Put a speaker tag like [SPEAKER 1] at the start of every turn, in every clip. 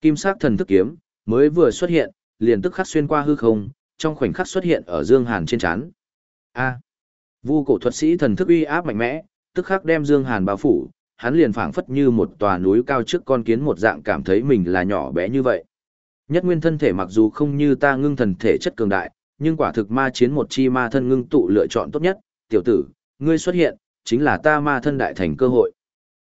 [SPEAKER 1] Kim sắc thần thức kiếm, mới vừa xuất hiện, liền tức khắc xuyên qua hư không, trong khoảnh khắc xuất hiện ở Dương Hàn trên chán. A. Vu cổ thuật sĩ thần thức uy áp mạnh mẽ, tức khắc đem Dương Hàn bao phủ, hắn liền phảng phất như một tòa núi cao trước con kiến một dạng cảm thấy mình là nhỏ bé như vậy. Nhất nguyên thân thể mặc dù không như ta ngưng thần thể chất cường đại, nhưng quả thực ma chiến một chi ma thân ngưng tụ lựa chọn tốt nhất, tiểu tử, ngươi xuất hiện, chính là ta ma thân đại thành cơ hội.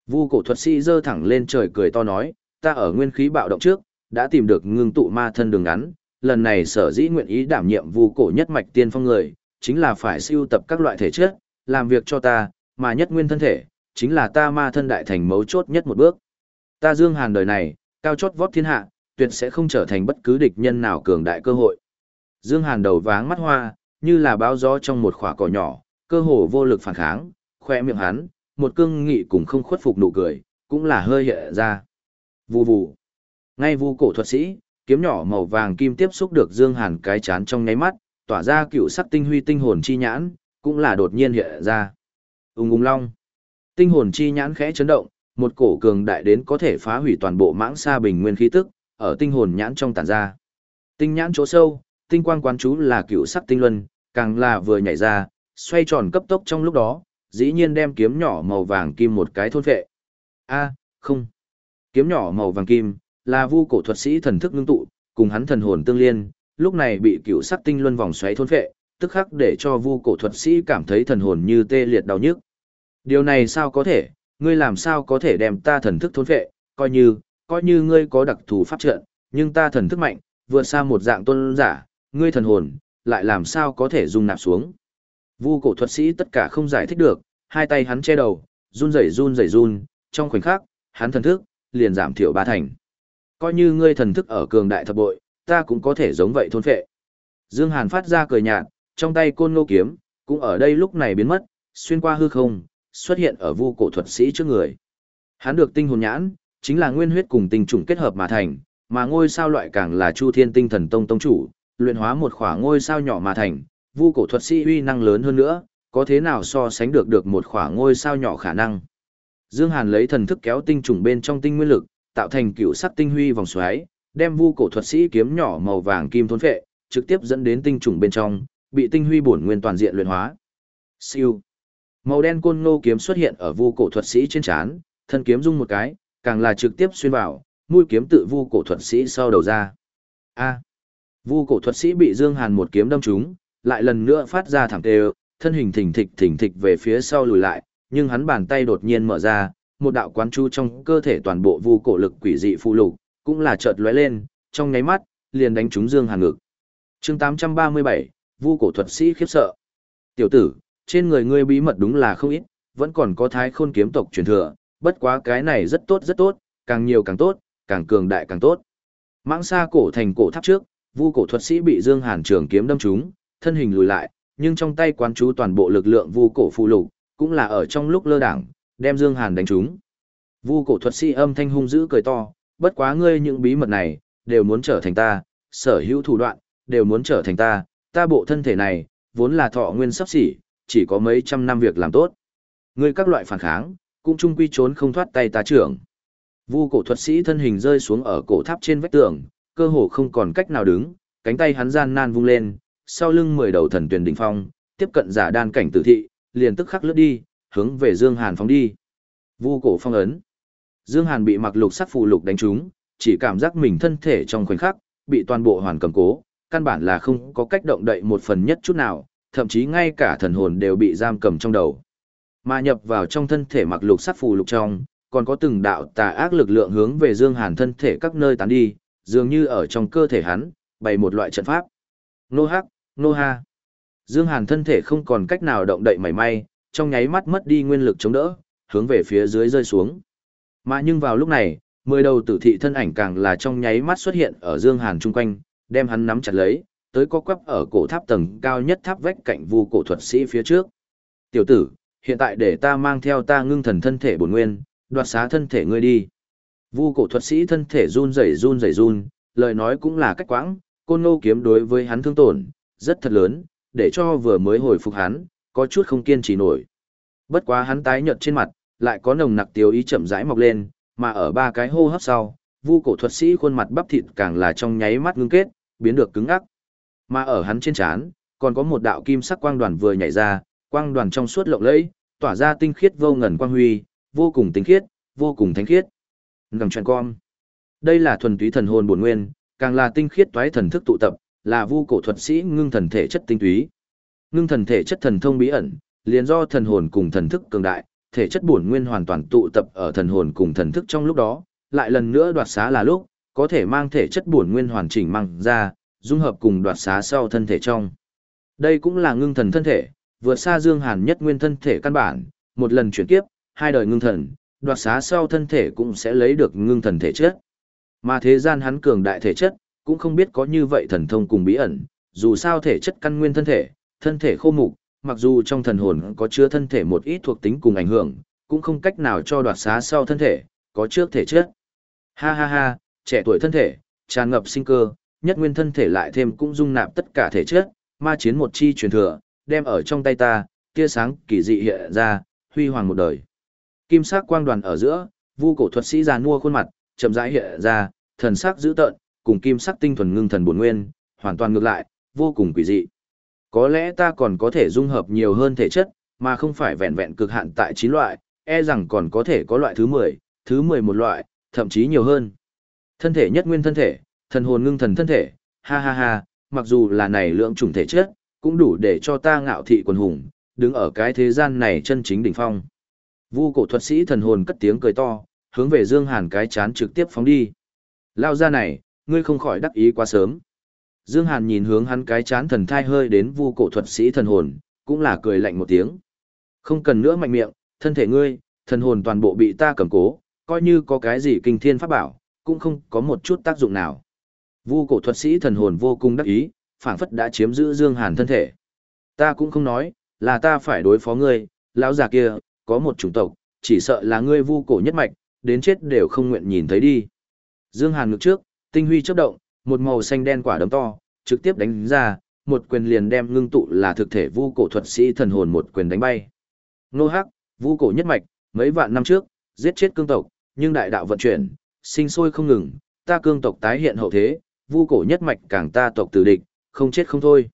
[SPEAKER 1] Vu cổ thuật sĩ giơ thẳng lên trời cười to nói, ta ở nguyên khí bạo động trước, đã tìm được ngưng tụ ma thân đường ngắn, lần này sở dĩ nguyện ý đảm nhiệm vu cổ nhất mạch tiên phong người, chính là phải siêu tập các loại thể chất, làm việc cho ta, mà nhất nguyên thân thể, chính là ta ma thân đại thành mấu chốt nhất một bước. Ta Dương Hàn đời này, cao chót vót thiên hạ, tuyệt sẽ không trở thành bất cứ địch nhân nào cường đại cơ hội. Dương Hàn đầu váng mắt hoa, như là báo gió trong một khỏa cỏ nhỏ, cơ hồ vô lực phản kháng, khoe miệng hắn, một cương nghị cùng không khuất phục nụ cười, cũng là hơi hiện ra. Vù vù. Ngay vu cổ thuật sĩ, kiếm nhỏ màu vàng kim tiếp xúc được Dương Hàn cái chán trong nháy mắt, tỏa ra cựu sắc tinh huy tinh hồn chi nhãn, cũng là đột nhiên hiện ra. Ung ung long. Tinh hồn chi nhãn khẽ chấn động, một cổ cường đại đến có thể phá hủy toàn bộ mãng sa bình nguyên khí tức, ở tinh hồn nhãn trong tản ra. Tinh nhãn chỗ sâu, tinh quang quán chú là cựu sắc tinh luân, càng là vừa nhảy ra, xoay tròn cấp tốc trong lúc đó, dĩ nhiên đem kiếm nhỏ màu vàng kim một cái thôn phệ. A, không. Kiếm nhỏ màu vàng kim là vu cổ thuật sĩ thần thức ngưng tụ, cùng hắn thần hồn tương liên, lúc này bị cựu sắc tinh luân vòng xoáy thôn phệ, tức khắc để cho vu cổ thuật sĩ cảm thấy thần hồn như tê liệt đau nhức. Điều này sao có thể, ngươi làm sao có thể đem ta thần thức thôn phệ, coi như, coi như ngươi có đặc thù pháp trận, nhưng ta thần thức mạnh, vượt xa một dạng tôn giả, ngươi thần hồn, lại làm sao có thể dung nạp xuống. Vu cổ thuật sĩ tất cả không giải thích được, hai tay hắn che đầu, run rẩy run rẩy run, trong khoảnh khắc, hắn thần thức liền giảm thiểu ba thành. Coi như ngươi thần thức ở cường đại thập bội, ta cũng có thể giống vậy thôn phệ. Dương Hàn phát ra cười nhạt, trong tay côn lô kiếm, cũng ở đây lúc này biến mất, xuyên qua hư không, xuất hiện ở vu cổ thuật sĩ trước người. Hắn được tinh hồn nhãn, chính là nguyên huyết cùng tinh trùng kết hợp mà thành, mà ngôi sao loại càng là Chu Thiên Tinh Thần Tông tông chủ, luyện hóa một khỏa ngôi sao nhỏ mà thành, vu cổ thuật sĩ uy năng lớn hơn nữa, có thế nào so sánh được được một khỏa ngôi sao nhỏ khả năng. Dương Hàn lấy thần thức kéo tinh trùng bên trong tinh nguyên lực, tạo thành cựu sắc tinh huy vòng xoáy, đem vu cổ thuật sĩ kiếm nhỏ màu vàng kim thôn phệ, trực tiếp dẫn đến tinh trùng bên trong, bị tinh huy bổn nguyên toàn diện luyện hóa. Siêu. Màu đen côn ngô kiếm xuất hiện ở vu cổ thuật sĩ trên trán, thân kiếm rung một cái, càng là trực tiếp xuyên vào, mũi kiếm tự vu cổ thuật sĩ sau đầu ra. A. Vu cổ thuật sĩ bị Dương Hàn một kiếm đâm trúng, lại lần nữa phát ra thảm tê, thân hình thỉnh thịch thỉnh thịch về phía sau lùi lại, nhưng hắn bàn tay đột nhiên mở ra, một đạo quán chú trong cơ thể toàn bộ vu cổ lực quỷ dị phụ lục, cũng là chợt lóe lên, trong nháy mắt, liền đánh trúng Dương Hàn ngực. Chương 837, Vu cổ thuật sĩ khiếp sợ. Tiểu tử, trên người ngươi bí mật đúng là không ít, vẫn còn có thái khôn kiếm tộc truyền thừa, bất quá cái này rất tốt rất tốt, càng nhiều càng tốt, càng cường đại càng tốt. Mãng xa cổ thành cổ tháp trước, Vu cổ thuật sĩ bị Dương Hàn trường kiếm đâm trúng, thân hình lùi lại, nhưng trong tay quán chú toàn bộ lực lượng Vu cổ phụ lục, cũng là ở trong lúc lơ đảng, đem Dương Hàn đánh trúng. Vu cổ thuật sĩ âm thanh hung dữ cười to, bất quá ngươi những bí mật này, đều muốn trở thành ta, sở hữu thủ đoạn, đều muốn trở thành ta, ta bộ thân thể này, vốn là thọ nguyên sắp xỉ, chỉ có mấy trăm năm việc làm tốt. Ngươi các loại phản kháng, cũng chung quy trốn không thoát tay ta trưởng. Vu cổ thuật sĩ thân hình rơi xuống ở cổ tháp trên vách tường, cơ hồ không còn cách nào đứng, cánh tay hắn gian nan vung lên, sau lưng mười đầu thần tuyển đỉnh phong, tiếp cận giả đan cảnh tử thị, liền tức khắc lướt đi, hướng về Dương Hàn phóng đi. Vu cổ phong ấn. Dương Hàn bị mặc lục sắc phù lục đánh trúng, chỉ cảm giác mình thân thể trong khoảnh khắc bị toàn bộ hoàn cầm cố, căn bản là không có cách động đậy một phần nhất chút nào, thậm chí ngay cả thần hồn đều bị giam cầm trong đầu. Mà nhập vào trong thân thể mặc lục sắc phù lục trong, còn có từng đạo tà ác lực lượng hướng về Dương Hàn thân thể các nơi tán đi, dường như ở trong cơ thể hắn, bày một loại trận pháp. Nô hắc, nô ha. Dương Hàn thân thể không còn cách nào động đậy mảy may, trong nháy mắt mất đi nguyên lực chống đỡ, hướng về phía dưới rơi xuống. Mà nhưng vào lúc này, mười đầu tử thị thân ảnh càng là trong nháy mắt xuất hiện ở Dương Hàn chung quanh, đem hắn nắm chặt lấy, tới co quắp ở cổ tháp tầng cao nhất tháp vách cạnh vu cổ thuật sĩ phía trước. Tiểu tử, hiện tại để ta mang theo ta ngưng thần thân thể bổn nguyên, đoạt xá thân thể ngươi đi. Vu cổ thuật sĩ thân thể run rẩy run rẩy run, lời nói cũng là cách quãng, côn nô kiếm đối với hắn thương tổn, rất thật lớn, để cho vừa mới hồi phục hắn, có chút không kiên trì nổi. Bất quá hắn tái nhợt trên mặt, lại có nồng nặc tiêu ý chậm rãi mọc lên, mà ở ba cái hô hấp sau, vu cổ thuật sĩ khuôn mặt bắp thịt càng là trong nháy mắt ngưng kết, biến được cứng ắc. Mà ở hắn trên trán, còn có một đạo kim sắc quang đoàn vừa nhảy ra, quang đoàn trong suốt lộng lẫy, tỏa ra tinh khiết vô ngần quang huy, vô cùng tinh khiết, vô cùng thánh khiết. Ngầm truyền con. Đây là thuần túy thần hồn bổn nguyên, càng là tinh khiết toái thần thức tụ tập, là vu cổ thuật sĩ ngưng thần thể chất tinh túy. Ngưng thần thể chất thần thông bí ẩn, liền do thần hồn cùng thần thức cường đại, thể chất bổn nguyên hoàn toàn tụ tập ở thần hồn cùng thần thức trong lúc đó, lại lần nữa đoạt xá là lúc, có thể mang thể chất bổn nguyên hoàn chỉnh mang ra, dung hợp cùng đoạt xá sau thân thể trong. Đây cũng là ngưng thần thân thể, vượt xa Dương Hàn nhất nguyên thân thể căn bản, một lần chuyển kiếp, hai đời ngưng thần, đoạt xá sau thân thể cũng sẽ lấy được ngưng thần thể chất. Mà thế gian hắn cường đại thể chất, cũng không biết có như vậy thần thông cùng bí ẩn, dù sao thể chất căn nguyên thân thể, thân thể khô mục, mặc dù trong thần hồn có chứa thân thể một ít thuộc tính cùng ảnh hưởng, cũng không cách nào cho đoạt xá sau thân thể, có trước thể chất. Ha ha ha, trẻ tuổi thân thể, tràn ngập sinh cơ, nhất nguyên thân thể lại thêm cũng dung nạp tất cả thể chất, ma chiến một chi truyền thừa, đem ở trong tay ta, tia sáng kỳ dị hiện ra, huy hoàng một đời. Kim sắc quang đoàn ở giữa, vu cổ thuật sĩ già mua khuôn mặt, chậm rãi hiện ra, thần sắc dữ tợn, cùng kim sắc tinh thuần ngưng thần bổn nguyên, hoàn toàn ngược lại, vô cùng quỷ dị. Có lẽ ta còn có thể dung hợp nhiều hơn thể chất, mà không phải vẹn vẹn cực hạn tại 9 loại, e rằng còn có thể có loại thứ 10, thứ 11 loại, thậm chí nhiều hơn. Thân thể nhất nguyên thân thể, thần hồn ngưng thần thân thể, ha ha ha, mặc dù là này lượng chủng thể chất, cũng đủ để cho ta ngạo thị quần hùng, đứng ở cái thế gian này chân chính đỉnh phong. Vu cổ thuật sĩ thần hồn cất tiếng cười to, hướng về Dương Hàn cái chán trực tiếp phóng đi. Lao ra này, ngươi không khỏi đắc ý quá sớm. Dương Hàn nhìn hướng hắn cái chán thần thai hơi đến vu cổ thuật sĩ thần hồn, cũng là cười lạnh một tiếng. Không cần nữa mạnh miệng, thân thể ngươi, thần hồn toàn bộ bị ta cầm cố, coi như có cái gì kinh thiên pháp bảo, cũng không có một chút tác dụng nào. Vu cổ thuật sĩ thần hồn vô cùng đắc ý, phảng phất đã chiếm giữ Dương Hàn thân thể. Ta cũng không nói, là ta phải đối phó ngươi, lão già kia, có một chủng tộc, chỉ sợ là ngươi vu cổ nhất mạch, đến chết đều không nguyện nhìn thấy đi. Dương Hàn ngực trước, tinh huy chớp động, một màu xanh đen quả đấm to, trực tiếp đánh ra, một quyền liền đem ngưng tụ là thực thể vu cổ thuật sĩ thần hồn một quyền đánh bay. Nô Hắc, vu cổ nhất mạch, mấy vạn năm trước, giết chết cương tộc, nhưng đại đạo vận chuyển, sinh sôi không ngừng, ta cương tộc tái hiện hậu thế, vu cổ nhất mạch càng ta tộc tử địch, không chết không thôi.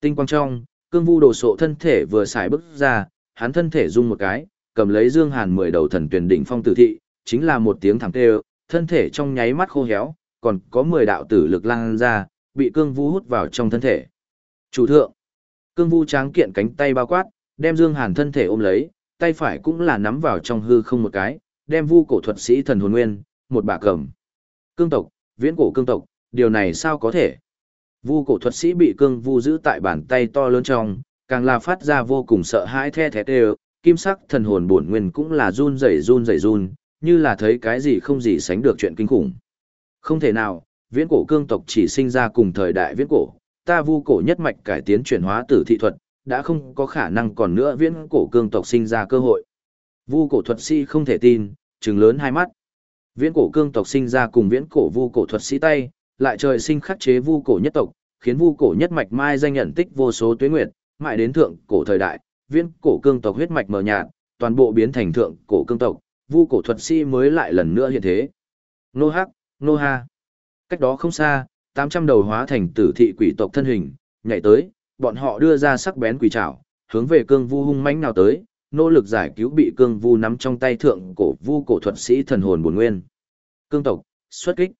[SPEAKER 1] Tinh quang trong, cương vu đồ sộ thân thể vừa xài bước ra, hắn thân thể rung một cái, cầm lấy Dương Hàn mười đầu thần tuyển đỉnh phong tử thị, chính là một tiếng thẳng kêu, thân thể trong nháy mắt khô héo, còn có mười đạo tử lực lan ra, bị cương vu hút vào trong thân thể. Chủ thượng, cương vu tráng kiện cánh tay bao quát, đem Dương Hàn thân thể ôm lấy, tay phải cũng là nắm vào trong hư không một cái, đem vu cổ thuật sĩ thần hồn nguyên, một bà cầm. Cương tộc, viễn cổ cương tộc, điều này sao có thể? Vu cổ thuật sĩ bị cương vu giữ tại bàn tay to lớn trong, càng là phát ra vô cùng sợ hãi the thét đều, kim sắc thần hồn bổn nguyên cũng là run rẩy run rẩy run, như là thấy cái gì không gì sánh được chuyện kinh khủng. Không thể nào, viễn cổ cương tộc chỉ sinh ra cùng thời đại viễn cổ, ta vu cổ nhất mạch cải tiến chuyển hóa tử thị thuật, đã không có khả năng còn nữa viễn cổ cương tộc sinh ra cơ hội. Vu cổ thuật sĩ không thể tin, trừng lớn hai mắt. Viễn cổ cương tộc sinh ra cùng viễn cổ vu cổ thuật sĩ tay, lại trời sinh khắc chế vu cổ nhất tộc, khiến vu cổ nhất mạch mai danh nhận tích vô số tuyết nguyệt, mãi đến thượng cổ thời đại, viễn cổ cương tộc huyết mạch mờ nhạt, toàn bộ biến thành thượng cổ cương tộc, vu cổ thuật sĩ mới lại lần nữa hiện thế. Nô hắc, nô ha. Cách đó không xa, 800 đầu hóa thành tử thị quỷ tộc thân hình, nhảy tới, bọn họ đưa ra sắc bén quỷ trảo, hướng về cương vu hung mãnh nào tới, nỗ lực giải cứu bị cương vu nắm trong tay thượng cổ vu cổ thuật sĩ thần hồn buồn nguyên. Cương tộc, xuất kích.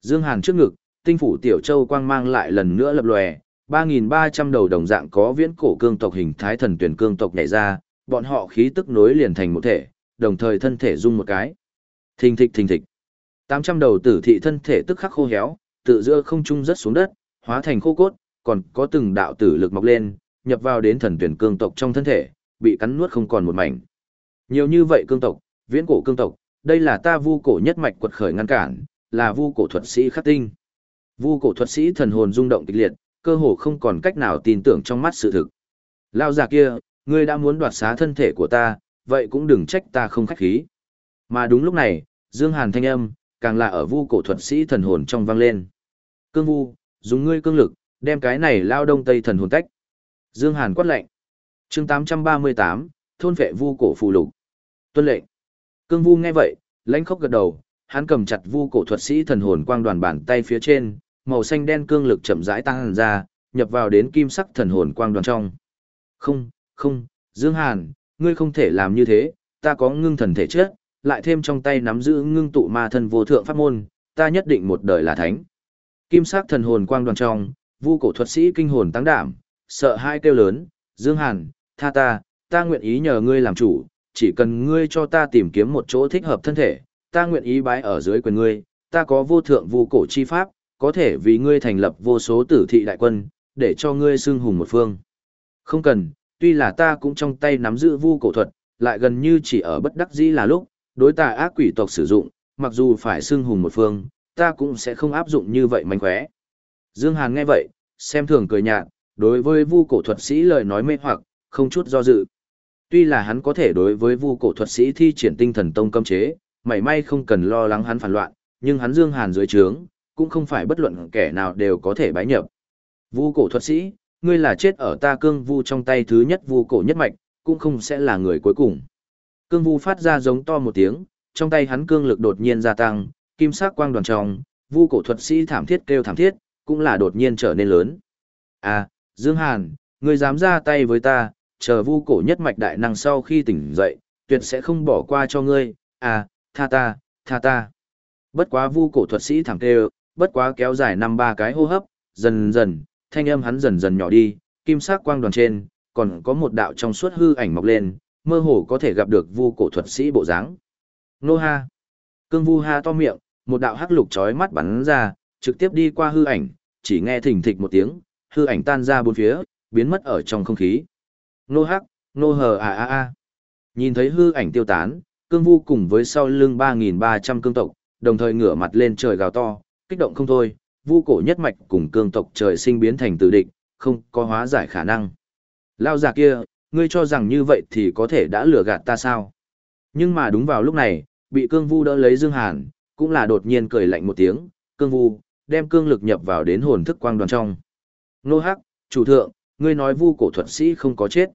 [SPEAKER 1] Dương Hàn trước ngực, tinh phủ tiểu châu quang mang lại lần nữa lập lòe, 3.300 đầu đồng dạng có viễn cổ cương tộc hình thái thần tuyển cương tộc nhảy ra, bọn họ khí tức nối liền thành một thể, đồng thời thân thể rung một cái. Thình thịch thình thịch. 800 đầu tử thị thân thể tức khắc khô héo, tự giữa không trung rất xuống đất, hóa thành khô cốt, còn có từng đạo tử lực mọc lên, nhập vào đến thần tuyển cương tộc trong thân thể, bị cắn nuốt không còn một mảnh. Nhiều như vậy cương tộc, viễn cổ cương tộc, đây là ta vu cổ nhất mạch quật khởi ngăn cản, là vu cổ thuật sĩ khắc tinh. Vu cổ thuật sĩ thần hồn rung động kịch liệt, cơ hồ không còn cách nào tin tưởng trong mắt sự thực. Lao già kia, ngươi đã muốn đoạt xá thân thể của ta, vậy cũng đừng trách ta không khách khí. Mà đúng lúc này, Dương Hàn thanh âm, càng là ở vu cổ thuật sĩ thần hồn trong vang lên. Cương vu, dùng ngươi cương lực, đem cái này lao đông tây thần hồn tách. Dương Hàn quát lệnh. Chương 838, thôn vệ vu cổ phù lục. Tuân lệnh. Cương vu nghe vậy, lãnh khốc gật đầu, hắn cầm chặt vu cổ thuật sĩ thần hồn quang đoàn bàn tay phía trên, màu xanh đen cương lực chậm rãi tăng ra, nhập vào đến kim sắc thần hồn quang đoàn trong. Không, không, Dương Hàn, ngươi không thể làm như thế, ta có ngưng thần thể chất, lại thêm trong tay nắm giữ ngưng tụ ma thần vô thượng pháp môn, ta nhất định một đời là thánh. Kim sắc thần hồn quang đoàn trong, vu cổ thuật sĩ kinh hồn tăng đảm, sợ hai kêu lớn, Dương Hàn, tha ta, ta nguyện ý nhờ ngươi làm chủ, chỉ cần ngươi cho ta tìm kiếm một chỗ thích hợp thân thể, ta nguyện ý bái ở dưới quyền ngươi, ta có vô thượng vu cổ chi pháp, có thể vì ngươi thành lập vô số tử thị đại quân, để cho ngươi xưng hùng một phương. Không cần, tuy là ta cũng trong tay nắm giữ vu cổ thuật, lại gần như chỉ ở bất đắc dĩ là lúc, đối tà ác quỷ tộc sử dụng, mặc dù phải xưng hùng một phương, ta cũng sẽ không áp dụng như vậy mánh khóe. Dương Hàn nghe vậy, xem thường cười nhạt, đối với vu cổ thuật sĩ lời nói mê hoặc, không chút do dự. Tuy là hắn có thể đối với vu cổ thuật sĩ thi triển tinh thần tông cấm chế, mảy may không cần lo lắng hắn phản loạn, nhưng hắn Dương Hàn dưới trướng, cũng không phải bất luận kẻ nào đều có thể bái nhập. Vu cổ thuật sĩ, ngươi là chết ở ta cương vu trong tay thứ nhất vu cổ nhất mạch, cũng không sẽ là người cuối cùng. Cương vu phát ra giống to một tiếng, trong tay hắn cương lực đột nhiên gia tăng, kim sắc quang đoàn tròng, vu cổ thuật sĩ thảm thiết kêu thảm thiết, cũng là đột nhiên trở nên lớn. À, Dương Hàn, ngươi dám ra tay với ta, chờ vu cổ nhất mạch đại năng sau khi tỉnh dậy, tuyệt sẽ không bỏ qua cho ngươi, à, tha ta, tha ta. Bất quá vu cổ thuật sĩ thảm kêu, bất quá kéo dài năm ba cái hô hấp, dần dần, thanh âm hắn dần dần nhỏ đi, kim sắc quang đoàn trên, còn có một đạo trong suốt hư ảnh mọc lên, mơ hồ có thể gặp được vu cổ thuật sĩ bộ dáng. Nô ha. Cương vu ha to miệng, một đạo hắc lục chói mắt bắn ra, trực tiếp đi qua hư ảnh, chỉ nghe thình thịch một tiếng, hư ảnh tan ra bốn phía, biến mất ở trong không khí. Nô hắc, nô hờ à à à. Nhìn thấy hư ảnh tiêu tán, cương vu cùng với sau lưng 3.300 cương tộc, đồng thời ngửa mặt lên trời gào to, kích động không thôi, vu cổ nhất mạch cùng cương tộc trời sinh biến thành tử địch, không có hóa giải khả năng. Lao già kia, ngươi cho rằng như vậy thì có thể đã lừa gạt ta sao? Nhưng mà đúng vào lúc này, bị cương vu đỡ lấy Dương Hàn, cũng là đột nhiên cười lạnh một tiếng, cương vu, đem cương lực nhập vào đến hồn thức quang đoàn trong. Nô hắc, chủ thượng, ngươi nói vu cổ thuật sĩ không có chết.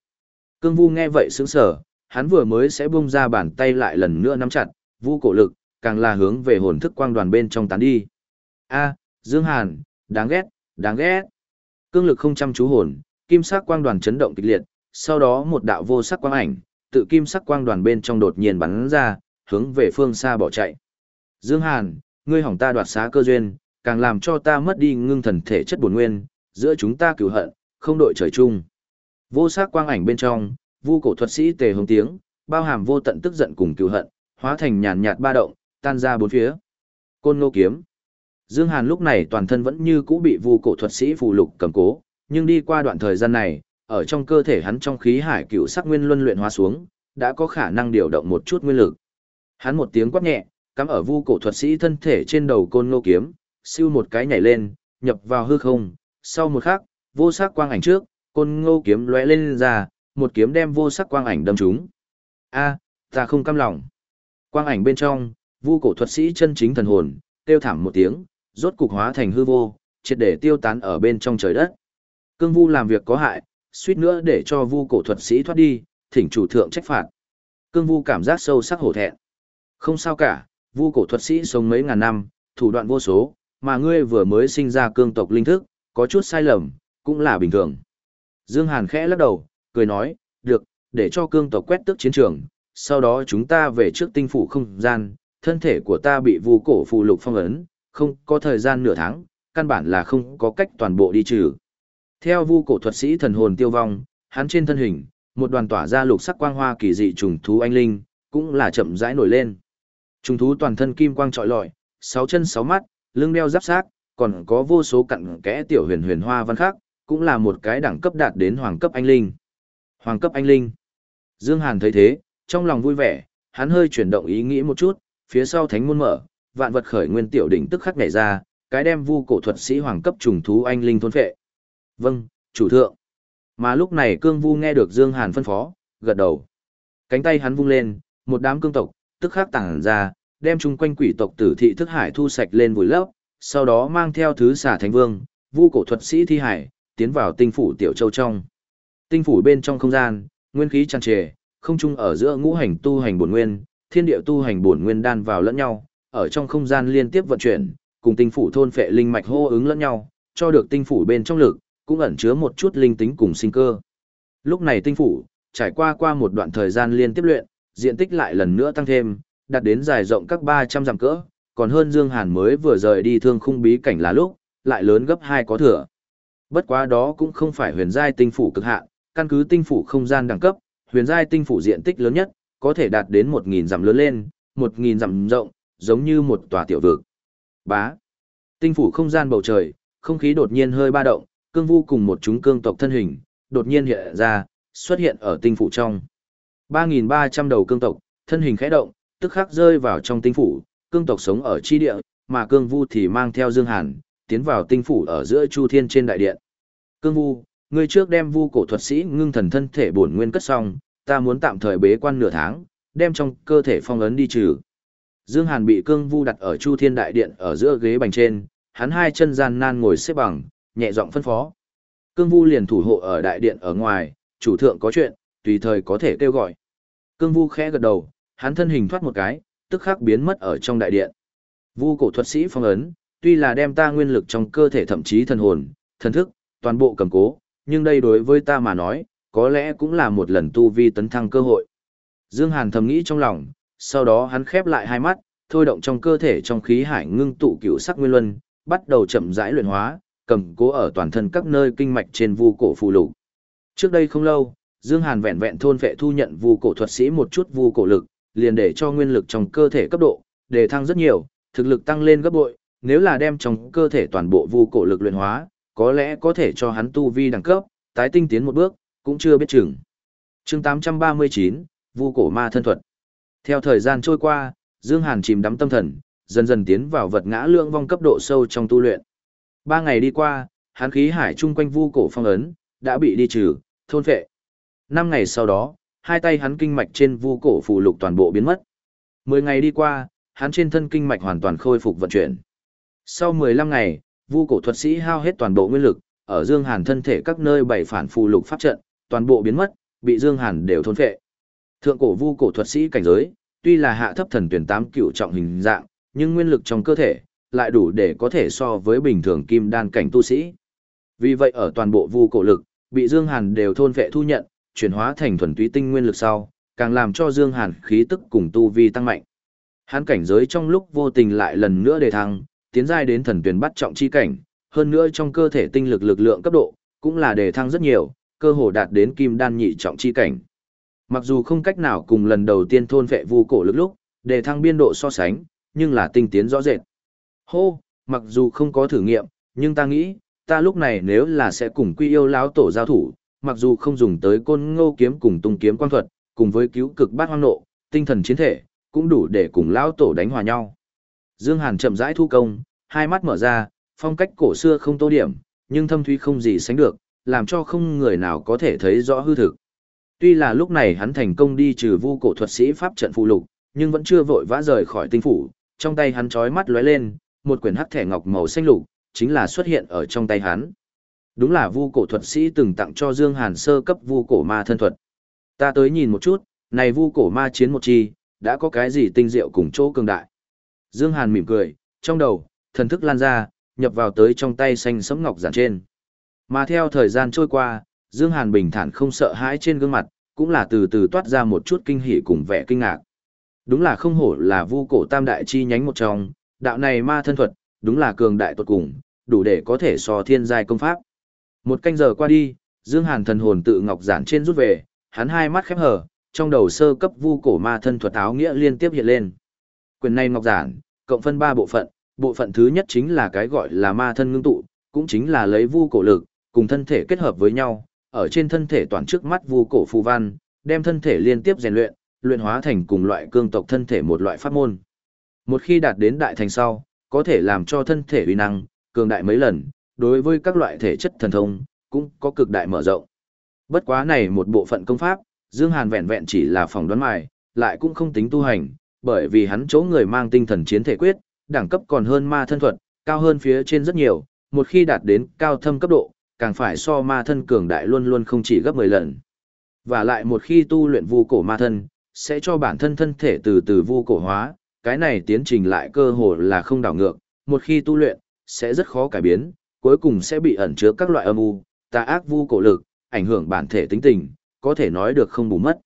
[SPEAKER 1] Cương vu nghe vậy sững sờ, hắn vừa mới sẽ bung ra bàn tay lại lần nữa nắm chặt, vu cổ lực, càng là hướng về hồn thức quang đoàn bên trong tán đi. A, Dương Hàn, đáng ghét, đáng ghét. Cương lực không chăm chú hồn, kim sắc quang đoàn chấn động kịch liệt, sau đó một đạo vô sắc quang ảnh, tự kim sắc quang đoàn bên trong đột nhiên bắn ra, hướng về phương xa bỏ chạy. Dương Hàn, ngươi hỏng ta đoạt xá cơ duyên, càng làm cho ta mất đi ngưng thần thể chất bổn nguyên, giữa chúng ta cửu hận, không đội trời chung. Vô sắc quang ảnh bên trong, vu cổ thuật sĩ tề hồng tiếng, bao hàm vô tận tức giận cùng cửu hận, hóa thành nhàn nhạt ba động, tan ra bốn phía. Côn Ngô kiếm. Dương Hàn lúc này toàn thân vẫn như cũ bị vu cổ thuật sĩ phù lục cầm cố, nhưng đi qua đoạn thời gian này, ở trong cơ thể hắn trong khí hải cựu sắc nguyên luân luyện hóa xuống, đã có khả năng điều động một chút nguyên lực. Hắn một tiếng quát nhẹ, cắm ở vu cổ thuật sĩ thân thể trên đầu côn ngô kiếm, siêu một cái nhảy lên, nhập vào hư không, sau một khắc, vô sắc quang ảnh trước, côn ngô kiếm lóe lên ra, một kiếm đem vô sắc quang ảnh đâm trúng. A, ta không cam lòng. Quang ảnh bên trong, vu cổ thuật sĩ chân chính thần hồn, tiêu thảm một tiếng, rốt cục hóa thành hư vô, triệt để tiêu tán ở bên trong trời đất. Cương vu làm việc có hại, suýt nữa để cho vu cổ thuật sĩ thoát đi, thỉnh chủ thượng trách phạt. Cương vu cảm giác sâu sắc hổ thẹn. Không sao cả, vu cổ thuật sĩ sống mấy ngàn năm, thủ đoạn vô số, mà ngươi vừa mới sinh ra cương tộc linh thức, có chút sai lầm, cũng là bình thường. Dương Hàn khẽ lắc đầu, cười nói, được, để cho cương tộc quét tước chiến trường, sau đó chúng ta về trước tinh phủ không gian, thân thể của ta bị vu cổ phù lục phong ấn, không có thời gian nửa tháng, căn bản là không có cách toàn bộ đi trừ. Theo vu cổ thuật sĩ thần hồn tiêu vong, hắn trên thân hình, một đoàn tỏa ra lục sắc quang hoa kỳ dị trùng thú anh linh, cũng là chậm rãi nổi lên. Trùng thú toàn thân kim quang trọi lọi, sáu chân sáu mắt, lưng đeo giáp xác, còn có vô số cặn kẽ tiểu huyền huyền hoa văn khác, cũng là một cái đẳng cấp đạt đến hoàng cấp anh linh. Hoàng cấp anh linh. Dương Hàn thấy thế, trong lòng vui vẻ, hắn hơi chuyển động ý nghĩ một chút, phía sau thánh môn mở, vạn vật khởi nguyên tiểu đỉnh tức khắc nhảy ra, cái đem vu cổ thuật sĩ hoàng cấp trùng thú anh linh thôn phệ. Vâng, chủ thượng. Mà lúc này cương vu nghe được Dương Hàn phân phó, gật đầu. Cánh tay hắn vung lên, một đám cương tộc, tức khắc tàng ra, đem chung quanh quỷ tộc tử thị thức hải thu sạch lên vùi lấp, sau đó mang theo thứ xả thánh vương, vu cổ thuật sĩ thi hải, tiến vào tinh phủ tiểu châu trong. Tinh phủ bên trong không gian, nguyên khí tràn trề, không chung ở giữa ngũ hành tu hành bổn nguyên, thiên địa tu hành bổn nguyên đan vào lẫn nhau, ở trong không gian liên tiếp vận chuyển, cùng tinh phủ thôn phệ linh mạch hô ứng lẫn nhau, cho được tinh phủ bên trong lực, cũng ẩn chứa một chút linh tính cùng sinh cơ. Lúc này tinh phủ, trải qua qua một đoạn thời gian liên tiếp luyện, diện tích lại lần nữa tăng thêm, đạt đến dài rộng các 300 dặm cỡ, còn hơn Dương Hàn mới vừa rời đi thương khung bí cảnh là lúc, lại lớn gấp hai có thừa. Bất quá đó cũng không phải huyền giai tinh phủ cực hạn, căn cứ tinh phủ không gian đẳng cấp, huyền giai tinh phủ diện tích lớn nhất, có thể đạt đến 1000 dặm lớn lên, 1000 dặm rộng, giống như một tòa tiểu vực. Bá. Tinh phủ không gian bầu trời, không khí đột nhiên hơi ba động, cương vu cùng một chúng cương tộc thân hình, đột nhiên hiện ra, xuất hiện ở tinh phủ trong. 3.300 đầu cương tộc, thân hình khẽ động, tức khắc rơi vào trong tinh phủ, cương tộc sống ở chi địa, mà cương vu thì mang theo Dương Hàn, tiến vào tinh phủ ở giữa Chu Thiên trên đại điện. Cương vu, ngươi trước đem vu cổ thuật sĩ ngưng thần thân thể bổn nguyên cất xong, ta muốn tạm thời bế quan nửa tháng, đem trong cơ thể phong ấn đi trừ. Dương Hàn bị cương vu đặt ở Chu Thiên đại điện ở giữa ghế bành trên, hắn hai chân gian nan ngồi xếp bằng, nhẹ giọng phân phó. Cương vu liền thủ hộ ở đại điện ở ngoài, chủ thượng có chuyện, tùy thời có thể kêu gọi. Cương vu khẽ gật đầu, hắn thân hình thoát một cái, tức khắc biến mất ở trong đại điện. Vu cổ thuật sĩ phong ấn, tuy là đem ta nguyên lực trong cơ thể thậm chí thần hồn, thần thức, toàn bộ cầm cố, nhưng đây đối với ta mà nói, có lẽ cũng là một lần tu vi tấn thăng cơ hội. Dương Hàn thầm nghĩ trong lòng, sau đó hắn khép lại hai mắt, thôi động trong cơ thể trong khí hải ngưng tụ cựu sắc nguyên luân, bắt đầu chậm rãi luyện hóa, cầm cố ở toàn thân các nơi kinh mạch trên vu cổ phù lục. Trước đây không lâu, Dương Hàn vẹn vẹn thôn vệ thu nhận vu cổ thuật sĩ một chút vu cổ lực, liền để cho nguyên lực trong cơ thể cấp độ đề thăng rất nhiều, thực lực tăng lên gấp bội, nếu là đem trong cơ thể toàn bộ vu cổ lực luyện hóa, có lẽ có thể cho hắn tu vi đẳng cấp, tái tinh tiến một bước, cũng chưa biết chừng. Chương 839, Vu cổ ma thân thuật. Theo thời gian trôi qua, Dương Hàn chìm đắm tâm thần, dần dần tiến vào vật ngã lượng vong cấp độ sâu trong tu luyện. Ba ngày đi qua, hán khí hải chung quanh vu cổ phong ấn, đã bị đi trừ, thôn phệ. Năm ngày sau đó, hai tay hắn kinh mạch trên vu cổ phù lục toàn bộ biến mất. Mười ngày đi qua, hắn trên thân kinh mạch hoàn toàn khôi phục vận chuyển. Sau mười lăm ngày, vu cổ thuật sĩ hao hết toàn bộ nguyên lực, ở Dương Hàn thân thể các nơi bảy phản phù lục pháp trận, toàn bộ biến mất, bị Dương Hàn đều thôn phệ. Thượng cổ vu cổ thuật sĩ cảnh giới, tuy là hạ thấp thần tuyển tám cựu trọng hình dạng, nhưng nguyên lực trong cơ thể lại đủ để có thể so với bình thường kim đan cảnh tu sĩ. Vì vậy ở toàn bộ vu cổ lực, bị Dương Hàn đều thôn vệ thu nhận, chuyển hóa thành thuần túy tinh nguyên lực sau, càng làm cho Dương Hàn khí tức cùng tu vi tăng mạnh. Hắn cảnh giới trong lúc vô tình lại lần nữa đề thăng, tiến giai đến thần tuyển bắt trọng chi cảnh, hơn nữa trong cơ thể tinh lực lực lượng cấp độ, cũng là đề thăng rất nhiều, cơ hồ đạt đến kim đan nhị trọng chi cảnh. Mặc dù không cách nào cùng lần đầu tiên thôn vệ vu cổ lực lúc, đề thăng biên độ so sánh, nhưng là tinh tiến rõ rệt. Hô, mặc dù không có thử nghiệm, nhưng ta nghĩ, ta lúc này nếu là sẽ cùng quy yêu lão tổ giao thủ, mặc dù không dùng tới côn ngô kiếm cùng tung kiếm quan thuật, cùng với cứu cực bát hoang nộ, tinh thần chiến thể, cũng đủ để cùng lão tổ đánh hòa nhau. Dương Hàn chậm rãi thu công, hai mắt mở ra, phong cách cổ xưa không tô điểm, nhưng thâm thúy không gì sánh được, làm cho không người nào có thể thấy rõ hư thực. Tuy là lúc này hắn thành công đi trừ vu cổ thuật sĩ pháp trận phụ lục, nhưng vẫn chưa vội vã rời khỏi tinh phủ, trong tay hắn chói mắt lóe lên, một quyển hắc thẻ ngọc màu xanh lục, chính là xuất hiện ở trong tay hắn. Đúng là vu cổ thuật sĩ từng tặng cho Dương Hàn sơ cấp vu cổ ma thân thuật. Ta tới nhìn một chút, này vu cổ ma chiến một chi, đã có cái gì tinh diệu cùng chỗ cường đại. Dương Hàn mỉm cười, trong đầu, thần thức lan ra, nhập vào tới trong tay xanh sẫm ngọc giản trên. Mà theo thời gian trôi qua, Dương Hàn bình thản không sợ hãi trên gương mặt, cũng là từ từ toát ra một chút kinh hỉ cùng vẻ kinh ngạc. Đúng là không hổ là vu cổ tam đại chi nhánh một trong, đạo này ma thân thuật, đúng là cường đại tuột cùng, đủ để có thể so thiên giai công pháp. Một canh giờ qua đi, Dương Hàn thần hồn tự ngọc giản trên rút về, hắn hai mắt khép hờ, trong đầu sơ cấp vu cổ ma thân thuật áo nghĩa liên tiếp hiện lên. Quyền này ngọc giản, cộng phân ba bộ phận, bộ phận thứ nhất chính là cái gọi là ma thân ngưng tụ, cũng chính là lấy vu cổ lực, cùng thân thể kết hợp với nhau, ở trên thân thể toàn trước mắt vu cổ phù văn, đem thân thể liên tiếp rèn luyện, luyện hóa thành cùng loại cương tộc thân thể một loại pháp môn. Một khi đạt đến đại thành sau, có thể làm cho thân thể uy năng cường đại mấy lần, đối với các loại thể chất thần thông cũng có cực đại mở rộng. Bất quá này một bộ phận công pháp, Dương Hàn vẹn vẹn chỉ là phòng đoán mài, lại cũng không tính tu hành, bởi vì hắn chỗ người mang tinh thần chiến thể quyết, đẳng cấp còn hơn ma thân thuật, cao hơn phía trên rất nhiều, một khi đạt đến cao thâm cấp độ, càng phải so ma thân cường đại luôn luôn không chỉ gấp 10 lần. Và lại một khi tu luyện vu cổ ma thân, sẽ cho bản thân thân thể từ từ vu cổ hóa, cái này tiến trình lại cơ hồ là không đảo ngược, một khi tu luyện, sẽ rất khó cải biến, cuối cùng sẽ bị ẩn chứa các loại âm u, tà ác vu cổ lực, ảnh hưởng bản thể tính tình, có thể nói được không bù mất.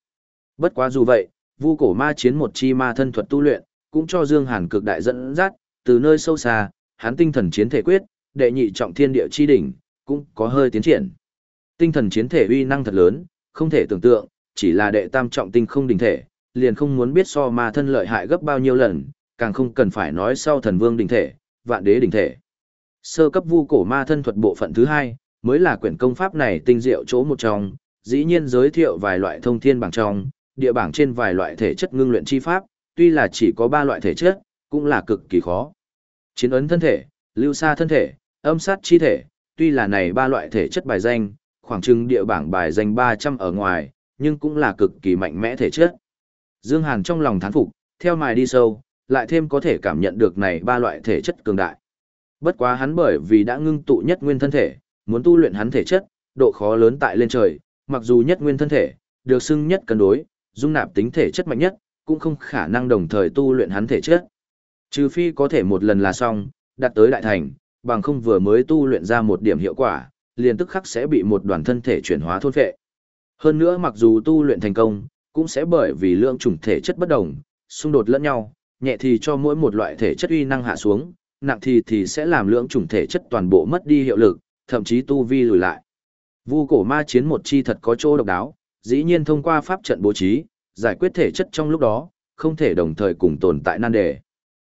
[SPEAKER 1] Bất quá dù vậy, vu cổ ma chiến một chi ma thân thuật tu luyện, cũng cho Dương Hàn cực đại dẫn dắt, từ nơi sâu xa, hắn tinh thần chiến thể quyết, đệ nhị trọng thiên địa chi đỉnh, cũng có hơi tiến triển. Tinh thần chiến thể uy năng thật lớn, không thể tưởng tượng, chỉ là đệ tam trọng tinh không đỉnh thể, liền không muốn biết so ma thân lợi hại gấp bao nhiêu lần, càng không cần phải nói sau thần vương đỉnh thể, vạn đế đỉnh thể. Sơ cấp vu cổ ma thân thuật bộ phận thứ hai, mới là quyển công pháp này tinh diệu chỗ một trong, dĩ nhiên giới thiệu vài loại thông thiên bảng trong, địa bảng trên vài loại thể chất ngưng luyện chi pháp, tuy là chỉ có ba loại thể chất, cũng là cực kỳ khó. Chiến ấn thân thể, lưu xa thân thể, âm sát chi thể, tuy là này ba loại thể chất bài danh, khoảng chừng địa bảng bài danh 300 ở ngoài, nhưng cũng là cực kỳ mạnh mẽ thể chất. Dương Hàn trong lòng thán phục, theo mài đi sâu, lại thêm có thể cảm nhận được này ba loại thể chất cường đại. Bất quá hắn bởi vì đã ngưng tụ nhất nguyên thân thể, muốn tu luyện hắn thể chất, độ khó lớn tại lên trời, mặc dù nhất nguyên thân thể, được xưng nhất cân đối, dung nạp tính thể chất mạnh nhất, cũng không khả năng đồng thời tu luyện hắn thể chất. Trừ phi có thể một lần là xong, đạt tới đại thành, bằng không vừa mới tu luyện ra một điểm hiệu quả, liền tức khắc sẽ bị một đoàn thân thể chuyển hóa thôn phệ. Hơn nữa mặc dù tu luyện thành công, cũng sẽ bởi vì lượng chủng thể chất bất đồng, xung đột lẫn nhau, nhẹ thì cho mỗi một loại thể chất uy năng hạ xuống, nặng thì thì sẽ làm lượng chủng thể chất toàn bộ mất đi hiệu lực, thậm chí tu vi lùi lại. Vu cổ ma chiến một chi thật có chỗ độc đáo, dĩ nhiên thông qua pháp trận bố trí, giải quyết thể chất trong lúc đó, không thể đồng thời cùng tồn tại nan đề.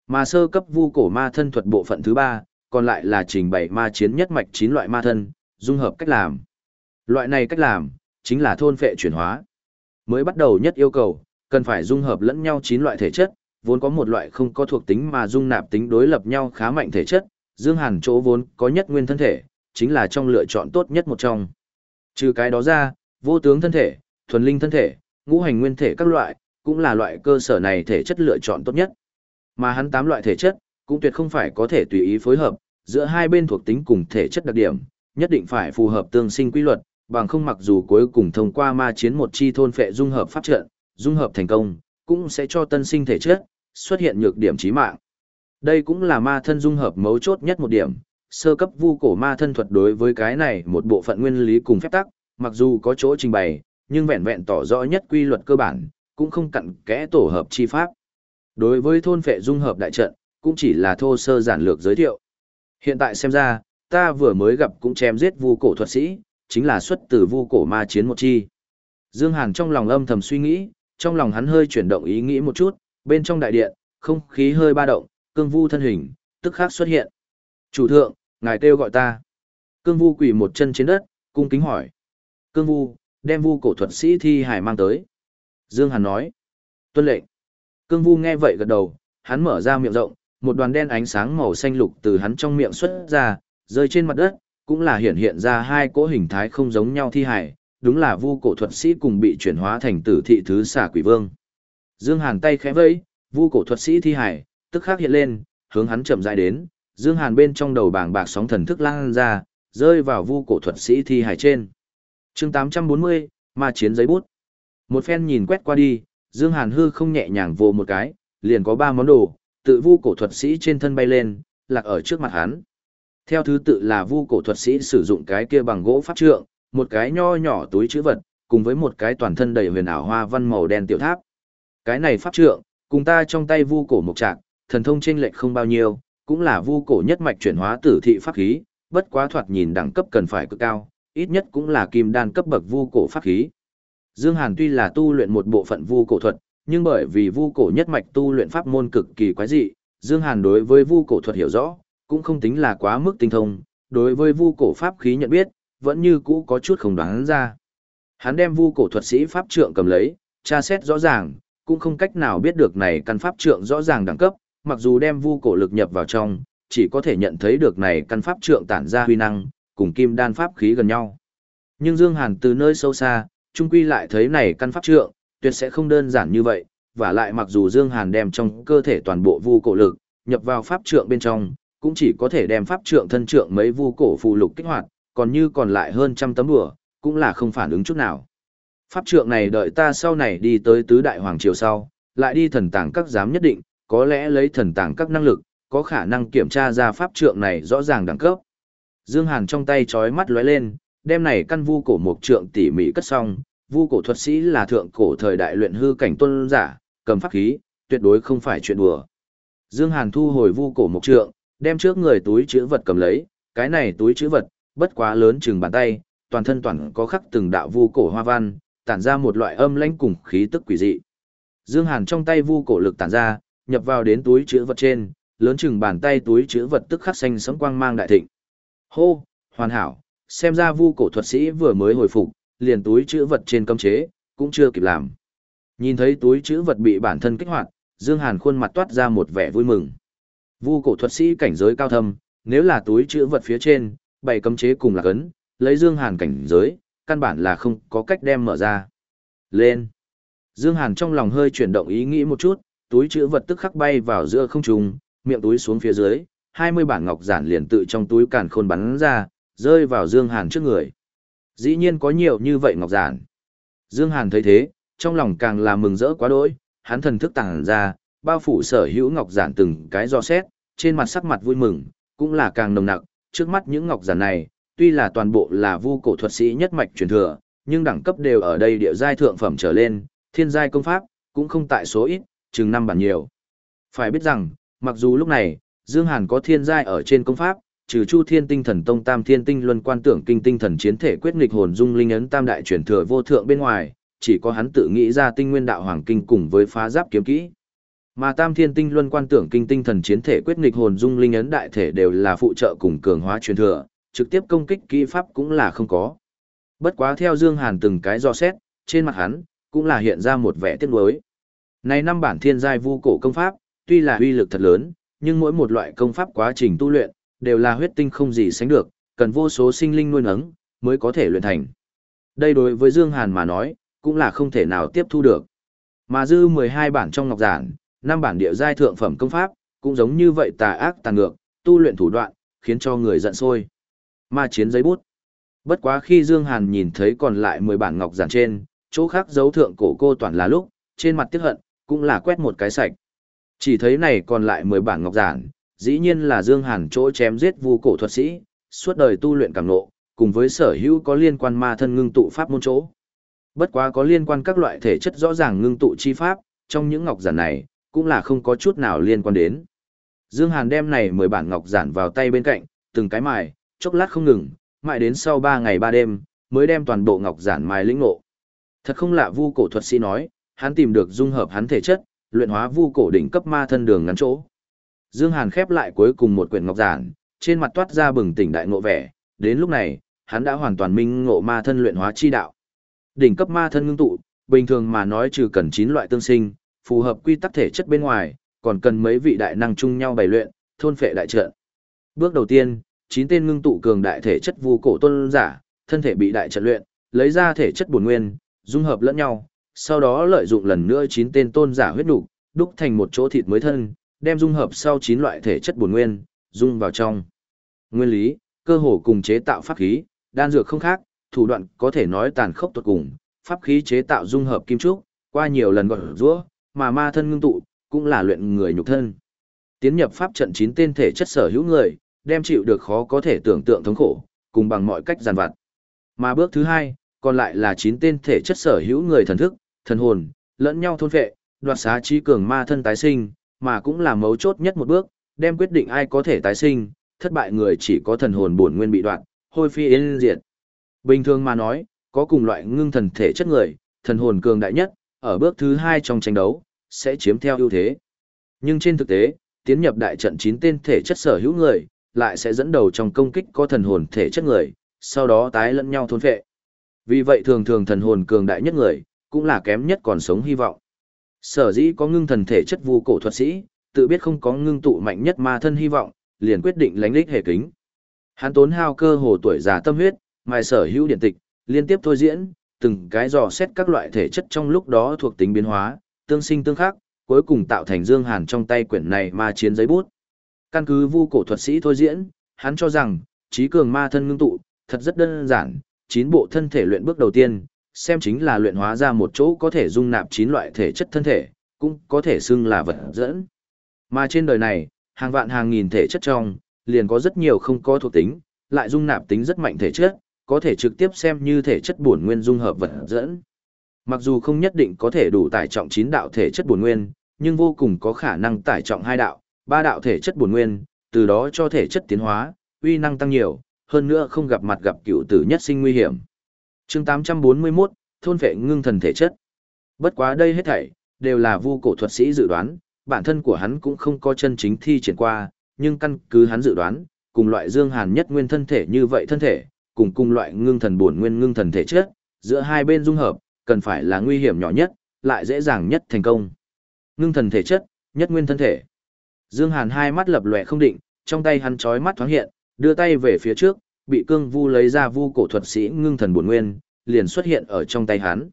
[SPEAKER 1] Mà sơ cấp vu cổ ma thân thuật bộ phận thứ ba, còn lại là trình bày ma chiến nhất mạch 9 loại ma thân, dung hợp cách làm. Loại này cách làm, chính là thôn phệ chuyển hóa. Mới bắt đầu nhất yêu cầu, cần phải dung hợp lẫn nhau 9 loại thể chất, vốn có một loại không có thuộc tính mà dung nạp tính đối lập nhau khá mạnh thể chất, Dương Hàn chỗ vốn có nhất nguyên thân thể, chính là trong lựa chọn tốt nhất một trong. Trừ cái đó ra, vô tướng thân thể, thuần linh thân thể, ngũ hành nguyên thể các loại, cũng là loại cơ sở này thể chất lựa chọn tốt nhất. Mà hắn tám loại thể chất, cũng tuyệt không phải có thể tùy ý phối hợp, giữa hai bên thuộc tính cùng thể chất đặc điểm, nhất định phải phù hợp tương sinh quy luật, bằng không mặc dù cuối cùng thông qua ma chiến một chi thôn phệ dung hợp pháp trận, dung hợp thành công, cũng sẽ cho tân sinh thể chất xuất hiện nhược điểm chí mạng. Đây cũng là ma thân dung hợp mấu chốt nhất một điểm, sơ cấp vu cổ ma thân thuật đối với cái này một bộ phận nguyên lý cùng phép tắc, mặc dù có chỗ trình bày, nhưng vẹn vẹn tỏ rõ nhất quy luật cơ bản, cũng không cặn kẽ tổ hợp chi pháp. Đối với thôn phệ dung hợp đại trận, cũng chỉ là thô sơ giản lược giới thiệu. Hiện tại xem ra, ta vừa mới gặp cũng chém giết vu cổ thuật sĩ, chính là xuất từ vu cổ ma chiến một chi. Dương Hàn trong lòng âm thầm suy nghĩ, trong lòng hắn hơi chuyển động ý nghĩ một chút, bên trong đại điện, không khí hơi ba động, cương vu thân hình, tức khắc xuất hiện. Chủ thượng, ngài kêu gọi ta. Cương vu quỳ một chân trên đất, cung kính hỏi. Cương vu, đem vu cổ thuật sĩ thi hải mang tới. Dương Hàn nói. Tuân lệnh. Cương vu nghe vậy gật đầu, hắn mở ra miệng rộng, một đoàn đen ánh sáng màu xanh lục từ hắn trong miệng xuất ra, rơi trên mặt đất, cũng là hiện hiện ra hai cỗ hình thái không giống nhau thi hải, đúng là vu cổ thuật sĩ cùng bị chuyển hóa thành tử thị thứ xà quỷ vương. Dương Hàn tay khẽ vẫy, vu cổ thuật sĩ thi hải, tức khắc hiện lên, hướng hắn chậm rãi đến, Dương Hàn bên trong đầu bảng bạc sóng thần thức lan ra, rơi vào vu cổ thuật sĩ thi hải trên. Chương 840, ma chiến giấy bút. Một phen nhìn quét qua đi, Dương Hàn hư không nhẹ nhàng vô một cái, liền có ba món đồ, tự vu cổ thuật sĩ trên thân bay lên, lạc ở trước mặt hắn. Theo thứ tự là vu cổ thuật sĩ sử dụng cái kia bằng gỗ pháp trượng, một cái nho nhỏ túi chữ vật, cùng với một cái toàn thân đầy huyền ảo hoa văn màu đen tiểu tháp. Cái này pháp trượng, cùng ta trong tay vu cổ mục trạc, thần thông trên lệch không bao nhiêu, cũng là vu cổ nhất mạch chuyển hóa tử thị pháp khí, bất quá thoạt nhìn đẳng cấp cần phải cực cao, ít nhất cũng là kim đan cấp bậc vu cổ pháp khí. Dương Hàn tuy là tu luyện một bộ phận vu cổ thuật, nhưng bởi vì vu cổ nhất mạch tu luyện pháp môn cực kỳ quái dị, Dương Hàn đối với vu cổ thuật hiểu rõ, cũng không tính là quá mức tinh thông, đối với vu cổ pháp khí nhận biết, vẫn như cũ có chút không đoán ra. Hắn đem vu cổ thuật sĩ pháp trượng cầm lấy, tra xét rõ ràng, cũng không cách nào biết được này căn pháp trượng rõ ràng đẳng cấp, mặc dù đem vu cổ lực nhập vào trong, chỉ có thể nhận thấy được này căn pháp trượng tản ra huy năng, cùng kim đan pháp khí gần nhau. Nhưng Dương Hàn từ nơi sâu xa, trung quy lại thấy này căn pháp trượng, tuyệt sẽ không đơn giản như vậy, và lại mặc dù Dương Hàn đem trong cơ thể toàn bộ vu cổ lực, nhập vào pháp trượng bên trong, cũng chỉ có thể đem pháp trượng thân trượng mấy vu cổ phù lục kích hoạt, còn như còn lại hơn trăm tấm đùa, cũng là không phản ứng chút nào. Pháp trượng này đợi ta sau này đi tới tứ đại hoàng triều sau, lại đi thần tàng các giám nhất định, có lẽ lấy thần tàng các năng lực, có khả năng kiểm tra ra pháp trượng này rõ ràng đẳng cấp. Dương Hàn trong tay chói mắt lóe lên, đem này căn vu cổ mục trượng tỉ mỉ cất xong, vu cổ thuật sĩ là thượng cổ thời đại luyện hư cảnh tuân giả, cầm pháp khí, tuyệt đối không phải chuyện đùa. Dương Hàn thu hồi vu cổ mục trượng, đem trước người túi chữ vật cầm lấy, cái này túi chữ vật, bất quá lớn chừng bàn tay, toàn thân toàn có khắc từng đạo vu cổ hoa văn, tản ra một loại âm lãnh cùng khí tức quỷ dị. Dương Hàn trong tay vu cổ lực tản ra, nhập vào đến túi chữ vật trên, lớn chừng bàn tay túi chữ vật tức khắc xanh sẫm quang mang đại thịnh. Hô, hoàn hảo, xem ra vu cổ thuật sĩ vừa mới hồi phục, liền túi chữ vật trên cấm chế, cũng chưa kịp làm. Nhìn thấy túi chữ vật bị bản thân kích hoạt, Dương Hàn khuôn mặt toát ra một vẻ vui mừng. Vu cổ thuật sĩ cảnh giới cao thâm, nếu là túi chữ vật phía trên, bảy cấm chế cùng là cấn, lấy Dương Hàn cảnh giới, căn bản là không có cách đem mở ra. Lên. Dương Hàn trong lòng hơi chuyển động ý nghĩ một chút, túi chữ vật tức khắc bay vào giữa không trung, miệng túi xuống phía dưới, 20 bản ngọc giản liền tự trong túi càn khôn bắn ra, rơi vào Dương Hàn trước người. Dĩ nhiên có nhiều như vậy ngọc giản. Dương Hàn thấy thế, trong lòng càng là mừng rỡ quá đỗi, hắn thần thức tàng ra, bao phủ sở hữu ngọc giản từng cái do xét, trên mặt sắc mặt vui mừng, cũng là càng nồng nặc, trước mắt những ngọc giản này, tuy là toàn bộ là vu cổ thuật sĩ nhất mạch truyền thừa, nhưng đẳng cấp đều ở đây địa giai thượng phẩm trở lên, thiên giai công pháp, cũng không tại số ít, chừng năm bản nhiều. Phải biết rằng, mặc dù lúc này, Dương Hàn có thiên giai ở trên công pháp, trừ Chu Thiên Tinh Thần Tông Tam Thiên Tinh Luân Quan Tưởng Kinh Tinh Thần Chiến Thể quyết nghịch hồn dung linh ấn tam đại truyền thừa vô thượng bên ngoài, chỉ có hắn tự nghĩ ra Tinh Nguyên Đạo Hoàng Kinh cùng với phá giáp kiếm kỹ. Mà Tam Thiên Tinh Luân Quan Tưởng Kinh Tinh Thần Chiến Thể quyết nghịch hồn dung linh ấn đại thể đều là phụ trợ cùng cường hóa truyền thừa, trực tiếp công kích kỹ pháp cũng là không có. Bất quá theo Dương Hàn từng cái do xét, trên mặt hắn cũng là hiện ra một vẻ tiếc nuối. Này năm bản thiên giai vu cổ công pháp, tuy là uy lực thật lớn, nhưng mỗi một loại công pháp quá trình tu luyện đều là huyết tinh không gì sánh được, cần vô số sinh linh nuôi nấng mới có thể luyện thành. Đây đối với Dương Hàn mà nói, cũng là không thể nào tiếp thu được. Mà dư 12 bản trong ngọc giản, năm bản địa giai thượng phẩm công pháp, cũng giống như vậy tà ác tàn ngược, tu luyện thủ đoạn, khiến cho người giận sôi. Ma chiến giấy bút. Bất quá khi Dương Hàn nhìn thấy còn lại 10 bản ngọc giản trên, chỗ khác dấu thượng cổ cô toàn là lúc, trên mặt tiếc hận, cũng là quét một cái sạch. Chỉ thấy này còn lại 10 bản ngọc giản, dĩ nhiên là Dương Hàn chỗ chém giết vu cổ thuật sĩ, suốt đời tu luyện cảm ngộ, cùng với sở hữu có liên quan ma thân ngưng tụ pháp môn chỗ. Bất quá có liên quan các loại thể chất rõ ràng ngưng tụ chi pháp, trong những ngọc giản này, cũng là không có chút nào liên quan đến. Dương Hàn đem này 10 bản ngọc giản vào tay bên cạnh, từng cái mài, chốc lát không ngừng, mãi đến sau 3 ngày 3 đêm, mới đem toàn bộ ngọc giản mài lĩnh ngộ. Thật không lạ vu cổ thuật sĩ nói, hắn tìm được dung hợp hắn thể chất, luyện hóa vu cổ đỉnh cấp ma thân đường ngắn chỗ. Dương Hàn khép lại cuối cùng một quyển ngọc giản, trên mặt toát ra bừng tỉnh đại ngộ vẻ, đến lúc này, hắn đã hoàn toàn minh ngộ ma thân luyện hóa chi đạo. Đỉnh cấp ma thân ngưng tụ, bình thường mà nói trừ cần 9 loại tương sinh, phù hợp quy tắc thể chất bên ngoài, còn cần mấy vị đại năng chung nhau bày luyện, thôn phệ đại trận. Bước đầu tiên, 9 tên ngưng tụ cường đại thể chất vô cổ tôn giả, thân thể bị đại trận luyện, lấy ra thể chất bổn nguyên, dung hợp lẫn nhau, sau đó lợi dụng lần nữa 9 tên tôn giả huyết nục, đúc thành một chỗ thịt mới thân, đem dung hợp sau 9 loại thể chất bổn nguyên, dung vào trong. Nguyên lý, cơ hồ cùng chế tạo pháp khí, đan dược không khác, thủ đoạn có thể nói tàn khốc tuyệt cùng, pháp khí chế tạo dung hợp kim trúc, qua nhiều lần gọi rũa, mà ma thân ngưng tụ, cũng là luyện người nhục thân. Tiến nhập pháp trận chín tên thể chất sở hữu người, đem chịu được khó có thể tưởng tượng thống khổ, cùng bằng mọi cách giàn vặt. Mà bước thứ hai, còn lại là chín tên thể chất sở hữu người thần thức, thần hồn, lẫn nhau thôn phệ, đoạt xá trí cường ma thân tái sinh, mà cũng là mấu chốt nhất một bước, đem quyết định ai có thể tái sinh, thất bại người chỉ có thần hồn bổn nguyên bị đoạn, hôi phi yên diệt. Bình thường mà nói, có cùng loại ngưng thần thể chất người, thần hồn cường đại nhất, ở bước thứ hai trong tranh đấu, sẽ chiếm theo ưu thế. Nhưng trên thực tế, tiến nhập đại trận chín tên thể chất sở hữu người, lại sẽ dẫn đầu trong công kích có thần hồn thể chất người, sau đó tái lẫn nhau thôn phệ. Vì vậy thường thường thần hồn cường đại nhất người, cũng là kém nhất còn sống hy vọng. Sở dĩ có ngưng thần thể chất vu cổ thuật sĩ, tự biết không có ngưng tụ mạnh nhất ma thân hy vọng, liền quyết định lánh lích hệ kính. Hắn tốn hao cơ hồ tuổi già tâm huyết, mài sở hữu điện tịch, liên tiếp thôi diễn, từng cái dò xét các loại thể chất trong lúc đó thuộc tính biến hóa, tương sinh tương khắc, cuối cùng tạo thành Dương Hàn trong tay quyển này ma chiến giấy bút. Căn cứ vu cổ thuật sĩ thôi diễn, hắn cho rằng, trí cường ma thân ngưng tụ, thật rất đơn giản, chín bộ thân thể luyện bước đầu tiên, xem chính là luyện hóa ra một chỗ có thể dung nạp chín loại thể chất thân thể, cũng có thể xưng là vật dẫn. Mà trên đời này, hàng vạn hàng nghìn thể chất trong, liền có rất nhiều không có thuộc tính, lại dung nạp tính rất mạnh thể chất, có thể trực tiếp xem như thể chất bổn nguyên dung hợp vật dẫn. Mặc dù không nhất định có thể đủ tải trọng 9 đạo thể chất bổn nguyên, nhưng vô cùng có khả năng tải trọng hai đạo, ba đạo thể chất bổn nguyên, từ đó cho thể chất tiến hóa, uy năng tăng nhiều, hơn nữa không gặp mặt gặp cựu tử nhất sinh nguy hiểm. Chương 841, thôn vệ ngưng thần thể chất. Bất quá đây hết thảy đều là vu cổ thuật sĩ dự đoán, bản thân của hắn cũng không có chân chính thi triển qua, nhưng căn cứ hắn dự đoán, cùng loại dương hàn nhất nguyên thân thể như vậy thân thể, cùng cùng loại ngưng thần bổn nguyên ngưng thần thể chất, giữa hai bên dung hợp, cần phải là nguy hiểm nhỏ nhất, lại dễ dàng nhất thành công. Ngưng thần thể chất, nhất nguyên thân thể. Dương Hàn hai mắt lập lòe không định, trong tay hắn chói mắt thoáng hiện, đưa tay về phía trước, bị cương vu lấy ra vu cổ thuật sĩ ngưng thần bổn nguyên, liền xuất hiện ở trong tay hắn.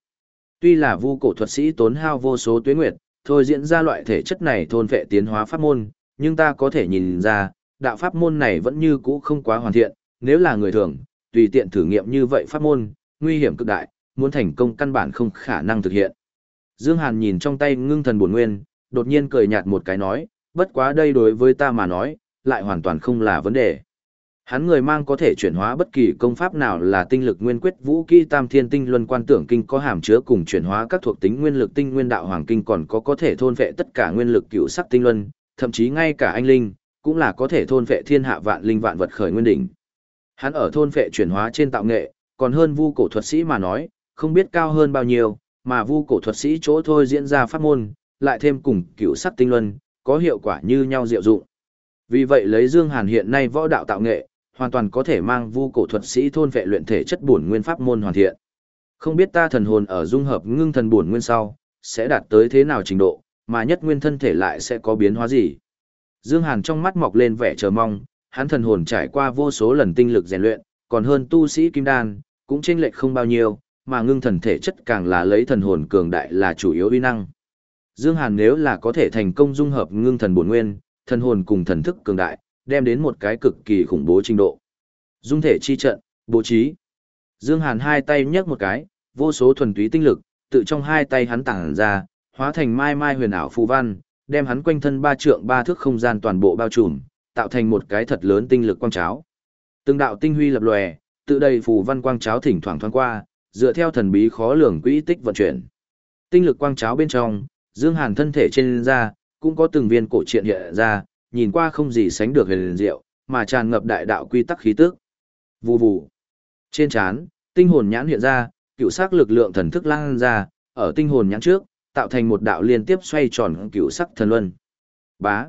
[SPEAKER 1] Tuy là vu cổ thuật sĩ tốn hao vô số tuyến nguyệt, thôi diễn ra loại thể chất này thôn vệ tiến hóa pháp môn, nhưng ta có thể nhìn ra, đạo pháp môn này vẫn như cũ không quá hoàn thiện, nếu là người thường, tùy tiện thử nghiệm như vậy pháp môn, nguy hiểm cực đại, muốn thành công căn bản không khả năng thực hiện. Dương Hàn nhìn trong tay ngưng thần bổn nguyên, đột nhiên cười nhạt một cái nói, bất quá đây đối với ta mà nói, lại hoàn toàn không là vấn đề. Hắn người mang có thể chuyển hóa bất kỳ công pháp nào là tinh lực nguyên quyết vũ kỹ tam thiên tinh luân quan tưởng kinh có hàm chứa cùng chuyển hóa các thuộc tính nguyên lực tinh nguyên đạo hoàng kinh còn có có thể thôn vệ tất cả nguyên lực cựu sắc tinh luân, thậm chí ngay cả anh linh, cũng là có thể thôn vệ thiên hạ vạn linh vạn vật khởi nguyên đỉnh. Hắn ở thôn phệ chuyển hóa trên tạo nghệ, còn hơn vu cổ thuật sĩ mà nói, không biết cao hơn bao nhiêu, mà vu cổ thuật sĩ chỗ thôi diễn ra pháp môn, lại thêm cùng cựu sắc tinh luân, có hiệu quả như nhau diệu dụng. Vì vậy lấy Dương Hàn hiện nay võ đạo tạo nghệ, hoàn toàn có thể mang vu cổ thuật sĩ thôn vệ luyện thể chất bổn nguyên pháp môn hoàn thiện. Không biết ta thần hồn ở dung hợp ngưng thần bổn nguyên sau, sẽ đạt tới thế nào trình độ, mà nhất nguyên thân thể lại sẽ có biến hóa gì. Dương Hàn trong mắt mọc lên vẻ chờ mong, hắn thần hồn trải qua vô số lần tinh lực rèn luyện, còn hơn tu sĩ kim đan, cũng chênh lệch không bao nhiêu, mà ngưng thần thể chất càng là lấy thần hồn cường đại là chủ yếu uy năng. Dương Hàn nếu là có thể thành công dung hợp ngưng thần bổn nguyên, thần hồn cùng thần thức cường đại, đem đến một cái cực kỳ khủng bố trình độ. Dung thể chi trận, bố trí. Dương Hàn hai tay nhấc một cái, vô số thuần túy tinh lực, tự trong hai tay hắn tản ra, hóa thành mai mai huyền ảo phù văn, đem hắn quanh thân ba trượng ba thước không gian toàn bộ bao trùm, tạo thành một cái thật lớn tinh lực quang cháo. Từng đạo tinh huy lập lòe, tự đầy phù văn quang cháo thỉnh thoảng thoáng qua, dựa theo thần bí khó lường quỹ tích vận chuyển. Tinh lực quang cháo bên trong, Dương Hàn thân thể trên ra, cũng có từng viên cổ truyện hiện ra, nhìn qua không gì sánh được huyền diệu, mà tràn ngập đại đạo quy tắc khí tức. Vù vù. Trên trán, tinh hồn nhãn hiện ra, cựu sắc lực lượng thần thức lan ra, ở tinh hồn nhãn trước, tạo thành một đạo liên tiếp xoay tròn cựu sắc thần luân. Bá.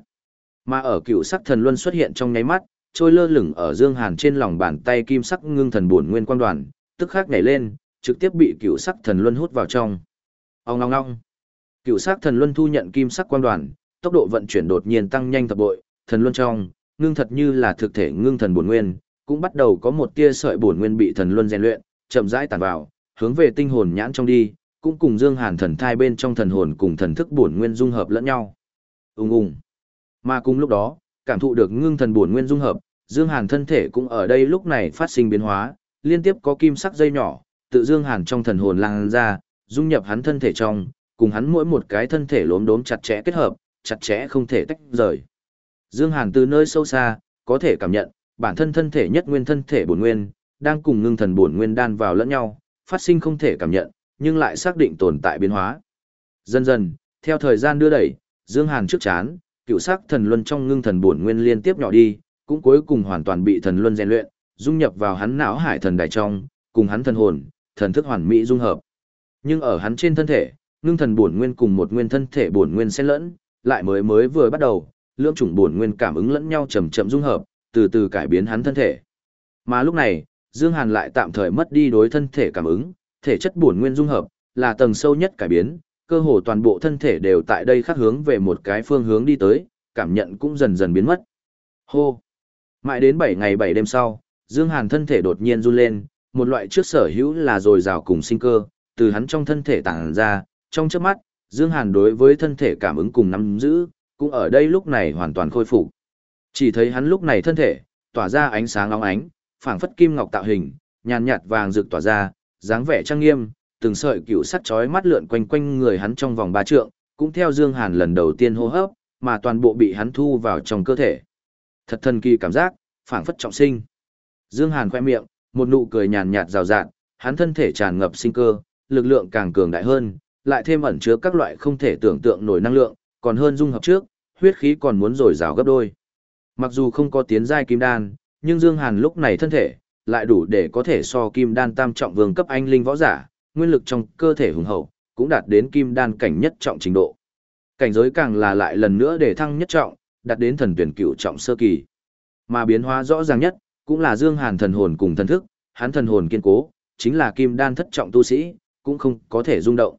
[SPEAKER 1] Mà ở cựu sắc thần luân xuất hiện trong nháy mắt, trôi lơ lửng ở Dương Hàn trên lòng bàn tay kim sắc ngưng thần bổn nguyên quang đoàn, tức khắc nhảy lên, trực tiếp bị cựu sắc thần luân hút vào trong. Ong ong ong. Cựu sắc thần luân thu nhận kim sắc quang đoàn, tốc độ vận chuyển đột nhiên tăng nhanh thập bội, thần luân trong, ngưng thật như là thực thể ngưng thần bổn nguyên, cũng bắt đầu có một tia sợi bổn nguyên bị thần luân rèn luyện, chậm rãi tản vào, hướng về tinh hồn nhãn trong đi, cũng cùng Dương Hàn thần thai bên trong thần hồn cùng thần thức bổn nguyên dung hợp lẫn nhau. Ùng ùng. Mà cùng lúc đó, cảm thụ được ngưng thần bổn nguyên dung hợp, Dương Hàn thân thể cũng ở đây lúc này phát sinh biến hóa, liên tiếp có kim sắc dây nhỏ, tự Dương Hàn trong thần hồn lan ra, dung nhập hắn thân thể trong, cùng hắn mỗi một cái thân thể lốm đốm chặt chẽ kết hợp, chặt chẽ không thể tách rời. Dương Hàn từ nơi sâu xa, có thể cảm nhận, bản thân thân thể nhất nguyên thân thể bổn nguyên, đang cùng ngưng thần bổn nguyên đan vào lẫn nhau, phát sinh không thể cảm nhận, nhưng lại xác định tồn tại biến hóa. Dần dần, theo thời gian đưa đẩy, Dương Hàn trước chán, cựu sắc thần luân trong ngưng thần bổn nguyên liên tiếp nhỏ đi, cũng cuối cùng hoàn toàn bị thần luân rèn luyện, dung nhập vào hắn não hải thần đại trong, cùng hắn thần hồn, thần thức hoàn mỹ dung hợp. Nhưng ở hắn trên thân thể, ngưng thần bổn nguyên cùng một nguyên thân thể bổn nguyên xen lẫn, lại mới mới vừa bắt đầu, lưỡng chủng bổn nguyên cảm ứng lẫn nhau chậm chậm dung hợp, từ từ cải biến hắn thân thể. Mà lúc này, Dương Hàn lại tạm thời mất đi đối thân thể cảm ứng, thể chất bổn nguyên dung hợp, là tầng sâu nhất cải biến, cơ hồ toàn bộ thân thể đều tại đây khắc hướng về một cái phương hướng đi tới, cảm nhận cũng dần dần biến mất. Hô! Mãi đến 7 ngày 7 đêm sau, Dương Hàn thân thể đột nhiên run lên, một loại trước sở hữu là dồi dào cùng sinh cơ, từ hắn trong thân thể tàng ra, trong chớp mắt, Dương Hàn đối với thân thể cảm ứng cùng nắm giữ, cũng ở đây lúc này hoàn toàn khôi phục. Chỉ thấy hắn lúc này thân thể, tỏa ra ánh sáng óng ánh, phảng phất kim ngọc tạo hình, nhàn nhạt vàng rực tỏa ra, dáng vẻ trang nghiêm, từng sợi cựu sắt chói mắt lượn quanh quanh người hắn trong vòng ba trượng, cũng theo Dương Hàn lần đầu tiên hô hấp, mà toàn bộ bị hắn thu vào trong cơ thể. Thật thần kỳ cảm giác, phảng phất trọng sinh. Dương Hàn khoe miệng, một nụ cười nhàn nhạt rào rạt, hắn thân thể tràn ngập sinh cơ, lực lượng càng cường đại hơn, lại thêm ẩn chứa các loại không thể tưởng tượng nổi năng lượng, còn hơn dung hợp trước, huyết khí còn muốn dồi dào gấp đôi. Mặc dù không có tiến giai kim đan, nhưng Dương Hàn lúc này thân thể lại đủ để có thể so kim đan tam trọng vương cấp anh linh võ giả, nguyên lực trong cơ thể hùng hậu, cũng đạt đến kim đan cảnh nhất trọng trình độ. Cảnh giới càng là lại lần nữa để thăng nhất trọng, đạt đến thần tuyển cửu trọng sơ kỳ. Mà biến hóa rõ ràng nhất, cũng là Dương Hàn thần hồn cùng thần thức, hắn thần hồn kiên cố, chính là kim đan thất trọng tu sĩ, cũng không có thể rung động.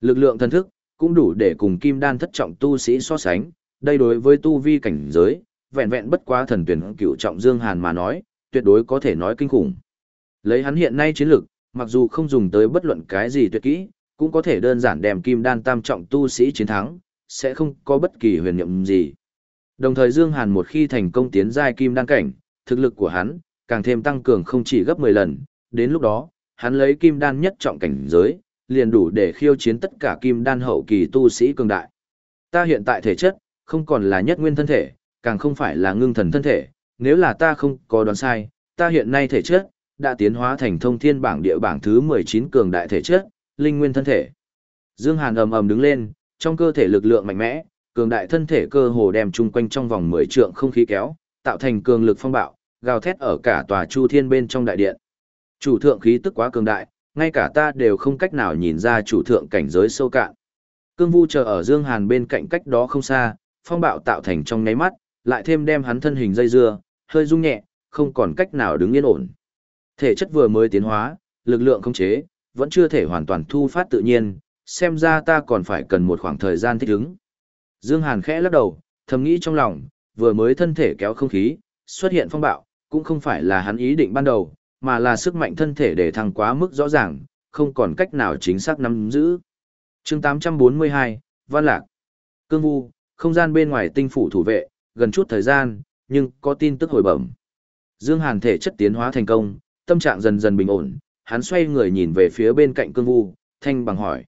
[SPEAKER 1] Lực lượng thần thức, cũng đủ để cùng kim đan thất trọng tu sĩ so sánh, đây đối với tu vi cảnh giới, vẹn vẹn bất quá thần tuyển cửu trọng Dương Hàn mà nói, tuyệt đối có thể nói kinh khủng. Lấy hắn hiện nay chiến lực, mặc dù không dùng tới bất luận cái gì tuyệt kỹ, cũng có thể đơn giản đem kim đan tam trọng tu sĩ chiến thắng, sẽ không có bất kỳ huyền nhiệm gì. Đồng thời Dương Hàn một khi thành công tiến giai kim đan cảnh, thực lực của hắn càng thêm tăng cường không chỉ gấp 10 lần, đến lúc đó, hắn lấy kim đan nhất trọng cảnh giới, liền đủ để khiêu chiến tất cả kim đan hậu kỳ tu sĩ cường đại. Ta hiện tại thể chất, không còn là nhất nguyên thân thể, càng không phải là ngưng thần thân thể, nếu là ta không có đoán sai, ta hiện nay thể chất, đã tiến hóa thành thông thiên bảng địa bảng thứ 19 cường đại thể chất, linh nguyên thân thể. Dương Hàn ầm ầm đứng lên, trong cơ thể lực lượng mạnh mẽ, cường đại thân thể cơ hồ đem chung quanh trong vòng 10 trượng không khí kéo, tạo thành cường lực phong bạo, gào thét ở cả tòa chu thiên bên trong đại điện. Chủ thượng khí tức quá cường đại, ngay cả ta đều không cách nào nhìn ra chủ thượng cảnh giới sâu cạn. Cương Vu chờ ở Dương Hàn bên cạnh cách đó không xa, phong bạo tạo thành trong nháy mắt, lại thêm đem hắn thân hình dây dưa, hơi rung nhẹ, không còn cách nào đứng yên ổn. Thể chất vừa mới tiến hóa, lực lượng không chế, vẫn chưa thể hoàn toàn thu phát tự nhiên, xem ra ta còn phải cần một khoảng thời gian thích ứng. Dương Hàn khẽ lắc đầu, thầm nghĩ trong lòng, vừa mới thân thể kéo không khí, xuất hiện phong bạo, cũng không phải là hắn ý định ban đầu, mà là sức mạnh thân thể để thăng quá mức rõ ràng, không còn cách nào chính xác nắm giữ. Chương 842, Văn Lạc Cương Vu, không gian bên ngoài tinh phủ thủ vệ, gần chút thời gian, nhưng có tin tức hồi bẩm. Dương Hàn thể chất tiến hóa thành công, tâm trạng dần dần bình ổn, hắn xoay người nhìn về phía bên cạnh cương vu, thanh bằng hỏi.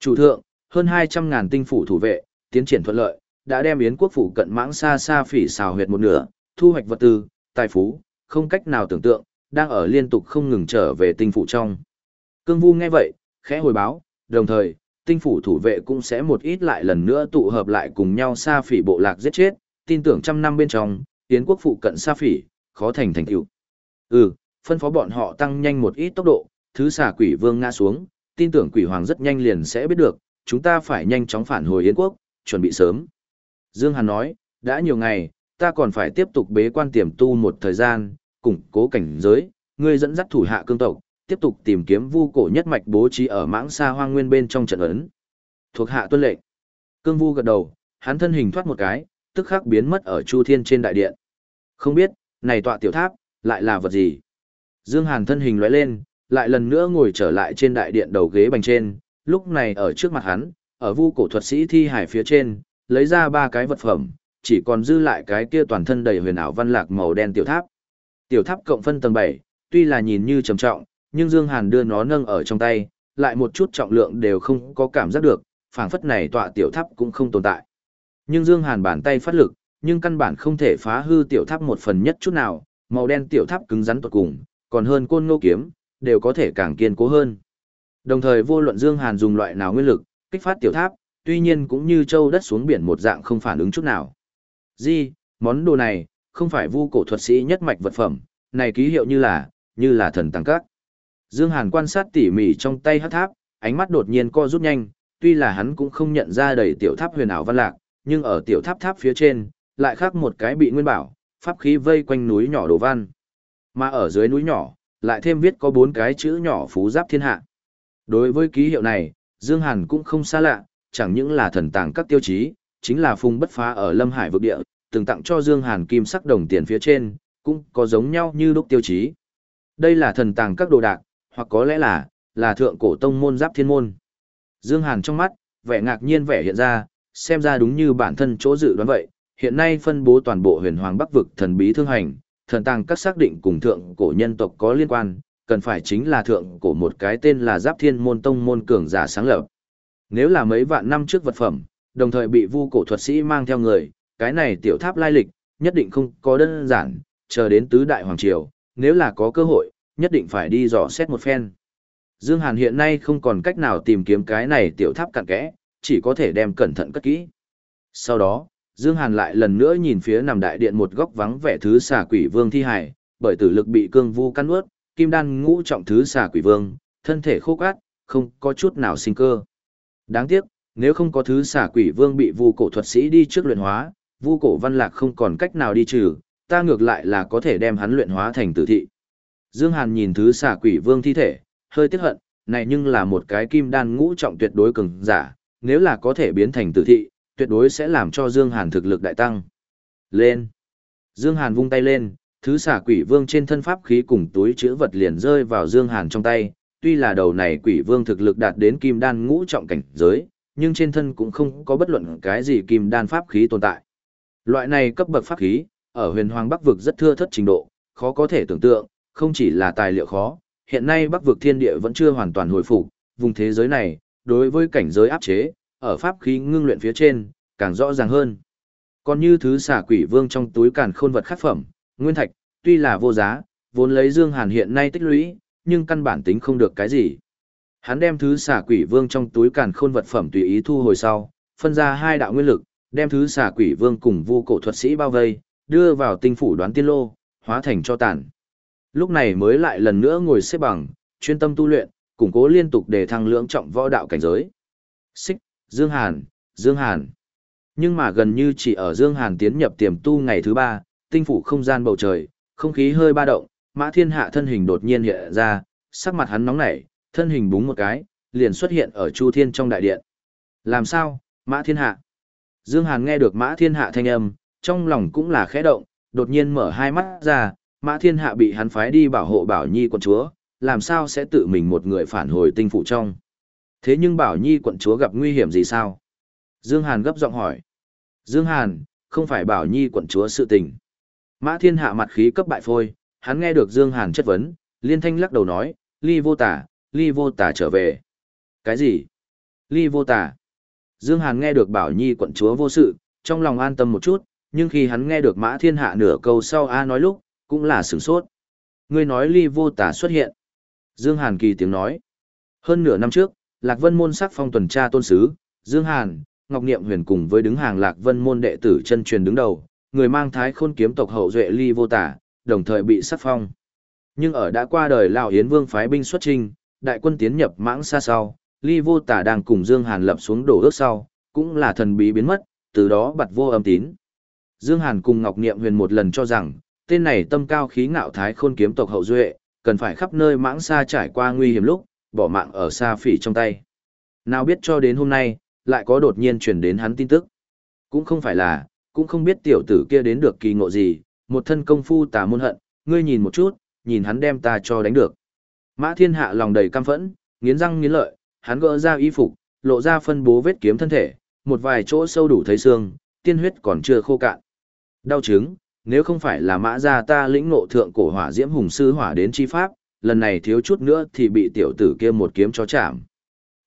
[SPEAKER 1] Chủ thượng, hơn 200 ngàn tinh phủ thủ vệ, tiến triển thuận lợi, đã đem yến quốc phủ cận mãng xa xa phỉ xào huyệt một nửa, thu hoạch vật tư, tài phú, không cách nào tưởng tượng, đang ở liên tục không ngừng trở về tinh phủ trong. Cương vu nghe vậy, khẽ hồi báo, đồng thời, tinh phủ thủ vệ cũng sẽ một ít lại lần nữa tụ hợp lại cùng nhau xa phỉ bộ lạc giết chết, tin tưởng trăm năm bên trong, yến quốc phụ cận xa phỉ, khó thành thành tựu. Ừ, phân phó bọn họ tăng nhanh một ít tốc độ, thứ xà quỷ vương ngã xuống, tin tưởng quỷ hoàng rất nhanh liền sẽ biết được, chúng ta phải nhanh chóng phản hồi Yến quốc, chuẩn bị sớm. Dương Hàn nói, đã nhiều ngày, ta còn phải tiếp tục bế quan tiềm tu một thời gian, củng cố cảnh giới, ngươi dẫn dắt thủ hạ cương tộc, tiếp tục tìm kiếm vu cổ nhất mạch bố trí ở mãng xa hoang nguyên bên trong trận ấn. Thuộc hạ tuân lệnh. Cương vu gật đầu, hắn thân hình thoát một cái, tức khắc biến mất ở Chu Thiên trên đại điện. Không biết, này tọa tiểu tháp, lại là vật gì? Dương Hàn thân hình lóe lên, lại lần nữa ngồi trở lại trên đại điện đầu ghế bành trên, lúc này ở trước mặt hắn, ở vu cổ thuật sĩ thi hải phía trên, lấy ra ba cái vật phẩm, chỉ còn dư lại cái kia toàn thân đầy huyền ảo văn lạc màu đen tiểu tháp. Tiểu tháp cộng phân tầng 7, tuy là nhìn như trầm trọng, nhưng Dương Hàn đưa nó nâng ở trong tay, lại một chút trọng lượng đều không có cảm giác được, phảng phất này tọa tiểu tháp cũng không tồn tại. Nhưng Dương Hàn bàn tay phát lực, nhưng căn bản không thể phá hư tiểu tháp một phần nhất chút nào, màu đen tiểu tháp cứng rắn tuyệt cùng, còn hơn côn ngô kiếm, đều có thể càng kiên cố hơn. Đồng thời vô luận Dương Hàn dùng loại nào nguyên lực, kích phát tiểu tháp, tuy nhiên cũng như châu đất xuống biển một dạng không phản ứng chút nào. Di, món đồ này, không phải vu cổ thuật sĩ nhất mạch vật phẩm, này ký hiệu như là, như là thần tăng các. Dương Hàn quan sát tỉ mỉ trong tay hắc tháp, ánh mắt đột nhiên co rút nhanh, tuy là hắn cũng không nhận ra đầy tiểu tháp huyền ảo văn lạc, nhưng ở tiểu tháp tháp phía trên, lại khác một cái bị nguyên bảo, pháp khí vây quanh núi nhỏ đồ văn. Mà ở dưới núi nhỏ, lại thêm viết có bốn cái chữ nhỏ phú giáp thiên hạ. Đối với ký hiệu này, Dương Hàn cũng không xa lạ, chẳng những là thần tàng các tiêu chí, chính là phùng bất phá ở Lâm Hải vực địa, từng tặng cho Dương Hàn kim sắc đồng tiền phía trên, cũng có giống nhau như đúc tiêu chí. Đây là thần tàng các đồ đạc, hoặc có lẽ là, là thượng cổ tông môn giáp thiên môn. Dương Hàn trong mắt, vẻ ngạc nhiên vẻ hiện ra, xem ra đúng như bản thân chỗ dự đoán vậy, hiện nay phân bố toàn bộ huyền hoàng bắc vực thần bí thương hành, thần tàng các xác định cùng thượng cổ nhân tộc có liên quan, cần phải chính là thượng cổ một cái tên là Giáp Thiên Môn Tông môn cường giả sáng lập. Nếu là mấy vạn năm trước vật phẩm, đồng thời bị vu cổ thuật sĩ mang theo người, cái này tiểu tháp lai lịch, nhất định không có đơn giản, chờ đến tứ đại hoàng triều, nếu là có cơ hội, nhất định phải đi dò xét một phen. Dương Hàn hiện nay không còn cách nào tìm kiếm cái này tiểu tháp cặn kẽ, chỉ có thể đem cẩn thận cất kỹ. Sau đó, Dương Hàn lại lần nữa nhìn phía nằm đại điện một góc vắng vẻ thứ xà quỷ vương thi hải, bởi tử lực bị cương vu căn ướt, kim đan ngũ trọng thứ xà quỷ vương, thân thể khô cát, không có chút nào sinh cơ. Đáng tiếc, nếu không có thứ xà quỷ vương bị vu cổ thuật sĩ đi trước luyện hóa, vu cổ văn lạc không còn cách nào đi trừ, ta ngược lại là có thể đem hắn luyện hóa thành tử thị. Dương Hàn nhìn thứ xà quỷ vương thi thể, hơi tiếc hận, này nhưng là một cái kim đan ngũ trọng tuyệt đối cường giả, nếu là có thể biến thành tử thị, tuyệt đối sẽ làm cho Dương Hàn thực lực đại tăng. Lên! Dương Hàn vung tay lên, thứ xà quỷ vương trên thân pháp khí cùng túi chữ vật liền rơi vào Dương Hàn trong tay, tuy là đầu này quỷ vương thực lực đạt đến kim đan ngũ trọng cảnh giới, nhưng trên thân cũng không có bất luận cái gì kim đan pháp khí tồn tại. Loại này cấp bậc pháp khí, ở huyền hoàng bắc vực rất thưa thất trình độ, khó có thể tưởng tượng, không chỉ là tài liệu khó, hiện nay bắc vực thiên địa vẫn chưa hoàn toàn hồi phục, vùng thế giới này, đối với cảnh giới áp chế, ở pháp khí ngưng luyện phía trên, càng rõ ràng hơn. Còn như thứ xả quỷ vương trong túi càn khôn vật khắc phẩm, nguyên thạch, tuy là vô giá, vốn lấy Dương Hàn hiện nay tích lũy, nhưng căn bản tính không được cái gì. Hắn đem thứ xả quỷ vương trong túi càn khôn vật phẩm tùy ý thu hồi sau, phân ra hai đạo nguyên lực, đem thứ xả quỷ vương cùng vu cổ thuật sĩ bao vây, đưa vào tinh phủ đoán tiên lô, hóa thành cho tàn. Lúc này mới lại lần nữa ngồi xếp bằng, chuyên tâm tu luyện, củng cố liên tục để thăng lưỡng trọng võ đạo cảnh giới. Xích, Dương Hàn, Dương Hàn. Nhưng mà gần như chỉ ở Dương Hàn tiến nhập tiềm tu ngày thứ ba, tinh phủ không gian bầu trời, không khí hơi ba động, Mã Thiên Hạ thân hình đột nhiên hiện ra, sắc mặt hắn nóng nảy, thân hình búng một cái, liền xuất hiện ở Chu Thiên trong đại điện. Làm sao, Mã Thiên Hạ? Dương Hàn nghe được Mã Thiên Hạ thanh âm, trong lòng cũng là khẽ động, đột nhiên mở hai mắt ra, Mã Thiên Hạ bị hắn phái đi bảo hộ Bảo Nhi quận chúa, làm sao sẽ tự mình một người phản hồi tinh phủ trong. Thế nhưng Bảo Nhi quận chúa gặp nguy hiểm gì sao? Dương Hàn gấp giọng hỏi. Dương Hàn, không phải Bảo Nhi quận chúa sự tình. Mã Thiên Hạ mặt khí cấp bại phôi, hắn nghe được Dương Hàn chất vấn, liên thanh lắc đầu nói, ly vô tả, ly vô tả trở về. Cái gì? Ly vô tả. Dương Hàn nghe được Bảo Nhi quận chúa vô sự, trong lòng an tâm một chút, nhưng khi hắn nghe được Mã Thiên Hạ nửa câu sau A nói lúc, cũng là sửng sốt. Ngươi nói ly vô tả xuất hiện. Dương Hàn kỳ tiếng nói. Hơn nửa năm trước, Lạc Vân môn sắc phong tuần tra tôn sứ, Dương Hàn, Ngọc Niệm Huyền cùng với đứng hàng Lạc Vân môn đệ tử chân truyền đứng đầu, người mang thái khôn kiếm tộc hậu duệ ly vô tả, đồng thời bị sắc phong. Nhưng ở đã qua đời Lão Yến Vương phái binh xuất chinh, đại quân tiến nhập mãng xa sau, ly vô tả đang cùng Dương Hàn lập xuống đổ ước sau, cũng là thần bí biến mất, từ đó bật vô âm tín. Dương Hàn cùng Ngọc Niệm Huyền một lần cho rằng, tên này tâm cao khí ngạo thái khôn kiếm tộc hậu duệ, cần phải khắp nơi mãng xa trải qua nguy hiểm lúc, bỏ mạng ở xa phỉ trong tay. Nào biết cho đến hôm nay, lại có đột nhiên truyền đến hắn tin tức. Cũng không phải là, cũng không biết tiểu tử kia đến được kỳ ngộ gì, một thân công phu tà môn hận, ngươi nhìn một chút, nhìn hắn đem ta cho đánh được. Mã thiên hạ lòng đầy cam phẫn, nghiến răng nghiến lợi, hắn gỡ ra y phục, lộ ra phân bố vết kiếm thân thể, một vài chỗ sâu đủ thấy xương, tiên huyết còn chưa khô cạn. Đau chứng, nếu không phải là mã gia ta lĩnh ngộ thượng cổ hỏa diễm hùng sư hỏa đến chi pháp, lần này thiếu chút nữa thì bị tiểu tử kia một kiếm cho chạm.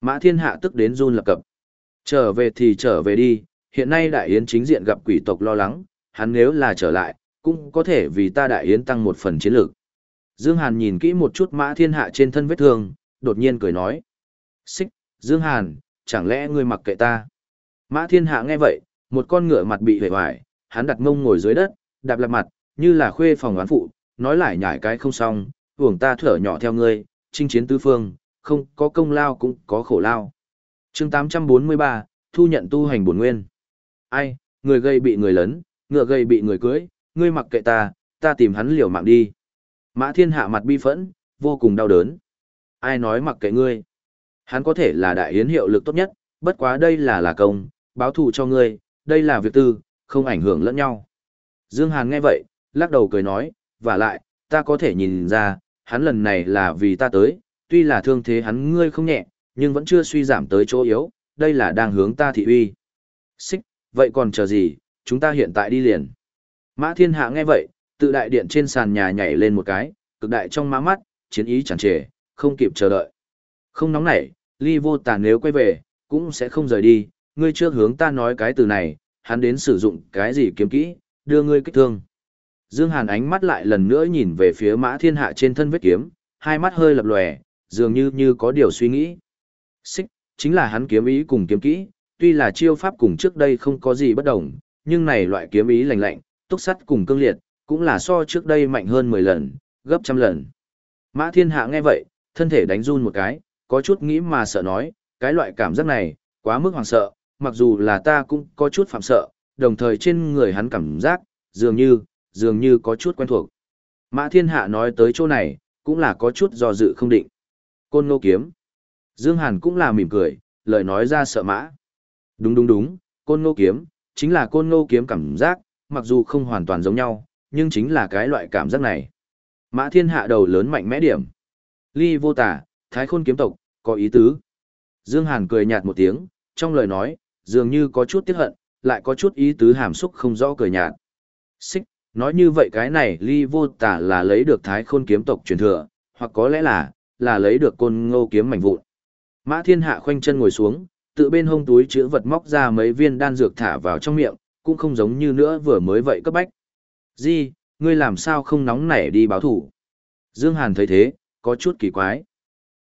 [SPEAKER 1] Mã thiên hạ tức đến run lập cập. Trở về thì trở về đi, hiện nay đại yến chính diện gặp quỷ tộc lo lắng, hắn nếu là trở lại, cũng có thể vì ta đại yến tăng một phần chiến lược. Dương Hàn nhìn kỹ một chút mã thiên hạ trên thân vết thương, đột nhiên cười nói. Xích, Dương Hàn, chẳng lẽ ngươi mặc kệ ta? Mã thiên hạ nghe vậy, một con ngựa mặt bị hề hoài, hắn đặt mông ngồi dưới đất, đạp lạp mặt, như là khuê phòng oán phụ, nói lại nhải cái không xong, hưởng ta thở nhỏ theo ngươi, chinh chiến tứ phương, không có công lao cũng có khổ lao. chương 843, thu nhận tu hành bổn nguyên. Ai, người gây bị người lớn, ngựa gây bị người cưới, ngươi mặc kệ ta, ta tìm hắn liều mạng đi. Mã thiên hạ mặt bi phẫn, vô cùng đau đớn. Ai nói mặc kệ ngươi? Hắn có thể là đại hiến hiệu lực tốt nhất, bất quá đây là là công, báo thù cho ngươi, đây là việc tư, không ảnh hưởng lẫn nhau. Dương Hàn nghe vậy, lắc đầu cười nói, và lại, ta có thể nhìn ra, hắn lần này là vì ta tới, tuy là thương thế hắn ngươi không nhẹ, nhưng vẫn chưa suy giảm tới chỗ yếu, đây là đang hướng ta thị uy. Xích, vậy còn chờ gì, chúng ta hiện tại đi liền. Mã thiên hạ nghe vậy, tự đại điện trên sàn nhà nhảy lên một cái, cực đại trong má mắt, chiến ý chẳng trề, không kịp chờ đợi. Không nóng nảy, ly vô tàn nếu quay về, cũng sẽ không rời đi, ngươi chưa hướng ta nói cái từ này, hắn đến sử dụng cái gì kiếm kỹ, đưa ngươi kích thương. Dương Hàn ánh mắt lại lần nữa nhìn về phía mã thiên hạ trên thân vết kiếm, hai mắt hơi lập lòe, dường như như có điều suy nghĩ. Xích, chính là hắn kiếm ý cùng kiếm kỹ, tuy là chiêu pháp cùng trước đây không có gì bất đồng, nhưng này loại kiếm ý lạnh lạnh, túc sắt cùng cương liệt, cũng là so trước đây mạnh hơn 10 lần, gấp trăm lần. Mã thiên hạ nghe vậy, thân thể đánh run một cái, có chút nghĩ mà sợ nói, cái loại cảm giác này, quá mức hoàng sợ, mặc dù là ta cũng có chút phạm sợ, đồng thời trên người hắn cảm giác, dường như, dường như có chút quen thuộc. Mã thiên hạ nói tới chỗ này, cũng là có chút do dự không định. Côn ngô kiếm. Dương Hàn cũng là mỉm cười, lời nói ra sợ mã. Đúng đúng đúng, côn ngô kiếm, chính là côn ngô kiếm cảm giác, mặc dù không hoàn toàn giống nhau, nhưng chính là cái loại cảm giác này. Mã thiên hạ đầu lớn mạnh mẽ điểm. Ly vô tả, thái khôn kiếm tộc, có ý tứ. Dương Hàn cười nhạt một tiếng, trong lời nói, dường như có chút tiếc hận, lại có chút ý tứ hàm xúc không rõ cười nhạt. Xích, nói như vậy cái này ly vô tả là lấy được thái khôn kiếm tộc truyền thừa, hoặc có lẽ là, là lấy được côn ngô kiếm mảnh vụn. Mã thiên hạ khoanh chân ngồi xuống, tự bên hông túi chứa vật móc ra mấy viên đan dược thả vào trong miệng, cũng không giống như nữa vừa mới vậy cấp bách. Di, ngươi làm sao không nóng nảy đi báo thủ? Dương Hàn thấy thế, có chút kỳ quái.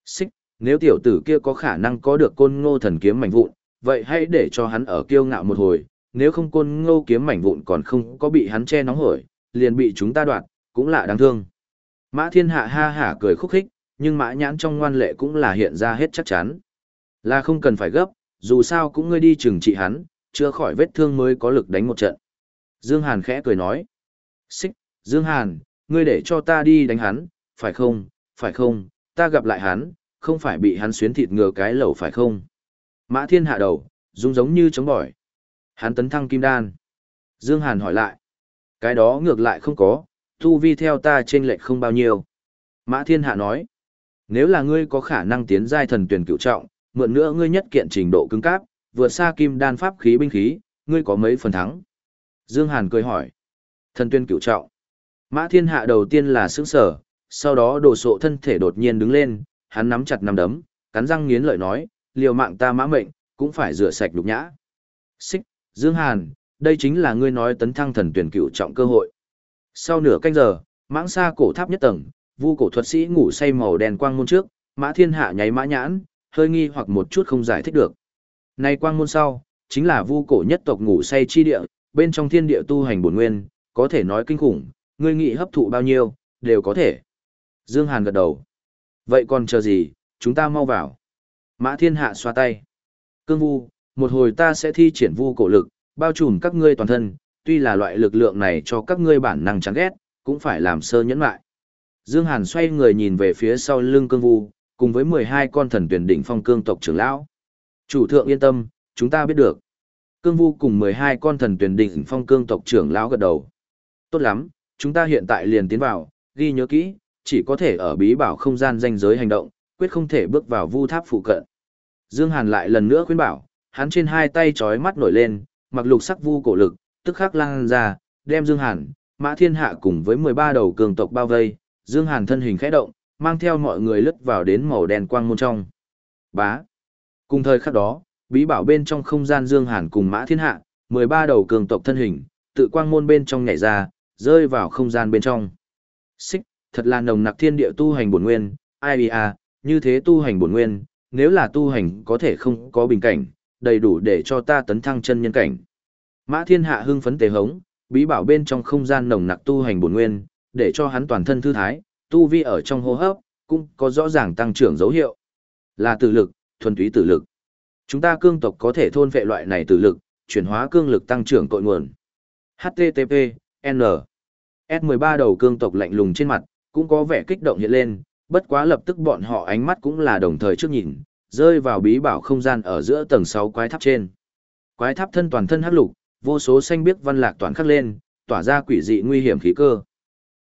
[SPEAKER 1] Xích, nếu tiểu tử kia có khả năng có được côn ngô thần kiếm mảnh vụn, vậy hãy để cho hắn ở kiêu ngạo một hồi, nếu không côn ngô kiếm mảnh vụn còn không có bị hắn che nóng hổi, liền bị chúng ta đoạt, cũng là đáng thương. Mã thiên hạ ha hả cười khúc khích, nhưng mã nhãn trong ngoan lệ cũng là hiện ra hết chắc chắn. Là không cần phải gấp, dù sao cũng ngươi đi trừng trị hắn, chưa khỏi vết thương mới có lực đánh một trận. Dương Hàn khẽ cười nói. Xích, Dương Hàn, ngươi để cho ta đi đánh hắn, phải không, phải không, ta gặp lại hắn, không phải bị hắn xuyến thịt ngừa cái lẩu phải không? Mã thiên hạ đầu, rung giống như chống bỏi. Hắn tấn thăng kim đan. Dương Hàn hỏi lại. Cái đó ngược lại không có, tu vi theo ta trên lệch không bao nhiêu. Mã thiên hạ nói. Nếu là ngươi có khả năng tiến giai thần tuyển cựu trọng, mượn nữa ngươi nhất kiện trình độ cứng cáp, vượt xa kim đan pháp khí binh khí, ngươi có mấy phần thắng? Dương Hàn cười hỏi. Thần tuyển cựu trọng. Mã thiên hạ đầu tiên là sững sở, sau đó đồ sộ thân thể đột nhiên đứng lên, hắn nắm chặt nắm đấm, cắn răng nghiến lợi nói, liều mạng ta mã mệnh, cũng phải rửa sạch nhục nhã. Xích, Dương Hàn, đây chính là ngươi nói tấn thăng thần tuyển cựu trọng cơ hội. Sau nửa canh giờ, mãng xa cổ tháp nhất tầng, vu cổ thuật sĩ ngủ say màu đen quang môn trước, mã thiên hạ nháy mã nhãn, hơi nghi hoặc một chút không giải thích được. Này quang môn sau, chính là vu cổ nhất tộc ngủ say chi địa, bên trong thiên địa tu hành bổn nguyên, có thể nói kinh khủng, ngươi nghĩ hấp thụ bao nhiêu, đều có thể. Dương Hàn gật đầu. Vậy còn chờ gì, chúng ta mau vào. Mã thiên hạ xoa tay. Cương vu, một hồi ta sẽ thi triển vu cổ lực, bao trùm các ngươi toàn thân, tuy là loại lực lượng này cho các ngươi bản năng chán ghét, cũng phải làm sơ nhẫn lại. Dương Hàn xoay người nhìn về phía sau lưng cương vu, cùng với 12 con thần tuyển đỉnh phong cương tộc trưởng lão. Chủ thượng yên tâm, chúng ta biết được. Cương vu cùng 12 con thần tuyển đỉnh phong cương tộc trưởng lão gật đầu. Tốt lắm, chúng ta hiện tại liền tiến vào, ghi nhớ kỹ, chỉ có thể ở bí bảo không gian danh giới hành động, quyết không thể bước vào vu tháp phụ cận. Dương Hàn lại lần nữa khuyên bảo, hắn trên hai tay chói mắt nổi lên, mặc lục sắc vu cổ lực, tức khắc lan ra, đem Dương Hàn, Mã Thiên Hạ cùng với 13 đầu cường tộc bao vây, Dương Hàn thân hình khẽ động, mang theo mọi người lướt vào đến màu đen quang môn trong. Bá. Cùng thời khắc đó, bí bảo bên trong không gian Dương Hàn cùng Mã Thiên Hạ, 13 đầu cường tộc thân hình, tự quang môn bên trong nhảy ra, rơi vào không gian bên trong. Xích, thật là nồng nặc thiên địa tu hành bổn nguyên, ai à, như thế tu hành bổn nguyên, nếu là tu hành có thể không có bình cảnh, đầy đủ để cho ta tấn thăng chân nhân cảnh. Mã thiên hạ hưng phấn tề hống, bí bảo bên trong không gian nồng nặc tu hành bổn nguyên, để cho hắn toàn thân thư thái, tu vi ở trong hô hấp, cũng có rõ ràng tăng trưởng dấu hiệu. Là tử lực, thuần túy tử lực. Chúng ta cương tộc có thể thôn vệ loại này tử lực, chuyển hóa cương lực tăng trưởng cội nguồn. HTTP, N. S13 đầu cương tộc lạnh lùng trên mặt, cũng có vẻ kích động hiện lên, bất quá lập tức bọn họ ánh mắt cũng là đồng thời trước nhìn, rơi vào bí bảo không gian ở giữa tầng 6 quái tháp trên. Quái tháp thân toàn thân hắc lục, vô số xanh biếc văn lạc toàn khắc lên, tỏa ra quỷ dị nguy hiểm khí cơ.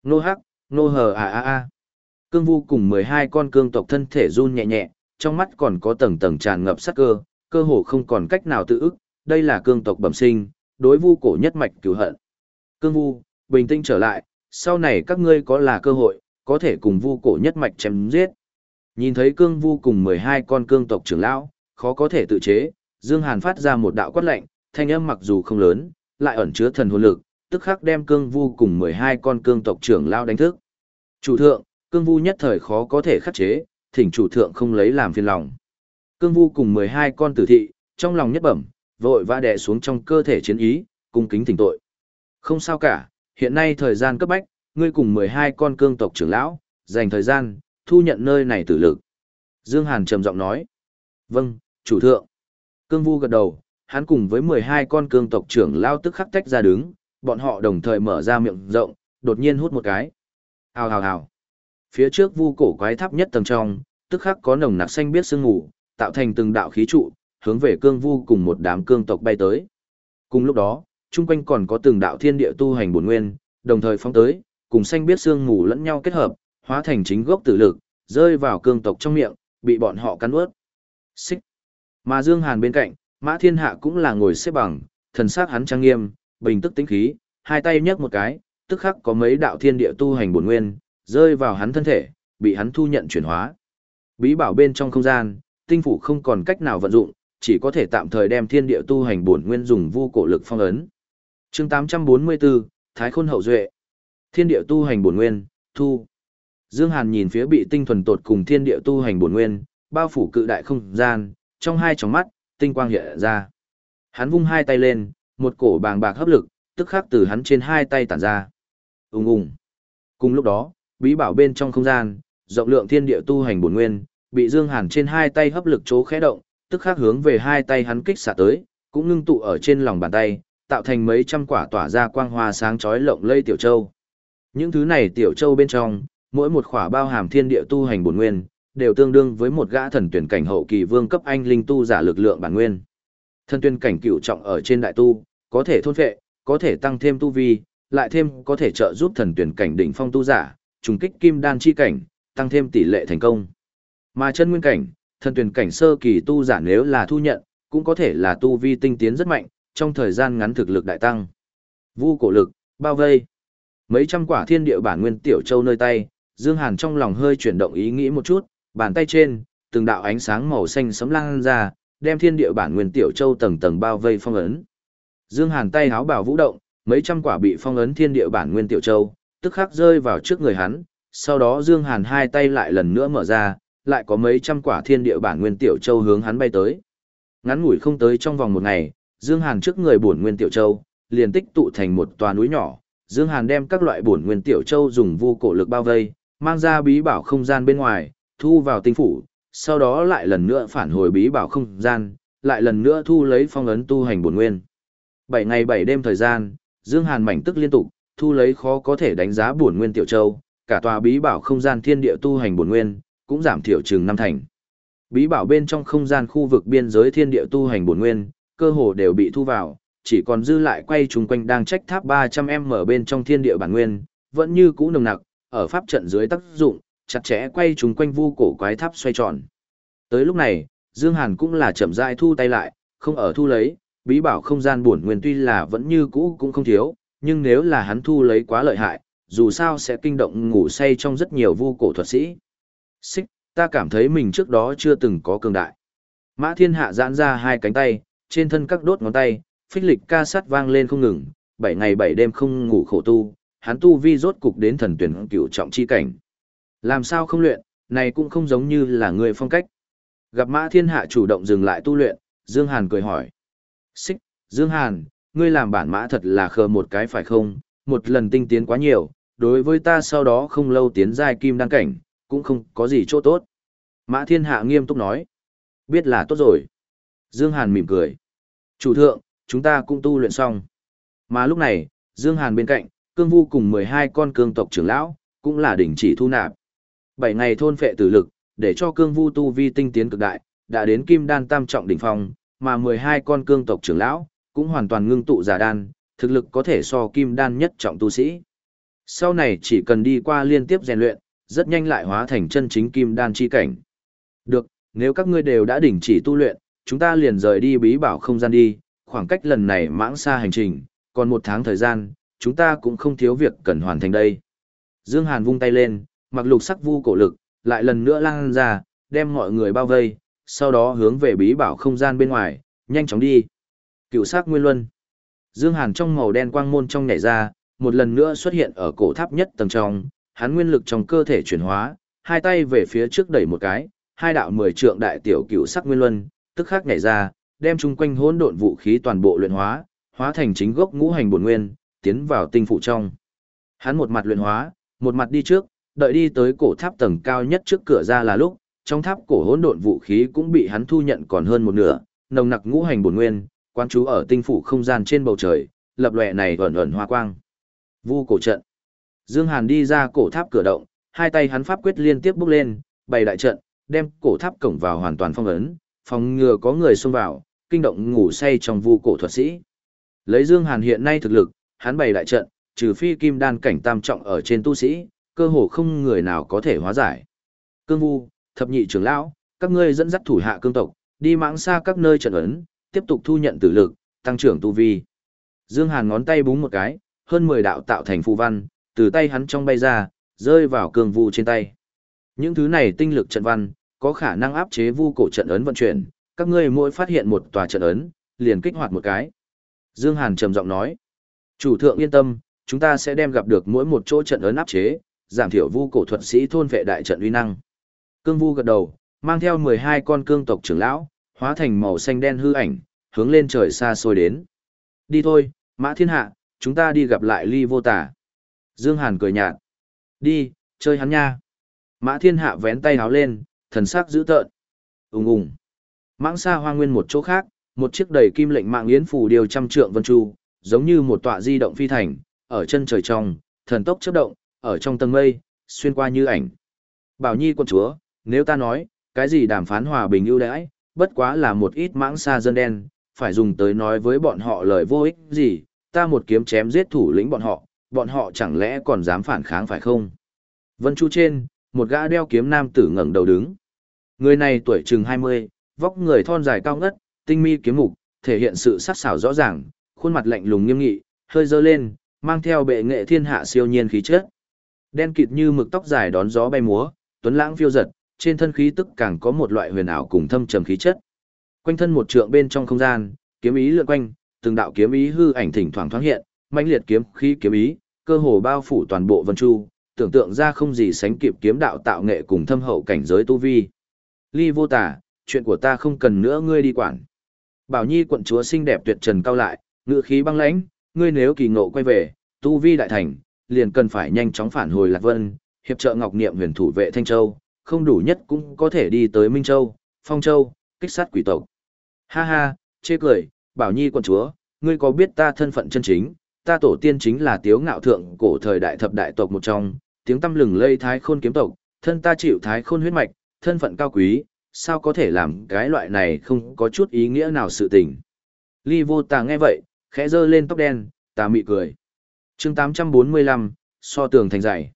[SPEAKER 1] Nô hắc, nô hờ a a a. Cương vu cùng 12 con cương tộc thân thể run nhẹ nhẹ, trong mắt còn có tầng tầng tràn ngập sát cơ, cơ hồ không còn cách nào tự ức, đây là cương tộc bẩm sinh, đối vu cổ nhất mạch cứu hận. Cương vu, bình tĩnh trở lại, sau này các ngươi có là cơ hội, có thể cùng vu cổ nhất mạch chém giết. Nhìn thấy cương vu cùng 12 con cương tộc trưởng lão, khó có thể tự chế, Dương Hàn phát ra một đạo quát lạnh, thanh âm mặc dù không lớn, lại ẩn chứa thần hồn lực, tức khắc đem cương vu cùng 12 con cương tộc trưởng lão đánh thức. Chủ thượng, cương vu nhất thời khó có thể khắc chế, thỉnh chủ thượng không lấy làm phiền lòng. Cương vu cùng 12 con tử thị, trong lòng nhất bẩm, vội vã đè xuống trong cơ thể chiến ý, cung kính thỉnh tội. Không sao cả, hiện nay thời gian cấp bách, ngươi cùng 12 con cương tộc trưởng lão, dành thời gian, thu nhận nơi này tử lực. Dương Hàn trầm giọng nói. Vâng, chủ thượng. Cương vu gật đầu, hắn cùng với 12 con cương tộc trưởng lao tức khắc tách ra đứng, bọn họ đồng thời mở ra miệng rộng, đột nhiên hút một cái. Hào hào hào. Phía trước vu cổ quái tháp nhất tầng trong, tức khắc có nồng nặc xanh biết sương ngủ, tạo thành từng đạo khí trụ, hướng về cương vu cùng một đám cương tộc bay tới. Cùng lúc đó, chung quanh còn có từng đạo thiên địa tu hành bổn nguyên, đồng thời phóng tới, cùng xanh biết sương ngủ lẫn nhau kết hợp, hóa thành chính gốc tử lực, rơi vào cương tộc trong miệng, bị bọn họ cắn ướt. Xích. Mà Dương Hàn bên cạnh, Mã Thiên Hạ cũng là ngồi xếp bằng, thần sắc hắn trang nghiêm, bình tức tĩnh khí, hai tay nhấc một cái, tức khắc có mấy đạo thiên địa tu hành bổn nguyên, rơi vào hắn thân thể, bị hắn thu nhận chuyển hóa. Bí bảo bên trong không gian, tinh phủ không còn cách nào vận dụng, chỉ có thể tạm thời đem thiên địa tu hành bổn nguyên dùng vu cổ lực phong ấn. Chương 844, Thái Khôn hậu duệ. Thiên địa tu hành bổn nguyên, thu. Dương Hàn nhìn phía bị tinh thuần tột cùng thiên địa tu hành bổn nguyên, bao phủ cự đại không gian, trong hai tròng mắt, tinh quang hiện ra. Hắn vung hai tay lên, một cổ bàng bạc hấp lực, tức khắc từ hắn trên hai tay tản ra. Ùng ùng. Cùng lúc đó, bí bảo bên trong không gian, rộng lượng thiên địa tu hành bổn nguyên, bị Dương Hàn trên hai tay hấp lực chố khẽ động, tức khắc hướng về hai tay hắn kích xạ tới, cũng ngưng tụ ở trên lòng bàn tay, tạo thành mấy trăm quả tỏa ra quang hoa sáng chói lộng lây tiểu châu. Những thứ này tiểu châu bên trong, mỗi một khỏa bao hàm thiên địa tu hành bổn nguyên, đều tương đương với một gã thần tuyển cảnh hậu kỳ vương cấp anh linh tu giả lực lượng bản nguyên. Thần tuyển cảnh cựu trọng ở trên đại tu, có thể thôn phệ, có thể tăng thêm tu vi, lại thêm có thể trợ giúp thần tuyển cảnh đỉnh phong tu giả, trùng kích kim đan chi cảnh, tăng thêm tỷ lệ thành công. Mà chân nguyên cảnh, thần tuyển cảnh sơ kỳ tu giả nếu là thu nhận, cũng có thể là tu vi tinh tiến rất mạnh, trong thời gian ngắn thực lực đại tăng. Vu cổ lực, bao vây. Mấy trăm quả thiên địa bản nguyên tiểu châu nơi tay, Dương Hàn trong lòng hơi chuyển động ý nghĩ một chút, bàn tay trên, từng đạo ánh sáng màu xanh sấm lan ra, đem thiên địa bản nguyên tiểu châu tầng tầng bao vây phong ấn. Dương Hàn tay háo bảo vũ động, mấy trăm quả bị phong ấn thiên địa bản nguyên tiểu châu, tức khắc rơi vào trước người hắn, sau đó Dương Hàn hai tay lại lần nữa mở ra, lại có mấy trăm quả thiên địa bản nguyên tiểu châu hướng hắn bay tới. Ngắn ngủi không tới trong vòng một ngày, Dương Hàn trước người bổn nguyên tiểu châu, liền tích tụ thành một tòa núi nhỏ. Dương Hàn đem các loại bổn nguyên tiểu châu dùng vô cổ lực bao vây, mang ra bí bảo không gian bên ngoài, thu vào tinh phủ, sau đó lại lần nữa phản hồi bí bảo không gian, lại lần nữa thu lấy phong ấn tu hành bổn nguyên. 7 ngày 7 đêm thời gian, Dương Hàn mảnh tức liên tục, thu lấy khó có thể đánh giá bổn nguyên tiểu châu, cả tòa bí bảo không gian thiên địa tu hành bổn nguyên, cũng giảm thiểu chừng năm thành. Bí bảo bên trong không gian khu vực biên giới thiên địa tu hành bổn nguyên, cơ hồ đều bị thu vào, chỉ còn dư lại quay trùng quanh đang trách tháp 300m bên trong thiên địa bản nguyên, vẫn như cũ nồng nặc, ở pháp trận dưới tác dụng, chặt chẽ quay chúng quanh vu cổ quái tháp xoay tròn. Tới lúc này, Dương Hàn cũng là chậm rãi thu tay lại, không ở thu lấy, bí bảo không gian bổn nguyên tuy là vẫn như cũ cũng không thiếu, nhưng nếu là hắn thu lấy quá lợi hại, dù sao sẽ kinh động ngủ say trong rất nhiều vu cổ thuật sĩ. Xích, ta cảm thấy mình trước đó chưa từng có cường đại. Mã thiên hạ giãn ra hai cánh tay, trên thân các đốt ngón tay, phích lịch ca sát vang lên không ngừng, bảy ngày bảy đêm không ngủ khổ tu, hắn tu vi rốt cục đến thần tuyển cửu trọng chi cảnh. Làm sao không luyện, này cũng không giống như là người phong cách. Gặp Mã Thiên Hạ chủ động dừng lại tu luyện, Dương Hàn cười hỏi. Xích, Dương Hàn, ngươi làm bản mã thật là khờ một cái phải không, một lần tinh tiến quá nhiều, đối với ta sau đó không lâu tiến giai kim đăng cảnh, cũng không có gì chỗ tốt. Mã Thiên Hạ nghiêm túc nói. Biết là tốt rồi. Dương Hàn mỉm cười. Chủ thượng, chúng ta cũng tu luyện xong. Mà lúc này, Dương Hàn bên cạnh, cương vu cùng 12 con cương tộc trưởng lão, cũng là đỉnh chỉ thu nạp. 7 ngày thôn phệ tử lực, để cho cương vu tu vi tinh tiến cực đại, đã đến kim đan tam trọng đỉnh phong, mà 12 con cương tộc trưởng lão, cũng hoàn toàn ngưng tụ giả đan, thực lực có thể so kim đan nhất trọng tu sĩ. Sau này chỉ cần đi qua liên tiếp rèn luyện, rất nhanh lại hóa thành chân chính kim đan chi cảnh. Được, nếu các ngươi đều đã đỉnh chỉ tu luyện, chúng ta liền rời đi bí bảo không gian đi, khoảng cách lần này mãng xa hành trình, còn một tháng thời gian, chúng ta cũng không thiếu việc cần hoàn thành đây. Dương Hàn vung tay lên, mặc lục sắc vu cổ lực, lại lần nữa lan ra, đem mọi người bao vây, sau đó hướng về bí bảo không gian bên ngoài, nhanh chóng đi. Cựu sắc nguyên luân. Dương Hàn trong màu đen quang môn trong nhảy ra, một lần nữa xuất hiện ở cổ tháp nhất tầng trong, hắn nguyên lực trong cơ thể chuyển hóa, hai tay về phía trước đẩy một cái, hai đạo mười trượng đại tiểu cựu sắc nguyên luân, tức khắc nhảy ra, đem chung quanh hỗn độn vũ khí toàn bộ luyện hóa, hóa thành chính gốc ngũ hành bổn nguyên, tiến vào tinh phủ trong. Hắn một mặt luyện hóa, một mặt đi trước, đợi đi tới cổ tháp tầng cao nhất trước cửa ra là lúc, trong tháp cổ hỗn độn vũ khí cũng bị hắn thu nhận còn hơn một nửa, nồng nặc ngũ hành bổn nguyên, quan chú ở tinh phủ không gian trên bầu trời, lập lòe này ẩn ẩn hoa quang. Vu cổ trận. Dương Hàn đi ra cổ tháp cửa động, hai tay hắn pháp quyết liên tiếp bước lên, bày đại trận, đem cổ tháp cổng vào hoàn toàn phong ấn, phòng ngừa có người xông vào, kinh động ngủ say trong vu cổ thuật sĩ. Lấy Dương Hàn hiện nay thực lực, hắn bày đại trận, trừ phi kim đan cảnh tam trọng ở trên tu sĩ, cơ hồ không người nào có thể hóa giải. Cương Vu, thập nhị trưởng lão, các ngươi dẫn dắt thủ hạ cương tộc, đi mãng xa các nơi trận ấn, tiếp tục thu nhận tử lực, tăng trưởng tu vi. Dương Hàn ngón tay búng một cái, hơn 10 đạo tạo thành phù văn, từ tay hắn trong bay ra, rơi vào cương vu trên tay. Những thứ này tinh lực trận văn, có khả năng áp chế vu cổ trận ấn vận chuyển, các ngươi mỗi phát hiện một tòa trận ấn, liền kích hoạt một cái. Dương Hàn trầm giọng nói, chủ thượng yên tâm, chúng ta sẽ đem gặp được mỗi một chỗ trận ấn áp chế, giảm thiểu vu cổ thuật sĩ thôn vệ đại trận uy năng. Cương vu gật đầu, mang theo 12 con cương tộc trưởng lão, hóa thành màu xanh đen hư ảnh, hướng lên trời xa xôi đến. Đi thôi, Mã Thiên Hạ, chúng ta đi gặp lại Ly Vô Tả. Dương Hàn cười nhạt. Đi, chơi hắn nha. Mã Thiên Hạ vén tay háo lên, thần sắc dữ tợn. Ùng ùng. Mãng xa hoa nguyên một chỗ khác, một chiếc đầy kim lệnh mạng yến phủ điều trăm trượng vân chu, giống như một tọa di động phi thành, ở chân trời trong, thần tốc chớp động, ở trong tầng mây, xuyên qua như ảnh. Bảo Nhi quân chúa, nếu ta nói, cái gì đàm phán hòa bình ưu đãi, bất quá là một ít mãng xa dân đen, phải dùng tới nói với bọn họ lời vô ích gì, ta một kiếm chém giết thủ lĩnh bọn họ, bọn họ chẳng lẽ còn dám phản kháng phải không? Vân Chu trên, một gã đeo kiếm nam tử ngẩng đầu đứng. Người này tuổi chừng 20, vóc người thon dài cao ngất, tinh mi kiếm mục, thể hiện sự sắc sảo rõ ràng, khuôn mặt lạnh lùng nghiêm nghị, hơi dơ lên, mang theo bệ nghệ thiên hạ siêu nhiên khí chất. Đen kịt như mực tóc dài đón gió bay múa, tuấn lãng phiêu giật, trên thân khí tức càng có một loại huyền ảo cùng thâm trầm khí chất. Quanh thân một trượng bên trong không gian, kiếm ý lượn quanh, từng đạo kiếm ý hư ảnh thỉnh thoảng thoáng hiện, mãnh liệt kiếm khí kiếm ý, cơ hồ bao phủ toàn bộ vân chu, tưởng tượng ra không gì sánh kịp kiếm đạo tạo nghệ cùng thâm hậu cảnh giới tu vi. Ly vô tả, chuyện của ta không cần nữa ngươi đi quản. Bảo Nhi quận chúa xinh đẹp tuyệt trần cao lại, ngữ khí băng lãnh, ngươi nếu kỳ ngộ quay về, tu vi đại thành, liền cần phải nhanh chóng phản hồi Lạc Vân, hiệp trợ Ngọc Niệm huyền thủ vệ Thanh Châu, không đủ nhất cũng có thể đi tới Minh Châu, Phong Châu, kích sát quỷ tộc. Ha ha, chê cười, Bảo Nhi quận chúa, ngươi có biết ta thân phận chân chính, ta tổ tiên chính là tiếu ngạo thượng cổ thời đại thập đại tộc một trong, tiếng tâm lừng lây thái khôn kiếm tộc, thân ta chịu thái khôn huyết mạch, thân phận cao quý, sao có thể làm cái loại này không có chút ý nghĩa nào sự tình. Ly vô tà nghe vậy, khẽ giơ lên tóc đen, tà mị cười. chương 845, so tường thành dày.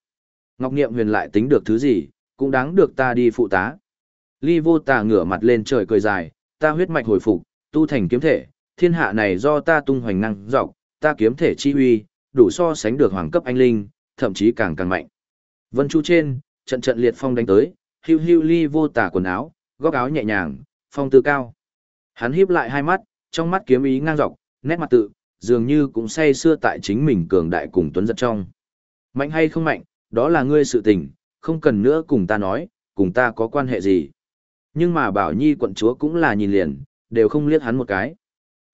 [SPEAKER 1] Ngọc Niệm huyền lại tính được thứ gì, cũng đáng được ta đi phụ tá. Ly vô tà ngửa mặt lên trời cười dài, ta huyết mạch hồi phục, tu thành kiếm thể, thiên hạ này do ta tung hoành năng dọc, ta kiếm thể chi huy đủ so sánh được hoàng cấp anh linh, thậm chí càng càng mạnh. Vân Chu trên, trận trận liệt phong đánh tới, hưu hưu ly vô tà quần áo, góc áo nhẹ nhàng, phong tư cao. Hắn híp lại hai mắt, trong mắt kiếm ý ngang dọc, nét mặt tự, dường như cũng say xưa tại chính mình cường đại cùng tuấn giật trong. Mạnh hay không mạnh, đó là ngươi sự tình, không cần nữa cùng ta nói, cùng ta có quan hệ gì. Nhưng mà Bảo Nhi quận chúa cũng là nhìn liền, đều không liếc hắn một cái.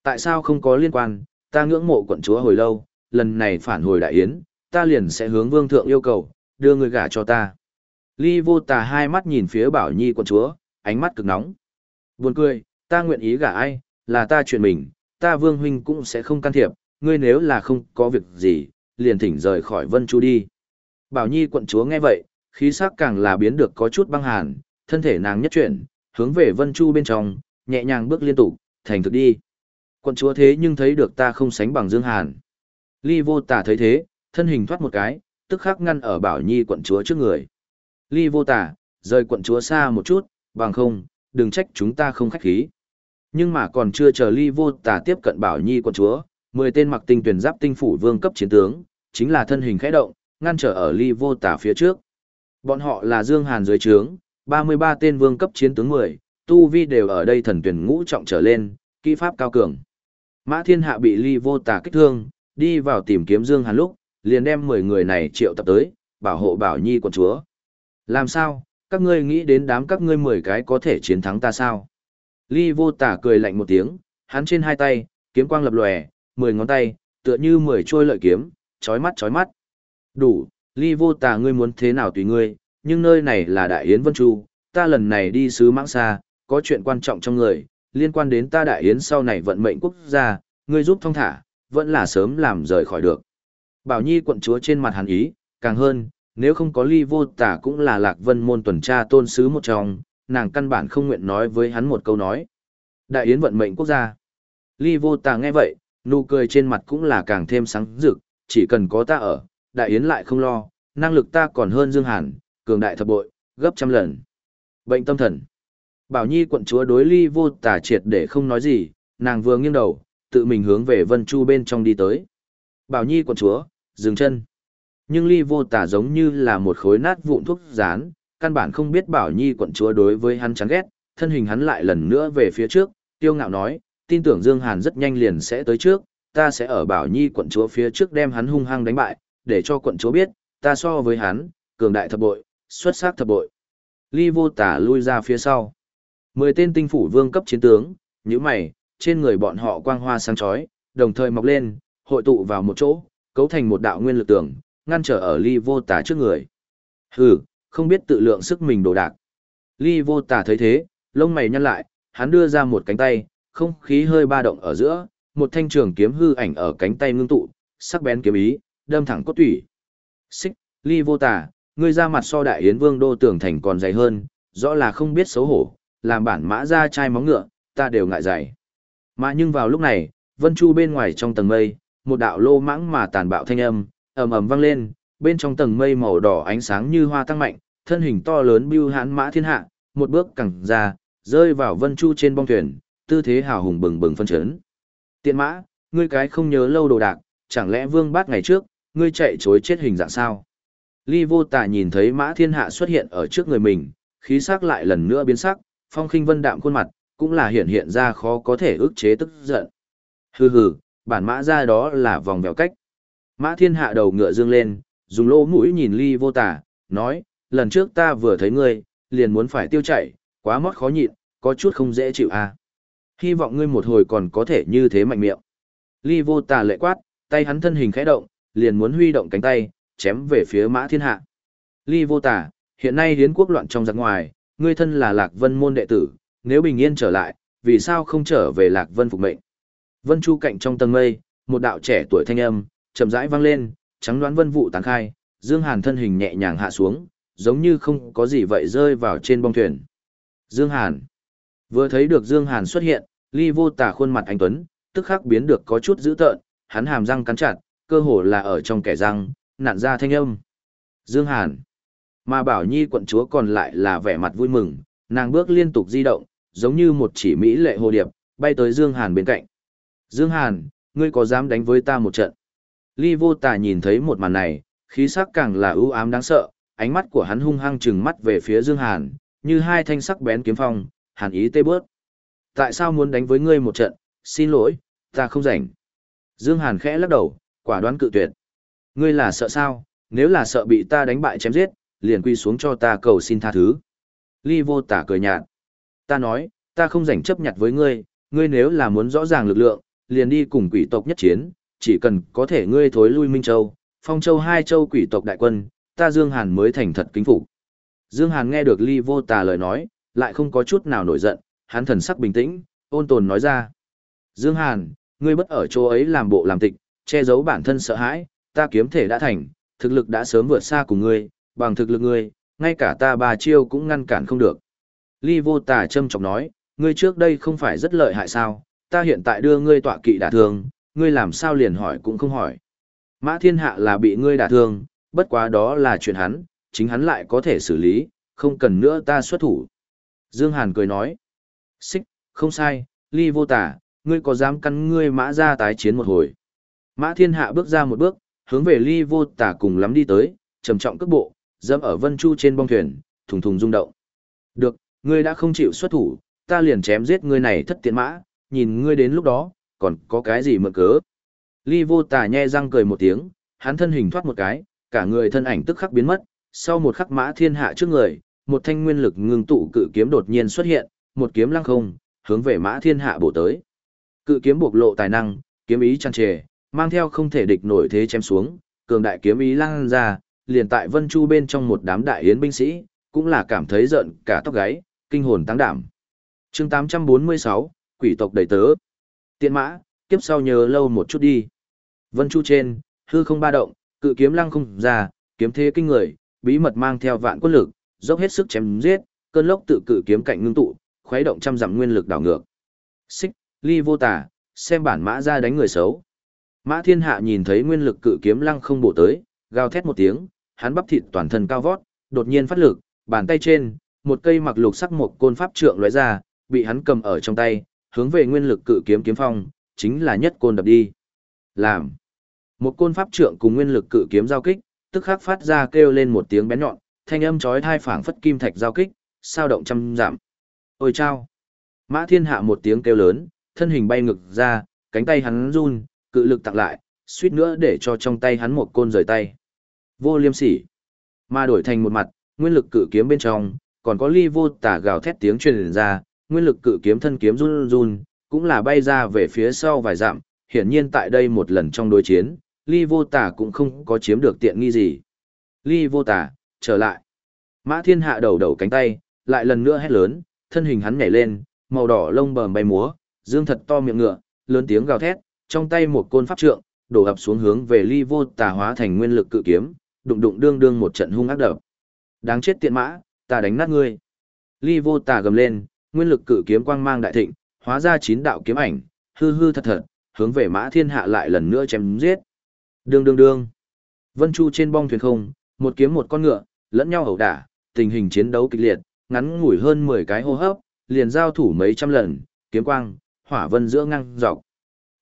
[SPEAKER 1] Tại sao không có liên quan, ta ngưỡng mộ quận chúa hồi lâu, lần này phản hồi đại yến, ta liền sẽ hướng vương thượng yêu cầu, đưa người gả cho ta. Ly vô tà hai mắt nhìn phía Bảo Nhi quận chúa, ánh mắt cực nóng. Buồn cười, ta nguyện ý gả ai, là ta chuyện mình, ta vương huynh cũng sẽ không can thiệp, ngươi nếu là không có việc gì, liền thỉnh rời khỏi vân chu đi. Bảo Nhi quận chúa nghe vậy, khí sắc càng là biến được có chút băng hàn, thân thể nàng nhất chuyển, hướng về vân chu bên trong, nhẹ nhàng bước liên tục, thành thực đi. Quận chúa thế nhưng thấy được ta không sánh bằng Dương Hàn. Ly vô tả thấy thế, thân hình thoát một cái, tức khắc ngăn ở Bảo Nhi quận chúa trước người. Ly vô tả, rời quận chúa xa một chút, bằng không, đừng trách chúng ta không khách khí. Nhưng mà còn chưa chờ Ly vô tả tiếp cận Bảo Nhi quân chúa, mười tên mặc tinh tuyển giáp tinh phủ vương cấp chiến tướng, chính là thân hình khẽ động, ngăn trở ở Ly vô tả phía trước. Bọn họ là Dương Hàn dưới trướng, 33 tên vương cấp chiến tướng 10, tu vi đều ở đây thần tuyển ngũ trọng trở lên, kỹ pháp cao cường. Mã Thiên Hạ bị Ly Vô Tà kích thương, đi vào tìm kiếm Dương Hàn lúc, liền đem 10 người này triệu tập tới, bảo hộ Bảo Nhi quận chúa. Làm sao, các ngươi nghĩ đến đám các ngươi 10 cái có thể chiến thắng ta sao? Ly Vô tả cười lạnh một tiếng, hắn trên hai tay, kiếm quang lập lòe, 10 ngón tay, tựa như 10 trôi lợi kiếm, chói mắt chói mắt. Đủ, Ly Vô Tà ngươi muốn thế nào tùy ngươi, nhưng nơi này là Đại Yến Vân Chu, ta lần này đi sứ Mãng xa, có chuyện quan trọng trong người, liên quan đến ta Đại Yến sau này vận mệnh quốc gia, ngươi giúp thông thả, vẫn là sớm làm rời khỏi được. Bảo Nhi quận chúa trên mặt hàn ý, càng hơn, nếu không có ly vô tả cũng là lạc vân môn tuần tra tôn sứ một trong, nàng căn bản không nguyện nói với hắn một câu nói. Đại Yến vận mệnh quốc gia. Ly vô tà nghe vậy, nụ cười trên mặt cũng là càng thêm sáng rực, chỉ cần có ta ở, Đại Yến lại không lo, năng lực ta còn hơn Dương Hàn, cường đại thập bội, gấp trăm lần. Bệnh tâm thần. Bảo Nhi quận chúa đối ly vô tà triệt để không nói gì, nàng vừa nghiêng đầu, tự mình hướng về Vân Chu bên trong đi tới. Bảo Nhi quận chúa, dừng chân. Nhưng ly vô tà giống như là một khối nát vụn thuốc rán, căn bản không biết Bảo Nhi quận chúa đối với hắn chán ghét, thân hình hắn lại lần nữa về phía trước, tiêu ngạo nói, tin tưởng Dương Hàn rất nhanh liền sẽ tới trước, ta sẽ ở Bảo Nhi quận chúa phía trước đem hắn hung hăng đánh bại, để cho quận chúa biết, ta so với hắn, cường đại thập bội, xuất sắc thập bội. Ly vô tả lui ra phía sau. Mười tên tinh phủ vương cấp chiến tướng, như mày, trên người bọn họ quang hoa sáng chói, đồng thời mọc lên, hội tụ vào một chỗ, cấu thành một đạo nguyên lực tường, ngăn trở ở ly vô tả trước người. Hừ, không biết tự lượng sức mình đồ đạc. Ly vô tả thấy thế, lông mày nhăn lại, hắn đưa ra một cánh tay, không khí hơi ba động ở giữa, một thanh trường kiếm hư ảnh ở cánh tay ngưng tụ, sắc bén kiếm ý, đâm thẳng cốt tủy. Xích, ly vô tả, ngươi ra mặt so đại yến vương đô tưởng thành còn dày hơn, rõ là không biết xấu hổ, làm bản mã ra chai móng ngựa, ta đều ngại dày. Mà nhưng vào lúc này, Vân Chu bên ngoài trong tầng mây, một đạo lô mãng mà tàn bạo thanh âm, ầm ầm vang lên, bên trong tầng mây màu đỏ ánh sáng như hoa tăng mạnh, thân hình to lớn bưu hãn mã thiên hạ, một bước cẳng ra, rơi vào Vân Chu trên bong thuyền, tư thế hào hùng bừng bừng phân chấn. Tiện mã, ngươi cái không nhớ lâu đồ đạc, chẳng lẽ vương bát ngày trước, ngươi chạy chối chết hình dạng sao? Ly vô tà nhìn thấy mã thiên hạ xuất hiện ở trước người mình, khí sắc lại lần nữa biến sắc, phong khinh vân đạm khuôn mặt, cũng là hiện hiện ra khó có thể ức chế tức giận. Hừ hừ, bản mã ra đó là vòng vèo cách. Mã thiên hạ đầu ngựa dương lên, dùng lỗ mũi nhìn ly vô tả, nói, lần trước ta vừa thấy ngươi, liền muốn phải tiêu chảy, quá mót khó nhịn, có chút không dễ chịu à. Hy vọng ngươi một hồi còn có thể như thế mạnh miệng. Ly vô tà lệ quát, tay hắn thân hình khẽ động, liền muốn huy động cánh tay, chém về phía mã thiên hạ. Ly vô tà, hiện nay hiến quốc loạn trong giặc ngoài, ngươi thân là lạc vân môn đệ tử, nếu bình yên trở lại, vì sao không trở về Lạc Vân phục mệnh? Vân Chu cạnh trong tầng mây, một đạo trẻ tuổi thanh âm, chậm rãi vang lên, trắng đoán vân vụ tán khai, Dương Hàn thân hình nhẹ nhàng hạ xuống, giống như không có gì vậy rơi vào trên bong thuyền. Dương Hàn. Vừa thấy được Dương Hàn xuất hiện, Ly Vô Tả khuôn mặt anh tuấn, tức khắc biến được có chút dữ tợn, hắn hàm răng cắn chặt, cơ hồ là ở trong kẻ răng, nặn ra thanh âm. Dương Hàn. Mà Bảo Nhi quận chúa còn lại là vẻ mặt vui mừng, nàng bước liên tục di động, giống như một chỉ mỹ lệ hồ điệp, bay tới Dương Hàn bên cạnh. Dương Hàn, ngươi có dám đánh với ta một trận? Ly vô tà nhìn thấy một màn này, khí sắc càng là ưu ám đáng sợ, ánh mắt của hắn hung hăng trừng mắt về phía Dương Hàn, như hai thanh sắc bén kiếm phong, hàn ý tê bước. Tại sao muốn đánh với ngươi một trận? Xin lỗi, ta không rảnh. Dương Hàn khẽ lắc đầu, quả đoán cự tuyệt. Ngươi là sợ sao? Nếu là sợ bị ta đánh bại chém giết, liền quy xuống cho ta cầu xin tha thứ. Ly vô tả cười nhạt. Ta nói, ta không rảnh chấp nhặt với ngươi, ngươi nếu là muốn rõ ràng lực lượng, liền đi cùng quỷ tộc nhất chiến, chỉ cần có thể ngươi thối lui Minh Châu, Phong Châu hai châu quỷ tộc đại quân, ta Dương Hàn mới thành thật kính phục. Dương Hàn nghe được Ly Vô Tà lời nói, lại không có chút nào nổi giận, hắn thần sắc bình tĩnh, ôn tồn nói ra. Dương Hàn, ngươi bất ở chỗ ấy làm bộ làm tịch, che giấu bản thân sợ hãi, ta kiếm thể đã thành, thực lực đã sớm vượt xa cùng ngươi, bằng thực lực ngươi, ngay cả ta Bà chiêu cũng ngăn cản không được. Ly vô tà châm trọng nói, ngươi trước đây không phải rất lợi hại sao, ta hiện tại đưa ngươi tọa kỵ đả thương, ngươi làm sao liền hỏi cũng không hỏi. Mã thiên hạ là bị ngươi đả thương, bất quá đó là chuyện hắn, chính hắn lại có thể xử lý, không cần nữa ta xuất thủ. Dương Hàn cười nói, xích, không sai, ly vô tả, ngươi có dám căn ngươi mã ra tái chiến một hồi. Mã thiên hạ bước ra một bước, hướng về ly vô tả cùng lắm đi tới, trầm trọng cước bộ, dẫm ở vân chu trên bong thuyền, thùng thùng rung động. Được, ngươi đã không chịu xuất thủ, ta liền chém giết ngươi này thất tiện mã, nhìn ngươi đến lúc đó, còn có cái gì mượn cớ. Ly vô tà nhe răng cười một tiếng, hắn thân hình thoát một cái, cả người thân ảnh tức khắc biến mất, sau một khắc mã thiên hạ trước người, một thanh nguyên lực ngưng tụ cự kiếm đột nhiên xuất hiện, một kiếm lăng không, hướng về mã thiên hạ bổ tới. Cự kiếm bộc lộ tài năng, kiếm ý tràn trề, mang theo không thể địch nổi thế chém xuống, cường đại kiếm ý lăng ra, liền tại Vân Chu bên trong một đám đại yến binh sĩ, cũng là cảm thấy giận cả tóc gáy, kinh hồn tăng đảm. chương 846, quỷ tộc đầy tớ. Tiện mã, kiếp sau nhớ lâu một chút đi. Vân Chu trên, hư không ba động, cự kiếm lăng không ra, kiếm thế kinh người, bí mật mang theo vạn quân lực, dốc hết sức chém giết, cơn lốc tự cự kiếm cạnh ngưng tụ, khuấy động trăm dặm nguyên lực đảo ngược. Xích, ly vô tả, xem bản mã ra đánh người xấu. Mã thiên hạ nhìn thấy nguyên lực cự kiếm lăng không bổ tới, gào thét một tiếng, hắn bắp thịt toàn thân cao vót, đột nhiên phát lực, bàn tay trên, một cây mặc lục sắc một côn pháp trượng lóe ra, bị hắn cầm ở trong tay, hướng về nguyên lực cự kiếm kiếm phong, chính là nhất côn đập đi. Làm. Một côn pháp trượng cùng nguyên lực cự kiếm giao kích, tức khắc phát ra kêu lên một tiếng bén nhọn, thanh âm chói tai phảng phất kim thạch giao kích, sao động trăm giảm. Ôi chao! Mã thiên hạ một tiếng kêu lớn, thân hình bay ngược ra, cánh tay hắn run, cự lực tặng lại, suýt nữa để cho trong tay hắn một côn rời tay. Vô liêm sỉ. Mà đổi thành một mặt, nguyên lực cự kiếm bên trong, còn có ly vô tả gào thét tiếng truyền ra, nguyên lực cự kiếm thân kiếm run run, cũng là bay ra về phía sau vài dặm, hiển nhiên tại đây một lần trong đối chiến, ly vô tả cũng không có chiếm được tiện nghi gì. Ly vô tả, trở lại. Mã thiên hạ đầu đầu cánh tay, lại lần nữa hét lớn, thân hình hắn nhảy lên, màu đỏ lông bờm bay múa, dương thật to miệng ngựa, lớn tiếng gào thét, trong tay một côn pháp trượng, đổ ập xuống hướng về ly vô tà hóa thành nguyên lực cự kiếm, đụng đụng đương đương một trận hung ác đập. Đáng chết tiện mã, ta đánh nát ngươi. Ly vô tà gầm lên, nguyên lực cự kiếm quang mang đại thịnh, hóa ra chín đạo kiếm ảnh, hư hư thật thật, hướng về mã thiên hạ lại lần nữa chém giết. Đương đương đương. Vân Chu trên bong thuyền không, một kiếm một con ngựa, lẫn nhau ẩu đả, tình hình chiến đấu kịch liệt, ngắn ngủi hơn 10 cái hô hấp, liền giao thủ mấy trăm lần, kiếm quang, hỏa vân giữa ngang dọc.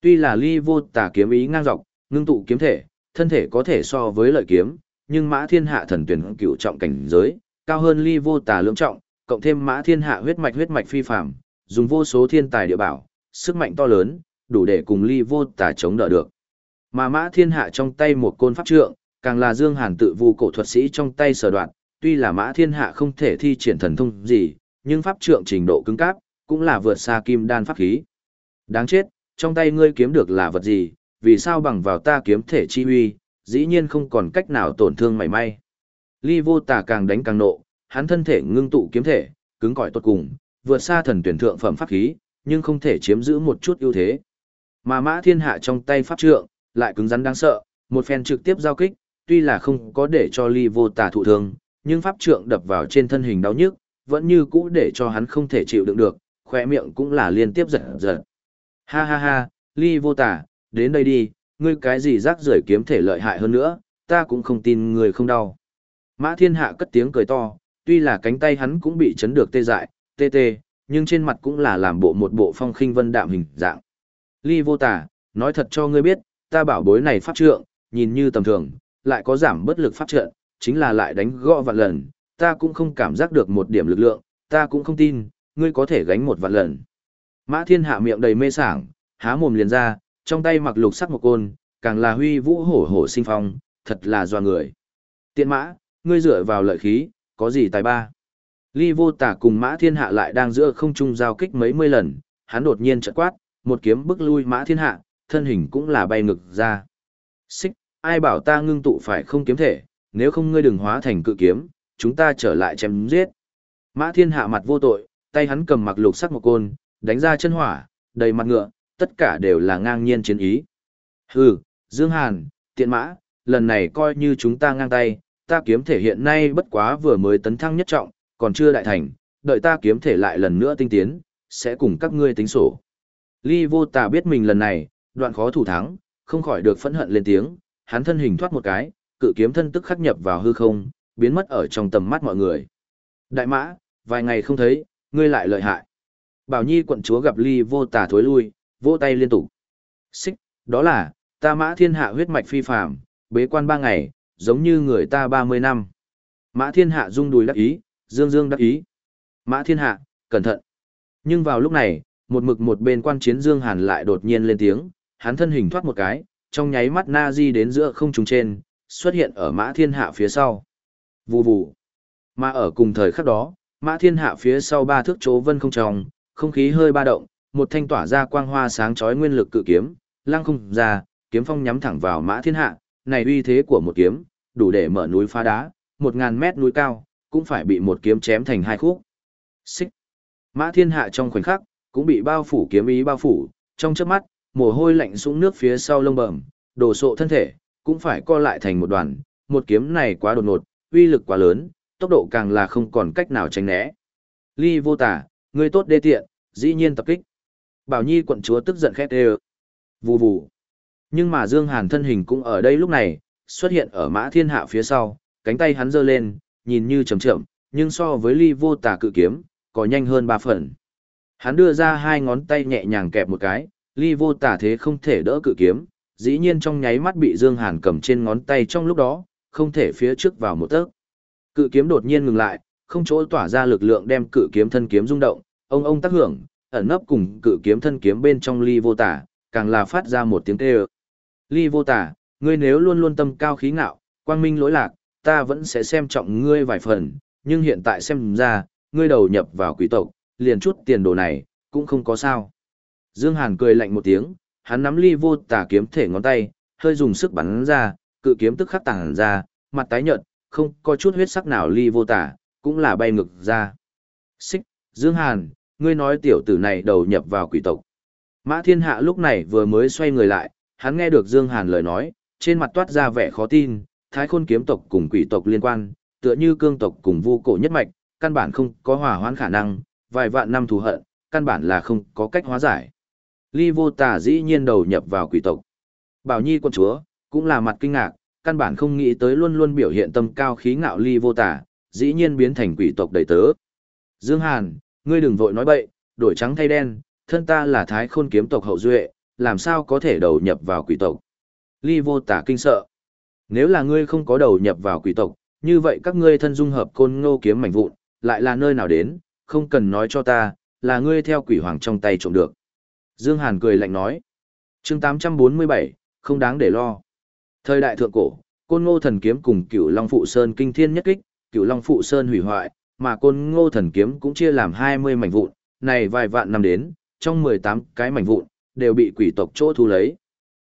[SPEAKER 1] Tuy là ly vô tà kiếm ý ngang dọc, ngưng tụ kiếm thể, thân thể có thể so với lợi kiếm, nhưng mã thiên hạ thần tuyển cựu trọng cảnh giới, cao hơn ly vô tà lưỡng trọng, cộng thêm mã thiên hạ huyết mạch huyết mạch phi phàm, dùng vô số thiên tài địa bảo, sức mạnh to lớn, đủ để cùng ly vô tà chống đỡ được. Mà mã thiên hạ trong tay một côn pháp trượng, càng là dương hàn tự vu cổ thuật sĩ trong tay sở đoạn, tuy là mã thiên hạ không thể thi triển thần thông gì, nhưng pháp trượng trình độ cứng cáp, cũng là vượt xa kim đan pháp khí. Đáng chết, trong tay ngươi kiếm được là vật gì, vì sao bằng vào ta kiếm thể chi huy, dĩ nhiên không còn cách nào tổn thương mảy may. Ly vô tà càng đánh càng nộ, hắn thân thể ngưng tụ kiếm thể, cứng cỏi tốt cùng, vượt xa thần tuyển thượng phẩm pháp khí, nhưng không thể chiếm giữ một chút ưu thế. Mà mã thiên hạ trong tay pháp trượng, lại cứng rắn đáng sợ, một phen trực tiếp giao kích, tuy là không có để cho ly vô tà thụ thương, nhưng pháp trượng đập vào trên thân hình đau nhức, vẫn như cũ để cho hắn không thể chịu đựng được, khỏe miệng cũng là liên tiếp giật giật. Ha ha ha, ly vô tả, đến đây đi, ngươi cái gì rác rưởi kiếm thể lợi hại hơn nữa, ta cũng không tin người không đau. Mã thiên hạ cất tiếng cười to, tuy là cánh tay hắn cũng bị chấn được tê dại, tê tê, nhưng trên mặt cũng là làm bộ một bộ phong khinh vân đạm hình dạng. Ly vô tả, nói thật cho ngươi biết, ta bảo bối này pháp trượng, nhìn như tầm thường, lại có giảm bất lực pháp trượng, chính là lại đánh gõ vạn lần, ta cũng không cảm giác được một điểm lực lượng, ta cũng không tin, ngươi có thể gánh một vạn lần. Mã thiên hạ miệng đầy mê sảng, há mồm liền ra, trong tay mặc lục sắc một côn, càng là huy vũ hổ hổ sinh phong, thật là doa người. Tiện mã, ngươi dựa vào lợi khí, có gì tài ba? Ly vô tả cùng mã thiên hạ lại đang giữa không trung giao kích mấy mươi lần, hắn đột nhiên chợt quát, một kiếm bức lui mã thiên hạ, thân hình cũng là bay ngực ra. Xích, ai bảo ta ngưng tụ phải không kiếm thể, nếu không ngươi đừng hóa thành cự kiếm, chúng ta trở lại chém giết. Mã thiên hạ mặt vô tội, tay hắn cầm mặc lục sắc một côn, đánh ra chân hỏa, đầy mặt ngựa, tất cả đều là ngang nhiên chiến ý. Hừ, Dương Hàn, tiện mã, lần này coi như chúng ta ngang tay, ta kiếm thể hiện nay bất quá vừa mới tấn thăng nhất trọng, còn chưa đại thành, đợi ta kiếm thể lại lần nữa tinh tiến, sẽ cùng các ngươi tính sổ. Ly vô tà biết mình lần này, đoạn khó thủ thắng, không khỏi được phẫn hận lên tiếng, hắn thân hình thoát một cái, cự kiếm thân tức khắc nhập vào hư không, biến mất ở trong tầm mắt mọi người. Đại mã, vài ngày không thấy, ngươi lại lợi hại. Bảo Nhi quận chúa gặp Ly vô tà thối lui, vỗ tay liên tục. Xích, đó là, ta mã thiên hạ huyết mạch phi phàm, bế quan ba ngày, giống như người ta ba mươi năm. Mã thiên hạ rung đùi đắc ý, dương dương đắc ý. Mã thiên hạ, cẩn thận. Nhưng vào lúc này, Một mực một bên quan chiến Dương Hàn lại đột nhiên lên tiếng, hắn thân hình thoát một cái, trong nháy mắt na di đến giữa không trung trên, xuất hiện ở mã thiên hạ phía sau. Vù vù. Mà ở cùng thời khắc đó, mã thiên hạ phía sau ba thước chỗ vân không tròng, không khí hơi ba động, một thanh tỏa ra quang hoa sáng chói nguyên lực cự kiếm, lăng không ra, kiếm phong nhắm thẳng vào mã thiên hạ, này uy thế của một kiếm, đủ để mở núi phá đá, một ngàn mét núi cao, cũng phải bị một kiếm chém thành hai khúc. Xích. Mã thiên hạ trong khoảnh khắc, cũng bị bao phủ kiếm ý bao phủ, trong chớp mắt, mồ hôi lạnh sũng nước phía sau lông bẩm, đổ sộ thân thể, cũng phải co lại thành một đoàn, một kiếm này quá đột ngột, uy lực quá lớn, tốc độ càng là không còn cách nào tránh né. Ly vô tả, ngươi tốt đê tiện, dĩ nhiên tập kích. Bảo Nhi quận chúa tức giận khét đê Vù vù. Nhưng mà Dương Hàn thân hình cũng ở đây lúc này, xuất hiện ở mã thiên hạ phía sau, cánh tay hắn giơ lên, nhìn như chậm chậm, nhưng so với ly vô tả cự kiếm, có nhanh hơn ba phần. Hắn đưa ra hai ngón tay nhẹ nhàng kẹp một cái, ly vô tả thế không thể đỡ cự kiếm, dĩ nhiên trong nháy mắt bị Dương Hàn cầm trên ngón tay trong lúc đó, không thể phía trước vào một tấc. Cự kiếm đột nhiên ngừng lại, không chỗ tỏa ra lực lượng đem cự kiếm thân kiếm rung động, ông ông tác hưởng, ẩn nấp cùng cự kiếm thân kiếm bên trong ly vô tả, càng là phát ra một tiếng kêu. Ly vô tả, ngươi nếu luôn luôn tâm cao khí ngạo, quang minh lỗi lạc, ta vẫn sẽ xem trọng ngươi vài phần, nhưng hiện tại xem ra, ngươi đầu nhập vào quỷ tộc, liền chút tiền đồ này, cũng không có sao. Dương Hàn cười lạnh một tiếng, hắn nắm ly vô tả kiếm thể ngón tay, hơi dùng sức bắn ra, cự kiếm tức khắc tàng ra, mặt tái nhợt, không có chút huyết sắc nào ly vô tả, cũng là bay ngược ra. Xích, Dương Hàn, ngươi nói tiểu tử này đầu nhập vào quỷ tộc. Mã Thiên Hạ lúc này vừa mới xoay người lại, hắn nghe được Dương Hàn lời nói, trên mặt toát ra vẻ khó tin, thái khôn kiếm tộc cùng quỷ tộc liên quan, tựa như cương tộc cùng vu cổ nhất mạch, căn bản không có hòa hoãn khả năng, vài vạn năm thù hận, căn bản là không có cách hóa giải. Ly vô tà dĩ nhiên đầu nhập vào quỷ tộc. Bảo Nhi quân chúa, cũng là mặt kinh ngạc, căn bản không nghĩ tới luôn luôn biểu hiện tâm cao khí ngạo ly vô tà, dĩ nhiên biến thành quỷ tộc đầy tớ. Dương Hàn, ngươi đừng vội nói bậy, đổi trắng thay đen, thân ta là thái khôn kiếm tộc hậu duệ, làm sao có thể đầu nhập vào quỷ tộc. Ly vô tả kinh sợ. Nếu là ngươi không có đầu nhập vào quỷ tộc, như vậy các ngươi thân dung hợp côn ngô kiếm mảnh vụn, lại là nơi nào đến, không cần nói cho ta, là ngươi theo quỷ hoàng trong tay trộm được. Dương Hàn cười lạnh nói. chương 847, không đáng để lo. Thời đại thượng cổ, côn ngô thần kiếm cùng cửu long phụ sơn kinh thiên nhất kích, cửu long phụ sơn hủy hoại, mà côn ngô thần kiếm cũng chia làm 20 mảnh vụn, này vài vạn năm đến, trong 18 cái mảnh vụn, đều bị quỷ tộc chỗ thu lấy.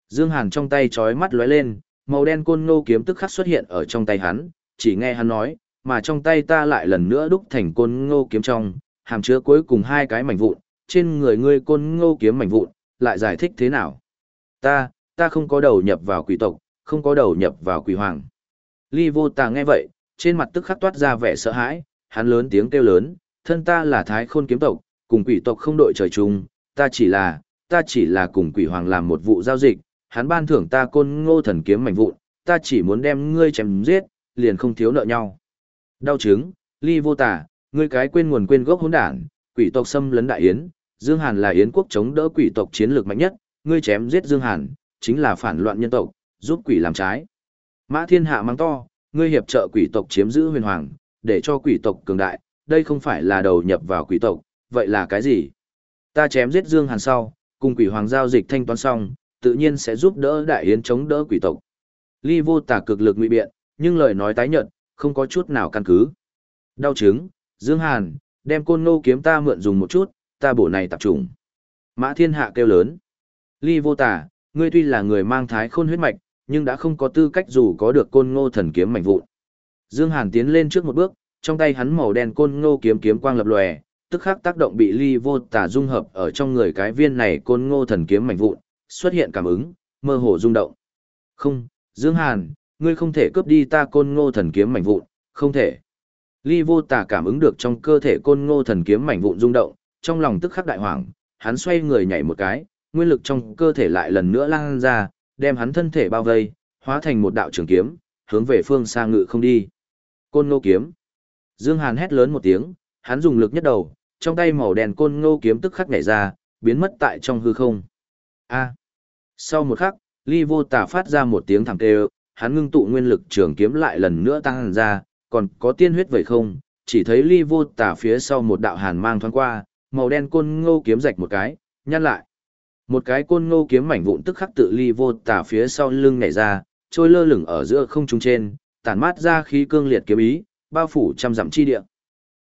[SPEAKER 1] Dương Hàn trong tay chói mắt lóe lên, màu đen côn ngô kiếm tức khắc xuất hiện ở trong tay hắn, chỉ nghe hắn nói, mà trong tay ta lại lần nữa đúc thành côn ngô kiếm trong, hàm chứa cuối cùng hai cái mảnh vụn, trên người ngươi côn ngô kiếm mảnh vụn, lại giải thích thế nào? Ta, ta không có đầu nhập vào quỷ tộc, không có đầu nhập vào quỷ hoàng. Ly vô tà nghe vậy, trên mặt tức khắc toát ra vẻ sợ hãi, hắn lớn tiếng kêu lớn, thân ta là thái khôn kiếm tộc, cùng quỷ tộc không đội trời chung, ta chỉ là, ta chỉ là cùng quỷ hoàng làm một vụ giao dịch, hắn ban thưởng ta côn ngô thần kiếm mảnh vụn, ta chỉ muốn đem ngươi chém giết, liền không thiếu nợ nhau. Đau chứng, ly vô tả, ngươi cái quên nguồn quên gốc hỗn đản, quỷ tộc xâm lấn đại yến, Dương Hàn là yến quốc chống đỡ quỷ tộc chiến lược mạnh nhất, ngươi chém giết Dương Hàn, chính là phản loạn nhân tộc, giúp quỷ làm trái. Mã Thiên Hạ mang to, ngươi hiệp trợ quỷ tộc chiếm giữ huyền hoàng, để cho quỷ tộc cường đại, đây không phải là đầu nhập vào quỷ tộc, vậy là cái gì? Ta chém giết Dương Hàn sau, cùng quỷ hoàng giao dịch thanh toán xong, tự nhiên sẽ giúp đỡ đại yến chống đỡ quỷ tộc. Ly vô tả cực lực ngụy biện, nhưng lời nói tái nhợt, không có chút nào căn cứ. Đau chứng, Dương Hàn, đem côn nô kiếm ta mượn dùng một chút, ta bổ này tập trung. Mã thiên hạ kêu lớn. Ly vô tả, ngươi tuy là người mang thái khôn huyết mạch, nhưng đã không có tư cách dù có được côn ngô thần kiếm mảnh vụn. Dương Hàn tiến lên trước một bước, trong tay hắn màu đen côn ngô kiếm kiếm quang lập lòe, tức khắc tác động bị ly vô tả dung hợp ở trong người cái viên này côn ngô thần kiếm mảnh vụn, xuất hiện cảm ứng, mơ hồ rung động. Không, Dương Hàn, ngươi không thể cướp đi ta côn ngô thần kiếm mảnh vụn, không thể. Ly vô tả cảm ứng được trong cơ thể côn ngô thần kiếm mảnh vụn rung động, trong lòng tức khắc đại hoảng, hắn xoay người nhảy một cái, nguyên lực trong cơ thể lại lần nữa lan ra, đem hắn thân thể bao vây, hóa thành một đạo trường kiếm, hướng về phương xa ngự không đi. Côn ngô kiếm. Dương Hàn hét lớn một tiếng, hắn dùng lực nhất đầu, trong tay màu đen côn ngô kiếm tức khắc nhảy ra, biến mất tại trong hư không. A. Sau một khắc, Ly Vô Tà phát ra một tiếng thảm kêu, hắn ngưng tụ nguyên lực trường kiếm lại lần nữa tăng ra, còn có tiên huyết vậy không? Chỉ thấy Ly Vô Tà phía sau một đạo hàn mang thoáng qua, màu đen côn ngô kiếm rạch một cái, nhăn lại. Một cái côn ngô kiếm mảnh vụn tức khắc tự ly vô tả phía sau lưng nhảy ra, trôi lơ lửng ở giữa không trung trên, tản mát ra khí cương liệt kiếm ý, bao phủ trăm dặm chi địa.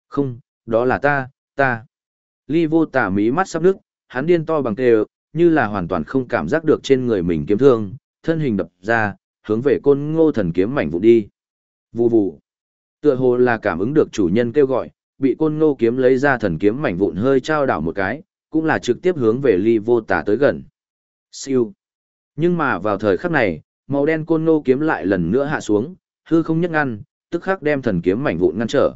[SPEAKER 1] Không, đó là ta, ta. Ly vô tả mí mắt sắp nước, hắn điên to bằng tê như là hoàn toàn không cảm giác được trên người mình kiếm thương, thân hình đập ra, hướng về côn ngô thần kiếm mảnh vụn đi. Vù vù. Tựa hồ là cảm ứng được chủ nhân kêu gọi, bị côn ngô kiếm lấy ra thần kiếm mảnh vụn hơi trao đảo một cái, cũng là trực tiếp hướng về ly vô tả tới gần. Siêu. Nhưng mà vào thời khắc này, màu đen côn ngô kiếm lại lần nữa hạ xuống, hư không nhất ngăn, tức khắc đem thần kiếm mảnh vụn ngăn trở.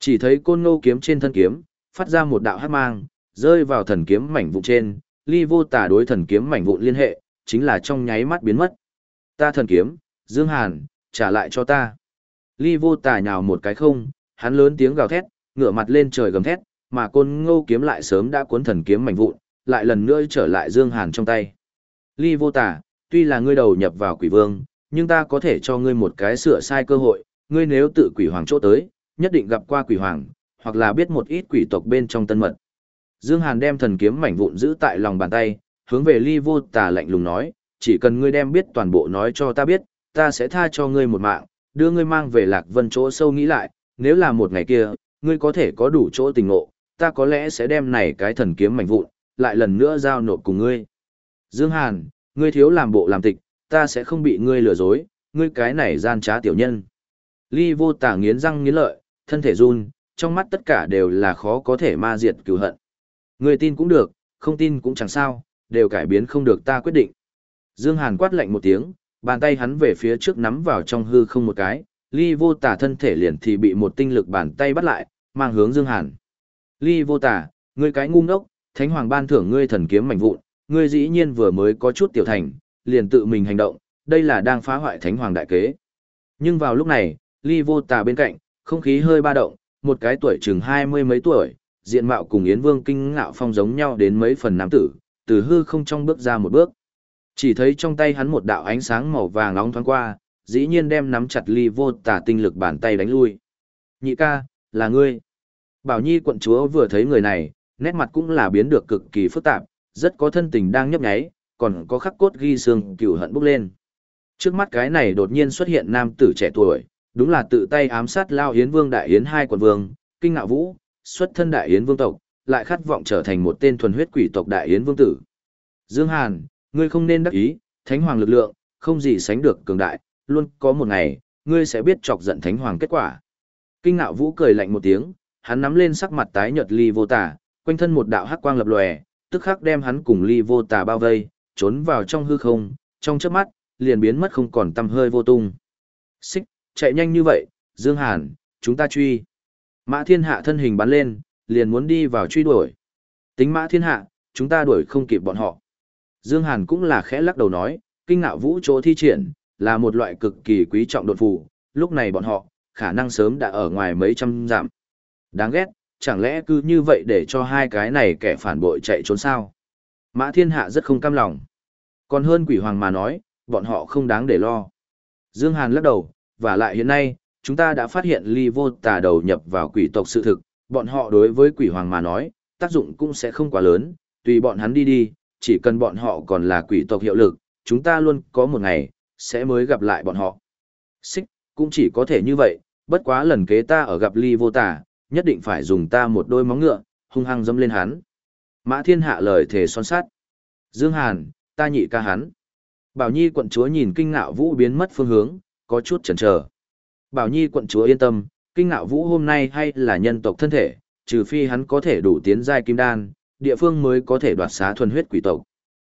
[SPEAKER 1] Chỉ thấy côn ngô kiếm trên thân kiếm, phát ra một đạo hắc mang, rơi vào thần kiếm mảnh vụn trên, ly vô tả đối thần kiếm mảnh vụn liên hệ, chính là trong nháy mắt biến mất. Ta thần kiếm, Dương Hàn, trả lại cho ta. Ly vô tả nhào một cái không, hắn lớn tiếng gào thét, ngửa mặt lên trời gầm thét, mà côn ngô kiếm lại sớm đã cuốn thần kiếm mảnh vụn, lại lần nữa trở lại Dương Hàn trong tay. Ly vô tả, tuy là ngươi đầu nhập vào quỷ vương, nhưng ta có thể cho ngươi một cái sửa sai cơ hội, ngươi nếu tự quỷ hoàng chỗ tới, nhất định gặp qua quỷ hoàng, hoặc là biết một ít quỷ tộc bên trong tân mật. Dương Hàn đem thần kiếm mảnh vụn giữ tại lòng bàn tay, hướng về Ly Vô Tà lạnh lùng nói, chỉ cần ngươi đem biết toàn bộ nói cho ta biết, ta sẽ tha cho ngươi một mạng, đưa ngươi mang về Lạc Vân chỗ sâu nghĩ lại, nếu là một ngày kia, ngươi có thể có đủ chỗ tình ngộ, ta có lẽ sẽ đem này cái thần kiếm mảnh vụn, lại lần nữa giao nộp cùng ngươi. Dương Hàn, ngươi thiếu làm bộ làm tịch, ta sẽ không bị ngươi lừa dối, ngươi cái này gian trá tiểu nhân. Ly vô tả nghiến răng nghiến lợi, thân thể run, trong mắt tất cả đều là khó có thể ma diệt cứu hận. Ngươi tin cũng được, không tin cũng chẳng sao, đều cải biến không được ta quyết định. Dương Hàn quát lạnh một tiếng, bàn tay hắn về phía trước nắm vào trong hư không một cái, ly vô tả thân thể liền thì bị một tinh lực bàn tay bắt lại, mang hướng Dương Hàn. Ly vô tả, ngươi cái ngu ngốc, Thánh Hoàng ban thưởng ngươi thần kiếm mảnh vụn, ngươi dĩ nhiên vừa mới có chút tiểu thành, liền tự mình hành động, đây là đang phá hoại Thánh Hoàng đại kế. Nhưng vào lúc này, Ly vô tả bên cạnh, không khí hơi ba động, một cái tuổi chừng hai mươi mấy tuổi, diện mạo cùng Yến Vương kinh ngạo phong giống nhau đến mấy phần nam tử, từ hư không trong bước ra một bước. Chỉ thấy trong tay hắn một đạo ánh sáng màu vàng nóng thoáng qua, dĩ nhiên đem nắm chặt ly vô tả tinh lực bàn tay đánh lui. Nhị ca, là ngươi. Bảo Nhi quận chúa vừa thấy người này, nét mặt cũng là biến được cực kỳ phức tạp, rất có thân tình đang nhấp nháy, còn có khắc cốt ghi xương cửu hận bốc lên. Trước mắt cái này đột nhiên xuất hiện nam tử trẻ tuổi, đúng là tự tay ám sát Lao Yến Vương Đại Yến hai quận vương, kinh ngạo vũ, xuất thân Đại Yến Vương tộc, lại khát vọng trở thành một tên thuần huyết quỷ tộc Đại Yến Vương tử. Dương Hàn, ngươi không nên đắc ý, thánh hoàng lực lượng, không gì sánh được cường đại, luôn có một ngày, ngươi sẽ biết chọc giận thánh hoàng kết quả. Kinh ngạo vũ cười lạnh một tiếng, hắn nắm lên sắc mặt tái nhợt ly vô tả, quanh thân một đạo hắc quang lập lòe, tức khắc đem hắn cùng ly vô tà bao vây, trốn vào trong hư không, trong chớp mắt, liền biến mất không còn tăm hơi vô tung. Xích, chạy nhanh như vậy, Dương Hàn, chúng ta truy. Mã thiên hạ thân hình bắn lên, liền muốn đi vào truy đuổi. Tính mã thiên hạ, chúng ta đuổi không kịp bọn họ. Dương Hàn cũng là khẽ lắc đầu nói, kinh ngạo vũ chỗ thi triển, là một loại cực kỳ quý trọng đột phù, lúc này bọn họ, khả năng sớm đã ở ngoài mấy trăm dặm. Đáng ghét, chẳng lẽ cứ như vậy để cho hai cái này kẻ phản bội chạy trốn sao? Mã thiên hạ rất không cam lòng. Còn hơn quỷ hoàng mà nói, bọn họ không đáng để lo. Dương Hàn lắc đầu, và lại hiện nay, chúng ta đã phát hiện ly vô tà đầu nhập vào quỷ tộc sự thực, bọn họ đối với quỷ hoàng mà nói, tác dụng cũng sẽ không quá lớn, tùy bọn hắn đi đi, chỉ cần bọn họ còn là quỷ tộc hiệu lực, chúng ta luôn có một ngày, sẽ mới gặp lại bọn họ. Xích, cũng chỉ có thể như vậy, bất quá lần kế ta ở gặp ly vô tà, nhất định phải dùng ta một đôi móng ngựa, hung hăng dâm lên hắn. Mã thiên hạ lời thề son sát. Dương Hàn, ta nhị ca hắn. Bảo Nhi quận chúa nhìn kinh ngạo vũ biến mất phương hướng, có chút chần chờ. Bảo Nhi quận chúa yên tâm, kinh ngạo vũ hôm nay hay là nhân tộc thân thể, trừ phi hắn có thể đủ tiến giai kim đan, địa phương mới có thể đoạt xá thuần huyết quỷ tộc.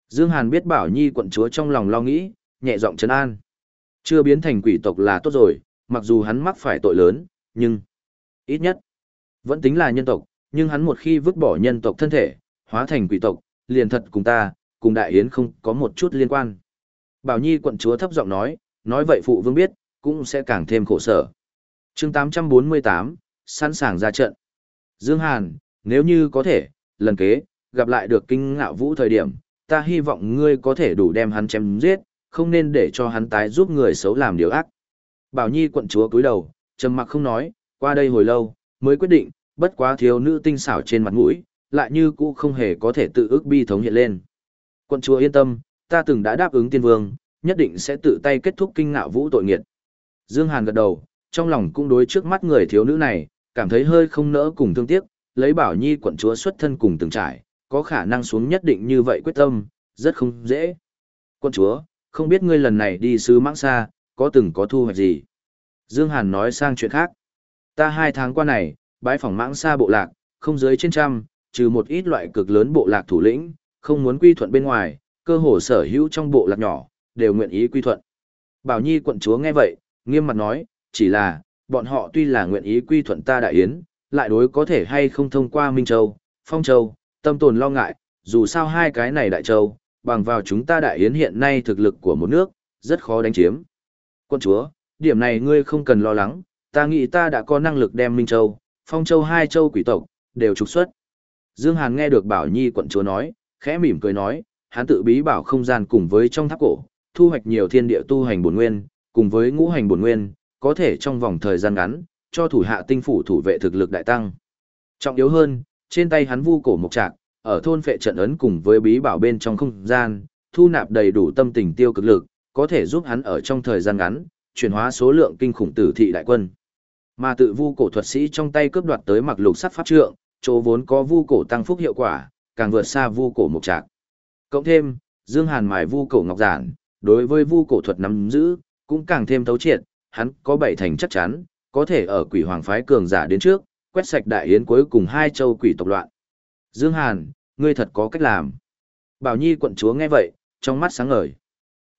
[SPEAKER 1] Dương Hàn biết Bảo Nhi quận chúa trong lòng lo nghĩ, nhẹ giọng trấn an. Chưa biến thành quỷ tộc là tốt rồi, mặc dù hắn mắc phải tội lớn, nhưng ít nhất vẫn tính là nhân tộc, nhưng hắn một khi vứt bỏ nhân tộc thân thể, hóa thành quỷ tộc, liền thật cùng ta, cùng đại yến không có một chút liên quan. Bảo Nhi quận chúa thấp giọng nói, nói vậy phụ vương biết, cũng sẽ càng thêm khổ sở. chương 848, sẵn sàng ra trận. Dương Hàn, nếu như có thể, lần kế, gặp lại được kinh ngạo vũ thời điểm, ta hy vọng ngươi có thể đủ đem hắn chém giết, không nên để cho hắn tái giúp người xấu làm điều ác. Bảo Nhi quận chúa cúi đầu, trầm mặc không nói, qua đây hồi lâu, mới quyết định, bất quá thiếu nữ tinh xảo trên mặt mũi, lại như cũ không hề có thể tự ước bi thống hiện lên. Quận chúa yên tâm, ta từng đã đáp ứng tiên vương, nhất định sẽ tự tay kết thúc kinh ngạo vũ tội nghiệt. Dương Hàn gật đầu, trong lòng cũng đối trước mắt người thiếu nữ này, cảm thấy hơi không nỡ cùng thương tiếc, lấy bảo nhi quận chúa xuất thân cùng từng trải, có khả năng xuống nhất định như vậy quyết tâm, rất không dễ. Quận chúa, không biết ngươi lần này đi sứ mãng xa, có từng có thu hoạch gì? Dương Hàn nói sang chuyện khác. Ta hai tháng qua này, bái phỏng mãng xa bộ lạc, không dưới trên trăm, trừ một ít loại cực lớn bộ lạc thủ lĩnh, không muốn quy thuận bên ngoài, cơ hồ sở hữu trong bộ lạc nhỏ, đều nguyện ý quy thuận. Bảo Nhi quận chúa nghe vậy, nghiêm mặt nói, chỉ là, bọn họ tuy là nguyện ý quy thuận ta đại yến, lại đối có thể hay không thông qua Minh Châu, Phong Châu, tâm tồn lo ngại, dù sao hai cái này đại châu, bằng vào chúng ta đại yến hiện nay thực lực của một nước, rất khó đánh chiếm. Quân chúa, điểm này ngươi không cần lo lắng, ta nghĩ ta đã có năng lực đem Minh Châu, Phong Châu hai châu quỷ tộc, đều trục xuất. Dương Hàn nghe được Bảo Nhi quận chúa nói, khẽ mỉm cười nói, hắn tự bí bảo không gian cùng với trong tháp cổ, thu hoạch nhiều thiên địa tu hành bổn nguyên, cùng với ngũ hành bổn nguyên, có thể trong vòng thời gian ngắn, cho thủ hạ tinh phủ thủ vệ thực lực đại tăng. Trọng yếu hơn, trên tay hắn vu cổ mục trạc, ở thôn phệ trận ấn cùng với bí bảo bên trong không gian, thu nạp đầy đủ tâm tình tiêu cực lực, có thể giúp hắn ở trong thời gian ngắn, chuyển hóa số lượng kinh khủng tử thị đại quân. Mà tự vu cổ thuật sĩ trong tay cướp đoạt tới mặc lục sắt pháp trượng, chỗ vốn có vu cổ tăng phúc hiệu quả, càng vượt xa vu cổ mục trạc. Cộng thêm, Dương Hàn mài vu cổ ngọc giản, đối với vu cổ thuật nắm giữ, cũng càng thêm thấu triệt, hắn có bảy thành chắc chắn, có thể ở quỷ hoàng phái cường giả đến trước, quét sạch đại yến cuối cùng hai châu quỷ tộc loạn. Dương Hàn, ngươi thật có cách làm. Bảo Nhi quận chúa nghe vậy, trong mắt sáng ngời.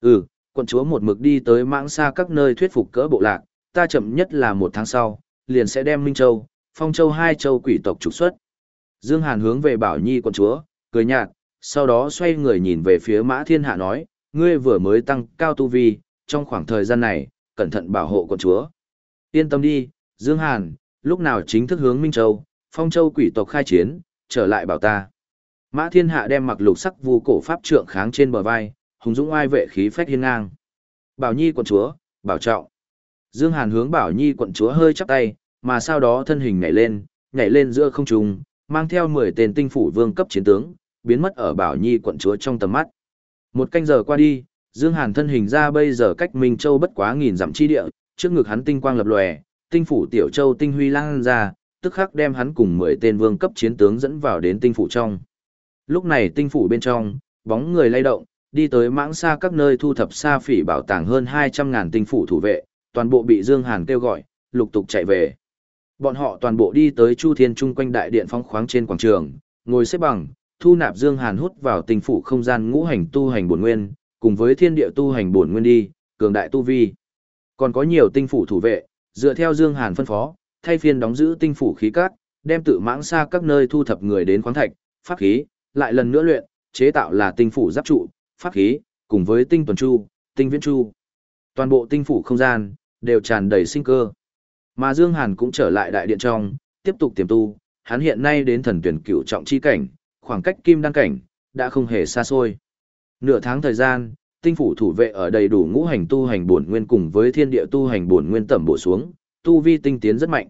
[SPEAKER 1] Ừ, quận chúa một mực đi tới mãng xa các nơi thuyết phục cỡ bộ lạc, ta chậm nhất là một tháng sau, liền sẽ đem Minh Châu, Phong Châu hai châu quỷ tộc trục xuất. Dương Hàn hướng về Bảo Nhi quận chúa, cười nhạt, sau đó xoay người nhìn về phía Mã Thiên Hạ nói, ngươi vừa mới tăng cao tu vi, trong khoảng thời gian này, cẩn thận bảo hộ quận chúa. Yên tâm đi, Dương Hàn, lúc nào chính thức hướng Minh Châu, Phong Châu quỷ tộc khai chiến, trở lại bảo ta. Mã Thiên Hạ đem mặc lục sắc vu cổ pháp trượng kháng trên bờ vai, hùng dũng oai vệ khí phách hiên ngang. Bảo Nhi quận chúa, bảo trọng. Dương Hàn hướng Bảo Nhi quận chúa hơi chắp tay, mà sau đó thân hình nhảy lên, nhảy lên giữa không trung, mang theo 10 tên tinh phủ vương cấp chiến tướng, biến mất ở Bảo Nhi quận chúa trong tầm mắt. Một canh giờ qua đi, Dương Hàn thân hình ra bây giờ cách Minh Châu bất quá nghìn dặm chi địa, trước ngực hắn tinh quang lập lòe, tinh phủ tiểu châu tinh huy lan ra, tức khắc đem hắn cùng 10 tên vương cấp chiến tướng dẫn vào đến tinh phủ trong. Lúc này tinh phủ bên trong, bóng người lay động, đi tới mãng xa các nơi thu thập xa phỉ bảo tàng hơn 200.000 tinh phủ thủ vệ, toàn bộ bị Dương Hàn kêu gọi, lục tục chạy về. Bọn họ toàn bộ đi tới Chu Thiên Trung quanh đại điện phong khoáng trên quảng trường, ngồi xếp bằng, thu nạp Dương Hàn hút vào tinh phủ không gian ngũ hành tu hành bổn nguyên, cùng với thiên địa tu hành bổn nguyên đi, cường đại tu vi. Còn có nhiều tinh phủ thủ vệ, dựa theo Dương Hàn phân phó, thay phiên đóng giữ tinh phủ khí cát, đem tự mãng xa các nơi thu thập người đến khoáng thạch, pháp khí, lại lần nữa luyện, chế tạo là tinh phủ giáp trụ, pháp khí, cùng với tinh tuần chu, tinh viễn chu. Toàn bộ tinh phủ không gian, đều tràn đầy sinh cơ. Mà Dương Hàn cũng trở lại đại điện trong, tiếp tục tiềm tu, hắn hiện nay đến thần tuyển cửu trọng chi cảnh, khoảng cách kim đăng cảnh, đã không hề xa xôi. Nửa tháng thời gian, tinh phủ thủ vệ ở đầy đủ ngũ hành tu hành bổn nguyên cùng với thiên địa tu hành bổn nguyên tẩm bổ xuống, tu vi tinh tiến rất mạnh.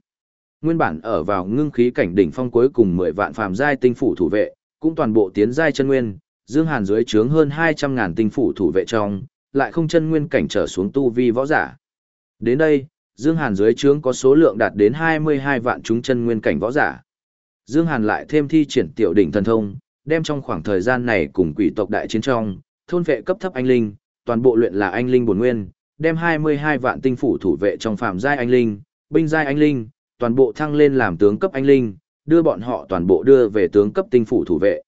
[SPEAKER 1] Nguyên bản ở vào ngưng khí cảnh đỉnh phong cuối cùng 10 vạn phàm giai tinh phủ thủ vệ, cũng toàn bộ tiến giai chân nguyên, Dương Hàn dưới trướng hơn 200 ngàn tinh phủ thủ vệ trong, lại không chân nguyên cảnh trở xuống tu vi võ giả. Đến đây, Dương Hàn dưới trướng có số lượng đạt đến 22 vạn chúng chân nguyên cảnh võ giả. Dương Hàn lại thêm thi triển tiểu đỉnh thần thông, đem trong khoảng thời gian này cùng quỷ tộc đại chiến trong, thôn vệ cấp thấp anh linh, toàn bộ luyện là anh linh bổn nguyên, đem 22 vạn tinh phủ thủ vệ trong phạm giai anh linh, binh giai anh linh, toàn bộ thăng lên làm tướng cấp anh linh, đưa bọn họ toàn bộ đưa về tướng cấp tinh phủ thủ vệ.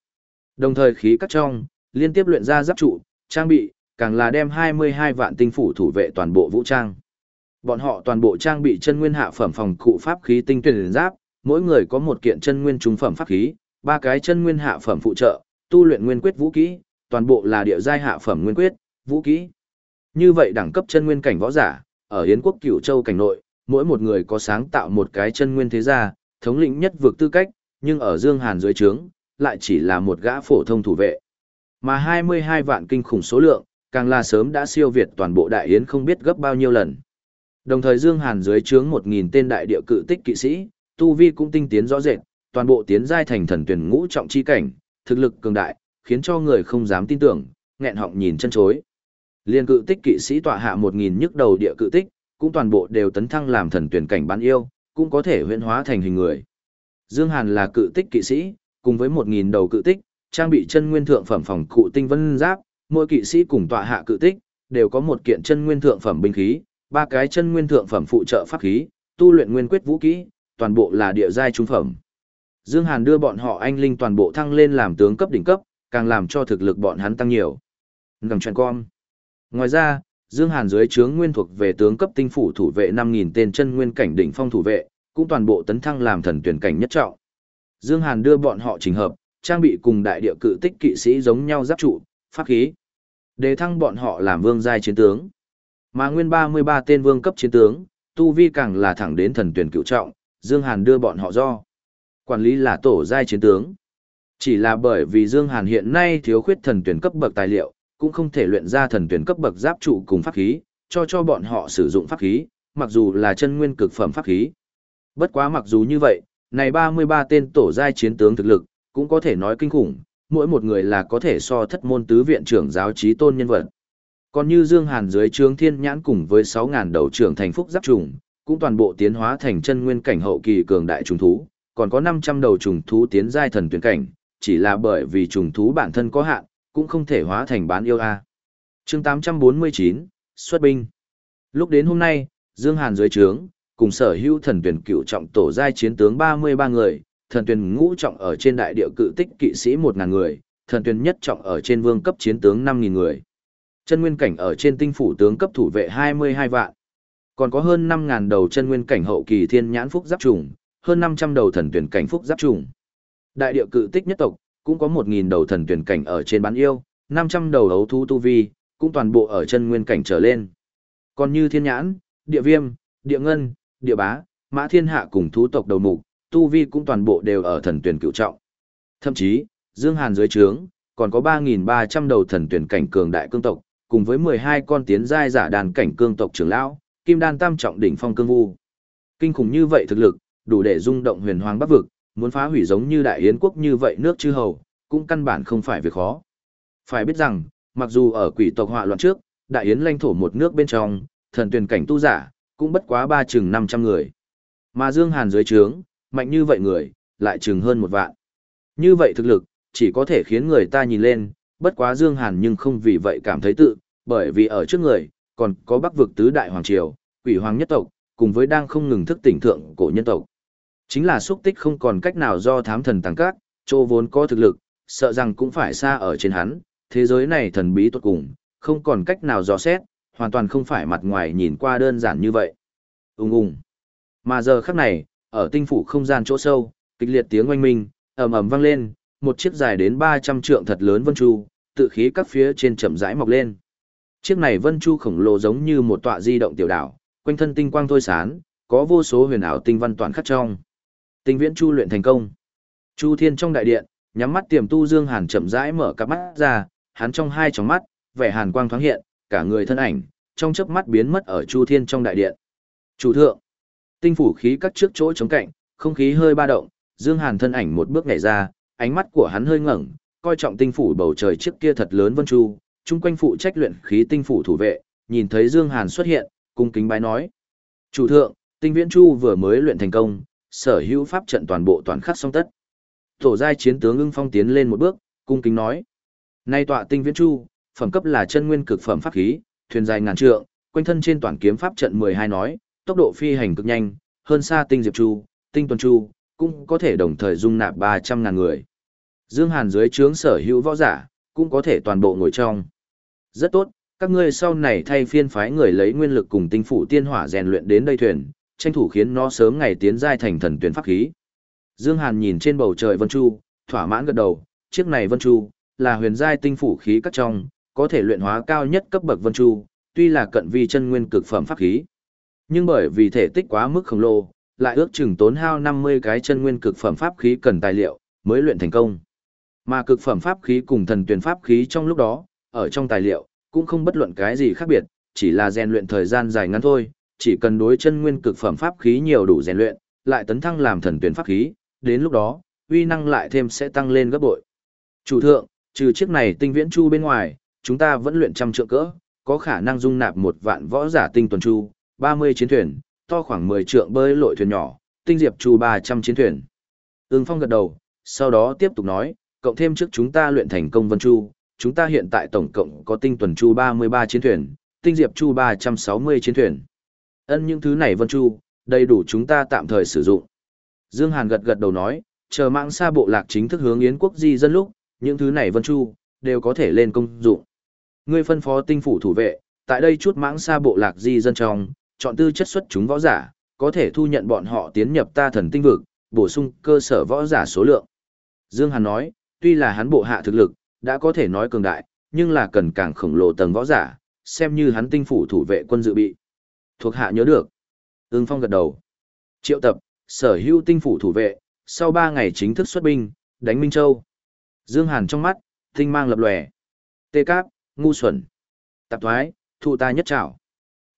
[SPEAKER 1] Đồng thời khí cắt trong, liên tiếp luyện ra giáp trụ, trang bị, càng là đem 22 vạn tinh phủ thủ vệ toàn bộ vũ trang. Bọn họ toàn bộ trang bị chân nguyên hạ phẩm phòng cụ pháp khí tinh tuyển giáp, mỗi người có một kiện chân nguyên trung phẩm pháp khí, ba cái chân nguyên hạ phẩm phụ trợ, tu luyện nguyên quyết vũ kỹ, toàn bộ là địa giai hạ phẩm nguyên quyết, vũ kỹ. Như vậy đẳng cấp chân nguyên cảnh võ giả, ở Yến quốc Cửu Châu cảnh nội, mỗi một người có sáng tạo một cái chân nguyên thế gia, thống lĩnh nhất vực tư cách, nhưng ở Dương Hàn dưới trướng, lại chỉ là một gã phổ thông thủ vệ. Mà 22 vạn kinh khủng số lượng, càng là sớm đã siêu việt toàn bộ đại yến không biết gấp bao nhiêu lần. Đồng thời Dương Hàn dưới trướng 1000 tên đại địa cự tích kỵ sĩ, tu vi cũng tinh tiến rõ rệt, toàn bộ tiến giai thành thần tuyển ngũ trọng chi cảnh, thực lực cường đại, khiến cho người không dám tin tưởng, nghẹn họng nhìn chân chối. Liên cự tích kỵ sĩ tọa hạ 1000 nhức đầu địa cự tích, cũng toàn bộ đều tấn thăng làm thần tuyển cảnh bán yêu, cũng có thể huyễn hóa thành hình người. Dương Hàn là cự tích kỵ sĩ, cùng với 1000 đầu cự tích, trang bị chân nguyên thượng phẩm phòng cụ tinh vân giáp, mỗi kỵ sĩ cùng tọa hạ cự tích, đều có một kiện chân nguyên thượng phẩm binh khí, ba cái chân nguyên thượng phẩm phụ trợ pháp khí, tu luyện nguyên quyết vũ kỹ, toàn bộ là địa giai trung phẩm. Dương Hàn đưa bọn họ anh linh toàn bộ thăng lên làm tướng cấp đỉnh cấp, càng làm cho thực lực bọn hắn tăng nhiều. Ngầm chuyện con. Ngoài ra, Dương Hàn dưới trướng nguyên thuộc về tướng cấp tinh phủ thủ vệ 5000 tên chân nguyên cảnh đỉnh phong thủ vệ, cũng toàn bộ tấn thăng làm thần tuyển cảnh nhất trọng. Dương Hàn đưa bọn họ chỉnh hợp, trang bị cùng đại địa cự tích kỵ sĩ giống nhau giáp trụ, pháp khí. Đề thăng bọn họ làm vương giai chiến tướng. Mà nguyên 33 tên vương cấp chiến tướng, tu vi càng là thẳng đến thần tuyển cựu trọng, Dương Hàn đưa bọn họ do. Quản lý là tổ giai chiến tướng. Chỉ là bởi vì Dương Hàn hiện nay thiếu khuyết thần tuyển cấp bậc tài liệu, cũng không thể luyện ra thần tuyển cấp bậc giáp trụ cùng pháp khí, cho cho bọn họ sử dụng pháp khí, mặc dù là chân nguyên cực phẩm pháp khí. Bất quá mặc dù như vậy, này 33 tên tổ giai chiến tướng thực lực, cũng có thể nói kinh khủng, mỗi một người là có thể so thất môn tứ viện trưởng giáo trí tôn nhân vật. Còn như Dương Hàn dưới trướng thiên nhãn cùng với 6.000 đầu trưởng thành phúc giáp trùng, cũng toàn bộ tiến hóa thành chân nguyên cảnh hậu kỳ cường đại trùng thú, còn có 500 đầu trùng thú tiến giai thần tuyển cảnh, chỉ là bởi vì trùng thú bản thân có hạn, cũng không thể hóa thành bán yêu a. Chương 849, xuất binh. Lúc đến hôm nay, Dương Hàn dưới trướng, cùng sở hữu thần tuyển cựu trọng tổ giai chiến tướng 33 người, thần tuyển ngũ trọng ở trên đại địa cự tích kỵ sĩ 1000 người, thần tuyển nhất trọng ở trên vương cấp chiến tướng 5000 người. Chân nguyên cảnh ở trên tinh phủ tướng cấp thủ vệ 22 vạn. Còn có hơn 5000 đầu chân nguyên cảnh hậu kỳ thiên nhãn phúc giáp trùng, hơn 500 đầu thần tuyển cảnh phúc giáp trùng. Đại địa cự tích nhất tộc, cũng có 1.000 đầu thần tuyển cảnh ở trên bán yêu, 500 đầu đấu thú tu vi, cũng toàn bộ ở chân nguyên cảnh trở lên. Còn như thiên nhãn, địa viêm, địa ngân, địa bá, mã thiên hạ cùng thú tộc đầu mục, tu vi cũng toàn bộ đều ở thần tuyển cựu trọng. Thậm chí, Dương Hàn dưới trướng, còn có 3.300 đầu thần tuyển cảnh cường đại cương tộc, cùng với 12 con tiến giai giả đàn cảnh cương tộc trưởng lão, kim đan tam trọng đỉnh phong cương vu. Kinh khủng như vậy thực lực, đủ để rung động huyền hoàng bắc vực, muốn phá hủy giống như đại yến quốc như vậy nước chư hầu, cũng căn bản không phải việc khó. Phải biết rằng, mặc dù ở quỷ tộc họa loạn trước, đại yến lãnh thổ một nước bên trong, thần tuyển cảnh tu giả, cũng bất quá ba chừng 500 người. Mà Dương Hàn dưới trướng, mạnh như vậy người, lại chừng hơn một vạn. Như vậy thực lực, chỉ có thể khiến người ta nhìn lên, bất quá Dương Hàn nhưng không vì vậy cảm thấy tự, bởi vì ở trước người, còn có bắc vực tứ đại hoàng triều, quỷ hoàng nhất tộc, cùng với đang không ngừng thức tỉnh thượng cổ nhân tộc. Chính là xúc tích không còn cách nào do thám thần tăng các, chỗ vốn có thực lực, sợ rằng cũng phải xa ở trên hắn, thế giới này thần bí tuột cùng, không còn cách nào dò xét, hoàn toàn không phải mặt ngoài nhìn qua đơn giản như vậy. Ung ung. Mà giờ khắc này, ở tinh phủ không gian chỗ sâu, kịch liệt tiếng oanh minh, ầm ầm vang lên, một chiếc dài đến 300 trượng thật lớn vân chu, tự khí các phía trên chậm rãi mọc lên. Chiếc này vân chu khổng lồ giống như một tọa di động tiểu đảo, quanh thân tinh quang thôi sán, có vô số huyền ảo tinh văn toàn khắc trong. Tinh viễn chu luyện thành công. Chu Thiên trong đại điện, nhắm mắt tiềm tu Dương Hàn chậm rãi mở cặp mắt ra, hắn trong hai tròng mắt, vẻ hàn quang thoáng hiện, cả người thân ảnh, trong chớp mắt biến mất ở Chu Thiên trong đại điện. Chủ thượng, tinh phủ khí cắt trước chỗ chống cạnh, không khí hơi ba động, Dương Hàn thân ảnh một bước nhảy ra, ánh mắt của hắn hơi ngẩng, coi trọng tinh phủ bầu trời trước kia thật lớn vân chu, chung quanh phụ trách luyện khí tinh phủ thủ vệ, nhìn thấy Dương Hàn xuất hiện, cung kính bái nói: "Chủ thượng, tinh viễn chu vừa mới luyện thành công, sở hữu pháp trận toàn bộ toàn khắc xong tất." Tổ giai chiến tướng ưng phong tiến lên một bước, cung kính nói: "Nay tọa tinh viễn chu, phẩm cấp là chân nguyên cực phẩm pháp khí, thuyền dài ngàn trượng, quanh thân trên toàn kiếm pháp trận 12 nói, tốc độ phi hành cực nhanh, hơn xa tinh diệp chu, tinh tuần chu, cũng có thể đồng thời dung nạp 300 ngàn người. Dương Hàn dưới trướng sở hữu võ giả, cũng có thể toàn bộ ngồi trong. Rất tốt, các ngươi sau này thay phiên phái người lấy nguyên lực cùng tinh phủ tiên hỏa rèn luyện đến đây thuyền, tranh thủ khiến nó sớm ngày tiến giai thành thần tuyển pháp khí. Dương Hàn nhìn trên bầu trời Vân Chu, thỏa mãn gật đầu, chiếc này Vân Chu là huyền giai tinh phủ khí cắt trong, có thể luyện hóa cao nhất cấp bậc Vân Chu, tuy là cận vi chân nguyên cực phẩm pháp khí. Nhưng bởi vì thể tích quá mức khổng lồ, lại ước chừng tốn hao 50 cái chân nguyên cực phẩm pháp khí cần tài liệu, mới luyện thành công. Mà cực phẩm pháp khí cùng thần tuyển pháp khí trong lúc đó, ở trong tài liệu, cũng không bất luận cái gì khác biệt, chỉ là rèn luyện thời gian dài ngắn thôi, chỉ cần đối chân nguyên cực phẩm pháp khí nhiều đủ rèn luyện, lại tấn thăng làm thần tuyển pháp khí, đến lúc đó, uy năng lại thêm sẽ tăng lên gấp bội. Chủ thượng, trừ chiếc này tinh viễn chu bên ngoài, chúng ta vẫn luyện trăm trượng cỡ, có khả năng dung nạp một vạn võ giả tinh tuần chu, 30 chiến thuyền, to khoảng 10 trượng bơi lội thuyền nhỏ, tinh diệp chu 300 chiến thuyền. Ưng Phong gật đầu, sau đó tiếp tục nói, cộng thêm trước chúng ta luyện thành công vân chu, chúng ta hiện tại tổng cộng có tinh tuần chu 33 chiến thuyền, tinh diệp chu 360 chiến thuyền. Ân những thứ này vân chu, đầy đủ chúng ta tạm thời sử dụng. Dương Hàn gật gật đầu nói, chờ mạng xa bộ lạc chính thức hướng Yến quốc di dân lúc, những thứ này vân chu, đều có thể lên công dụng. Ngươi phân phó tinh phủ thủ vệ, tại đây chút mãng xa bộ lạc di dân trong, chọn tư chất xuất chúng võ giả, có thể thu nhận bọn họ tiến nhập ta thần tinh vực, bổ sung cơ sở võ giả số lượng. Dương Hàn nói, tuy là hắn bộ hạ thực lực, đã có thể nói cường đại, nhưng là cần càng khổng lồ tầng võ giả, xem như hắn tinh phủ thủ vệ quân dự bị. Thuộc hạ nhớ được. Ưng Phong gật đầu. Triệu tập, sở hữu tinh phủ thủ vệ, sau 3 ngày chính thức xuất binh, đánh Minh Châu. Dương Hàn trong mắt, tinh mang lập lòe. Tê Cáp, ngu xuẩn. Tạp thoái, thụ ta nhất trảo.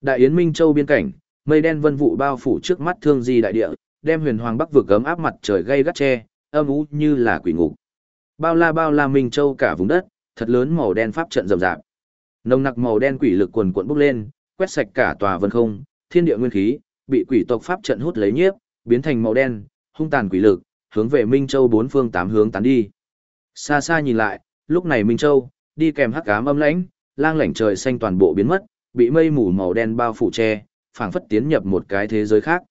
[SPEAKER 1] Đại Yến Minh Châu biên cảnh, mây đen vân vụ bao phủ trước mắt thương di đại địa, đem huyền hoàng bắc vực gấm áp mặt trời gây gắt che, âm u như là quỷ ngục. Bao la bao la Minh Châu cả vùng đất, thật lớn màu đen pháp trận rầm rạp. Nồng nặc màu đen quỷ lực quần cuộn bốc lên, quét sạch cả tòa vân không, thiên địa nguyên khí, bị quỷ tộc pháp trận hút lấy nhiếp, biến thành màu đen, hung tàn quỷ lực, hướng về Minh Châu bốn phương tám hướng tán đi. Xa xa nhìn lại, lúc này Minh Châu, đi kèm hắc ám âm lãnh, lang lảnh trời xanh toàn bộ biến mất, bị mây mù màu đen bao phủ che, phảng phất tiến nhập một cái thế giới khác.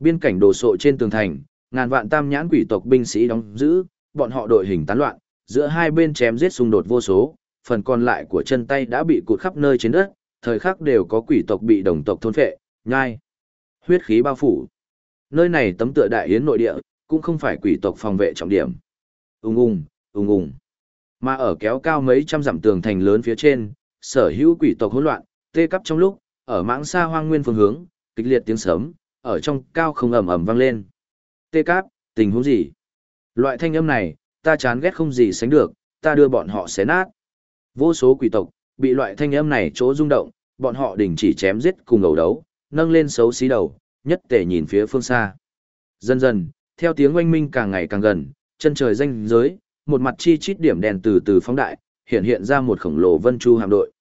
[SPEAKER 1] Biên cảnh đồ sộ trên tường thành, ngàn vạn tam nhãn quỷ tộc binh sĩ đóng giữ, bọn họ đội hình tán loạn, giữa hai bên chém giết xung đột vô số, phần còn lại của chân tay đã bị cụt khắp nơi trên đất, thời khắc đều có quỷ tộc bị đồng tộc thôn phệ, nhai, huyết khí bao phủ. Nơi này tấm tựa đại yến nội địa, cũng không phải quỷ tộc phòng vệ trọng điểm. ung ung ung ung Mà ở kéo cao mấy trăm dặm tường thành lớn phía trên, sở hữu quỷ tộc hỗn loạn, tê cắp trong lúc, ở mãng xa hoang nguyên phương hướng, kịch liệt tiếng sấm, ở trong cao không ầm ầm vang lên. Tê cáp, tình huống gì? Loại thanh âm này, ta chán ghét không gì sánh được, ta đưa bọn họ xé nát. Vô số quỷ tộc, bị loại thanh âm này chỗ rung động, bọn họ đình chỉ chém giết cùng ngầu đấu, nâng lên xấu xí đầu, nhất tề nhìn phía phương xa. Dần dần, theo tiếng oanh minh càng ngày càng gần, chân trời danh giới, một mặt chi chít điểm đèn từ từ phóng đại, hiện hiện ra một khổng lồ vân chu hạm đội.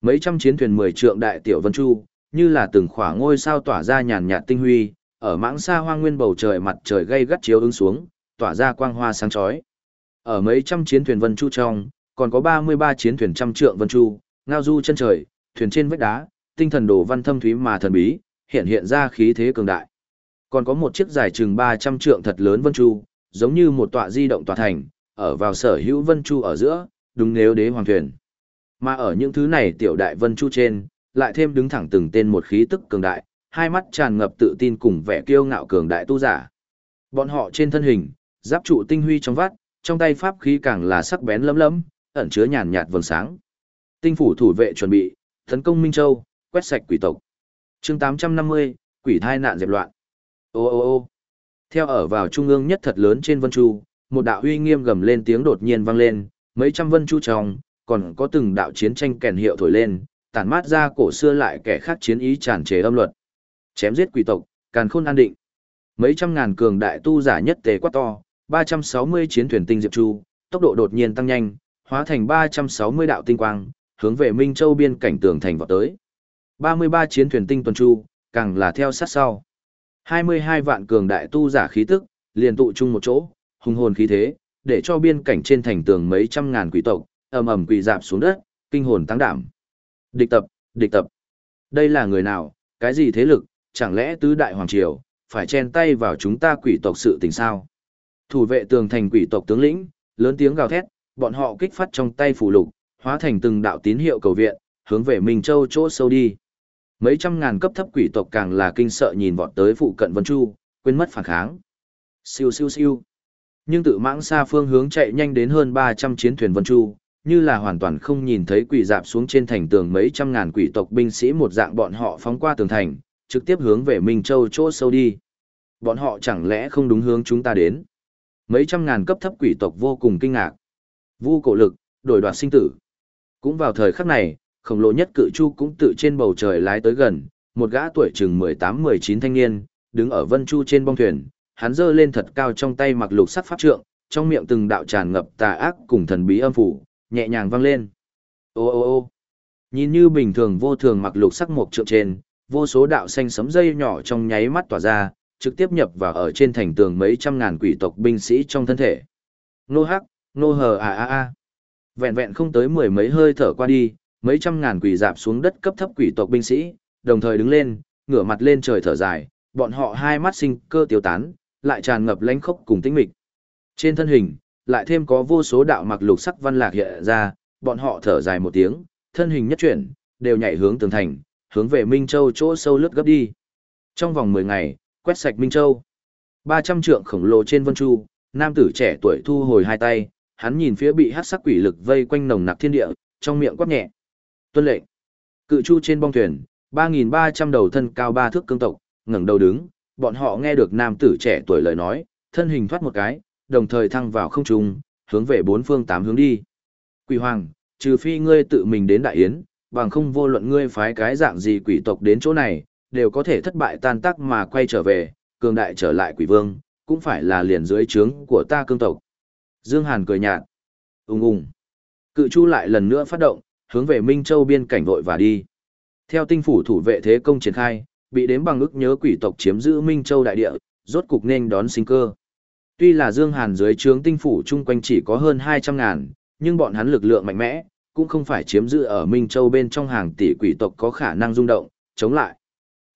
[SPEAKER 1] Mấy trăm chiến thuyền mười trượng đại tiểu vân chu, như là từng khỏa ngôi sao tỏa ra nhàn nhạt tinh huy, ở mãng xa hoang nguyên bầu trời mặt trời gay gắt chiếu ứng xuống, tỏa ra quang hoa sáng chói. Ở mấy trăm chiến thuyền vân chu trong, còn có 33 chiến thuyền trăm trượng vân chu, ngao du chân trời, thuyền trên vách đá, tinh thần đồ văn thâm thúy mà thần bí, hiện hiện ra khí thế cường đại. Còn có một chiếc dài chừng 300 trượng thật lớn vân chu, giống như một tọa di động tòa thành, ở vào sở hữu vân chu ở giữa, đúng nếu đế hoàng thuyền. Mà ở những thứ này tiểu đại vân chu trên, lại thêm đứng thẳng từng tên một khí tức cường đại, hai mắt tràn ngập tự tin cùng vẻ kiêu ngạo cường đại tu giả. Bọn họ trên thân hình, giáp trụ tinh huy trong vắt, trong tay pháp khí càng là sắc bén lấm lấm, ẩn chứa nhàn nhạt vầng sáng. Tinh phủ thủ vệ chuẩn bị, tấn công Minh Châu, quét sạch quỷ tộc. Chương 850, quỷ thai nạn dẹp loạn. Ô ô ô. Theo ở vào trung ương nhất thật lớn trên vân chu, một đạo uy nghiêm gầm lên tiếng đột nhiên vang lên, mấy trăm vân chu trong, còn có từng đạo chiến tranh kèn hiệu thổi lên, tản mát ra cổ xưa lại kẻ khác chiến ý tràn trề âm luật. Chém giết quỷ tộc, càn khôn an định. Mấy trăm ngàn cường đại tu giả nhất tề quát to, 360 chiến thuyền tinh diệp chu, tốc độ đột nhiên tăng nhanh, hóa thành 360 đạo tinh quang, hướng về Minh Châu biên cảnh tường thành vọt tới. 33 chiến thuyền tinh tuần chu, càng là theo sát sau. 22 vạn cường đại tu giả khí tức, liền tụ chung một chỗ, hùng hồn khí thế, để cho biên cảnh trên thành tường mấy trăm ngàn quỷ tộc, ầm ầm quỳ dạp xuống đất, kinh hồn tăng đảm. Địch tập, địch tập. Đây là người nào, cái gì thế lực, chẳng lẽ tứ đại hoàng triều, phải chen tay vào chúng ta quỷ tộc sự tình sao? Thủ vệ tường thành quỷ tộc tướng lĩnh, lớn tiếng gào thét, bọn họ kích phát trong tay phủ lục, hóa thành từng đạo tín hiệu cầu viện, hướng về Minh Châu chỗ sâu đi. Mấy trăm ngàn cấp thấp quỷ tộc càng là kinh sợ nhìn vọt tới phụ cận Vân Chu, quên mất phản kháng. Siêu siêu siêu. Nhưng tự mãng xa phương hướng chạy nhanh đến hơn 300 chiến thuyền Vân Chu, như là hoàn toàn không nhìn thấy quỷ dạp xuống trên thành tường mấy trăm ngàn quỷ tộc binh sĩ một dạng bọn họ phóng qua tường thành, trực tiếp hướng về Minh Châu chỗ sâu đi. Bọn họ chẳng lẽ không đúng hướng chúng ta đến? Mấy trăm ngàn cấp thấp quỷ tộc vô cùng kinh ngạc. Vu cổ lực, đổi đoạt sinh tử. Cũng vào thời khắc này, khổng lồ nhất cự chu cũng tự trên bầu trời lái tới gần, một gã tuổi chừng 18-19 thanh niên, đứng ở vân chu trên bong thuyền, hắn giơ lên thật cao trong tay mặc lục sắc pháp trượng, trong miệng từng đạo tràn ngập tà ác cùng thần bí âm phủ, nhẹ nhàng vang lên. Ô ô ô nhìn như bình thường vô thường mặc lục sắc một trượng trên, vô số đạo xanh sấm dây nhỏ trong nháy mắt tỏa ra, trực tiếp nhập vào ở trên thành tường mấy trăm ngàn quỷ tộc binh sĩ trong thân thể. Nô hắc, nô hờ à à à. Vẹn vẹn không tới mười mấy hơi thở qua đi, mấy trăm ngàn quỷ dạp xuống đất cấp thấp quỷ tộc binh sĩ, đồng thời đứng lên, ngửa mặt lên trời thở dài, bọn họ hai mắt sinh cơ tiêu tán, lại tràn ngập lãnh khốc cùng tĩnh mịch. Trên thân hình, lại thêm có vô số đạo mặc lục sắc văn lạc hiện ra, bọn họ thở dài một tiếng, thân hình nhất chuyển, đều nhảy hướng tường thành, hướng về Minh Châu chỗ sâu lướt gấp đi. Trong vòng 10 ngày, quét sạch Minh Châu. 300 trượng khổng lồ trên vân chu, nam tử trẻ tuổi thu hồi hai tay, hắn nhìn phía bị hắc sắc quỷ lực vây quanh nồng nặc thiên địa, trong miệng quát nhẹ. Tuân lệnh. Cự chu trên bong thuyền, 3.300 đầu thân cao ba thước cương tộc, ngẩng đầu đứng, bọn họ nghe được nam tử trẻ tuổi lời nói, thân hình thoát một cái, đồng thời thăng vào không trung, hướng về bốn phương tám hướng đi. Quỷ hoàng, trừ phi ngươi tự mình đến đại yến, bằng không vô luận ngươi phái cái dạng gì quỷ tộc đến chỗ này, đều có thể thất bại tan tác mà quay trở về, cường đại trở lại quỷ vương, cũng phải là liền dưới trướng của ta cương tộc. Dương Hàn cười nhạt. Ung ung. Cự chu lại lần nữa phát động, hướng về Minh Châu biên cảnh vội và đi. Theo tinh phủ thủ vệ thế công triển khai, bị đếm bằng ức nhớ quỷ tộc chiếm giữ Minh Châu đại địa, rốt cục nên đón sinh cơ. Tuy là Dương Hàn dưới trướng tinh phủ chung quanh chỉ có hơn 200 ngàn, nhưng bọn hắn lực lượng mạnh mẽ, cũng không phải chiếm giữ ở Minh Châu bên trong hàng tỷ quỷ tộc có khả năng rung động, chống lại.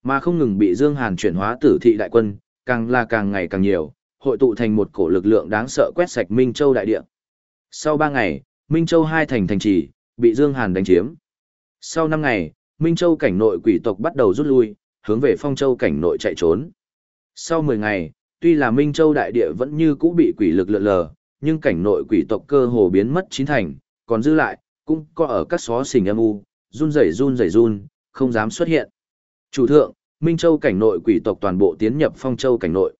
[SPEAKER 1] Mà không ngừng bị Dương Hàn chuyển hóa tử thị đại quân, càng là càng ngày càng nhiều, hội tụ thành một cổ lực lượng đáng sợ quét sạch Minh Châu đại địa. Sau 3 ngày, Minh Châu hai thành thành trì, bị Dương Hàn đánh chiếm. Sau 5 ngày, Minh Châu cảnh nội quỷ tộc bắt đầu rút lui, hướng về Phong Châu cảnh nội chạy trốn. Sau 10 ngày, tuy là Minh Châu đại địa vẫn như cũ bị quỷ lực lượn lờ, nhưng cảnh nội quỷ tộc cơ hồ biến mất chín thành, còn dư lại, cũng có ở các xó xỉnh âm u, run rẩy run rẩy run, không dám xuất hiện. Chủ thượng, Minh Châu cảnh nội quỷ tộc toàn bộ tiến nhập Phong Châu cảnh nội.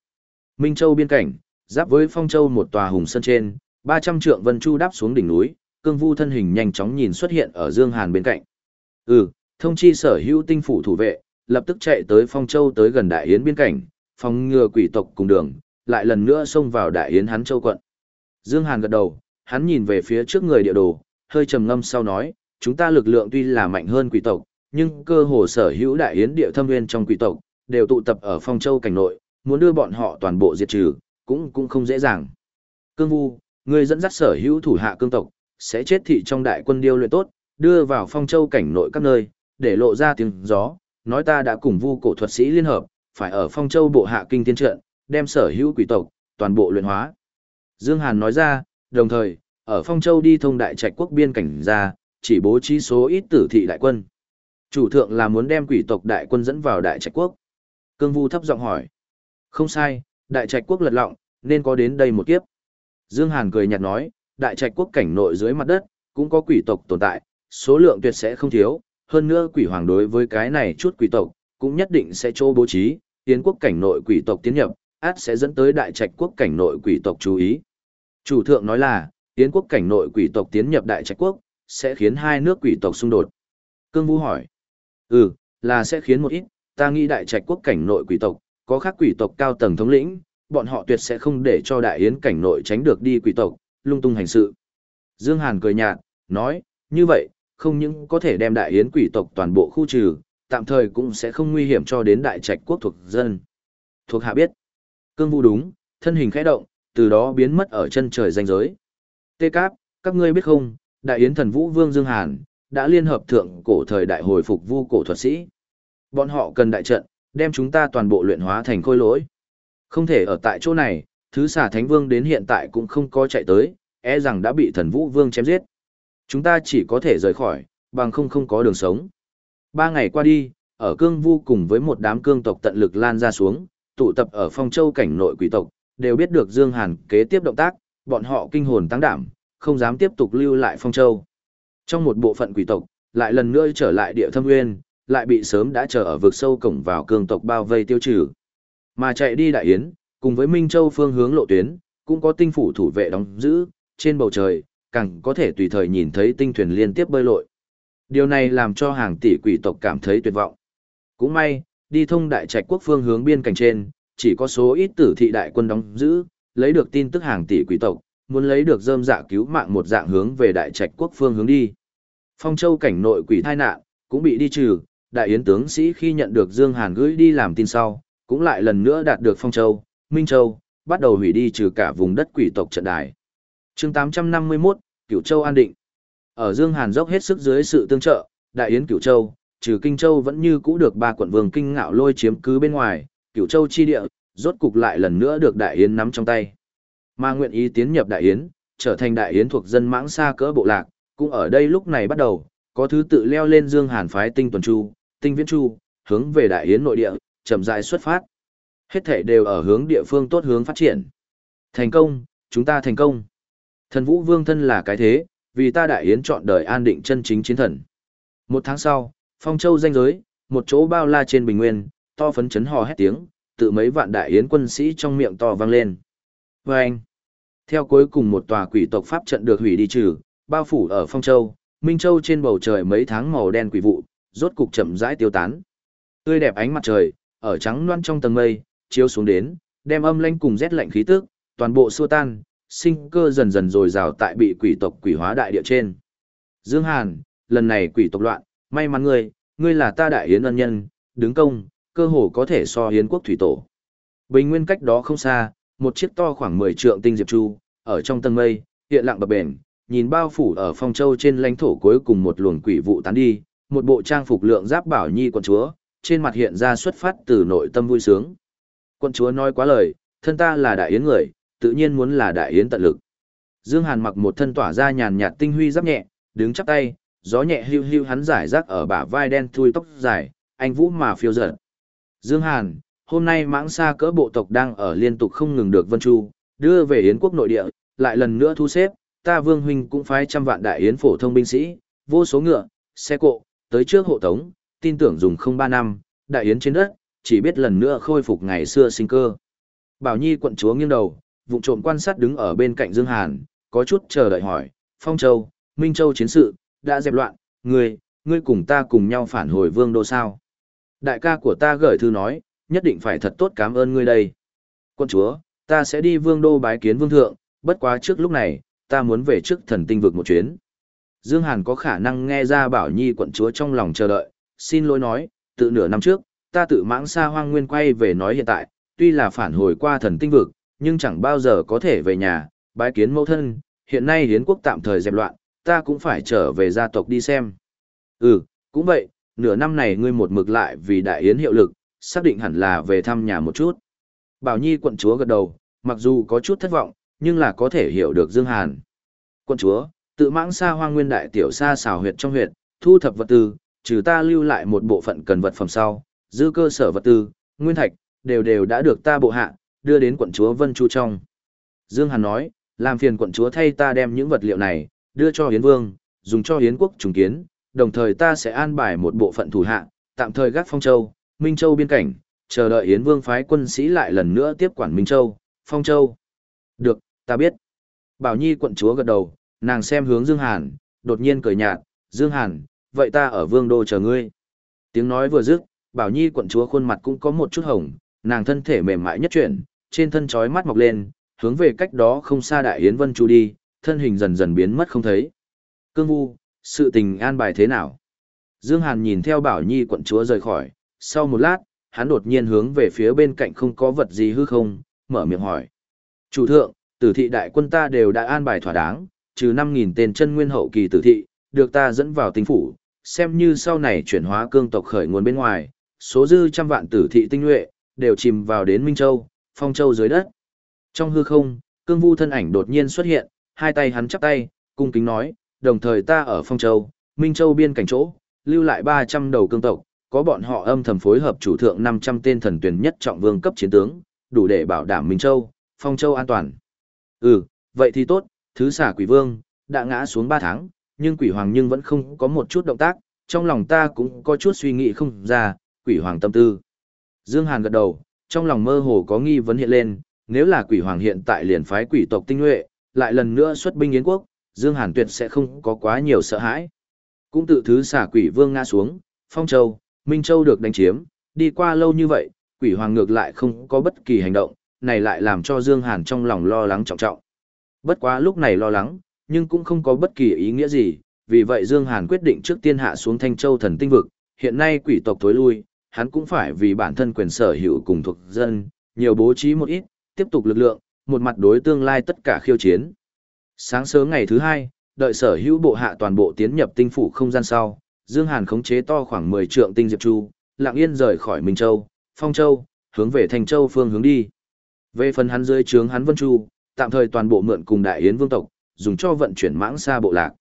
[SPEAKER 1] Minh Châu biên cảnh, giáp với Phong Châu một tòa hùng sơn trên, 300 trượng vân chu đáp xuống đỉnh núi, cương vu thân hình nhanh chóng nhìn xuất hiện ở Dương Hàn bên cạnh. Ừ, thông chi sở hữu tinh phủ thủ vệ, lập tức chạy tới Phong Châu tới gần Đại Yến biên cảnh, phòng ngừa quỷ tộc cùng đường, lại lần nữa xông vào Đại Yến hắn châu quận. Dương Hàn gật đầu, hắn nhìn về phía trước người địa đồ, hơi trầm ngâm sau nói, chúng ta lực lượng tuy là mạnh hơn quỷ tộc, nhưng cơ hồ sở hữu Đại Yến địa thâm nguyên trong quỷ tộc, đều tụ tập ở Phong Châu cảnh nội, muốn đưa bọn họ toàn bộ diệt trừ, cũng cũng không dễ dàng. Cương Vu, người dẫn dắt sở hữu thủ hạ cương tộc, sẽ chết thị trong đại quân điêu luyện tốt, đưa vào Phong Châu cảnh nội các nơi, để lộ ra tiếng gió, nói ta đã cùng vu cổ thuật sĩ liên hợp, phải ở Phong Châu bộ hạ kinh thiên trận, đem sở hữu quỷ tộc, toàn bộ luyện hóa. Dương Hàn nói ra, đồng thời, ở Phong Châu đi thông đại trạch quốc biên cảnh ra, chỉ bố trí số ít tử thị đại quân. Chủ thượng là muốn đem quỷ tộc đại quân dẫn vào đại trạch quốc. Cương Vu thấp giọng hỏi. Không sai, đại trạch quốc lật lọng, nên có đến đây một kiếp. Dương Hàn cười nhạt nói, đại trạch quốc cảnh nội dưới mặt đất, cũng có quỷ tộc tồn tại, số lượng tuyệt sẽ không thiếu, hơn nữa quỷ hoàng đối với cái này chút quỷ tộc, cũng nhất định sẽ chỗ bố trí, tiến quốc cảnh nội quỷ tộc tiến nhập, át sẽ dẫn tới đại trạch quốc cảnh nội quỷ tộc chú ý. Chủ thượng nói là, tiến quốc cảnh nội quỷ tộc tiến nhập đại trạch quốc, sẽ khiến hai nước quỷ tộc xung đột. Cương Vũ hỏi, ừ, là sẽ khiến một ít, ta nghĩ đại trạch quốc cảnh nội quỷ tộc, có khác quỷ tộc cao tầng thống lĩnh, bọn họ tuyệt sẽ không để cho đại yến cảnh nội tránh được đi quỷ tộc, lung tung hành sự. Dương Hàn cười nhạt, nói, như vậy, không những có thể đem đại yến quỷ tộc toàn bộ khu trừ, tạm thời cũng sẽ không nguy hiểm cho đến đại trạch quốc thuộc dân. Thuộc hạ biết. Cương Vũ đúng, thân hình khẽ động, từ đó biến mất ở chân trời danh giới. Tê Cáp, các ngươi biết không, đại yến thần vũ vương Dương Hàn, đã liên hợp thượng cổ thời đại hồi phục vu cổ thuật sĩ. Bọn họ cần đại trận, đem chúng ta toàn bộ luyện hóa thành khôi lỗi. Không thể ở tại chỗ này, thứ xà thánh vương đến hiện tại cũng không có chạy tới, e rằng đã bị thần vũ vương chém giết. Chúng ta chỉ có thể rời khỏi, bằng không không có đường sống. Ba ngày qua đi, ở cương vu cùng với một đám cương tộc tận lực lan ra xuống, tụ tập ở phong châu cảnh nội quỷ tộc, đều biết được Dương Hàn kế tiếp động tác, bọn họ kinh hồn tăng đảm, không dám tiếp tục lưu lại phong châu. Trong một bộ phận quỷ tộc, lại lần nữa trở lại địa thâm nguyên, lại bị sớm đã chờ ở vực sâu cổng vào cường tộc bao vây tiêu trừ. Mà chạy đi đại yến, cùng với Minh Châu phương hướng lộ tuyến, cũng có tinh phủ thủ vệ đóng giữ, trên bầu trời, càng có thể tùy thời nhìn thấy tinh thuyền liên tiếp bơi lội. Điều này làm cho hàng tỷ quỷ tộc cảm thấy tuyệt vọng. Cũng may, đi thông đại trạch quốc phương hướng biên cảnh trên, chỉ có số ít tử thị đại quân đóng giữ, lấy được tin tức hàng tỷ quỷ tộc, muốn lấy được rơm dạ cứu mạng một dạng hướng về đại trạch quốc phương hướng đi. Phong Châu cảnh nội quỷ thai nạn, cũng bị đi trừ, đại yến tướng sĩ khi nhận được Dương Hàn gửi đi làm tin sau, cũng lại lần nữa đạt được Phong Châu, Minh Châu, bắt đầu hủy đi trừ cả vùng đất quỷ tộc trận đài. Chương 851, Cửu Châu an định. Ở Dương Hàn dốc hết sức dưới sự tương trợ, đại yến Cửu Châu, trừ Kinh Châu vẫn như cũ được ba quận vương kinh ngạo lôi chiếm cứ bên ngoài, Cửu Châu chi địa, rốt cục lại lần nữa được đại yến nắm trong tay. Mà nguyện ý tiến nhập đại yến, trở thành đại yến thuộc dân mãng xa cỡ bộ lạc, cũng ở đây lúc này bắt đầu, có thứ tự leo lên Dương Hàn phái tinh tuần chu, tinh viễn chu, hướng về đại yến nội địa, chậm rãi xuất phát. Hết thể đều ở hướng địa phương tốt hướng phát triển. Thành công, chúng ta thành công. Thần Vũ Vương thân là cái thế, vì ta đại yến chọn đời an định chân chính chiến thần. Một tháng sau, Phong Châu danh giới, một chỗ bao la trên bình nguyên, to phấn chấn hò hét tiếng, tự mấy vạn đại yến quân sĩ trong miệng to vang lên. Vâng! theo cuối cùng một tòa quỷ tộc pháp trận được hủy đi trừ, bao phủ ở Phong Châu, Minh Châu trên bầu trời mấy tháng màu đen quỷ vụ, rốt cục chậm rãi tiêu tán. Tươi đẹp ánh mặt trời, ở trắng loan trong tầng mây, chiếu xuống đến, đem âm lãnh cùng rét lạnh khí tức, toàn bộ xua tan, sinh cơ dần dần dồi dào tại bị quỷ tộc quỷ hóa đại địa trên. Dương Hàn, lần này quỷ tộc loạn, may mắn ngươi, ngươi là ta đại yến ân nhân, đứng công, cơ hồ có thể so hiến quốc thủy tổ. Bình nguyên cách đó không xa, một chiếc to khoảng 10 trượng tinh diệp chu, ở trong tầng mây, hiện lặng bập bền, nhìn bao phủ ở phong châu trên lãnh thổ cuối cùng một luồng quỷ vụ tán đi, một bộ trang phục lượng giáp bảo nhi quận chúa, trên mặt hiện ra xuất phát từ nội tâm vui sướng. Quận chúa nói quá lời, thân ta là đại yến người, tự nhiên muốn là đại yến tận lực. Dương Hàn mặc một thân tỏa ra nhàn nhạt tinh huy giáp nhẹ, đứng chắp tay, gió nhẹ hưu hưu hắn giải rác ở bả vai đen thui tóc dài, anh vũ mà phiêu dở. Dương Hàn, hôm nay mãng xa cỡ bộ tộc đang ở liên tục không ngừng được Vân Chu, đưa về Yến quốc nội địa, lại lần nữa thu xếp, ta Vương Huynh cũng phái trăm vạn đại Yến phổ thông binh sĩ, vô số ngựa, xe cộ, tới trước hộ tống, tin tưởng dùng không ba năm, đại Yến trên đất, chỉ biết lần nữa khôi phục ngày xưa sinh cơ. Bảo Nhi quận chúa nghiêng đầu, vụng trộm quan sát đứng ở bên cạnh Dương Hàn, có chút chờ đợi hỏi, Phong Châu, Minh Châu chiến sự, đã dẹp loạn, ngươi, ngươi cùng ta cùng nhau phản hồi vương đô sao. Đại ca của ta gửi thư nói, nhất định phải thật tốt cảm ơn ngươi đây. Quân chúa, ta sẽ đi vương đô bái kiến vương thượng, bất quá trước lúc này, ta muốn về trước thần tinh vực một chuyến. Dương Hàn có khả năng nghe ra bảo nhi quận chúa trong lòng chờ đợi, xin lỗi nói, tự nửa năm trước, ta tự mãng xa hoang nguyên quay về nói hiện tại, tuy là phản hồi qua thần tinh vực, nhưng chẳng bao giờ có thể về nhà, bái kiến mẫu thân, hiện nay hiến quốc tạm thời dẹp loạn, ta cũng phải trở về gia tộc đi xem. Ừ, cũng vậy, nửa năm này ngươi một mực lại vì đại yến hiệu lực, xác định hẳn là về thăm nhà một chút. Bảo Nhi quận chúa gật đầu, mặc dù có chút thất vọng, nhưng là có thể hiểu được Dương Hàn. quân chúa, tự mãng xa hoang nguyên đại tiểu xa xào huyệt trong huyệt, thu thập vật tư, trừ ta lưu lại một bộ phận cần vật phẩm sau, dư cơ sở vật tư, nguyên thạch, đều đều đã được ta bộ hạ, đưa đến quận chúa Vân Chu trong. Dương Hàn nói, làm phiền quận chúa thay ta đem những vật liệu này, đưa cho Hiến Vương, dùng cho Hiến quốc trùng kiến, đồng thời ta sẽ an bài một bộ phận thủ hạ, tạm thời gác Phong Châu, Minh Châu biên cảnh, chờ đợi Hiến Vương phái quân sĩ lại lần nữa tiếp quản Minh Châu, Phong Châu. Được, ta biết. Bảo Nhi quận chúa gật đầu, nàng xem hướng Dương Hàn, đột nhiên cười nhạt, Dương Hàn, vậy ta ở Vương Đô chờ ngươi. Tiếng nói vừa dứt, Bảo Nhi quận chúa khuôn mặt cũng có một chút hồng, nàng thân thể mềm mại nhất chuyển, trên thân chói mắt mọc lên, hướng về cách đó không xa Đại Yến Vân Chu đi, thân hình dần dần biến mất không thấy. Cương Vu, sự tình an bài thế nào? Dương Hàn nhìn theo Bảo Nhi quận chúa rời khỏi, sau một lát, hắn đột nhiên hướng về phía bên cạnh không có vật gì hư không, mở miệng hỏi. Chủ thượng, tử thị đại quân ta đều đã an bài thỏa đáng, trừ 5.000 tên chân nguyên hậu kỳ tử thị, được ta dẫn vào tinh phủ, xem như sau này chuyển hóa cương tộc khởi nguồn bên ngoài, số dư trăm vạn tử thị tinh nhuệ, đều chìm vào đến Minh Châu, Phong Châu dưới đất. Trong hư không, cương vu thân ảnh đột nhiên xuất hiện, hai tay hắn chắp tay, cung kính nói, đồng thời ta ở Phong Châu, Minh Châu biên cảnh chỗ, lưu lại 300 đầu cương tộc, có bọn họ âm thầm phối hợp chủ thượng 500 tên thần tuyển nhất trọng vương cấp chiến tướng, đủ để bảo đảm Minh Châu, Phong Châu an toàn. Ừ, vậy thì tốt, thứ xả quỷ vương, đã ngã xuống 3 tháng, nhưng quỷ hoàng nhưng vẫn không có một chút động tác, trong lòng ta cũng có chút suy nghĩ không ra, quỷ hoàng tâm tư. Dương Hàn gật đầu, trong lòng mơ hồ có nghi vấn hiện lên, nếu là quỷ hoàng hiện tại liền phái quỷ tộc tinh nhuệ, lại lần nữa xuất binh yến quốc, Dương Hàn tuyệt sẽ không có quá nhiều sợ hãi. Cũng tự thứ xả quỷ vương ngã xuống, Phong Châu, Minh Châu được đánh chiếm, đi qua lâu như vậy, quỷ hoàng ngược lại không có bất kỳ hành động, này lại làm cho Dương Hàn trong lòng lo lắng trọng trọng. Bất quá lúc này lo lắng, nhưng cũng không có bất kỳ ý nghĩa gì, vì vậy Dương Hàn quyết định trước tiên hạ xuống Thanh Châu thần tinh vực, hiện nay quỷ tộc tối lui, hắn cũng phải vì bản thân quyền sở hữu cùng thuộc dân, nhiều bố trí một ít, tiếp tục lực lượng, một mặt đối tương lai tất cả khiêu chiến. Sáng sớm ngày thứ hai, đợi sở hữu bộ hạ toàn bộ tiến nhập tinh phủ không gian sau, Dương Hàn khống chế to khoảng 10 trượng tinh diệp chu, lặng yên rời khỏi Minh Châu, Phong Châu, hướng về Thành Châu phương hướng đi. Về phần hắn dưới trướng hắn Vân Chu, tạm thời toàn bộ mượn cùng Đại Yến vương tộc, dùng cho vận chuyển mãng xa bộ lạc.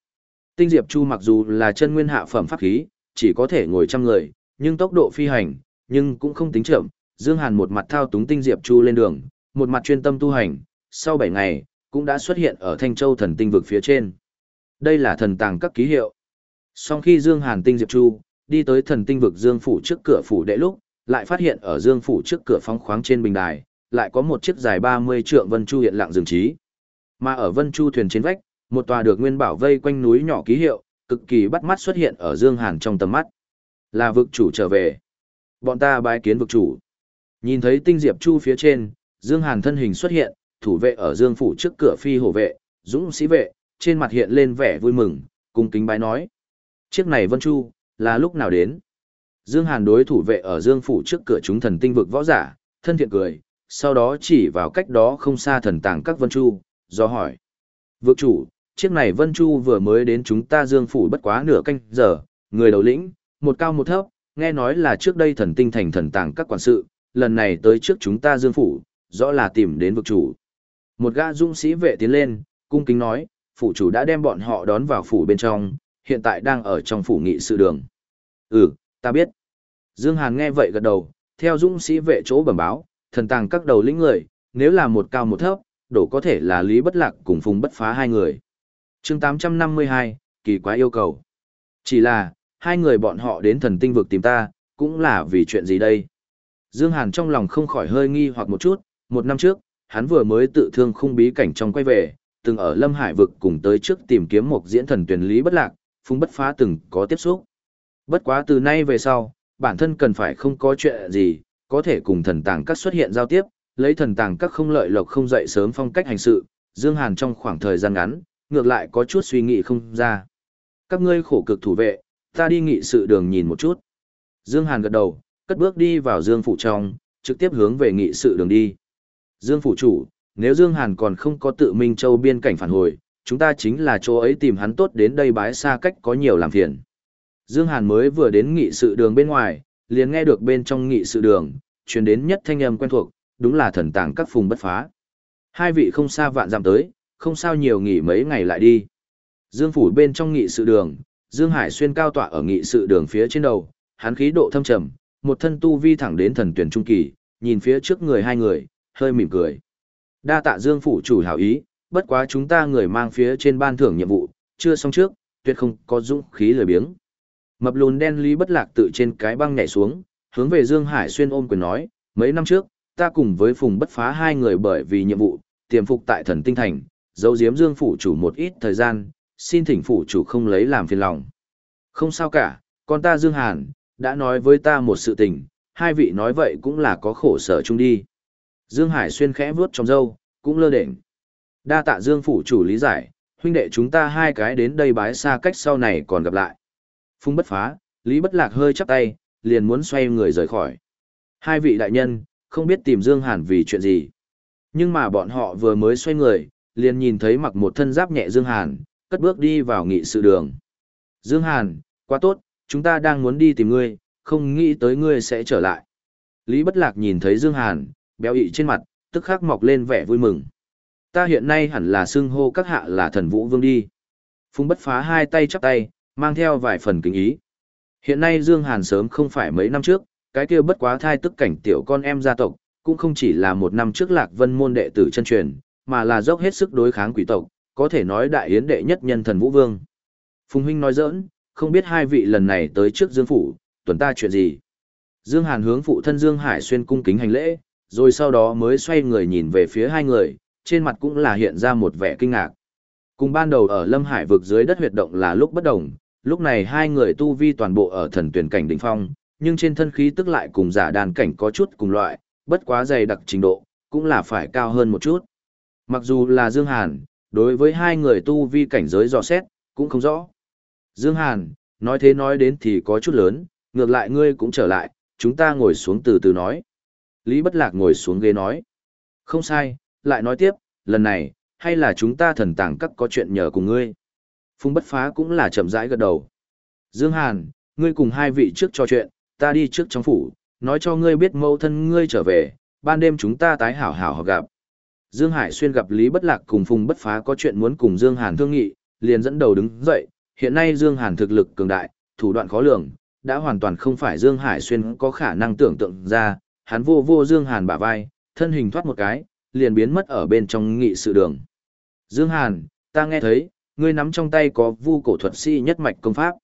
[SPEAKER 1] Tinh diệp chu mặc dù là chân nguyên hạ phẩm pháp khí, chỉ có thể ngồi trăm người, nhưng tốc độ phi hành, nhưng cũng không tính chậm. Dương Hàn một mặt thao túng tinh diệp chu lên đường, một mặt chuyên tâm tu hành, sau 7 ngày, cũng đã xuất hiện ở Thanh Châu thần tinh vực phía trên. Đây là thần tàng các ký hiệu. Sau khi Dương Hàn tinh diệp chu, đi tới thần tinh vực Dương phủ trước cửa phủ đệ lúc, lại phát hiện ở Dương phủ trước cửa phóng khoáng trên bình đài, lại có một chiếc dài 30 trượng vân chu hiện lặng dừng trí. Mà ở vân chu thuyền trên vách, một tòa được nguyên bảo vây quanh núi nhỏ ký hiệu, cực kỳ bắt mắt xuất hiện ở Dương Hàn trong tầm mắt. Là vực chủ trở về. Bọn ta bái kiến vực chủ. Nhìn thấy tinh diệp chu phía trên, Dương Hàn thân hình xuất hiện, thủ vệ ở Dương phủ trước cửa phi hổ vệ, dũng sĩ vệ, trên mặt hiện lên vẻ vui mừng, cung kính bái nói. Chiếc này Vân Chu, là lúc nào đến? Dương Hàn đối thủ vệ ở Dương phủ trước cửa chúng thần tinh vực võ giả, thân thiện cười, sau đó chỉ vào cách đó không xa thần tàng các Vân Chu, do hỏi. Vực chủ, chiếc này Vân Chu vừa mới đến chúng ta Dương phủ bất quá nửa canh giờ, người đầu lĩnh, một cao một thấp, nghe nói là trước đây thần tinh thành thần tàng các quản sự, lần này tới trước chúng ta Dương phủ, rõ là tìm đến vực chủ. Một gã dũng sĩ vệ tiến lên, cung kính nói, phủ chủ đã đem bọn họ đón vào phủ bên trong, hiện tại đang ở trong phủ nghị sự đường. Ừ, ta biết. Dương Hàn nghe vậy gật đầu, theo dũng sĩ vệ chỗ bẩm báo, thần tàng các đầu lĩnh người, nếu là một cao một thấp, đổ có thể là Lý Bất Lạc cùng Phùng Bất Phá hai người. Chương 852, kỳ quá yêu cầu. Chỉ là, hai người bọn họ đến thần tinh vực tìm ta, cũng là vì chuyện gì đây? Dương Hàn trong lòng không khỏi hơi nghi hoặc một chút, một năm trước, hắn vừa mới tự thương khung bí cảnh trong quay về, từng ở Lâm Hải vực cùng tới trước tìm kiếm một diễn thần tuyển lý bất lạc, phùng bất phá từng có tiếp xúc. Bất quá từ nay về sau, bản thân cần phải không có chuyện gì, có thể cùng thần tàng các xuất hiện giao tiếp, lấy thần tàng các không lợi lộc không dậy sớm phong cách hành sự, Dương Hàn trong khoảng thời gian ngắn, ngược lại có chút suy nghĩ không ra. Các ngươi khổ cực thủ vệ, ta đi nghị sự đường nhìn một chút. Dương Hàn gật đầu, cất bước đi vào Dương phủ trong, trực tiếp hướng về nghị sự đường đi. Dương phủ chủ, nếu Dương Hàn còn không có tự Minh Châu biên cảnh phản hồi, chúng ta chính là chỗ ấy tìm hắn tốt đến đây bái xa cách có nhiều làm phiền. Dương Hàn mới vừa đến nghị sự đường bên ngoài, liền nghe được bên trong nghị sự đường, truyền đến nhất thanh âm quen thuộc, đúng là thần tàng các phùng bất phá. Hai vị không xa vạn dặm tới, không sao nhiều nghỉ mấy ngày lại đi. Dương phủ bên trong nghị sự đường, Dương Hải xuyên cao tọa ở nghị sự đường phía trên đầu, hắn khí độ thâm trầm, một thân tu vi thẳng đến thần tuyển trung kỳ, nhìn phía trước người hai người, hơi mỉm cười. Đa tạ Dương phủ chủ hảo ý, bất quá chúng ta người mang phía trên ban thưởng nhiệm vụ, chưa xong trước, tuyệt không có dũng khí lười biếng. Mập lùn đen lý bất lạc tự trên cái băng nhảy xuống, hướng về Dương Hải xuyên ôm quyền nói, mấy năm trước, ta cùng với Phùng bất phá hai người bởi vì nhiệm vụ, tiềm phục tại thần tinh thành, giấu giếm Dương phủ chủ một ít thời gian, xin thỉnh phủ chủ không lấy làm phiền lòng. Không sao cả, con ta Dương Hàn, đã nói với ta một sự tình, hai vị nói vậy cũng là có khổ sở chung đi. Dương Hải xuyên khẽ vuốt trong râu, cũng lơ đễnh. Đa tạ Dương phủ chủ lý giải, huynh đệ chúng ta hai cái đến đây bái xa cách sau này còn gặp lại. Phung bất phá, Lý bất lạc hơi chắp tay, liền muốn xoay người rời khỏi. Hai vị đại nhân, không biết tìm Dương Hàn vì chuyện gì. Nhưng mà bọn họ vừa mới xoay người, liền nhìn thấy mặc một thân giáp nhẹ Dương Hàn, cất bước đi vào nghị sự đường. Dương Hàn, quá tốt, chúng ta đang muốn đi tìm ngươi, không nghĩ tới ngươi sẽ trở lại. Lý Bất Lạc nhìn thấy Dương Hàn, béo ị trên mặt, tức khắc mọc lên vẻ vui mừng. Ta hiện nay hẳn là xưng hô các hạ là thần vũ vương đi. Phung Bất Phá hai tay chắp tay, mang theo vài phần kính ý. Hiện nay Dương Hàn sớm không phải mấy năm trước, cái kia bất quá thai tức cảnh tiểu con em gia tộc, cũng không chỉ là một năm trước Lạc Vân môn đệ tử chân truyền, mà là dốc hết sức đối kháng quỷ tộc, có thể nói đại yến đệ nhất nhân thần vũ vương. Phùng huynh nói giỡn, không biết hai vị lần này tới trước Dương phủ, tuần ta chuyện gì. Dương Hàn hướng phụ thân Dương Hải xuyên cung kính hành lễ, rồi sau đó mới xoay người nhìn về phía hai người, trên mặt cũng là hiện ra một vẻ kinh ngạc. Cùng ban đầu ở Lâm Hải vực dưới đất huyệt động là lúc bất đồng, lúc này hai người tu vi toàn bộ ở thần tuyển cảnh đỉnh phong, nhưng trên thân khí tức lại cùng giả đàn cảnh có chút cùng loại, bất quá dày đặc trình độ, cũng là phải cao hơn một chút. Mặc dù là Dương Hàn, đối với hai người tu vi cảnh giới dò xét, cũng không rõ. Dương Hàn, nói thế nói đến thì có chút lớn, ngược lại ngươi cũng trở lại, chúng ta ngồi xuống từ từ nói. Lý Bất Lạc ngồi xuống ghế nói. Không sai, lại nói tiếp, lần này, hay là chúng ta thần tàng các có chuyện nhờ cùng ngươi. Phùng Bất Phá cũng là chậm rãi gật đầu. Dương Hàn, ngươi cùng hai vị trước trò chuyện, ta đi trước trong phủ, nói cho ngươi biết mẫu thân ngươi trở về, ban đêm chúng ta tái hảo hảo gặp. Dương Hải Xuyên gặp Lý Bất Lạc cùng Phùng Bất Phá có chuyện muốn cùng Dương Hàn thương nghị, liền dẫn đầu đứng dậy, hiện nay Dương Hàn thực lực cường đại, thủ đoạn khó lường, đã hoàn toàn không phải Dương Hải Xuyên có khả năng tưởng tượng ra, hắn vô vô Dương Hàn bả vai, thân hình thoát một cái, liền biến mất ở bên trong nghị sự đường. Dương Hàn, ta nghe thấy, ngươi nắm trong tay có vu cổ thuật sĩ nhất mạch công pháp.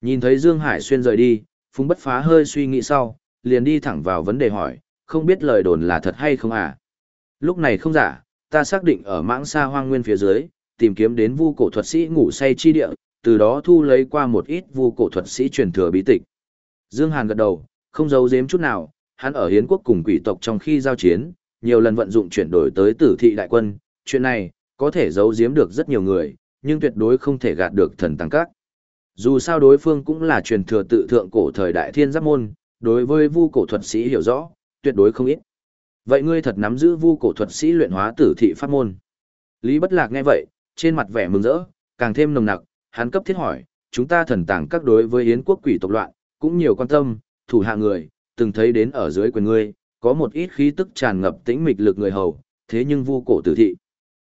[SPEAKER 1] Nhìn thấy Dương Hải Xuyên rời đi, Phùng Bất Phá hơi suy nghĩ sau, liền đi thẳng vào vấn đề hỏi, không biết lời đồn là thật hay không à? Lúc này không giả, ta xác định ở mãng xa hoang nguyên phía dưới, tìm kiếm đến vu cổ thuật sĩ ngủ say chi địa, từ đó thu lấy qua một ít vu cổ thuật sĩ truyền thừa bí tịch. Dương Hàn gật đầu, không giấu giếm chút nào, hắn ở Hiến quốc cùng quỷ tộc trong khi giao chiến, nhiều lần vận dụng chuyển đổi tới tử thị đại quân, chuyện này, có thể giấu giếm được rất nhiều người, nhưng tuyệt đối không thể gạt được thần tăng các. Dù sao đối phương cũng là truyền thừa tự thượng cổ thời đại thiên giáp môn, đối với vu cổ thuật sĩ hiểu rõ, tuyệt đối không ít. Vậy ngươi thật nắm giữ vu cổ thuật sĩ luyện hóa tử thị pháp môn. Lý Bất Lạc nghe vậy, trên mặt vẻ mừng rỡ, càng thêm nồng nặc, hắn cấp thiết hỏi, chúng ta thần tàng các đối với yến quốc quỷ tộc loạn, cũng nhiều quan tâm, thủ hạ người, từng thấy đến ở dưới quyền ngươi, có một ít khí tức tràn ngập tĩnh mịch lực người hầu, thế nhưng vu cổ tử thị.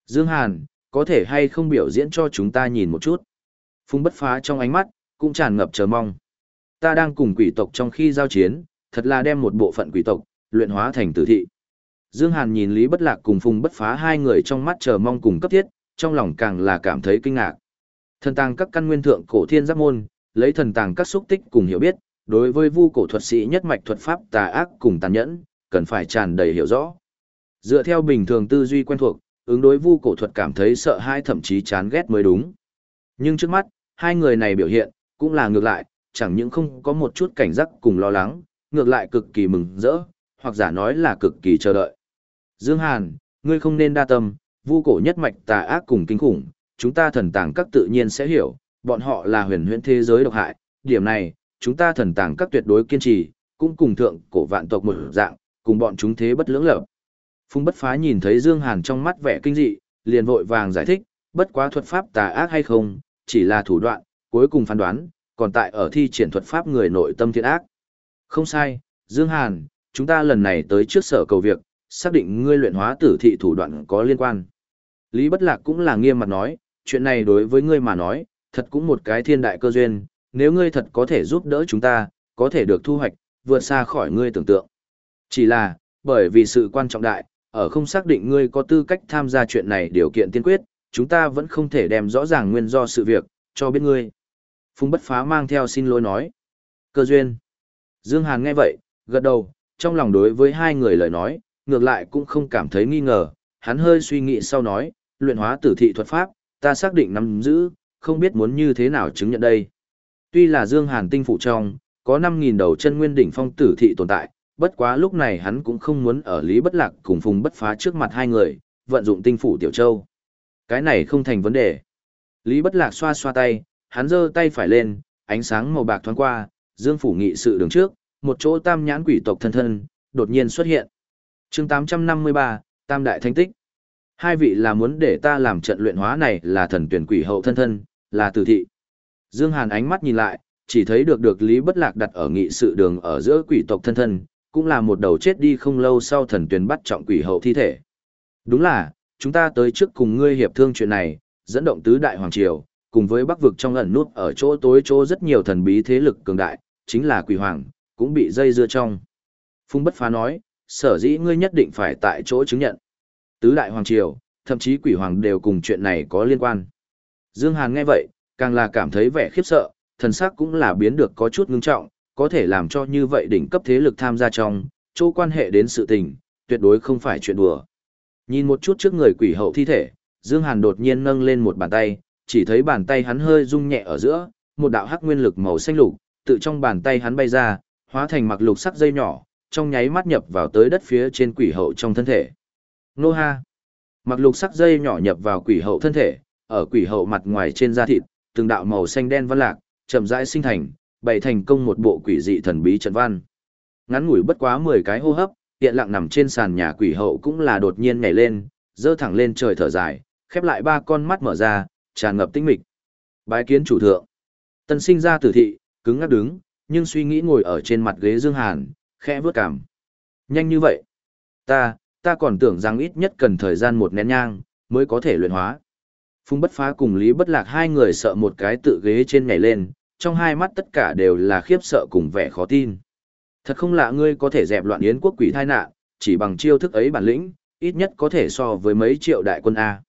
[SPEAKER 1] Dương Hàn, có thể hay không biểu diễn cho chúng ta nhìn một chút. Phung bất phá trong ánh mắt, cũng tràn ngập chờ mong. Ta đang cùng quỷ tộc trong khi giao chiến, thật là đem một bộ phận quỷ tộc, luyện hóa thành tử thị. Dương Hàn nhìn Lý Bất Lạc cùng Phùng Bất Phá hai người trong mắt chờ mong cùng cấp thiết, trong lòng càng là cảm thấy kinh ngạc. Thần tàng các căn nguyên thượng cổ thiên giáp môn, lấy thần tàng các xúc tích cùng hiểu biết, đối với vu cổ thuật sĩ nhất mạch thuật pháp tà ác cùng tàn nhẫn, cần phải tràn đầy hiểu rõ. Dựa theo bình thường tư duy quen thuộc, ứng đối vu cổ thuật cảm thấy sợ hãi thậm chí chán ghét mới đúng. Nhưng trước mắt, hai người này biểu hiện, cũng là ngược lại, chẳng những không có một chút cảnh giác cùng lo lắng, ngược lại cực kỳ mừng rỡ, hoặc giả nói là cực kỳ chờ đợi. Dương Hàn, ngươi không nên đa tâm, vu cổ nhất mạch tà ác cùng kinh khủng, chúng ta thần tàng các tự nhiên sẽ hiểu, bọn họ là huyền huyễn thế giới độc hại, điểm này, chúng ta thần tàng các tuyệt đối kiên trì, cũng cùng thượng cổ vạn tộc một dạng, cùng bọn chúng thế bất lưỡng lập. Phung bất phá nhìn thấy Dương Hàn trong mắt vẻ kinh dị, liền vội vàng giải thích, bất quá thuật pháp tà ác hay không, chỉ là thủ đoạn, cuối cùng phán đoán, còn tại ở thi triển thuật pháp người nội tâm thiện ác. Không sai, Dương Hàn, chúng ta lần này tới trước sở cầu việc, xác định ngươi luyện hóa tử thị thủ đoạn có liên quan. Lý Bất Lạc cũng là nghiêm mặt nói, chuyện này đối với ngươi mà nói, thật cũng một cái thiên đại cơ duyên, nếu ngươi thật có thể giúp đỡ chúng ta, có thể được thu hoạch, vượt xa khỏi ngươi tưởng tượng. Chỉ là, bởi vì sự quan trọng đại, ở không xác định ngươi có tư cách tham gia chuyện này điều kiện tiên quyết, chúng ta vẫn không thể đem rõ ràng nguyên do sự việc, cho biết ngươi. Phùng bất phá mang theo xin lỗi nói. Cơ duyên. Dương Hàn nghe vậy, gật đầu, trong lòng đối với hai người lời nói, ngược lại cũng không cảm thấy nghi ngờ, hắn hơi suy nghĩ sau nói, luyện hóa tử thị thuật pháp, ta xác định nắm giữ, không biết muốn như thế nào chứng nhận đây. Tuy là Dương Hàn tinh phụ trong, có 5.000 đầu chân nguyên đỉnh phong tử thị tồn tại, bất quá lúc này hắn cũng không muốn ở Lý Bất Lạc cùng Phùng Bất Phá trước mặt hai người, vận dụng tinh phủ Tiểu Châu. Cái này không thành vấn đề. Lý Bất Lạc xoa xoa tay, hắn giơ tay phải lên, ánh sáng màu bạc thoáng qua, Dương phủ nghị sự đường trước, một chỗ tam nhãn quỷ tộc thân thân, đột nhiên xuất hiện. chương 853, Tam Đại Thánh Tích. Hai vị là muốn để ta làm trận luyện hóa này là thần tuyển quỷ hậu thân thân, là tử thị. Dương Hàn ánh mắt nhìn lại, chỉ thấy được được Lý Bất Lạc đặt ở nghị sự đường ở giữa quỷ tộc thân thân, cũng là một đầu chết đi không lâu sau thần tuyển bắt trọng quỷ hậu thi thể. Đúng là, chúng ta tới trước cùng ngươi hiệp thương chuyện này, dẫn động tứ đại hoàng triều, cùng với bắc vực trong ẩn nút ở chỗ tối chỗ rất nhiều thần bí thế lực cường đại, chính là quỷ hoàng, cũng bị dây dưa trong. Phung bất phá nói, sở dĩ ngươi nhất định phải tại chỗ chứng nhận. Tứ đại hoàng triều, thậm chí quỷ hoàng đều cùng chuyện này có liên quan. Dương Hàn nghe vậy, càng là cảm thấy vẻ khiếp sợ, thần sắc cũng là biến được có chút ngưng trọng, có thể làm cho như vậy đỉnh cấp thế lực tham gia trong, chỗ quan hệ đến sự tình, tuyệt đối không phải chuyện đùa. Nhìn một chút trước người quỷ hậu thi thể, Dương Hàn đột nhiên nâng lên một bàn tay, chỉ thấy bàn tay hắn hơi rung nhẹ ở giữa, một đạo hắc nguyên lực màu xanh lục, tự trong bàn tay hắn bay ra, hóa thành mặc lục sắc dây nhỏ, trong nháy mắt nhập vào tới đất phía trên quỷ hậu trong thân thể. Nô ha! Mặc lục sắc dây nhỏ nhập vào quỷ hậu thân thể, ở quỷ hậu mặt ngoài trên da thịt, từng đạo màu xanh đen văn lạc, chậm rãi sinh thành, bày thành công một bộ quỷ dị thần bí trận văn. Ngắn ngủi bất quá 10 cái hô hấp, tiện lặng nằm trên sàn nhà quỷ hậu cũng là đột nhiên nhảy lên, dơ thẳng lên trời thở dài, khép lại ba con mắt mở ra, tràn ngập tinh mịch. Bái kiến chủ thượng. Tân sinh ra tử thị, cứng ngắc đứng, nhưng suy nghĩ ngồi ở trên mặt ghế Dương Hàn, khẽ vướt cảm. Nhanh như vậy. Ta, ta còn tưởng rằng ít nhất cần thời gian một nén nhang, mới có thể luyện hóa. Phung bất phá cùng Lý bất lạc hai người sợ một cái tự ghế trên nhảy lên, trong hai mắt tất cả đều là khiếp sợ cùng vẻ khó tin. Thật không lạ ngươi có thể dẹp loạn yến quốc quỷ thai nạn, chỉ bằng chiêu thức ấy bản lĩnh, ít nhất có thể so với mấy triệu đại quân A.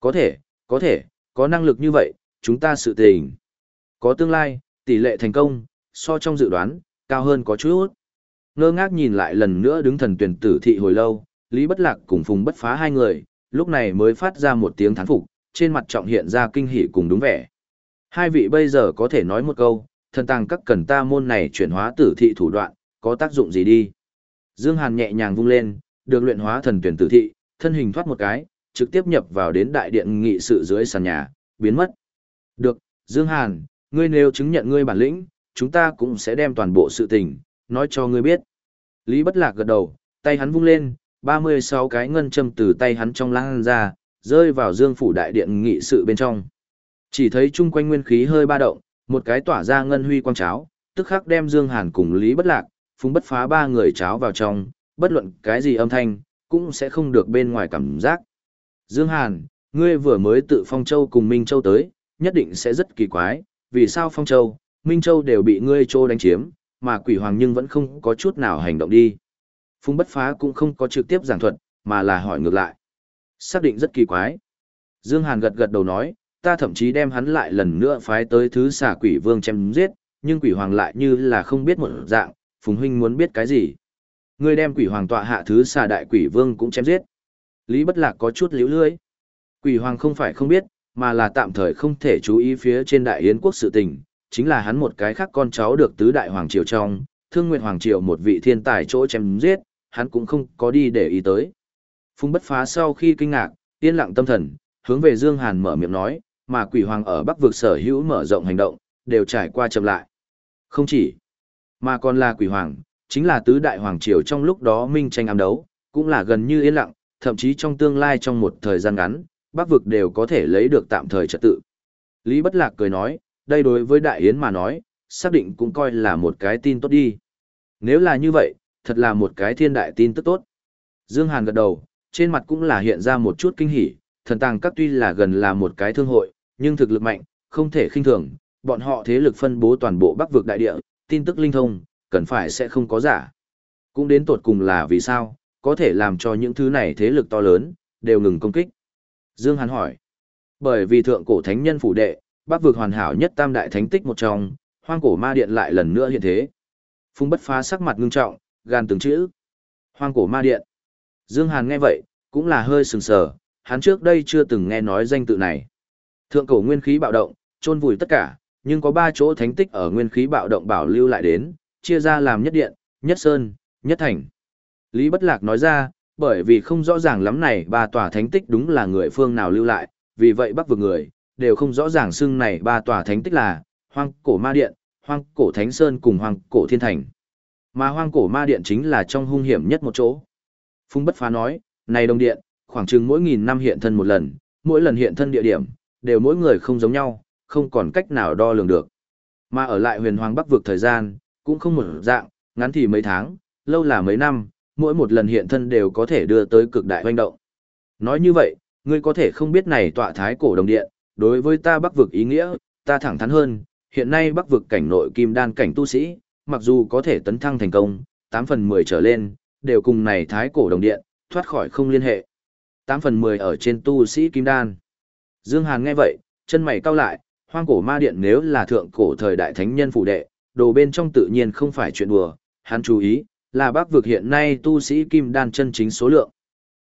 [SPEAKER 1] Có thể, có thể, có năng lực như vậy, chúng ta sự tình. Có tương lai, tỷ lệ thành công, so trong dự đoán, cao hơn có chút. Ngơ ngác nhìn lại lần nữa đứng thần tuyển tử thị hồi lâu, Lý Bất Lạc cùng Phùng Bất Phá hai người, lúc này mới phát ra một tiếng thán phục, trên mặt trọng hiện ra kinh hỉ cùng đúng vẻ. Hai vị bây giờ có thể nói một câu, thần tàng các cần ta môn này chuyển hóa tử thị thủ đoạn, có tác dụng gì đi. Dương Hàn nhẹ nhàng vung lên, được luyện hóa thần tuyển tử thị, thân hình thoát một cái, trực tiếp nhập vào đến đại điện nghị sự dưới sàn nhà, biến mất. Được, Dương Hàn, ngươi nếu chứng nhận ngươi bản lĩnh, chúng ta cũng sẽ đem toàn bộ sự tình, nói cho ngươi biết. Lý Bất Lạc gật đầu, tay hắn vung lên, 36 cái ngân châm từ tay hắn trong lan ra, rơi vào dương phủ đại điện nghị sự bên trong. Chỉ thấy chung quanh nguyên khí hơi ba động, một cái tỏa ra ngân huy quang cháo, tức khắc đem Dương Hàn cùng Lý Bất Lạc, Phùng Bất Phá ba người cháo vào trong, bất luận cái gì âm thanh, cũng sẽ không được bên ngoài cảm giác. Dương Hàn, ngươi vừa mới tự Phong Châu cùng Minh Châu tới, nhất định sẽ rất kỳ quái, vì sao Phong Châu, Minh Châu đều bị ngươi trô đánh chiếm, mà quỷ hoàng nhưng vẫn không có chút nào hành động đi. Phùng Bất Phá cũng không có trực tiếp giảng thuật, mà là hỏi ngược lại. Xác định rất kỳ quái. Dương Hàn gật gật đầu nói, ta thậm chí đem hắn lại lần nữa phái tới thứ xà quỷ vương chém giết, nhưng quỷ hoàng lại như là không biết một dạng, Phùng Huynh muốn biết cái gì. Ngươi đem quỷ hoàng tọa hạ thứ xà đại quỷ vương cũng chém giết. Lý Bất Lạc có chút liễu lưới. Quỷ hoàng không phải không biết, mà là tạm thời không thể chú ý phía trên đại yến quốc sự tình, chính là hắn một cái khác con cháu được tứ đại hoàng triều trong, thương nguyện hoàng triều một vị thiên tài chỗ chém giết, hắn cũng không có đi để ý tới. Phùng bất phá sau khi kinh ngạc, yên lặng tâm thần, hướng về Dương Hàn mở miệng nói, mà quỷ hoàng ở bắc vực sở hữu mở rộng hành động, đều trải qua chậm lại. Không chỉ, mà còn là quỷ hoàng, chính là tứ đại hoàng triều trong lúc đó minh tranh ám đấu, cũng là gần như yên lặng, thậm chí trong tương lai trong một thời gian ngắn, bắc vực đều có thể lấy được tạm thời trật tự. Lý Bất Lạc cười nói, đây đối với đại yến mà nói, xác định cũng coi là một cái tin tốt đi. Nếu là như vậy, thật là một cái thiên đại tin tức tốt. Dương Hàn gật đầu, trên mặt cũng là hiện ra một chút kinh hỉ, thần tàng các tuy là gần là một cái thương hội, nhưng thực lực mạnh, không thể khinh thường, bọn họ thế lực phân bố toàn bộ bắc vực đại địa, tin tức linh thông, cần phải sẽ không có giả. Cũng đến tột cùng là vì sao, có thể làm cho những thứ này thế lực to lớn, đều ngừng công kích. Dương Hàn hỏi, bởi vì thượng cổ thánh nhân phủ đệ, bắc vực hoàn hảo nhất tam đại thánh tích một trong, hoang cổ ma điện lại lần nữa hiện thế. Phung bất phá sắc mặt ngưng trọng, gan từng chữ. Hoang cổ ma điện. Dương Hàn nghe vậy, cũng là hơi sừng sờ, hắn trước đây chưa từng nghe nói danh tự này. Thượng cổ nguyên khí bạo động, trôn vùi tất cả, nhưng có ba chỗ thánh tích ở nguyên khí bạo động bảo lưu lại đến, chia ra làm nhất điện, nhất sơn, nhất thành. Lý Bất Lạc nói ra, bởi vì không rõ ràng lắm này ba tòa thánh tích đúng là người phương nào lưu lại, vì vậy bắc vực người, đều không rõ ràng xưng này ba tòa thánh tích là, hoang cổ ma điện, hoang cổ thánh sơn cùng hoang cổ thiên thành. Mà hoang cổ ma điện chính là trong hung hiểm nhất một chỗ. Phung bất phá nói, này đồng điện, khoảng chừng mỗi nghìn năm hiện thân một lần, mỗi lần hiện thân địa điểm, đều mỗi người không giống nhau, không còn cách nào đo lường được. Mà ở lại huyền hoàng bắc vực thời gian, cũng không một dạng, ngắn thì mấy tháng, lâu là mấy năm, mỗi một lần hiện thân đều có thể đưa tới cực đại hoành động. Nói như vậy, ngươi có thể không biết này tọa thái cổ đồng điện, đối với ta bắc vực ý nghĩa, ta thẳng thắn hơn, hiện nay bắc vực cảnh nội kim đan cảnh tu sĩ, mặc dù có thể tấn thăng thành công, 8 phần 10 trở lên, đều cùng này thái cổ đồng điện, thoát khỏi không liên hệ. 8 phần 10 ở trên tu sĩ kim đan. Dương Hàn nghe vậy, chân mày cau lại, hoang cổ ma điện nếu là thượng cổ thời đại thánh nhân phụ đệ, đồ bên trong tự nhiên không phải chuyện đùa, hắn chú ý, là bác vực hiện nay tu sĩ kim đan chân chính số lượng.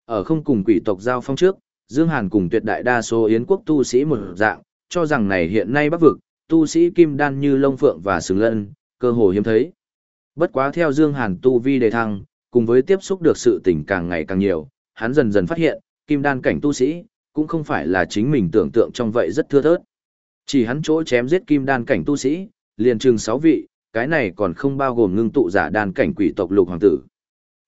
[SPEAKER 1] Ở không cùng quỷ tộc giao phong trước, Dương Hàn cùng tuyệt đại đa số yến quốc tu sĩ một dạng, cho rằng này hiện nay bác vực, tu sĩ kim đan như lông phượng và sừng lân, cơ hồ hiếm thấy. Bất quá theo Dương Hàn tu vi đề thăng, cùng với tiếp xúc được sự tình càng ngày càng nhiều, hắn dần dần phát hiện, kim đan cảnh tu sĩ, cũng không phải là chính mình tưởng tượng trong vậy rất thưa thớt. Chỉ hắn chỗ chém giết kim đan cảnh tu sĩ, liền chừng 6 vị, cái này còn không bao gồm ngưng tụ giả đan cảnh quỷ tộc lục hoàng tử.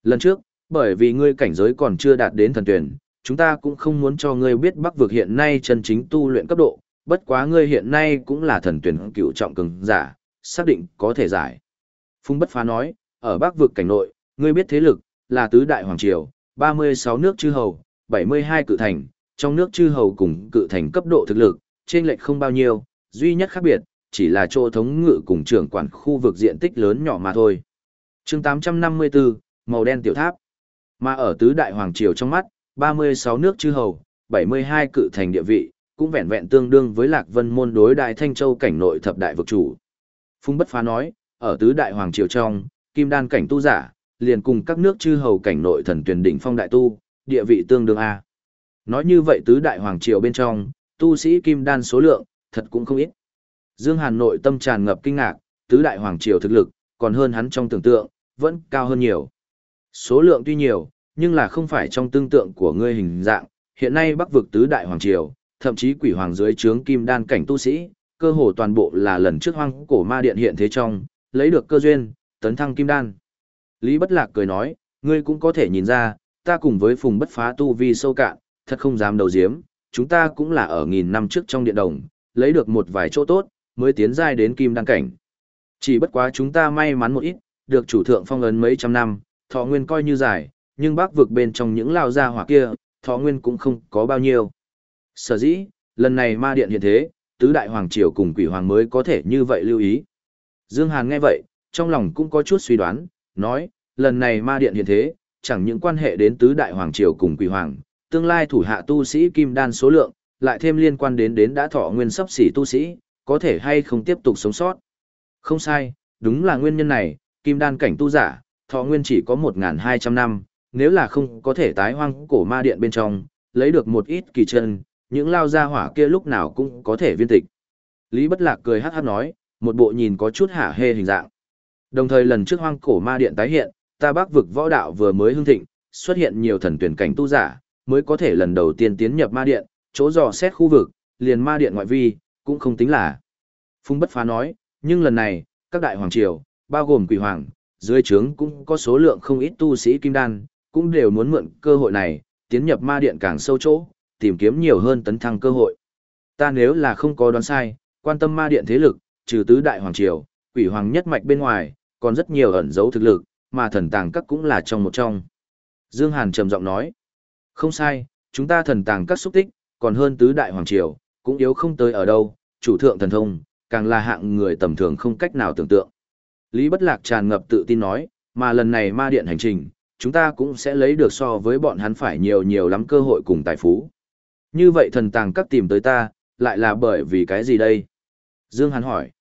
[SPEAKER 1] Lần trước, bởi vì ngươi cảnh giới còn chưa đạt đến thần tuyển, chúng ta cũng không muốn cho ngươi biết Bắc vực hiện nay chân chính tu luyện cấp độ, bất quá ngươi hiện nay cũng là thần tuyển cựu trọng cường giả, xác định có thể giải. Phung Bất Phá nói, ở Bắc vực cảnh nội, ngươi biết thế lực là tứ đại hoàng triều, 36 nước chư hầu, 72 cự thành, trong nước chư hầu cùng cự thành cấp độ thực lực, trên lệch không bao nhiêu, duy nhất khác biệt chỉ là chỗ thống ngự cùng trưởng quản khu vực diện tích lớn nhỏ mà thôi. Chương 854, màu đen tiểu tháp. Mà ở tứ đại hoàng triều trong mắt, 36 nước chư hầu, 72 cự thành địa vị, cũng vẹn vẹn tương đương với Lạc Vân môn đối đại Thanh Châu cảnh nội thập đại vực chủ. Phung Bất Phá nói, ở tứ đại hoàng triều trong, kim đan cảnh tu giả, liền cùng các nước chư hầu cảnh nội thần tuyển đỉnh phong đại tu, địa vị tương đương a. Nói như vậy tứ đại hoàng triều bên trong, tu sĩ kim đan số lượng, thật cũng không ít. Dương Hàn nội tâm tràn ngập kinh ngạc, tứ đại hoàng triều thực lực, còn hơn hắn trong tưởng tượng, vẫn cao hơn nhiều. Số lượng tuy nhiều, nhưng là không phải trong tương tượng của ngươi hình dạng, hiện nay bắc vực tứ đại hoàng triều, thậm chí quỷ hoàng dưới trướng kim đan cảnh tu sĩ, cơ hồ toàn bộ là lần trước hoang cổ ma điện hiện thế trong, lấy được cơ duyên, tấn thăng kim đan. Lý Bất Lạc cười nói, ngươi cũng có thể nhìn ra, ta cùng với phùng bất phá tu vi sâu cạn, thật không dám đầu diếm, chúng ta cũng là ở nghìn năm trước trong điện đồng, lấy được một vài chỗ tốt, mới tiến giai đến kim đăng cảnh. Chỉ bất quá chúng ta may mắn một ít, được chủ thượng phong ấn mấy trăm năm, thọ nguyên coi như dài, nhưng bác vực bên trong những lao gia hỏa kia, thọ nguyên cũng không có bao nhiêu. Sở dĩ, lần này ma điện hiện thế, tứ đại hoàng triều cùng quỷ hoàng mới có thể như vậy lưu ý. Dương Hàn nghe vậy, trong lòng cũng có chút suy đoán, nói, lần này ma điện hiện thế, chẳng những quan hệ đến tứ đại hoàng triều cùng quỷ hoàng, tương lai thủ hạ tu sĩ kim đan số lượng, lại thêm liên quan đến đến đã thọ nguyên sắp xỉ tu sĩ, có thể hay không tiếp tục sống sót. Không sai, đúng là nguyên nhân này, kim đan cảnh tu giả, thọ nguyên chỉ có 1.200 năm, nếu là không có thể tái hoang cổ ma điện bên trong, lấy được một ít kỳ chân, những lao ra hỏa kia lúc nào cũng có thể viên tịch. Lý Bất Lạc cười hát hát nói, một bộ nhìn có chút hả hê hình dạng. Đồng thời lần trước hoang cổ ma điện tái hiện, ta bắc vực võ đạo vừa mới hưng thịnh, xuất hiện nhiều thần tuyển cảnh tu giả, mới có thể lần đầu tiên tiến nhập ma điện, chỗ dò xét khu vực, liền ma điện ngoại vi, cũng không tính là. Phung Bất Phá nói, nhưng lần này, các đại hoàng triều, bao gồm quỷ hoàng, dưới trướng cũng có số lượng không ít tu sĩ kim đan, cũng đều muốn mượn cơ hội này, tiến nhập ma điện càng sâu chỗ, tìm kiếm nhiều hơn tấn thăng cơ hội. Ta nếu là không có đoán sai, quan tâm ma điện thế lực, trừ tứ đại hoàng triều, quỷ hoàng nhất mạch bên ngoài, còn rất nhiều ẩn dấu thực lực, mà thần tàng các cũng là trong một trong. Dương Hàn trầm giọng nói, không sai, chúng ta thần tàng các xúc tích, còn hơn tứ đại hoàng triều, cũng yếu không tới ở đâu, chủ thượng thần thông, càng là hạng người tầm thường không cách nào tưởng tượng. Lý Bất Lạc tràn ngập tự tin nói, mà lần này ma điện hành trình, chúng ta cũng sẽ lấy được so với bọn hắn phải nhiều nhiều lắm cơ hội cùng tài phú. Như vậy thần tàng các tìm tới ta, lại là bởi vì cái gì đây? Dương Hàn hỏi.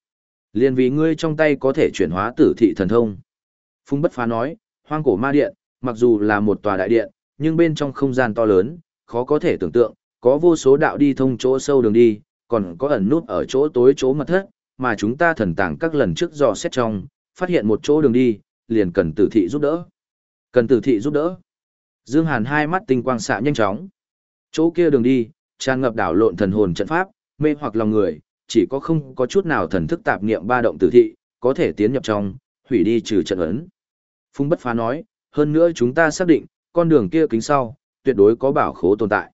[SPEAKER 1] Liên vì ngươi trong tay có thể chuyển hóa tử thị thần thông. Phung Bất Phá nói, hoang cổ ma điện, mặc dù là một tòa đại điện, nhưng bên trong không gian to lớn, khó có thể tưởng tượng, có vô số đạo đi thông chỗ sâu đường đi, còn có ẩn nút ở chỗ tối chỗ mật thất, mà chúng ta thần tàng các lần trước dò xét trong, phát hiện một chỗ đường đi, liền cần tử thị giúp đỡ. Cần tử thị giúp đỡ. Dương Hàn hai mắt tinh quang xạ nhanh chóng. Chỗ kia đường đi, tràn ngập đảo lộn thần hồn trận pháp, mê hoặc lòng người, chỉ có không có chút nào thần thức tạp niệm ba động tử thị, có thể tiến nhập trong, hủy đi trừ trận ấn. Phung bất phá nói, hơn nữa chúng ta xác định, con đường kia kính sau, tuyệt đối có bảo khố tồn tại.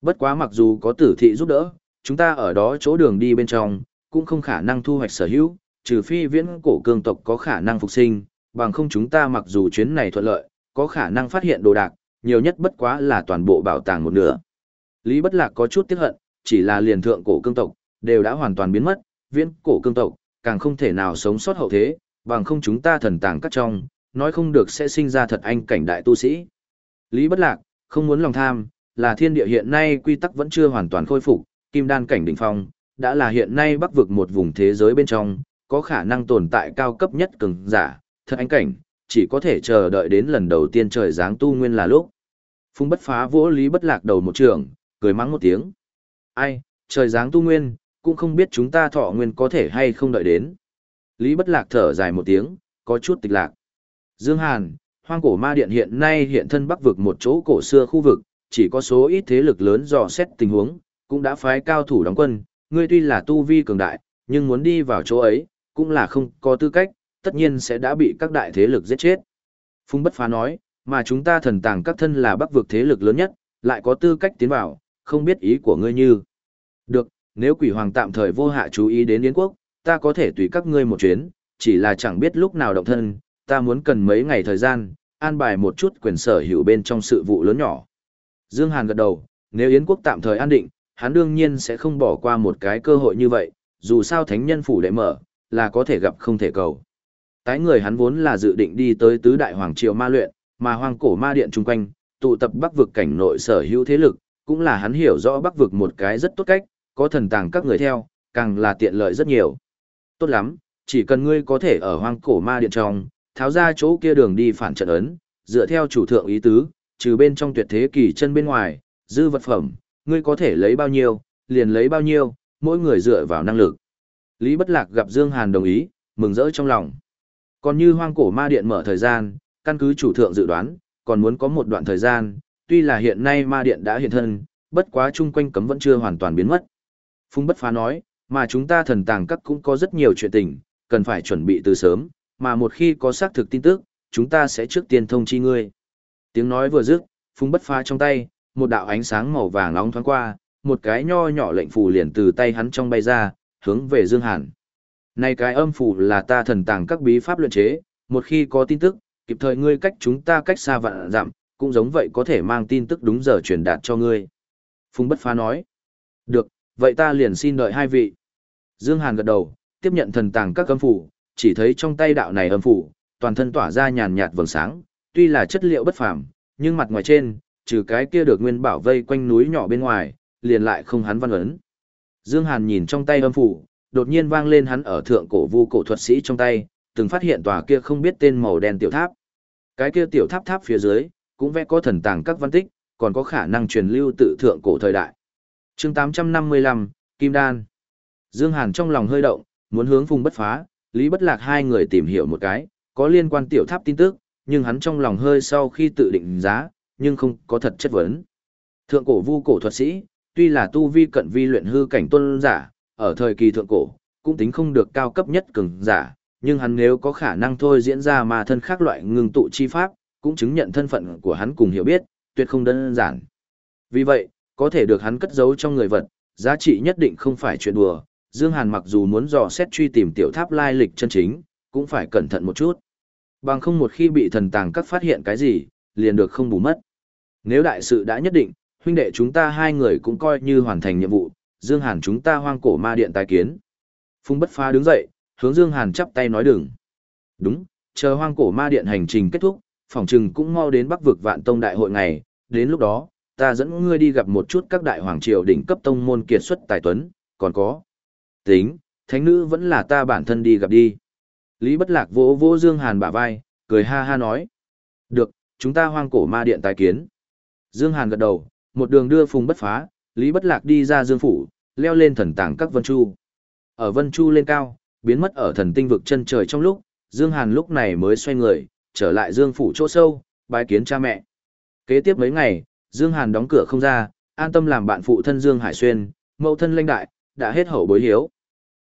[SPEAKER 1] Bất quá mặc dù có tử thị giúp đỡ, chúng ta ở đó chỗ đường đi bên trong, cũng không khả năng thu hoạch sở hữu, trừ phi viễn cổ cương tộc có khả năng phục sinh, bằng không chúng ta mặc dù chuyến này thuận lợi, có khả năng phát hiện đồ đạc, nhiều nhất bất quá là toàn bộ bảo tàng một nửa. Lý Bất Lạc có chút tiếc hận, chỉ là liền thượng cổ cương tộc, đều đã hoàn toàn biến mất, viễn cổ cương tộc, càng không thể nào sống sót hậu thế, bằng không chúng ta thần tàng cắt trong, nói không được sẽ sinh ra thật anh cảnh đại tu sĩ. Lý Bất Lạc, không muốn lòng tham, là thiên địa hiện nay quy tắc vẫn chưa hoàn toàn khôi phục, kim đan cảnh đỉnh phong, đã là hiện nay bắc vực một vùng thế giới bên trong, có khả năng tồn tại cao cấp nhất cường giả, thật anh cảnh, chỉ có thể chờ đợi đến lần đầu tiên trời giáng tu nguyên là lúc. Phung bất phá vỗ lý bất lạc đầu một trường, cười mắng một tiếng. Ai, trời giáng tu nguyên, cũng không biết chúng ta thọ nguyên có thể hay không đợi đến. Lý bất lạc thở dài một tiếng, có chút tịch lạc. Dương Hàn, hoang cổ ma điện hiện nay hiện thân bắc vực một chỗ cổ xưa khu vực, chỉ có số ít thế lực lớn dò xét tình huống, cũng đã phái cao thủ đóng quân, ngươi tuy là tu vi cường đại, nhưng muốn đi vào chỗ ấy, cũng là không có tư cách, tất nhiên sẽ đã bị các đại thế lực giết chết. Phung Bất Phá nói, mà chúng ta thần tàng các thân là bắc vực thế lực lớn nhất, lại có tư cách tiến vào, không biết ý của ngươi như. Được, nếu quỷ hoàng tạm thời vô hạ chú ý đến Yến quốc, ta có thể tùy các ngươi một chuyến, chỉ là chẳng biết lúc nào động thân, ta muốn cần mấy ngày thời gian, an bài một chút quyền sở hữu bên trong sự vụ lớn nhỏ. Dương Hàn gật đầu, nếu Yến quốc tạm thời an định, hắn đương nhiên sẽ không bỏ qua một cái cơ hội như vậy, dù sao thánh nhân phủ đệ mở, là có thể gặp không thể cầu. Tái người hắn vốn là dự định đi tới tứ đại hoàng triều ma luyện, mà hoang cổ ma điện chung quanh, tụ tập bắc vực cảnh nội sở hữu thế lực, cũng là hắn hiểu rõ bắc vực một cái rất tốt cách, có thần tàng các người theo, càng là tiện lợi rất nhiều. Tốt lắm, chỉ cần ngươi có thể ở hoang cổ ma điện trong, tháo ra chỗ kia đường đi phản trận ấn, dựa theo chủ thượng ý tứ, trừ bên trong tuyệt thế kỳ chân bên ngoài, dư vật phẩm, ngươi có thể lấy bao nhiêu, liền lấy bao nhiêu, mỗi người dựa vào năng lực. Lý Bất Lạc gặp Dương Hàn đồng ý, mừng rỡ trong lòng. Còn như hoang cổ ma điện mở thời gian, căn cứ chủ thượng dự đoán, còn muốn có một đoạn thời gian, tuy là hiện nay ma điện đã hiện thân, bất quá chung quanh cấm vẫn chưa hoàn toàn biến mất. Phung Bất Phá nói, mà chúng ta thần tàng các cũng có rất nhiều chuyện tình, cần phải chuẩn bị từ sớm, mà một khi có xác thực tin tức, chúng ta sẽ trước tiên thông chi ngươi. Tiếng nói vừa dứt, Phung Bất Phá trong tay, một đạo ánh sáng màu vàng nóng thoáng qua, một cái nho nhỏ lệnh phù liền từ tay hắn trong bay ra, hướng về Dương Hàn. Này cái âm phù là ta thần tàng các bí pháp luyện chế, một khi có tin tức, kịp thời ngươi cách chúng ta cách xa vạn dặm, cũng giống vậy có thể mang tin tức đúng giờ truyền đạt cho ngươi. Phùng Bất Phá nói. Được, vậy ta liền xin đợi hai vị. Dương Hàn gật đầu, tiếp nhận thần tàng các âm phủ, chỉ thấy trong tay đạo này âm phủ, toàn thân tỏa ra nhàn nhạt vầng sáng, tuy là chất liệu bất phàm, nhưng mặt ngoài trên, trừ cái kia được nguyên bảo vây quanh núi nhỏ bên ngoài, liền lại không hắn văn ấn. Dương Hàn nhìn trong tay âm phủ, đột nhiên vang lên hắn ở thượng cổ vu cổ thuật sĩ trong tay, từng phát hiện tòa kia không biết tên màu đen tiểu tháp. Cái kia tiểu tháp tháp phía dưới, cũng vẽ có thần tàng các văn tích, còn có khả năng truyền lưu tự thượng cổ thời đại. Chương 855, Kim Đan. Dương Hàn trong lòng hơi động, muốn hướng vùng Bất Phá, Lý Bất Lạc hai người tìm hiểu một cái, có liên quan tiểu tháp tin tức, nhưng hắn trong lòng hơi sau khi tự định giá, nhưng không có thật chất vấn. Thượng cổ vu cổ thuật sĩ, tuy là tu vi cận vi luyện hư cảnh tôn giả, ở thời kỳ thượng cổ, cũng tính không được cao cấp nhất cường giả, nhưng hắn nếu có khả năng thôi diễn ra mà thân khác loại ngưng tụ chi pháp, cũng chứng nhận thân phận của hắn cùng hiểu biết, tuyệt không đơn giản. Vì vậy, có thể được hắn cất giấu trong người vật, giá trị nhất định không phải chuyện đùa. Dương Hàn mặc dù muốn dò xét truy tìm tiểu tháp lai lịch chân chính, cũng phải cẩn thận một chút. Bằng không một khi bị thần tàng các phát hiện cái gì, liền được không bù mất. Nếu đại sự đã nhất định, huynh đệ chúng ta hai người cũng coi như hoàn thành nhiệm vụ, Dương Hàn chúng ta hoang cổ ma điện tái kiến. Phung bất phá đứng dậy, hướng Dương Hàn chắp tay nói đừng. Đúng, chờ hoang cổ ma điện hành trình kết thúc, phòng trừng cũng mau đến bắc vực vạn tông đại hội ngày, đến lúc đó, ta dẫn ngươi đi gặp một chút các đại hoàng triều đỉnh cấp tông môn kiệt xuất tài tuấn, còn có. Tính, thánh nữ vẫn là ta bản thân đi gặp đi. Lý Bất Lạc vỗ vỗ Dương Hàn bả vai, cười ha ha nói. Được, chúng ta hoang cổ ma điện tái kiến. Dương Hàn gật đầu, một đường đưa phùng bất phá, Lý Bất Lạc đi ra Dương Phủ, leo lên thần tàng các Vân Chu. Ở Vân Chu lên cao, biến mất ở thần tinh vực chân trời trong lúc, Dương Hàn lúc này mới xoay người, trở lại Dương Phủ chỗ sâu, bái kiến cha mẹ. Kế tiếp mấy ngày, Dương Hàn đóng cửa không ra, an tâm làm bạn phụ thân Dương Hải Xuyên, mẫu thân lãnh đại, đã hết hậu bối hiếu.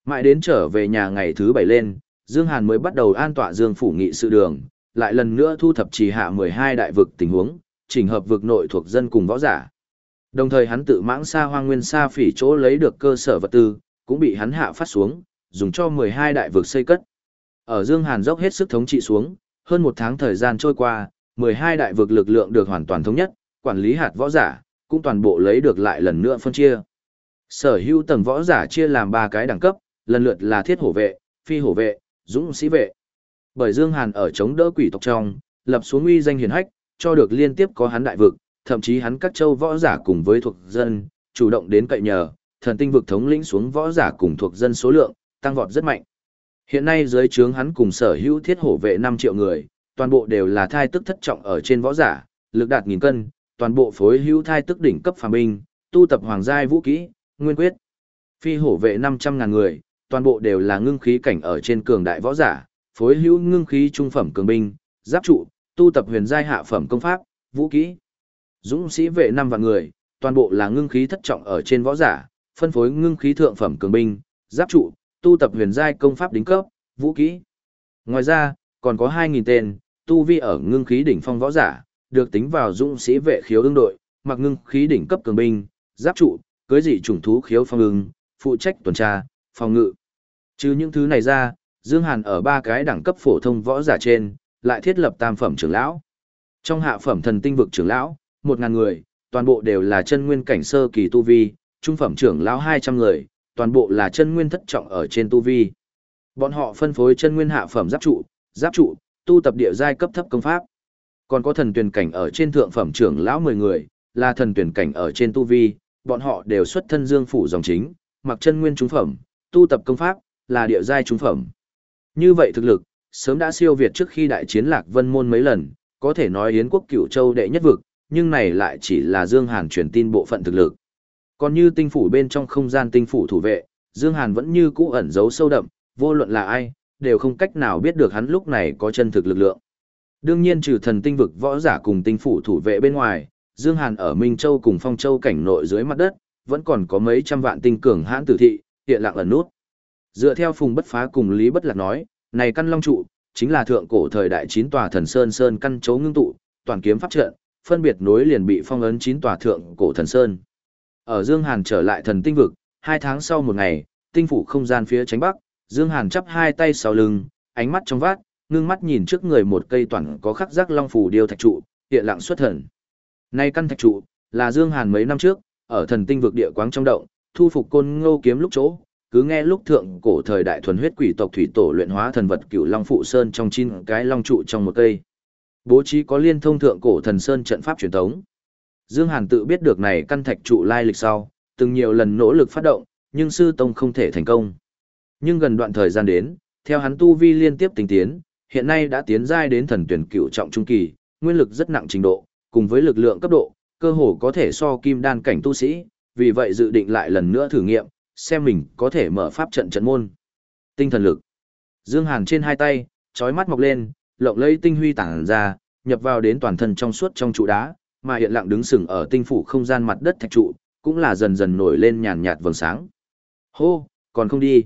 [SPEAKER 1] Mãi đến trở về nhà ngày thứ bảy lên, Dương Hàn mới bắt đầu an tọa Dương Phủ nghị sự đường, lại lần nữa thu thập trì hạ 12 đại vực tình huống, chỉnh hợp vực nội thuộc dân cùng võ giả. Đồng thời hắn tự mãng xa hoang nguyên xa phỉ chỗ lấy được cơ sở vật tư, cũng bị hắn hạ phát xuống, dùng cho 12 đại vực xây cất. Ở Dương Hàn dốc hết sức thống trị xuống, hơn một tháng thời gian trôi qua, 12 đại vực lực lượng được hoàn toàn thống nhất, quản lý hạt võ giả, cũng toàn bộ lấy được lại lần nữa phân chia. Sở hữu tầng võ giả chia làm ba cái đẳng cấp, lần lượt là thiết hổ vệ, phi hổ vệ, dũng sĩ vệ. Bởi Dương Hàn ở chống đỡ quỷ tộc trong, lập xuống uy danh hiển hách, cho được liên tiếp có hắn đại vực, thậm chí hắn các châu võ giả cùng với thuộc dân, chủ động đến cậy nhờ, thần tinh vực thống lĩnh xuống võ giả cùng thuộc dân số lượng, tăng vọt rất mạnh. Hiện nay dưới trướng hắn cùng sở hữu thiết hổ vệ 5 triệu người, toàn bộ đều là thai tức thất trọng ở trên võ giả, lực đạt nghìn cân, toàn bộ phối hữu thai tức đỉnh cấp phàm binh, tu tập hoàng giai vũ kỹ, nguyên quyết. Phi hổ vệ 500 ngàn người, toàn bộ đều là ngưng khí cảnh ở trên cường đại võ giả, phối hữu ngưng khí trung phẩm cường binh, giáp trụ, tu tập huyền giai hạ phẩm công pháp, vũ kỹ. Dũng sĩ vệ năm vạn người, toàn bộ là ngưng khí thất trọng ở trên võ giả, phân phối ngưng khí thượng phẩm cường binh, giáp trụ, tu tập huyền giai công pháp đính cấp, vũ kỹ. Ngoài ra, còn có 2.000 tên, tu vi ở ngưng khí đỉnh phong võ giả, được tính vào dũng sĩ vệ khiếu ương đội, mặc ngưng khí đỉnh cấp cường binh, giáp trụ, cưới dị chủng thú khiếu phong ưng, phụ trách tuần tra, phòng ngự. Trừ những thứ này ra, Dương Hàn ở ba cái đẳng cấp phổ thông võ giả trên, lại thiết lập tam phẩm trưởng lão. Trong hạ phẩm thần tinh vực trưởng lão, 1000 người, toàn bộ đều là chân nguyên cảnh sơ kỳ tu vi, trung phẩm trưởng lão 200 người, toàn bộ là chân nguyên thất trọng ở trên tu vi. Bọn họ phân phối chân nguyên hạ phẩm giáp trụ, giáp trụ, tu tập địa giai cấp thấp công pháp. Còn có thần tuyển cảnh ở trên thượng phẩm trưởng lão 10 người, là thần tuyển cảnh ở trên tu vi, bọn họ đều xuất thân dương phủ dòng chính, mặc chân nguyên trung phẩm, tu tập công pháp, là địa giai trung phẩm. Như vậy thực lực, sớm đã siêu việt trước khi đại chiến lạc vân môn mấy lần, có thể nói Yến quốc cửu châu đệ nhất vực, nhưng này lại chỉ là Dương Hàn truyền tin bộ phận thực lực. Còn như tinh phủ bên trong không gian tinh phủ thủ vệ, Dương Hàn vẫn như cũ ẩn giấu sâu đậm, vô luận là ai, đều không cách nào biết được hắn lúc này có chân thực lực lượng. Đương nhiên trừ thần tinh vực võ giả cùng tinh phủ thủ vệ bên ngoài, Dương Hàn ở Minh Châu cùng Phong Châu cảnh nội dưới mặt đất, vẫn còn có mấy trăm vạn tinh cường hãn tử thị, hiện lặng ẩn nút. Dựa theo Phùng Bất Phá cùng Lý Bất Lạc nói, này căn long trụ, chính là thượng cổ thời đại chín tòa thần sơn sơn căn chấu ngưng tụ, toàn kiếm pháp trận, phân biệt nối liền bị phong ấn chín tòa thượng cổ thần sơn. Ở Dương Hàn trở lại thần tinh vực, hai tháng sau một ngày, tinh phủ không gian phía tránh bắc, Dương Hàn chắp hai tay sau lưng, ánh mắt trong vát, ngưng mắt nhìn trước người một cây toàn có khắc giác long phủ điêu thạch trụ, hiện lặng xuất thần. Nay căn thạch trụ, là Dương Hàn mấy năm trước, ở thần tinh vực địa quáng trong động, thu phục côn ngô kiếm lúc chỗ, cứ nghe lúc thượng cổ thời đại thuần huyết quỷ tộc thủy tổ luyện hóa thần vật cựu long phụ sơn trong chín cái long trụ trong một cây. Bố trí có liên thông thượng cổ thần sơn trận pháp truyền thống. Dương Hàn tự biết được này căn thạch trụ lai lịch sau, từng nhiều lần nỗ lực phát động, nhưng sư tông không thể thành công. Nhưng gần đoạn thời gian đến, theo hắn tu vi liên tiếp tinh tiến, hiện nay đã tiến giai đến thần tuyển cựu trọng trung kỳ, nguyên lực rất nặng trình độ, cùng với lực lượng cấp độ, cơ hồ có thể so kim đan cảnh tu sĩ, vì vậy dự định lại lần nữa thử nghiệm, xem mình có thể mở pháp trận trận môn. Tinh thần lực. Dương Hàn trên hai tay, chói mắt mọc lên, lộng lấy tinh huy tản ra, nhập vào đến toàn thân trong suốt trong trụ đá, mà hiện lặng đứng sừng ở tinh phủ không gian mặt đất thạch trụ, cũng là dần dần nổi lên nhàn nhạt vầng sáng. Hô, còn không đi.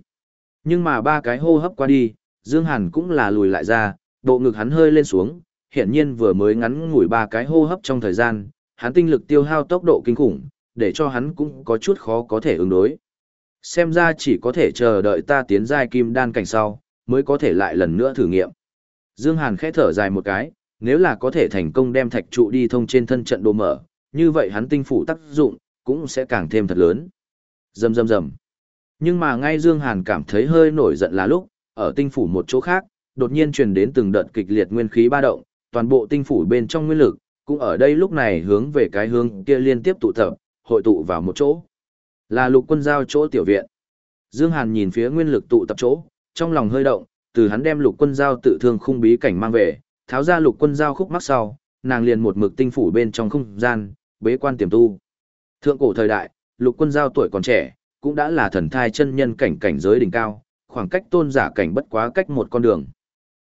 [SPEAKER 1] Nhưng mà ba cái hô hấp qua đi, Dương Hàn cũng là lùi lại ra, bộ ngực hắn hơi lên xuống, hiện nhiên vừa mới ngắn ngủi ba cái hô hấp trong thời gian, hắn tinh lực tiêu hao tốc độ kinh khủng, để cho hắn cũng có chút khó có thể ứng đối. Xem ra chỉ có thể chờ đợi ta tiến giai kim đan cảnh sau, mới có thể lại lần nữa thử nghiệm. Dương Hàn khẽ thở dài một cái, nếu là có thể thành công đem thạch trụ đi thông trên thân trận đồ mở, như vậy hắn tinh phủ tác dụng, cũng sẽ càng thêm thật lớn. Rầm rầm rầm. Nhưng mà ngay Dương Hàn cảm thấy hơi nổi giận là lúc, ở tinh phủ một chỗ khác, đột nhiên truyền đến từng đợt kịch liệt nguyên khí ba động, toàn bộ tinh phủ bên trong nguyên lực, cũng ở đây lúc này hướng về cái hướng kia liên tiếp tụ tập, hội tụ vào một chỗ. Là lục quân giao chỗ tiểu viện. Dương Hàn nhìn phía nguyên lực tụ tập chỗ, trong lòng hơi động, từ hắn đem lục quân giao tự thương khung bí cảnh mang về, tháo ra lục quân giao khúc mắc sau, nàng liền một mực tinh phủ bên trong không gian, bế quan tiềm tu. Thượng cổ thời đại, lục quân giao tuổi còn trẻ, cũng đã là thần thai chân nhân cảnh cảnh giới đỉnh cao, khoảng cách tôn giả cảnh bất quá cách một con đường.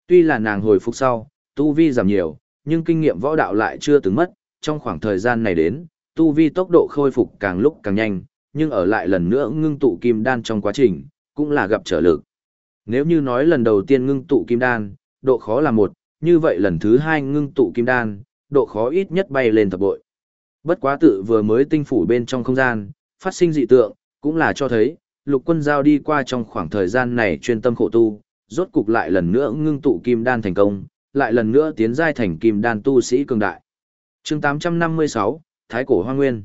[SPEAKER 1] Tuy là nàng hồi phục sau, tu vi giảm nhiều, nhưng kinh nghiệm võ đạo lại chưa từng mất, trong khoảng thời gian này đến, tu vi tốc độ khôi phục càng lúc càng nhanh, nhưng ở lại lần nữa ngưng tụ kim đan trong quá trình, cũng là gặp trở lực. Nếu như nói lần đầu tiên ngưng tụ kim đan, độ khó là một, như vậy lần thứ hai ngưng tụ kim đan, độ khó ít nhất bay lên thập bội. Bất quá tự vừa mới tinh phủ bên trong không gian, phát sinh dị tượng, cũng là cho thấy, lục quân giao đi qua trong khoảng thời gian này chuyên tâm khổ tu, rốt cục lại lần nữa ngưng tụ kim đan thành công, lại lần nữa tiến giai thành kim đan tu sĩ cường đại. chương 856, Thái Cổ Hoa Nguyên.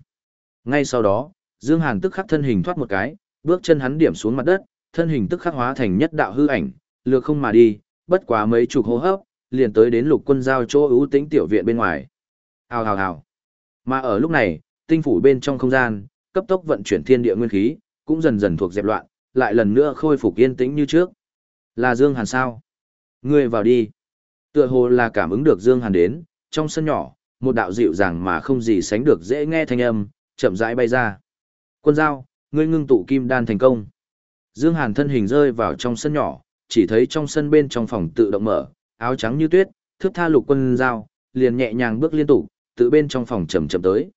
[SPEAKER 1] Ngay sau đó, Dương Hàn tức khắc thân hình thoát một cái, bước chân hắn điểm xuống mặt đất, thân hình tức khắc hóa thành nhất đạo hư ảnh, lược không mà đi, bất quá mấy chục hô hấp, liền tới đến lục quân giao chỗ ưu tĩnh tiểu viện bên ngoài. Hào hào hào. Mà ở lúc này, tinh phủ bên trong không gian, cấp tốc vận chuyển thiên địa nguyên khí, cũng dần dần thuộc dẹp loạn, lại lần nữa khôi phục yên tĩnh như trước. Là Dương Hàn sao? Ngươi vào đi. Tựa hồ là cảm ứng được Dương Hàn đến, trong sân nhỏ, một đạo dịu dàng mà không gì sánh được dễ nghe thanh âm, chậm rãi bay ra. Quân giao, ngươi ngưng tụ kim đan thành công. Dương Hàn thân hình rơi vào trong sân nhỏ, chỉ thấy trong sân bên trong phòng tự động mở, áo trắng như tuyết, thước tha lục quân giao, liền nhẹ nhàng bước liên tục, tự bên trong phòng chậm chậm tới.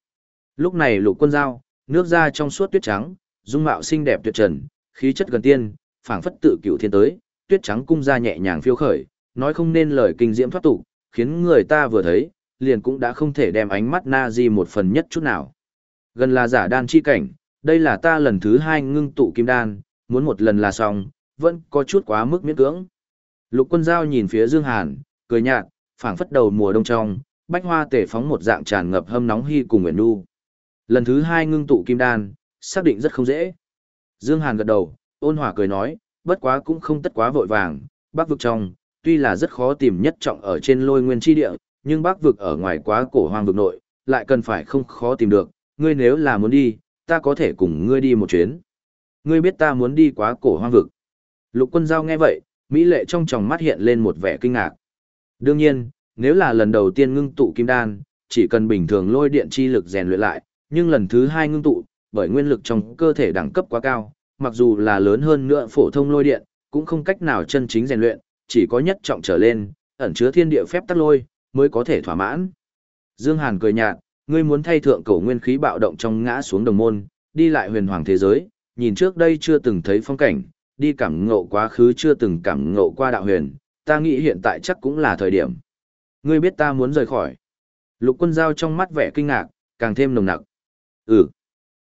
[SPEAKER 1] Lúc này lục quân giao, nước da trong suốt tuyết trắng, dung mạo xinh đẹp tuyệt trần, khí chất gần tiên, phảng phất tự cửu thiên tới, tuyết trắng cung ra nhẹ nhàng phiêu khởi, nói không nên lời kinh diễm thoát tục, khiến người ta vừa thấy, liền cũng đã không thể đem ánh mắt na di một phần nhất chút nào. Gần là giả đan chi cảnh, đây là ta lần thứ hai ngưng tụ kim đan, muốn một lần là xong, vẫn có chút quá mức miễn cưỡng. Lục quân giao nhìn phía Dương Hàn, cười nhạt, phảng phất đầu mùa đông trong, bách hoa tể phóng một dạng tràn ngập hâm nóng hy cùng nguyện nu. Lần thứ hai ngưng tụ kim đan, xác định rất không dễ. Dương Hàn gật đầu, ôn hòa cười nói, bất quá cũng không tất quá vội vàng, bác vực trong, tuy là rất khó tìm nhất trọng ở trên lôi nguyên chi địa, nhưng bác vực ở ngoài quá cổ hoang vực nội, lại cần phải không khó tìm được, ngươi nếu là muốn đi, ta có thể cùng ngươi đi một chuyến. Ngươi biết ta muốn đi quá cổ hoang vực. Lục quân giao nghe vậy, Mỹ lệ trong tròng mắt hiện lên một vẻ kinh ngạc. Đương nhiên, nếu là lần đầu tiên ngưng tụ kim đan, chỉ cần bình thường lôi điện chi lực rèn luyện lại, nhưng lần thứ hai ngưng tụ, bởi nguyên lực trong cơ thể đẳng cấp quá cao, mặc dù là lớn hơn nữa phổ thông lôi điện, cũng không cách nào chân chính rèn luyện, chỉ có nhất trọng trở lên, ẩn chứa thiên địa phép tắc lôi, mới có thể thỏa mãn. Dương Hàn cười nhạt, ngươi muốn thay thượng cổ nguyên khí bạo động trong ngã xuống đồng môn, đi lại huyền hoàng thế giới, nhìn trước đây chưa từng thấy phong cảnh, đi cảm ngộ quá khứ chưa từng cảm ngộ qua đạo huyền, ta nghĩ hiện tại chắc cũng là thời điểm. Ngươi biết ta muốn rời khỏi. Lục quân giao trong mắt vẻ kinh ngạc, càng thêm nồng nặc. Ừ.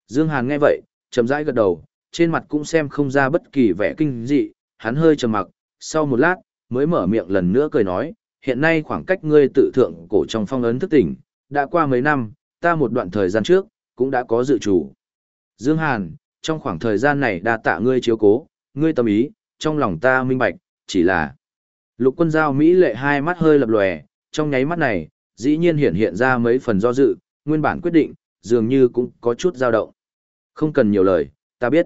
[SPEAKER 1] Dương Hàn nghe vậy, chậm rãi gật đầu, trên mặt cũng xem không ra bất kỳ vẻ kinh dị, hắn hơi trầm mặc, sau một lát, mới mở miệng lần nữa cười nói, hiện nay khoảng cách ngươi tự thượng cổ trong phong ấn thức tỉnh, đã qua mấy năm, ta một đoạn thời gian trước, cũng đã có dự chủ. Dương Hàn, trong khoảng thời gian này đa tạ ngươi chiếu cố, ngươi tâm ý, trong lòng ta minh bạch, chỉ là... Lục quân giao Mỹ lệ hai mắt hơi lập lòe, trong nháy mắt này, dĩ nhiên hiện hiện ra mấy phần do dự, nguyên bản quyết định, dường như cũng có chút dao động. Không cần nhiều lời, ta biết.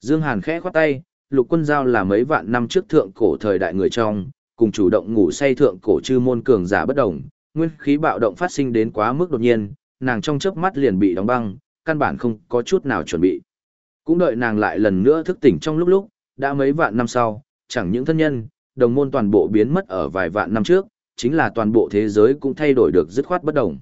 [SPEAKER 1] Dương Hàn khẽ khoát tay, lục quân giao là mấy vạn năm trước thượng cổ thời đại người trong, cùng chủ động ngủ say thượng cổ chư môn cường giả bất động, nguyên khí bạo động phát sinh đến quá mức đột nhiên, nàng trong chớp mắt liền bị đóng băng, căn bản không có chút nào chuẩn bị. Cũng đợi nàng lại lần nữa thức tỉnh trong lúc lúc, đã mấy vạn năm sau, chẳng những thân nhân, đồng môn toàn bộ biến mất ở vài vạn năm trước, chính là toàn bộ thế giới cũng thay đổi được dứt khoát bất động.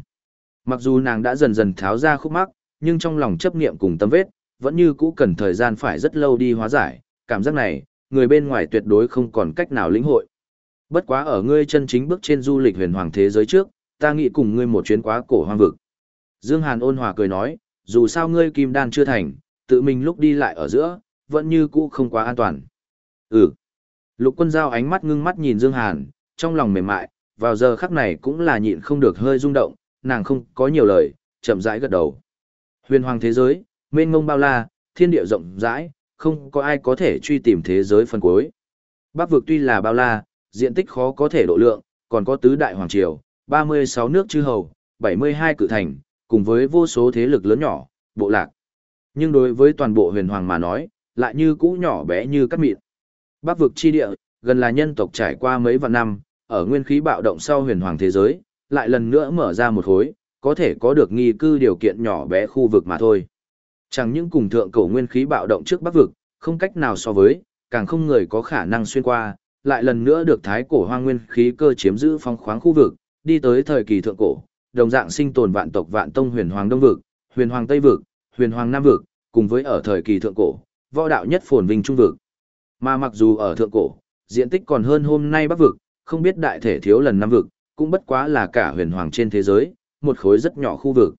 [SPEAKER 1] Mặc dù nàng đã dần dần tháo ra khúc mắc, nhưng trong lòng chấp niệm cùng tâm vết, vẫn như cũ cần thời gian phải rất lâu đi hóa giải, cảm giác này, người bên ngoài tuyệt đối không còn cách nào lĩnh hội. Bất quá ở ngươi chân chính bước trên du lịch huyền hoàng thế giới trước, ta nghĩ cùng ngươi một chuyến quá cổ hoang vực. Dương Hàn ôn hòa cười nói, dù sao ngươi kim đan chưa thành, tự mình lúc đi lại ở giữa, vẫn như cũ không quá an toàn. Ừ. Lục quân giao ánh mắt ngưng mắt nhìn Dương Hàn, trong lòng mềm mại, vào giờ khắc này cũng là nhịn không được hơi rung động, nàng không có nhiều lời, chậm rãi gật đầu. Huyền hoàng thế giới, mênh mông bao la, thiên địa rộng rãi, không có ai có thể truy tìm thế giới phần cuối. Bắc vực tuy là bao la, diện tích khó có thể độ lượng, còn có tứ đại hoàng triều, 36 nước chư hầu, 72 cự thành, cùng với vô số thế lực lớn nhỏ, bộ lạc. Nhưng đối với toàn bộ huyền hoàng mà nói, lại như cũ nhỏ bé như cát mịn. Bắc vực chi địa, gần là nhân tộc trải qua mấy vạn năm, ở nguyên khí bạo động sau huyền hoàng thế giới, lại lần nữa mở ra một khối, có thể có được nghi cư điều kiện nhỏ bé khu vực mà thôi. Chẳng những cùng thượng cổ nguyên khí bạo động trước bắc vực, không cách nào so với, càng không người có khả năng xuyên qua, lại lần nữa được thái cổ hoang nguyên khí cơ chiếm giữ phong khoáng khu vực, đi tới thời kỳ thượng cổ, đồng dạng sinh tồn vạn tộc vạn tông huyền hoàng đông vực, huyền hoàng tây vực, huyền hoàng nam vực, cùng với ở thời kỳ thượng cổ, võ đạo nhất phồn vinh trung vực. Mà mặc dù ở thượng cổ, diện tích còn hơn hôm nay bắc vực, không biết đại thể thiếu lần năm vực, cũng bất quá là cả huyền hoàng trên thế giới, một khối rất nhỏ khu vực.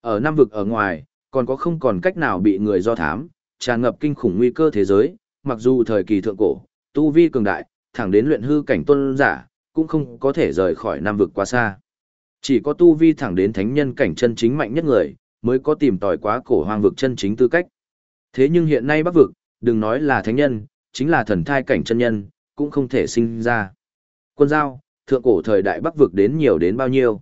[SPEAKER 1] Ở năm vực ở ngoài, còn có không còn cách nào bị người do thám, tràn ngập kinh khủng nguy cơ thế giới, mặc dù thời kỳ thượng cổ, tu vi cường đại, thẳng đến luyện hư cảnh tôn giả, cũng không có thể rời khỏi nam vực quá xa. Chỉ có tu vi thẳng đến thánh nhân cảnh chân chính mạnh nhất người, mới có tìm tòi quá cổ hoang vực chân chính tư cách. Thế nhưng hiện nay bắc vực, đừng nói là thánh nhân, chính là thần thai cảnh chân nhân, cũng không thể sinh ra. Quân giao, thượng cổ thời đại bắc vực đến nhiều đến bao nhiêu.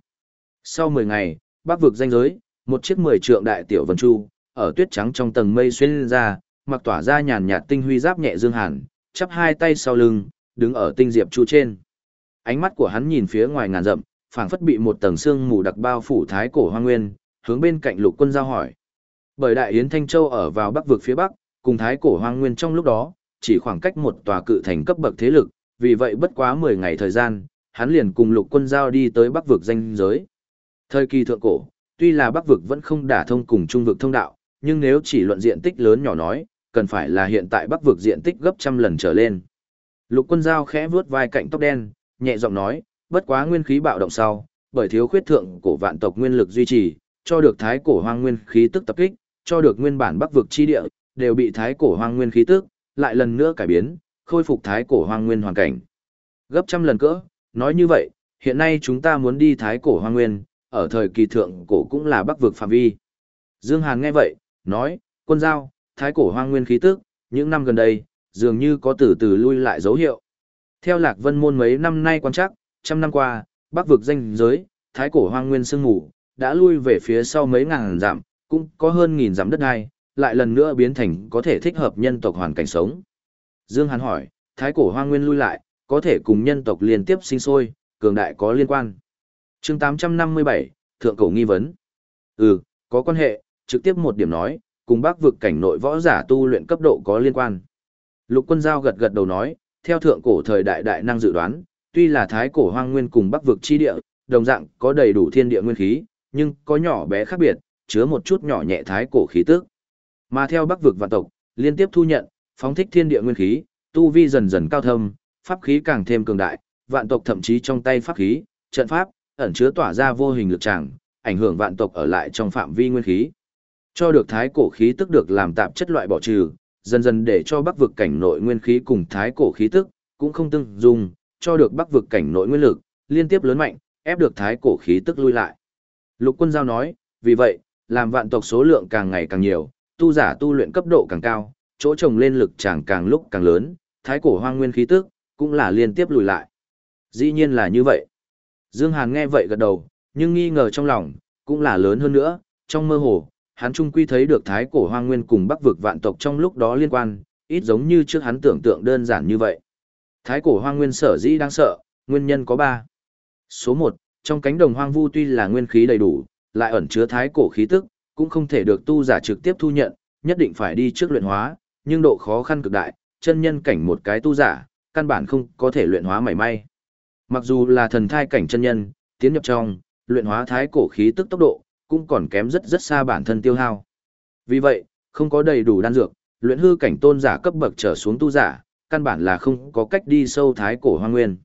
[SPEAKER 1] Sau 10 ngày, bắc vực danh giới, một chiếc 10 trượng đại tiểu vân chu, ở tuyết trắng trong tầng mây xuyên ra, mặc tỏa ra nhàn nhạt tinh huy giáp nhẹ dương hàn, chắp hai tay sau lưng, đứng ở tinh diệp chu trên. Ánh mắt của hắn nhìn phía ngoài ngàn dặm, phảng phất bị một tầng sương mù đặc bao phủ thái cổ hoang nguyên, hướng bên cạnh lục quân giao hỏi. Bởi đại yến Thanh Châu ở vào bắc vực phía bắc, cùng thái cổ hoang nguyên trong lúc đó, chỉ khoảng cách một tòa cự thành cấp bậc thế lực, vì vậy bất quá 10 ngày thời gian, hắn liền cùng lục quân giao đi tới bắc vực danh giới. Thời kỳ thượng cổ, tuy là bắc vực vẫn không đả thông cùng trung vực thông đạo, nhưng nếu chỉ luận diện tích lớn nhỏ nói, cần phải là hiện tại bắc vực diện tích gấp trăm lần trở lên. Lục quân giao khẽ vuốt vai cạnh tóc đen, nhẹ giọng nói, bất quá nguyên khí bạo động sau, bởi thiếu khuyết thượng cổ vạn tộc nguyên lực duy trì, cho được thái cổ hoang nguyên khí tức tập kích, cho được nguyên bản bắc vực chi địa, đều bị thái cổ hoang nguyên khí tức, lại lần nữa cải biến, khôi phục thái cổ hoang nguyên hoàn cảnh. Gấp trăm lần cỡ, nói như vậy, hiện nay chúng ta muốn đi thái cổ hoang nguyên, ở thời kỳ thượng cổ cũng là bắc vực phạm vi. Dương Hàn nghe vậy, nói, quân giao, thái cổ hoang nguyên khí tức, những năm gần đây, dường như có từ từ lui lại dấu hiệu. Theo Lạc Vân Môn mấy năm nay quan chắc, trăm năm qua, bắc vực danh giới, thái cổ hoang nguyên sương ngủ, đã lui về phía sau mấy ngàn dặm, cũng có hơn nghìn dặm đất đai, lại lần nữa biến thành có thể thích hợp nhân tộc hoàn cảnh sống. Dương Hàn hỏi, thái cổ hoang nguyên lui lại, có thể cùng nhân tộc liên tiếp sinh sôi, cường đại có liên quan. Chương 857, Thượng cổ nghi vấn. Ừ, có quan hệ, trực tiếp một điểm nói, cùng bác vực cảnh nội võ giả tu luyện cấp độ có liên quan. Lục quân giao gật gật đầu nói, theo thượng cổ thời đại đại năng dự đoán, tuy là thái cổ hoang nguyên cùng bắc vực chi địa, đồng dạng có đầy đủ thiên địa nguyên khí, nhưng có nhỏ bé khác biệt, chứa một chút nhỏ nhẹ thái cổ khí tức. Mà theo bắc vực vạn tộc, liên tiếp thu nhận, phóng thích thiên địa nguyên khí, tu vi dần dần cao thâm, pháp khí càng thêm cường đại, vạn tộc thậm chí trong tay pháp khí, trận pháp, ẩn chứa tỏa ra vô hình lực tràng, ảnh hưởng vạn tộc ở lại trong phạm vi nguyên khí. Cho được thái cổ khí tức được làm tạp chất loại bỏ trừ, dần dần để cho bắc vực cảnh nội nguyên khí cùng thái cổ khí tức, cũng không tương dung, cho được bắc vực cảnh nội nguyên lực, liên tiếp lớn mạnh, ép được thái cổ khí tức lui lại. Lục quân giao nói, vì vậy, làm vạn tộc số lượng càng ngày càng nhiều, tu giả tu luyện cấp độ càng cao, chỗ trồng lên lực chẳng càng lúc càng lớn, thái cổ hoang nguyên khí tức, cũng là liên tiếp lùi lại. Dĩ nhiên là như vậy. Dương Hàn nghe vậy gật đầu, nhưng nghi ngờ trong lòng, cũng là lớn hơn nữa, trong mơ hồ, hắn trung quy thấy được thái cổ hoang nguyên cùng bắc vực vạn tộc trong lúc đó liên quan, ít giống như trước hắn tưởng tượng đơn giản như vậy. Thái cổ hoang nguyên sở dĩ đang sợ, nguyên nhân có ba. Số một, trong cánh đồng hoang vu tuy là nguyên khí đầy đủ, lại ẩn chứa thái cổ khí tức, cũng không thể được tu giả trực tiếp thu nhận, nhất định phải đi trước luyện hóa, nhưng độ khó khăn cực đại, chân nhân cảnh một cái tu giả, căn bản không có thể luyện hóa mảy may. Mặc dù là thần thai cảnh chân nhân, tiến nhập trong, luyện hóa thái cổ khí tức tốc độ, cũng còn kém rất rất xa bản thân tiêu hao. Vì vậy, không có đầy đủ đan dược, luyện hư cảnh tôn giả cấp bậc trở xuống tu giả, căn bản là không có cách đi sâu thái cổ hoang nguyên.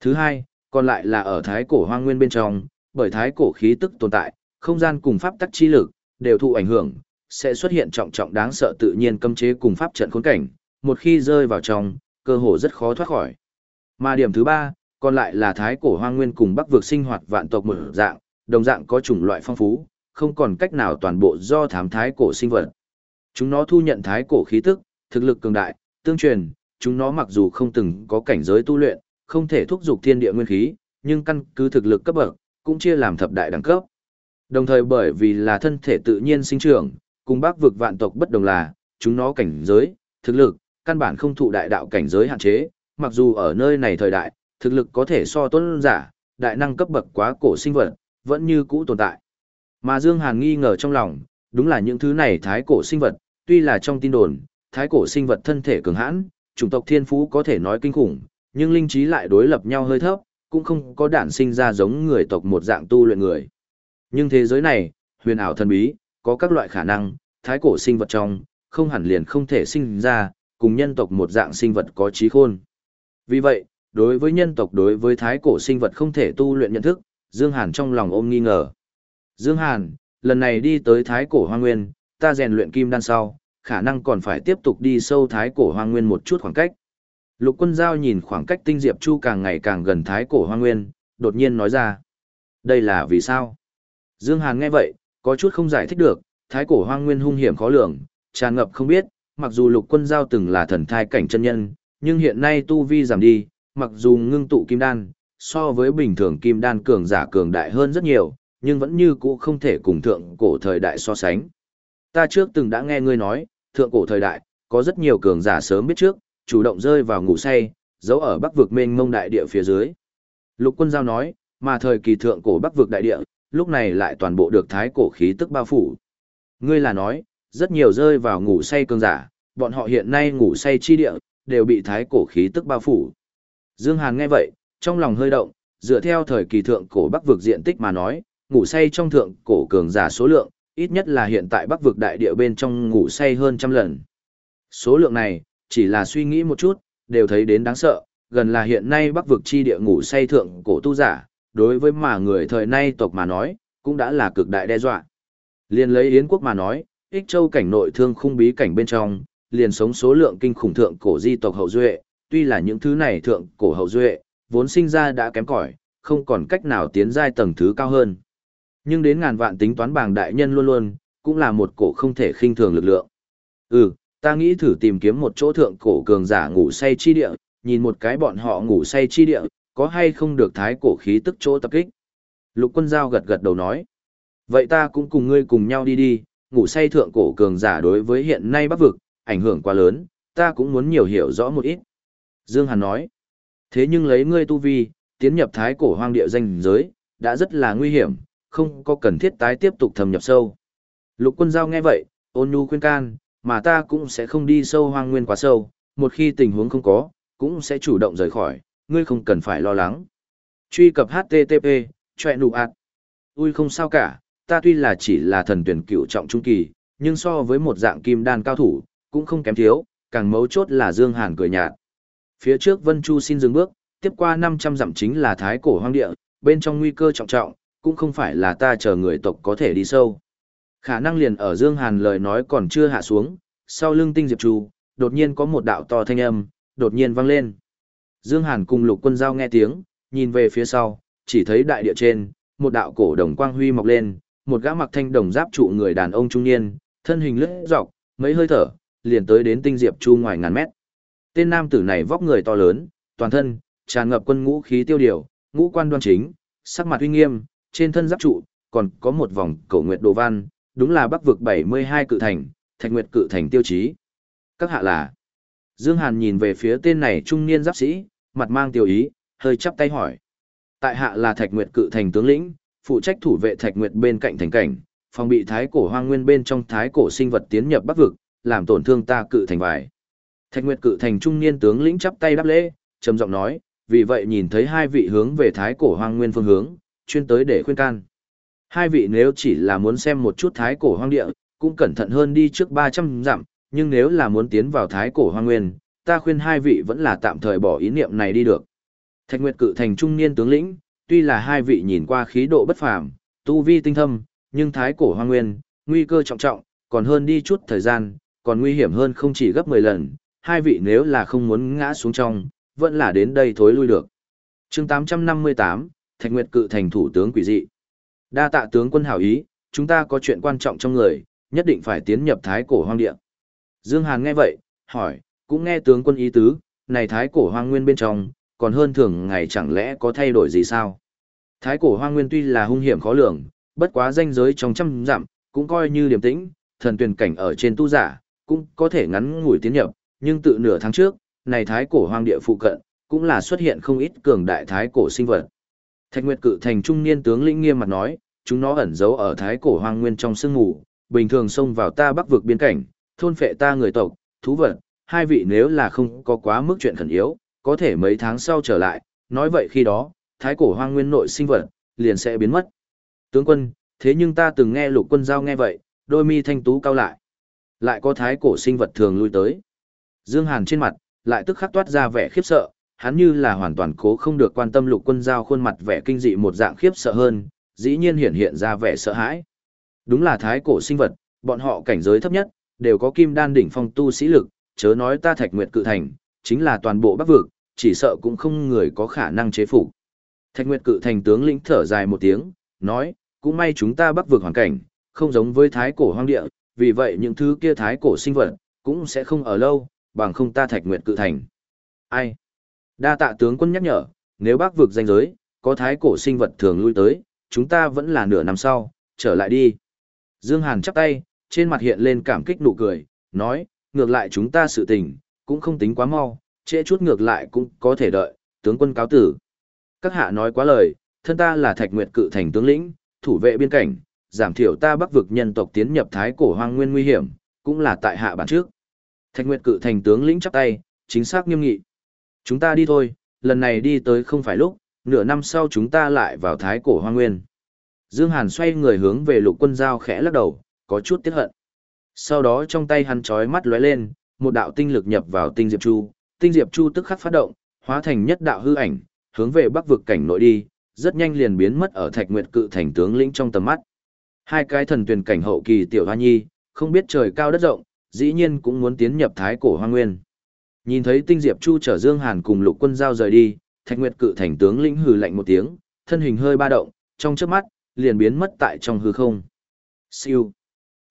[SPEAKER 1] Thứ hai, còn lại là ở thái cổ hoang nguyên bên trong, bởi thái cổ khí tức tồn tại, không gian cùng pháp tắc chi lực, đều thụ ảnh hưởng, sẽ xuất hiện trọng trọng đáng sợ tự nhiên cấm chế cùng pháp trận khốn cảnh, một khi rơi vào trong, cơ hồ rất khó thoát khỏi. Mà điểm thứ ba, còn lại là thái cổ hoang nguyên cùng bắc vực sinh hoạt vạn tộc một dạng, đồng dạng có chủng loại phong phú, không còn cách nào toàn bộ do thám thái cổ sinh vật. Chúng nó thu nhận thái cổ khí tức, thực lực cường đại, tương truyền, chúng nó mặc dù không từng có cảnh giới tu luyện, không thể thúc giục thiên địa nguyên khí, nhưng căn cứ thực lực cấp bậc, cũng chia làm thập đại đẳng cấp. Đồng thời bởi vì là thân thể tự nhiên sinh trưởng, cùng bác vực vạn tộc bất đồng là, chúng nó cảnh giới, thực lực, căn bản không thụ đại đạo cảnh giới hạn chế, mặc dù ở nơi này thời đại, thực lực có thể so tôn giả, đại năng cấp bậc quá cổ sinh vật, vẫn như cũ tồn tại. Mà Dương Hàn nghi ngờ trong lòng, đúng là những thứ này thái cổ sinh vật, tuy là trong tin đồn, thái cổ sinh vật thân thể cường hãn, chủng tộc thiên phú có thể nói kinh khủng, nhưng linh trí lại đối lập nhau hơi thấp, cũng không có đản sinh ra giống người tộc một dạng tu luyện người. Nhưng thế giới này, huyền ảo thần bí, có các loại khả năng, thái cổ sinh vật trong, không hẳn liền không thể sinh ra, cùng nhân tộc một dạng sinh vật có trí khôn. Vì vậy, đối với nhân tộc đối với thái cổ sinh vật không thể tu luyện nhận thức, Dương Hàn trong lòng ôm nghi ngờ. Dương Hàn, lần này đi tới thái cổ hoang nguyên, ta rèn luyện kim đan sau, khả năng còn phải tiếp tục đi sâu thái cổ hoang nguyên một chút khoảng cách. Lục quân giao nhìn khoảng cách tinh diệp chu càng ngày càng gần thái cổ hoang nguyên, đột nhiên nói ra. Đây là vì sao? Dương Hàn nghe vậy, có chút không giải thích được, thái cổ hoang nguyên hung hiểm khó lường, tràn ngập không biết, mặc dù lục quân giao từng là thần thai cảnh chân nhân, nhưng hiện nay tu vi giảm đi, mặc dù ngưng tụ kim đan, so với bình thường kim đan cường giả cường đại hơn rất nhiều, nhưng vẫn như cũ không thể cùng thượng cổ thời đại so sánh. Ta trước từng đã nghe ngươi nói, thượng cổ thời đại, có rất nhiều cường giả sớm biết trước, chủ động rơi vào ngủ say, giấu ở bắc vực mênh mông đại địa phía dưới. Lục quân giao nói, mà thời kỳ thượng cổ bắc vực đại địa, lúc này lại toàn bộ được thái cổ khí tức bao phủ. Ngươi là nói, rất nhiều rơi vào ngủ say cường giả, bọn họ hiện nay ngủ say chi địa, đều bị thái cổ khí tức bao phủ. Dương Hàn nghe vậy, trong lòng hơi động, dựa theo thời kỳ thượng cổ Bắc vực diện tích mà nói, ngủ say trong thượng cổ cường giả số lượng, ít nhất là hiện tại Bắc vực đại địa bên trong ngủ say hơn trăm lần. Số lượng này, chỉ là suy nghĩ một chút, đều thấy đến đáng sợ, gần là hiện nay Bắc vực chi địa ngủ say thượng cổ tu giả, đối với mà người thời nay tộc mà nói, cũng đã là cực đại đe dọa. Liên lấy Yến quốc mà nói, ích châu cảnh nội thương khung bí cảnh bên trong, liền sống số lượng kinh khủng thượng cổ di tộc hậu duệ, tuy là những thứ này thượng cổ hậu duệ, vốn sinh ra đã kém cỏi, không còn cách nào tiến giai tầng thứ cao hơn. Nhưng đến ngàn vạn tính toán bảng đại nhân luôn luôn, cũng là một cổ không thể khinh thường lực lượng. Ừ, ta nghĩ thử tìm kiếm một chỗ thượng cổ cường giả ngủ say chi địa, nhìn một cái bọn họ ngủ say chi địa, có hay không được thái cổ khí tức chỗ tập kích. Lục quân giao gật gật đầu nói. Vậy ta cũng cùng ngươi cùng nhau đi đi, ngủ say thượng cổ cường giả đối với hiện nay bắc vực, ảnh hưởng quá lớn, ta cũng muốn nhiều hiểu rõ một ít. Dương Hàn nói. Thế nhưng lấy ngươi tu vi, tiến nhập thái cổ hoang địa danh giới, đã rất là nguy hiểm, không có cần thiết tái tiếp tục thâm nhập sâu. Lục quân giao nghe vậy, ôn nhu khuyên can, mà ta cũng sẽ không đi sâu hoang nguyên quá sâu, một khi tình huống không có, cũng sẽ chủ động rời khỏi, ngươi không cần phải lo lắng. Truy cập HTTP, chọe nụ ạt. Ui không sao cả, ta tuy là chỉ là thần tuyển cựu trọng trung kỳ, nhưng so với một dạng kim đan cao thủ, cũng không kém thiếu, càng mấu chốt là Dương Hàn cười nhạt. Phía trước Vân Chu xin dừng bước, tiếp qua 500 dặm chính là thái cổ hoang địa, bên trong nguy cơ trọng trọng, cũng không phải là ta chờ người tộc có thể đi sâu. Khả năng liền ở Dương Hàn lời nói còn chưa hạ xuống, sau lưng tinh diệp chu, đột nhiên có một đạo to thanh âm, đột nhiên vang lên. Dương Hàn cùng lục quân giao nghe tiếng, nhìn về phía sau, chỉ thấy đại địa trên, một đạo cổ đồng quang huy mọc lên, một gã mặc thanh đồng giáp trụ người đàn ông trung niên, thân hình lướt dọc, mấy hơi thở, liền tới đến tinh diệp chu ngoài ngàn mét. Tên nam tử này vóc người to lớn, toàn thân, tràn ngập quân ngũ khí tiêu điều, ngũ quan đoan chính, sắc mặt uy nghiêm, trên thân giáp trụ, còn có một vòng cổ nguyệt đồ văn, đúng là bắc vực 72 cự thành, thạch nguyệt cự thành tiêu chí. Các hạ là. Dương Hàn nhìn về phía tên này trung niên giáp sĩ, mặt mang tiêu ý, hơi chắp tay hỏi. Tại hạ là thạch nguyệt cự thành tướng lĩnh, phụ trách thủ vệ thạch nguyệt bên cạnh thành cảnh, phòng bị thái cổ hoang nguyên bên trong thái cổ sinh vật tiến nhập bắc vực, làm tổn thương ta cự thành vải. Thạch nguyệt cự thành trung niên tướng lĩnh chắp tay đáp lễ, trầm giọng nói, vì vậy nhìn thấy hai vị hướng về thái cổ hoang nguyên phương hướng, chuyên tới để khuyên can. Hai vị nếu chỉ là muốn xem một chút thái cổ hoang địa, cũng cẩn thận hơn đi trước 300 dặm, nhưng nếu là muốn tiến vào thái cổ hoang nguyên, ta khuyên hai vị vẫn là tạm thời bỏ ý niệm này đi được. Thạch Nguyệt cự thành trung niên tướng lĩnh, tuy là hai vị nhìn qua khí độ bất phàm, tu vi tinh thâm, nhưng thái cổ hoang nguyên, nguy cơ trọng trọng, còn hơn đi chút thời gian, còn nguy hiểm hơn không chỉ gấp 10 lần, hai vị nếu là không muốn ngã xuống trong, vẫn là đến đây thối lui được. chương 858, Thạch Nguyệt cự thành thủ tướng quỷ dị. Đa tạ tướng quân hảo ý, chúng ta có chuyện quan trọng trong người, nhất định phải tiến nhập thái cổ hoang địa. Dương Hàn nghe vậy, hỏi, cũng nghe tướng quân ý tứ, này thái cổ hoang nguyên bên trong, còn hơn thường ngày chẳng lẽ có thay đổi gì sao? Thái cổ hoang nguyên tuy là hung hiểm khó lường, bất quá danh giới trong trăm dặm, cũng coi như điểm tĩnh, thần tuyển cảnh ở trên tu giả, cũng có thể ngắn ngủi tiến nhập, nhưng tự nửa tháng trước, này thái cổ hoang địa phụ cận, cũng là xuất hiện không ít cường đại thái cổ sinh vật. Thạch Nguyệt cự thành trung niên tướng lĩnh nghiêm mặt nói, chúng nó ẩn giấu ở thái cổ hoang nguyên trong sương ngủ, bình thường xông vào ta bắc vực biên cảnh, thôn phệ ta người tộc, thú vật, hai vị nếu là không có quá mức chuyện khẩn yếu, có thể mấy tháng sau trở lại, nói vậy khi đó, thái cổ hoang nguyên nội sinh vật, liền sẽ biến mất. Tướng quân, thế nhưng ta từng nghe lục quân giao nghe vậy, đôi mi thanh tú cao lại. Lại có thái cổ sinh vật thường lui tới. Dương Hàn trên mặt, lại tức khắc toát ra vẻ khiếp sợ, hắn như là hoàn toàn cố không được quan tâm lục quân giao khuôn mặt vẻ kinh dị một dạng khiếp sợ hơn, dĩ nhiên hiện hiện ra vẻ sợ hãi. Đúng là thái cổ sinh vật, bọn họ cảnh giới thấp nhất, đều có kim đan đỉnh phong tu sĩ lực, chớ nói ta thạch nguyệt cự thành, chính là toàn bộ bắc vực, chỉ sợ cũng không người có khả năng chế phục. Thạch nguyệt cự thành tướng lĩnh thở dài một tiếng, nói, cũng may chúng ta bắc vực hoàn cảnh, không giống với thái cổ hoang địa, vì vậy những thứ kia thái cổ sinh vật, cũng sẽ không ở lâu, bằng không ta thạch nguyệt cự thành. Ai? Đa tạ tướng quân nhắc nhở, nếu bắc vực danh giới, có thái cổ sinh vật thường lui tới, chúng ta vẫn là nửa năm sau, trở lại đi. Dương Hàn chắp tay, trên mặt hiện lên cảm kích nụ cười, nói, ngược lại chúng ta sự tình, cũng không tính quá mau, trễ chút ngược lại cũng có thể đợi, tướng quân cáo tử. Các hạ nói quá lời, thân ta là thạch nguyệt cự thành tướng lĩnh, thủ vệ biên cảnh, giảm thiểu ta bắc vực nhân tộc tiến nhập thái cổ hoang nguyên nguy hiểm, cũng là tại hạ bản trước. Thạch nguyệt cự thành tướng lĩnh chắp tay, chính xác nghiêm nghị. Chúng ta đi thôi, lần này đi tới không phải lúc, nửa năm sau chúng ta lại vào thái cổ hoang nguyên. Dương Hàn xoay người hướng về lục quân giao khẽ lắc đầu, có chút tiếc hận. Sau đó trong tay hắn chói mắt lóe lên, một đạo tinh lực nhập vào tinh diệp chu, tinh diệp chu tức khắc phát động, hóa thành nhất đạo hư ảnh, hướng về bắc vực cảnh nội đi, rất nhanh liền biến mất ở Thạch Nguyệt cự thành tướng lĩnh trong tầm mắt. Hai cái thần tuyển cảnh hậu kỳ tiểu hoa nhi, không biết trời cao đất rộng, dĩ nhiên cũng muốn tiến nhập thái cổ hoang nguyên. Nhìn thấy tinh diệp chu chở Dương Hàn cùng lục quân giao rời đi, Thạch Nguyệt cự thành tướng lĩnh hừ lạnh một tiếng, thân hình hơi ba động, trong chớp mắt, liền biến mất tại trong hư không. Siêu.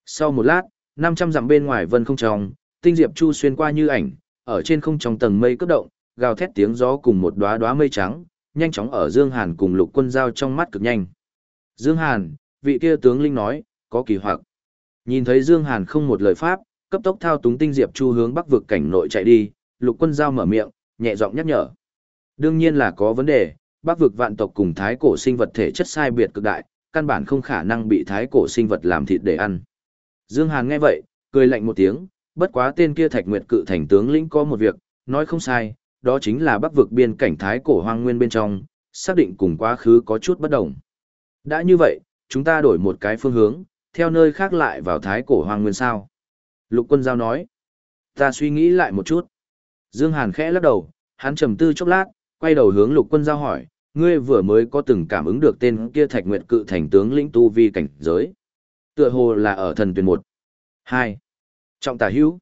[SPEAKER 1] Sau một lát, 500 dặm bên ngoài vân không tròng, tinh diệp chu xuyên qua như ảnh, ở trên không trong tầng mây cấp động, gào thét tiếng gió cùng một đóa đóa mây trắng, nhanh chóng ở Dương Hàn cùng Lục Quân giao trong mắt cực nhanh. Dương Hàn, vị kia tướng linh nói, có kỳ hoặc. Nhìn thấy Dương Hàn không một lời pháp, cấp tốc thao túng tinh diệp chu hướng bắc vực cảnh nội chạy đi, Lục Quân giao mở miệng, nhẹ giọng nhắc nhở. Đương nhiên là có vấn đề, bắc vực vạn tộc cùng thái cổ sinh vật thể chất sai biệt cực đại, căn bản không khả năng bị thái cổ sinh vật làm thịt để ăn. Dương Hàn nghe vậy, cười lạnh một tiếng, bất quá tên kia Thạch Nguyệt cự thành tướng lĩnh có một việc, nói không sai, đó chính là bắc vực biên cảnh thái cổ hoang nguyên bên trong, xác định cùng quá khứ có chút bất đồng. Đã như vậy, chúng ta đổi một cái phương hướng, theo nơi khác lại vào thái cổ hoang nguyên sao. Lục quân giao nói, ta suy nghĩ lại một chút. Dương Hàn khẽ lắc đầu, hắn trầm tư chốc lát, quay đầu hướng lục quân giao hỏi, ngươi vừa mới có từng cảm ứng được tên kia thạch nguyệt cự thành tướng lĩnh tu vi cảnh giới. Tựa hồ là ở thần tuyển một. Hai. Trọng tả hữu.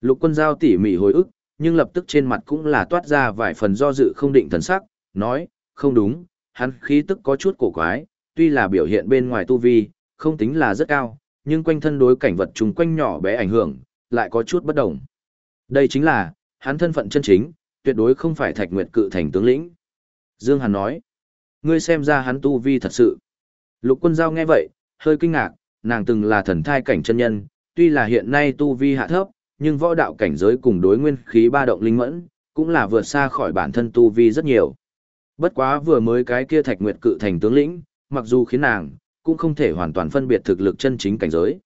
[SPEAKER 1] Lục quân giao tỉ mỉ hồi ức, nhưng lập tức trên mặt cũng là toát ra vài phần do dự không định thần sắc, nói, không đúng, hắn khí tức có chút cổ quái, tuy là biểu hiện bên ngoài tu vi, không tính là rất cao, nhưng quanh thân đối cảnh vật chung quanh nhỏ bé ảnh hưởng, lại có chút bất đồng. Đây chính là, hắn thân phận chân chính, tuyệt đối không phải thạch nguyệt cự thành tướng lĩnh. Dương Hàn nói, ngươi xem ra hắn tu vi thật sự. Lục quân giao nghe vậy, hơi kinh ngạc, nàng từng là thần thai cảnh chân nhân, tuy là hiện nay tu vi hạ thấp, nhưng võ đạo cảnh giới cùng đối nguyên khí ba động linh mẫn, cũng là vượt xa khỏi bản thân tu vi rất nhiều. Bất quá vừa mới cái kia thạch nguyệt cự thành tướng lĩnh, mặc dù khiến nàng, cũng không thể hoàn toàn phân biệt thực lực chân chính cảnh giới.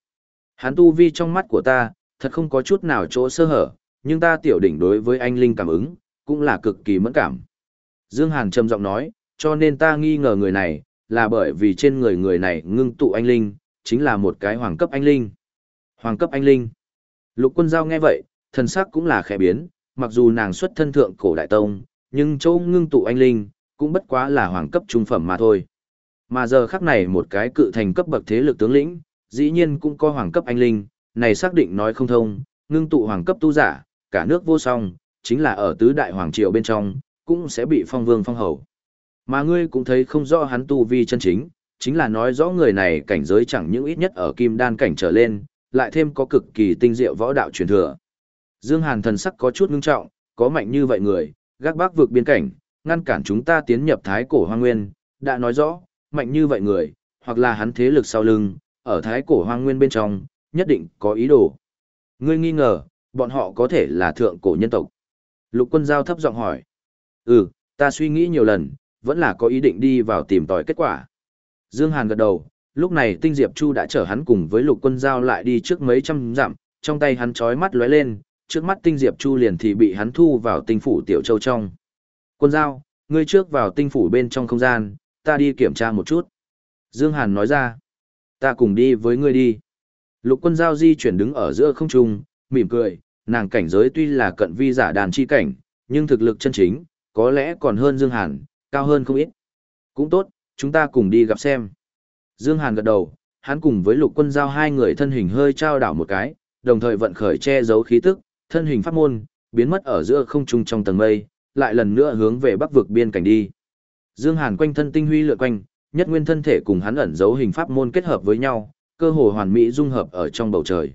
[SPEAKER 1] Hắn tu vi trong mắt của ta, thật không có chút nào chỗ sơ hở, nhưng ta tiểu đỉnh đối với anh Linh cảm ứng, cũng là cực kỳ mẫn cảm. Dương Hàn trầm giọng nói, cho nên ta nghi ngờ người này, là bởi vì trên người người này ngưng tụ anh Linh, chính là một cái hoàng cấp anh Linh. Hoàng cấp anh Linh. Lục quân giao nghe vậy, thần sắc cũng là khẽ biến, mặc dù nàng xuất thân thượng cổ đại tông, nhưng chỗ ngưng tụ anh Linh, cũng bất quá là hoàng cấp trung phẩm mà thôi. Mà giờ khắc này một cái cự thành cấp bậc thế lực tướng lĩnh, dĩ nhiên cũng có hoàng cấp anh Linh, này xác định nói không thông, ngưng tụ hoàng cấp tu giả, cả nước vô song, chính là ở tứ đại hoàng triều bên trong, cũng sẽ bị phong vương phong hầu. Mà ngươi cũng thấy không rõ hắn tu vi chân chính, chính là nói rõ người này cảnh giới chẳng những ít nhất ở kim đan cảnh trở lên, lại thêm có cực kỳ tinh diệu võ đạo truyền thừa. Dương Hàn thần sắc có chút ngưng trọng, có mạnh như vậy người, gác bác vượt biên cảnh, ngăn cản chúng ta tiến nhập thái cổ hoang nguyên, đã nói rõ, mạnh như vậy người, hoặc là hắn thế lực sau lưng, ở thái cổ hoang nguyên bên trong, nhất định có ý đồ. Ngươi nghi ngờ, bọn họ có thể là thượng cổ nhân tộc. Lục quân giao thấp giọng hỏi. Ừ, ta suy nghĩ nhiều lần, vẫn là có ý định đi vào tìm tòi kết quả. Dương Hàn gật đầu, lúc này Tinh Diệp Chu đã chở hắn cùng với lục quân giao lại đi trước mấy trăm dặm, trong tay hắn chói mắt lóe lên, trước mắt Tinh Diệp Chu liền thì bị hắn thu vào tinh phủ Tiểu Châu trong. Quân giao, ngươi trước vào tinh phủ bên trong không gian, ta đi kiểm tra một chút. Dương Hàn nói ra, ta cùng đi với ngươi đi. Lục quân giao di chuyển đứng ở giữa không trung, mỉm cười, nàng cảnh giới tuy là cận vi giả đàn chi cảnh, nhưng thực lực chân chính, có lẽ còn hơn Dương Hàn, cao hơn không ít. Cũng tốt, chúng ta cùng đi gặp xem. Dương Hàn gật đầu, hắn cùng với lục quân giao hai người thân hình hơi trao đảo một cái, đồng thời vận khởi che giấu khí tức, thân hình pháp môn, biến mất ở giữa không trung trong tầng mây, lại lần nữa hướng về bắc vực biên cảnh đi. Dương Hàn quanh thân tinh huy lượn quanh, nhất nguyên thân thể cùng hắn ẩn giấu hình pháp môn kết hợp với nhau, cơ hồ hoàn mỹ dung hợp ở trong bầu trời.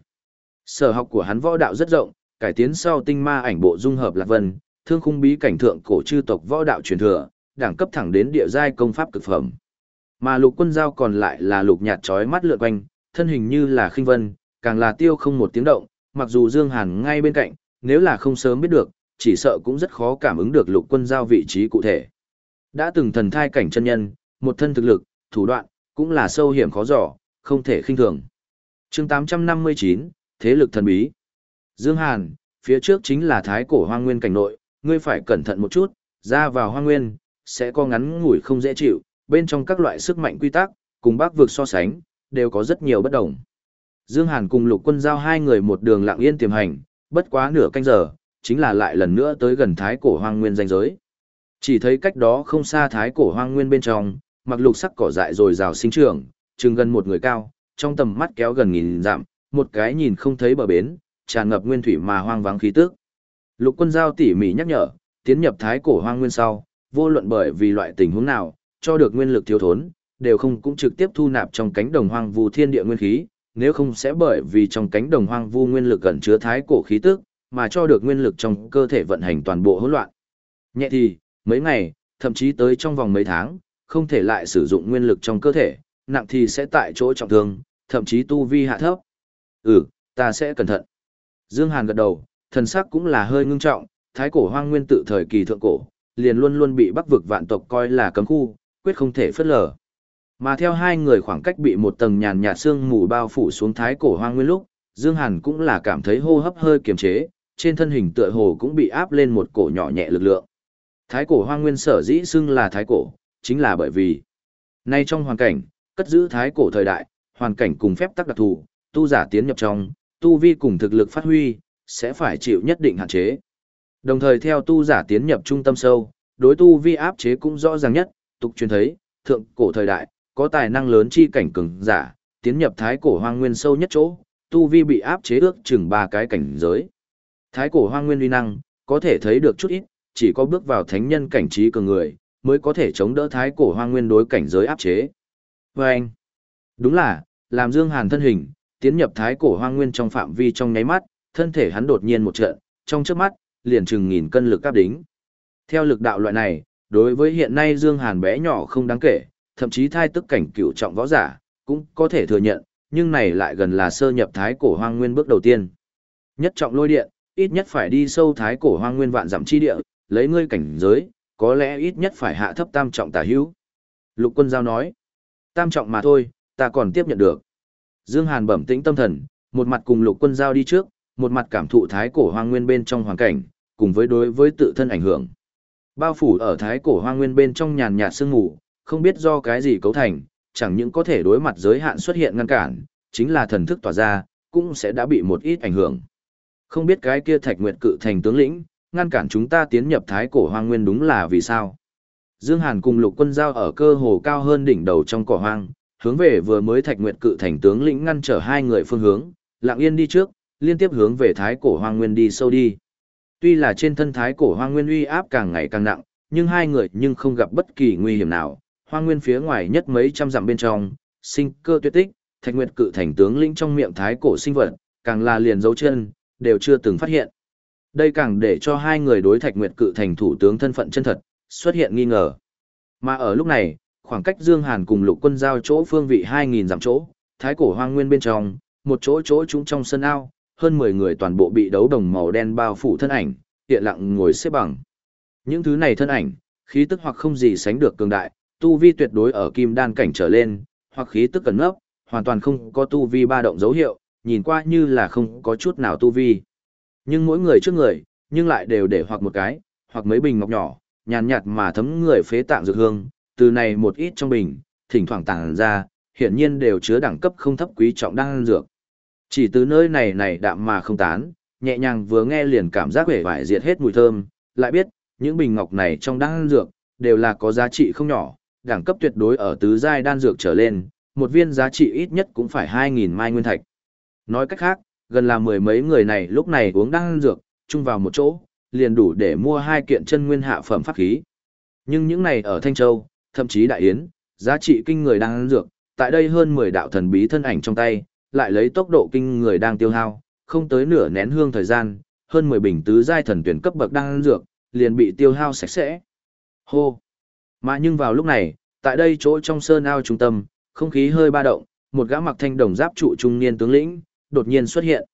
[SPEAKER 1] Sở học của hắn võ đạo rất rộng, cải tiến sau tinh ma ảnh bộ dung hợp lạc vân, thương khung bí cảnh thượng cổ chư tộc võ đạo truyền thừa, đẳng cấp thẳng đến địa giai công pháp cực phẩm. Mà lục quân giao còn lại là lục nhạt chói mắt lượn quanh, thân hình như là khinh vân, càng là tiêu không một tiếng động, mặc dù Dương Hàn ngay bên cạnh, nếu là không sớm biết được, chỉ sợ cũng rất khó cảm ứng được lục quân giao vị trí cụ thể. Đã từng thần thai cảnh chân nhân, một thân thực lực, thủ đoạn, cũng là sâu hiểm khó dò, không thể khinh thường. Chương 859, Thế lực thần bí. Dương Hàn, phía trước chính là thái cổ hoang nguyên cảnh nội, ngươi phải cẩn thận một chút, ra vào hoang nguyên, sẽ có ngắn ngủi không dễ chịu, bên trong các loại sức mạnh quy tắc, cùng bác vực so sánh, đều có rất nhiều bất đồng. Dương Hàn cùng lục quân giao hai người một đường lặng yên tiềm hành, bất quá nửa canh giờ, chính là lại lần nữa tới gần thái cổ hoang nguyên danh giới. Chỉ thấy cách đó không xa thái cổ hoang nguyên bên trong, mặc lục sắc cỏ dại rồi rào sinh trưởng, chừng gần một người cao, trong tầm mắt kéo gần nghìn dặm, một cái nhìn không thấy bờ bến, tràn ngập nguyên thủy mà hoang vắng khí tức. Lục quân giao tỉ mỉ nhắc nhở, tiến nhập thái cổ hoang nguyên sau, vô luận bởi vì loại tình huống nào, cho được nguyên lực thiếu thốn, đều không cũng trực tiếp thu nạp trong cánh đồng hoang vu thiên địa nguyên khí, nếu không sẽ bởi vì trong cánh đồng hoang vu nguyên lực gần chứa thái cổ khí tức, mà cho được nguyên lực trong cơ thể vận hành toàn bộ hỗn loạn. Nhẹ thì, mấy ngày, thậm chí tới trong vòng mấy tháng, không thể lại sử dụng nguyên lực trong cơ thể, nặng thì sẽ tại chỗ trọng thương, thậm chí tu vi hạ thấp. Ừ, ta sẽ cẩn thận. Dương Hàn gật đầu, thần sắc cũng là hơi ngưng trọng, thái cổ hoang nguyên tự thời kỳ thượng cổ, liền luôn luôn bị bắc vực vạn tộc coi là cấm khu, quyết không thể phất lờ. Mà theo hai người khoảng cách bị một tầng nhàn nhạt sương mù bao phủ xuống thái cổ hoang nguyên lúc, Dương Hàn cũng là cảm thấy hô hấp hơi kiềm chế, trên thân hình tựa hồ cũng bị áp lên một cổ nhỏ nhẹ lực lượng. Thái cổ hoang nguyên sở dĩ xưng là thái cổ, chính là bởi vì nay trong hoàn cảnh, cất giữ thái cổ thời đại, hoàn cảnh cùng phép tắc đặc thù, tu giả tiến nhập trong, tu vi cùng thực lực phát huy, sẽ phải chịu nhất định hạn chế. Đồng thời theo tu giả tiến nhập trung tâm sâu, đối tu vi áp chế cũng rõ ràng nhất, tục truyền thấy, thượng cổ thời đại, có tài năng lớn chi cảnh cường giả, tiến nhập thái cổ hoang nguyên sâu nhất chỗ, tu vi bị áp chế ước chừng ba cái cảnh giới. Thái cổ hoang nguyên uy năng, có thể thấy được chút ít, chỉ có bước vào thánh nhân cảnh trí cường người, mới có thể chống đỡ thái cổ hoang nguyên đối cảnh giới áp chế. Và anh, đúng là, làm Dương Hàn thân hình, tiến nhập thái cổ hoang nguyên trong phạm vi trong nháy mắt, thân thể hắn đột nhiên một trận, trong chớp mắt, liền chừng nghìn cân lực áp đính. Theo lực đạo loại này, đối với hiện nay Dương Hàn bé nhỏ không đáng kể, thậm chí thai tức cảnh cựu trọng võ giả, cũng có thể thừa nhận, nhưng này lại gần là sơ nhập thái cổ hoang nguyên bước đầu tiên. Nhất trọng lôi điện, ít nhất phải đi sâu thái cổ hoang nguyên vạn dặm chi địa, lấy ngươi cảnh giới, có lẽ ít nhất phải hạ thấp tam trọng tả hữu. Lục quân giao nói, tam trọng mà thôi, ta còn tiếp nhận được. Dương Hàn bẩm tĩnh tâm thần, một mặt cùng lục quân giao đi trước, một mặt cảm thụ thái cổ hoang nguyên bên trong hoàn cảnh, cùng với đối với tự thân ảnh hưởng. Bao phủ ở thái cổ hoang nguyên bên trong nhàn nhạt sương mù, không biết do cái gì cấu thành, chẳng những có thể đối mặt giới hạn xuất hiện ngăn cản, chính là thần thức tỏa ra, cũng sẽ đã bị một ít ảnh hưởng. Không biết cái kia thạch nguyệt cự thành tướng lĩnh, ngăn cản chúng ta tiến nhập thái cổ hoang nguyên đúng là vì sao? Dương Hàn cùng lục quân giao ở cơ hồ cao hơn đỉnh đầu trong cỏ hoang, hướng về vừa mới thạch nguyệt cự thành tướng lĩnh ngăn trở hai người phương hướng, lặng yên đi trước, liên tiếp hướng về thái cổ hoang nguyên đi sâu đi. Tuy là trên thân thái cổ hoang nguyên uy áp càng ngày càng nặng, nhưng hai người nhưng không gặp bất kỳ nguy hiểm nào, hoang nguyên phía ngoài nhất mấy trăm dặm bên trong, sinh cơ tuyệt tích, thạch nguyệt cự thành tướng lĩnh trong miệng thái cổ sinh vật, càng là liền dấu chân, đều chưa từng phát hiện. Đây càng để cho hai người đối thạch nguyệt cự thành thủ tướng thân phận chân thật, xuất hiện nghi ngờ. Mà ở lúc này, khoảng cách Dương Hàn cùng lục quân giao chỗ phương vị 2.000 dặm chỗ, thái cổ hoang nguyên bên trong, một chỗ chỗ chúng trong sân ao, hơn 10 người toàn bộ bị đấu đồng màu đen bao phủ thân ảnh, hiện lặng ngồi xếp bằng. Những thứ này thân ảnh, khí tức hoặc không gì sánh được cường đại, tu vi tuyệt đối ở kim đan cảnh trở lên, hoặc khí tức cẩn nấp, hoàn toàn không có tu vi ba động dấu hiệu, nhìn qua như là không có chút nào tu vi. Nhưng mỗi người trước người, nhưng lại đều để hoặc một cái, hoặc mấy bình ngọc nhỏ, nhàn nhạt mà thấm người phế tạng dược hương, từ này một ít trong bình, thỉnh thoảng tản ra, hiển nhiên đều chứa đẳng cấp không thấp quý trọng đan dược. Chỉ từ nơi này này đạm mà không tán, nhẹ nhàng vừa nghe liền cảm giác vẻ vải diệt hết mùi thơm, lại biết, những bình ngọc này trong đan dược, đều là có giá trị không nhỏ, đẳng cấp tuyệt đối ở tứ giai đan dược trở lên, một viên giá trị ít nhất cũng phải 2.000 mai nguyên thạch. Nói cách khác, gần là mười mấy người này lúc này uống đan dược, chung vào một chỗ, liền đủ để mua hai kiện chân nguyên hạ phẩm pháp khí. Nhưng những này ở Thanh Châu, thậm chí Đại Yến, giá trị kinh người đang dược, tại đây hơn 10 đạo thần bí thân ảnh trong tay, lại lấy tốc độ kinh người đang tiêu hao, không tới nửa nén hương thời gian, hơn 10 bình tứ giai thần tuyển cấp bậc đang dược, liền bị tiêu hao sạch sẽ. Hô! Mà nhưng vào lúc này, tại đây chỗ trong sơn ao trung tâm, không khí hơi ba động, một gã mặc thanh đồng giáp trụ trung niên tướng lĩnh, đột nhiên xuất hiện.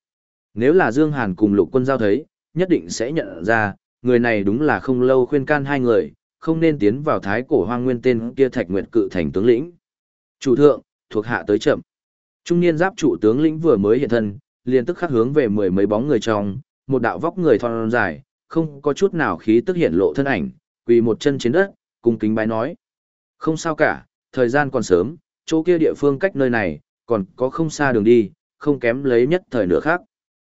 [SPEAKER 1] Nếu là Dương Hàn cùng lục quân giao thấy, nhất định sẽ nhận ra, người này đúng là không lâu khuyên can hai người, không nên tiến vào thái cổ hoang nguyên tên kia thạch nguyệt cự thành tướng lĩnh. Chủ thượng, thuộc hạ tới chậm. Trung niên giáp trụ tướng lĩnh vừa mới hiện thân, liền tức khắc hướng về mười mấy bóng người trong, một đạo vóc người thon dài, không có chút nào khí tức hiện lộ thân ảnh, quỳ một chân trên đất, cung kính bái nói. Không sao cả, thời gian còn sớm, chỗ kia địa phương cách nơi này, còn có không xa đường đi, không kém lấy nhất thời nữa khác.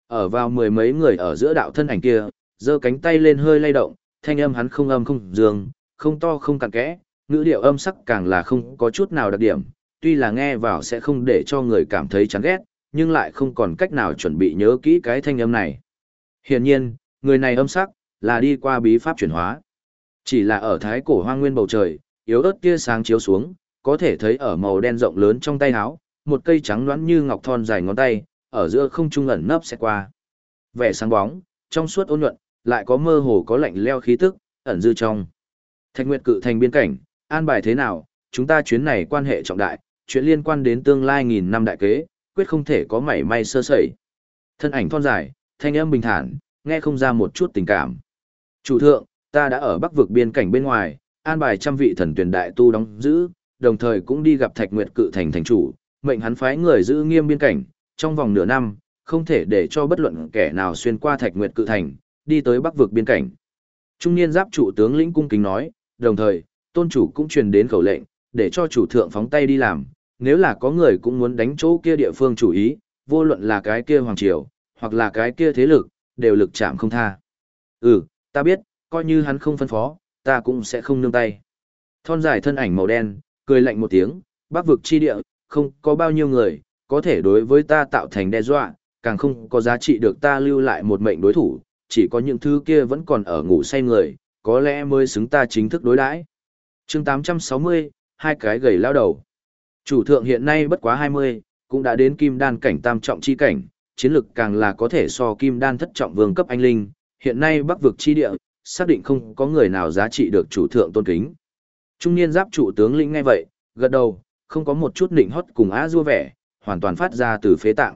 [SPEAKER 1] Ở vào mười mấy người ở giữa đạo thân ảnh kia, giơ cánh tay lên hơi lay động, thanh âm hắn không âm không dương, không to không cặn kẽ, ngữ điệu âm sắc càng là không có chút nào đặc điểm, tuy là nghe vào sẽ không để cho người cảm thấy chán ghét, nhưng lại không còn cách nào chuẩn bị nhớ kỹ cái thanh âm này. Hiển nhiên, người này âm sắc, là đi qua bí pháp chuyển hóa. Chỉ là ở thái cổ hoang nguyên bầu trời, yếu ớt tia sáng chiếu xuống, có thể thấy ở màu đen rộng lớn trong tay áo, một cây trắng loãng như ngọc thon dài ngón tay, ở giữa không trung ẩn nấp sẽ qua. Vẻ sáng bóng, trong suốt ôn nhuận, lại có mơ hồ có lạnh leo khí tức, ẩn dư trong. Thạch Nguyệt cự thành biên cảnh, an bài thế nào, chúng ta chuyến này quan hệ trọng đại, chuyện liên quan đến tương lai nghìn năm đại kế, quyết không thể có mảy may sơ sẩy. Thân ảnh thon dài, thanh âm bình thản, nghe không ra một chút tình cảm. Chủ thượng, ta đã ở bắc vực biên cảnh bên ngoài, an bài trăm vị thần tuyển đại tu đóng giữ, đồng thời cũng đi gặp Thạch Nguyệt cự thành thành chủ, mệnh hắn phái người giữ nghiêm biên cảnh, trong vòng nửa năm, không thể để cho bất luận kẻ nào xuyên qua Thạch Nguyệt cự thành, đi tới bắc vực biên cảnh. Trung niên giáp chủ tướng lĩnh cung kính nói, đồng thời, tôn chủ cũng truyền đến khẩu lệnh, để cho chủ thượng phóng tay đi làm, nếu là có người cũng muốn đánh chỗ kia địa phương chủ ý, vô luận là cái kia hoàng triều, hoặc là cái kia thế lực, đều lực chạm không tha. Ừ, ta biết, coi như hắn không phân phó, ta cũng sẽ không nương tay. Thon dài thân ảnh màu đen, cười lạnh một tiếng, bắc vực chi địa, không có bao nhiêu người, có thể đối với ta tạo thành đe dọa, càng không có giá trị được ta lưu lại một mệnh đối thủ, chỉ có những thứ kia vẫn còn ở ngủ say người, có lẽ mới xứng ta chính thức đối đãi. chương 860, hai cái gầy lao đầu. Chủ thượng hiện nay bất quá 20, cũng đã đến kim đan cảnh tam trọng chi cảnh, chiến lực càng là có thể so kim đan thất trọng vương cấp anh linh, hiện nay bắc vực chi địa, xác định không có người nào giá trị được chủ thượng tôn kính. Trung niên giáp chủ tướng lĩnh ngay vậy, gật đầu, không có một chút nịnh hót cùng á dua vẻ, hoàn toàn phát ra từ phế tạng.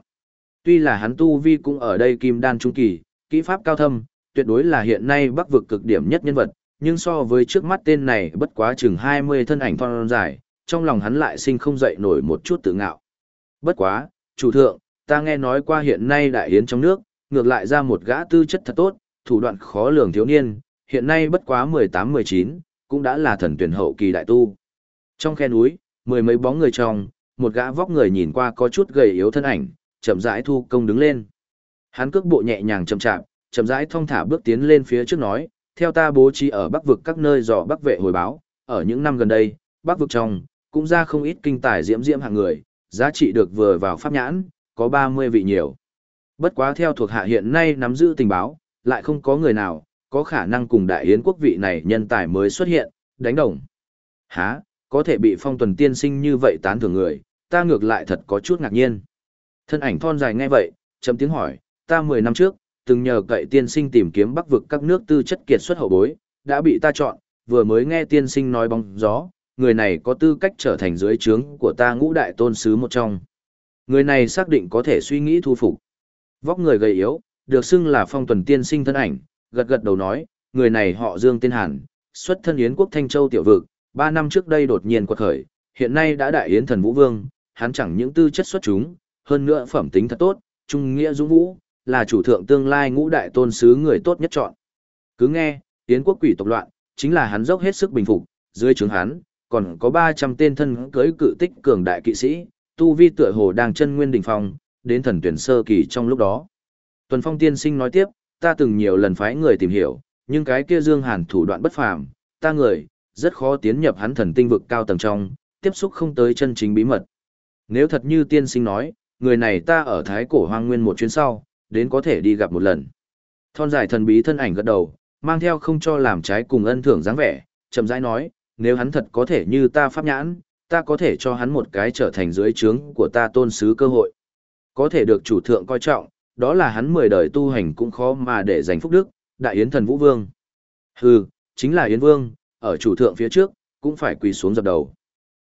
[SPEAKER 1] Tuy là hắn tu vi cũng ở đây kim đan trung kỳ, kỹ pháp cao thâm, tuyệt đối là hiện nay bắc vực cực điểm nhất nhân vật, nhưng so với trước mắt tên này bất quá chừng 20 thân ảnh thon dài, trong lòng hắn lại sinh không dậy nổi một chút tự ngạo. Bất quá, chủ thượng, ta nghe nói qua hiện nay đại yến trong nước, ngược lại ra một gã tư chất thật tốt, thủ đoạn khó lường thiếu niên, hiện nay bất quá 18-19, cũng đã là thần tuyển hậu kỳ đại tu. Trong khe núi, mười mấy bóng người trong, một gã vóc người nhìn qua có chút gầy yếu thân ảnh, chậm rãi thu công đứng lên. Hắn cước bộ nhẹ nhàng chậm chạp, chậm rãi thong thả bước tiến lên phía trước nói, theo ta bố trí ở Bắc vực các nơi dò Bắc vệ hồi báo, ở những năm gần đây, Bắc vực trong cũng ra không ít kinh tài diễm diễm hạng người, giá trị được vừa vào pháp nhãn, có 30 vị nhiều. Bất quá theo thuộc hạ hiện nay nắm giữ tình báo, lại không có người nào có khả năng cùng đại yến quốc vị này nhân tài mới xuất hiện, đánh đồng. Hả, có thể bị phong tuần tiên sinh như vậy tán thưởng người, ta ngược lại thật có chút ngạc nhiên. Thân ảnh thon dài ngay vậy, chấm tiếng hỏi, ta 10 năm trước, từng nhờ cậy tiên sinh tìm kiếm bắc vực các nước tư chất kiệt xuất hậu bối, đã bị ta chọn, vừa mới nghe tiên sinh nói bóng gió, người này có tư cách trở thành dưới trướng của ta ngũ đại tôn sứ một trong. Người này xác định có thể suy nghĩ thu phục. Vóc người gầy yếu, được xưng là phong tuần tiên sinh thân ảnh, gật gật đầu nói, người này họ Dương tên Hàn, xuất thân Yến quốc Thanh Châu tiểu vực, ba năm trước đây đột nhiên quật khởi, hiện nay đã đại yến thần vũ vương, hắn chẳng những tư chất xuất chúng, hơn nữa phẩm tính thật tốt, trung nghĩa dũng vũ, là chủ thượng tương lai ngũ đại tôn sứ người tốt nhất chọn. Cứ nghe, Yến quốc quỷ tộc loạn, chính là hắn dốc hết sức bình phục, dưới trướng hắn, còn có 300 tên thân cưới cự tích cường đại kỵ sĩ, tu vi tựa hồ đang chân nguyên đỉnh phong, đến thần tuyển sơ kỳ trong lúc đó. Tuần Phong tiên sinh nói tiếp, ta từng nhiều lần phái người tìm hiểu, nhưng cái kia Dương Hàn thủ đoạn bất phàm, ta người, rất khó tiến nhập hắn thần tinh vực cao tầng trong, tiếp xúc không tới chân chính bí mật. Nếu thật như tiên sinh nói, người này ta ở thái cổ hoang nguyên một chuyến sau, đến có thể đi gặp một lần. Thon dài thần bí thân ảnh gật đầu, mang theo không cho làm trái cùng ân thưởng dáng vẻ, chậm rãi nói, nếu hắn thật có thể như ta pháp nhãn, ta có thể cho hắn một cái trở thành dưới trướng của ta tôn sứ cơ hội. Có thể được chủ thượng coi trọng, đó là hắn mười đời tu hành cũng khó mà để giành phúc đức, đại yến thần vũ vương. Hừ, chính là yến vương, ở chủ thượng phía trước, cũng phải quỳ xuống dập đầu.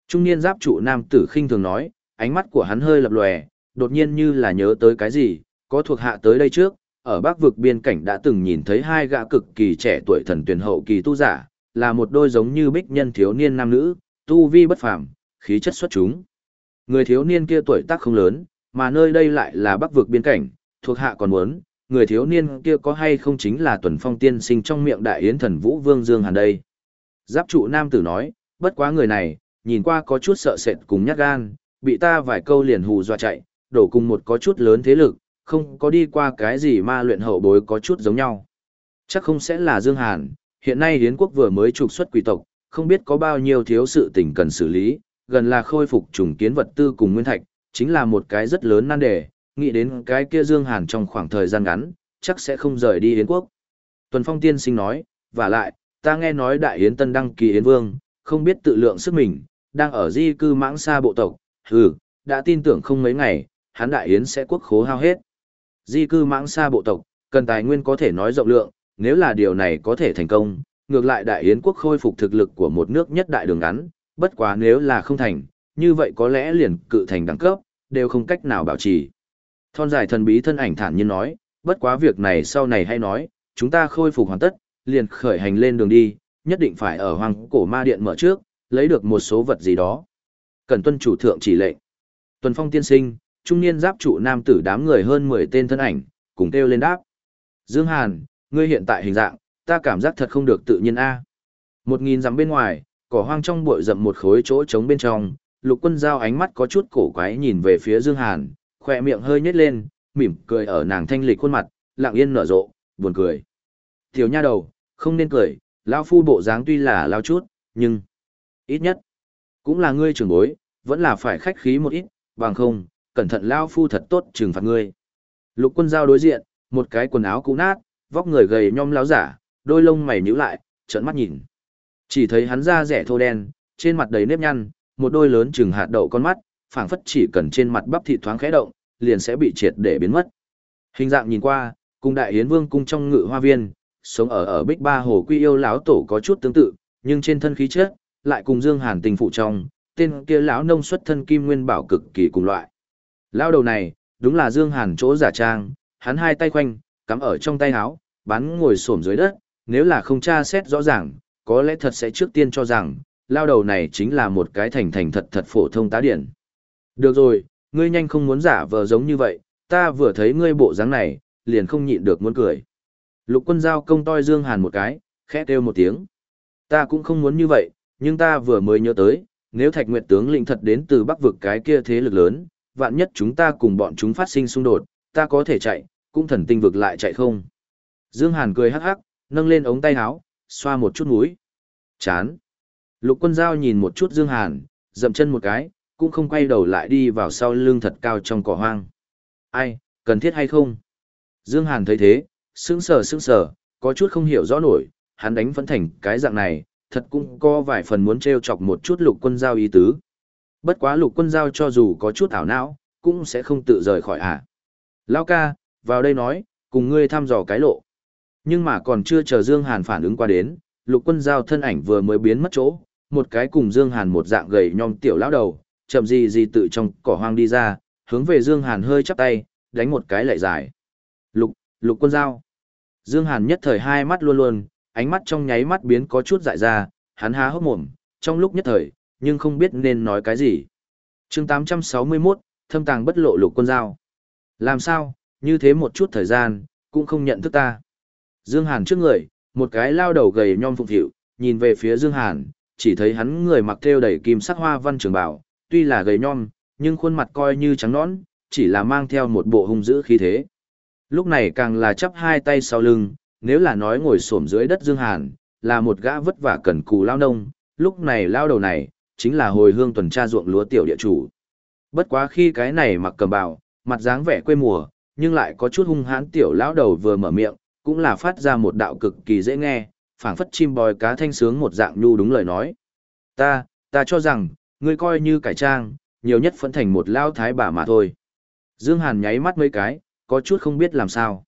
[SPEAKER 1] Trung niên giáp trụ nam tử khinh thường nói, ánh mắt của hắn hơi lập lòe, đột nhiên như là nhớ tới cái gì, có thuộc hạ tới đây trước, ở bắc vực biên cảnh đã từng nhìn thấy hai gã cực kỳ trẻ tuổi thần tuyển hậu kỳ tu giả, là một đôi giống như bích nhân thiếu niên nam nữ, tu vi bất phàm, khí chất xuất chúng. Người thiếu niên kia tuổi tác không lớn, mà nơi đây lại là bắc vực biên cảnh, thuộc hạ còn muốn, người thiếu niên kia có hay không chính là tuần phong tiên sinh trong miệng đại yến thần vũ vương Dương Hàn đây. Giáp trụ nam tử nói, bất quá người này, nhìn qua có chút sợ sệt cùng nhát gan, bị ta vài câu liền hù dọa chạy, đổ cùng một có chút lớn thế lực, không có đi qua cái gì ma luyện hậu bối có chút giống nhau. Chắc không sẽ là Dương Hàn, hiện nay Yến quốc vừa mới trục xuất quỷ tộc, không biết có bao nhiêu thiếu sự tình cần xử lý, gần là khôi phục trùng kiến vật tư cùng nguyên thạch, chính là một cái rất lớn nan đề, nghĩ đến cái kia Dương Hàn trong khoảng thời gian ngắn, chắc sẽ không rời đi Yến quốc. Tuần Phong tiên sinh nói, và lại, ta nghe nói đại Yến Tân đăng kỳ Yến Vương, không biết tự lượng sức mình, đang ở di cư mãng xa bộ tộc, hừ, đã tin tưởng không mấy ngày, hắn đại Yến sẽ quốc khố hao hết. Di cư mãng xa bộ tộc, cần tài nguyên có thể nói rộng lượng, nếu là điều này có thể thành công, ngược lại đại Yến quốc khôi phục thực lực của một nước nhất đại đường ngắn, bất quá nếu là không thành, như vậy có lẽ liền cự thành đẳng cấp, đều không cách nào bảo trì. Thon dài thần bí thân ảnh thản nhiên nói, bất quá việc này sau này hay nói, chúng ta khôi phục hoàn tất, liền khởi hành lên đường đi, nhất định phải ở hoàng cổ ma điện mở trước, lấy được một số vật gì đó. Cần tuân chủ thượng chỉ lệnh. Tuần phong tiên sinh, trung niên giáp trụ nam tử đám người hơn 10 tên thân ảnh, cùng kêu lên đáp. Dương Hàn, ngươi hiện tại hình dạng, ta cảm giác thật không được tự nhiên a. Một nghìn dặm bên ngoài, cỏ hoang trong bụi rậm một khối chỗ trống bên trong, lục quân giao ánh mắt có chút cổ quái nhìn về phía Dương Hàn, khỏe miệng hơi nhếch lên, mỉm cười ở nàng thanh lịch khuôn mặt, lặng yên nở rộ, buồn cười. Tiểu nha đầu, không nên cười, lão phu bộ dáng tuy là lao chút, nhưng ít nhất cũng là ngươi trưởng bối, vẫn là phải khách khí một ít, bằng không, cẩn thận lão phu thật tốt trừng phạt ngươi. Lục quân giao đối diện, một cái quần áo cũ nát, vóc người gầy nhom láo giả, đôi lông mày nhíu lại, trợn mắt nhìn. Chỉ thấy hắn da rẻ thô đen, trên mặt đầy nếp nhăn, một đôi lớn chừng hạt đậu con mắt, phảng phất chỉ cần trên mặt bắp thịt thoáng khẽ động, liền sẽ bị triệt để biến mất. Hình dạng nhìn qua, cùng đại hiến vương cung trong ngự hoa viên, sống ở ở Bích Ba Hồ Quy yêu lão tổ có chút tương tự, nhưng trên thân khí chất lại cùng Dương Hàn tình phụ trong, tên kia lão nông xuất thân kim nguyên bảo cực kỳ cùng loại. Lão đầu này, đúng là Dương Hàn chỗ giả trang, hắn hai tay quanh, cắm ở trong tay áo, bắn ngồi xổm dưới đất, nếu là không tra xét rõ ràng, có lẽ thật sẽ trước tiên cho rằng, lão đầu này chính là một cái thành thành thật thật phổ thông tá điển. Được rồi, ngươi nhanh không muốn giả vờ giống như vậy, ta vừa thấy ngươi bộ dáng này, liền không nhịn được muốn cười. Lục quân giao công toi Dương Hàn một cái, khẽ kêu một tiếng. Ta cũng không muốn như vậy, nhưng ta vừa mới nhớ tới, nếu Thạch Nguyệt tướng lĩnh thật đến từ Bắc vực cái kia thế lực lớn, vạn nhất chúng ta cùng bọn chúng phát sinh xung đột, ta có thể chạy, cũng thần tinh vực lại chạy không. Dương Hàn cười hắc hắc, nâng lên ống tay áo, xoa một chút mũi. Chán. Lục quân giao nhìn một chút Dương Hàn, dậm chân một cái, cũng không quay đầu lại đi vào sau lưng thật cao trong cỏ hoang. Ai, cần thiết hay không? Dương Hàn thấy thế, sững sờ sững sờ, có chút không hiểu rõ nổi, hắn đánh vẫn thành cái dạng này, thật cũng có vài phần muốn treo chọc một chút lục quân giao ý tứ. Bất quá lục quân giao cho dù có chút ảo não, cũng sẽ không tự rời khỏi ả. À. Lao ca, vào đây nói, cùng ngươi thăm dò cái lộ. Nhưng mà còn chưa chờ Dương Hàn phản ứng qua đến, lục quân giao thân ảnh vừa mới biến mất chỗ, một cái cùng Dương Hàn một dạng gầy nhom tiểu lão đầu, chậm gì gì tự trong cỏ hoang đi ra, hướng về Dương Hàn hơi chắp tay, đánh một cái lại dài. Lục, lục quân giao. Dương Hàn nhất thời hai mắt luôn luôn, ánh mắt trong nháy mắt biến có chút dại ra, hắn há hốc mồm, trong lúc nhất thời, nhưng không biết nên nói cái gì. Chương 861, thâm tàng bất lộ lục quân giao. Làm sao, như thế một chút thời gian, cũng không nhận thức ta. Dương Hàn trước người, một cái lao đầu gầy nhom phụng phịu, nhìn về phía Dương Hàn, chỉ thấy hắn người mặc theo đầy kim sắc hoa văn trường bảo, tuy là gầy nhom, nhưng khuôn mặt coi như trắng nõn, chỉ là mang theo một bộ hung dữ khí thế. Lúc này càng là chắp hai tay sau lưng, nếu là nói ngồi xổm dưới đất Dương Hàn, là một gã vất vả cần cù lao nông, lúc này lao đầu này, chính là hồi hương tuần tra ruộng lúa tiểu địa chủ. Bất quá khi cái này mặc cầm bào, mặt dáng vẻ quê mùa, nhưng lại có chút hung hãn tiểu lão đầu vừa mở miệng, cũng là phát ra một đạo cực kỳ dễ nghe, phảng phất chim bòi cá thanh sướng một dạng nhu đúng lời nói. Ta, ta cho rằng, ngươi coi như cải trang, nhiều nhất phẫn thành một lao thái bà mà thôi. Dương Hàn nháy mắt mấy cái, có chút không biết làm sao.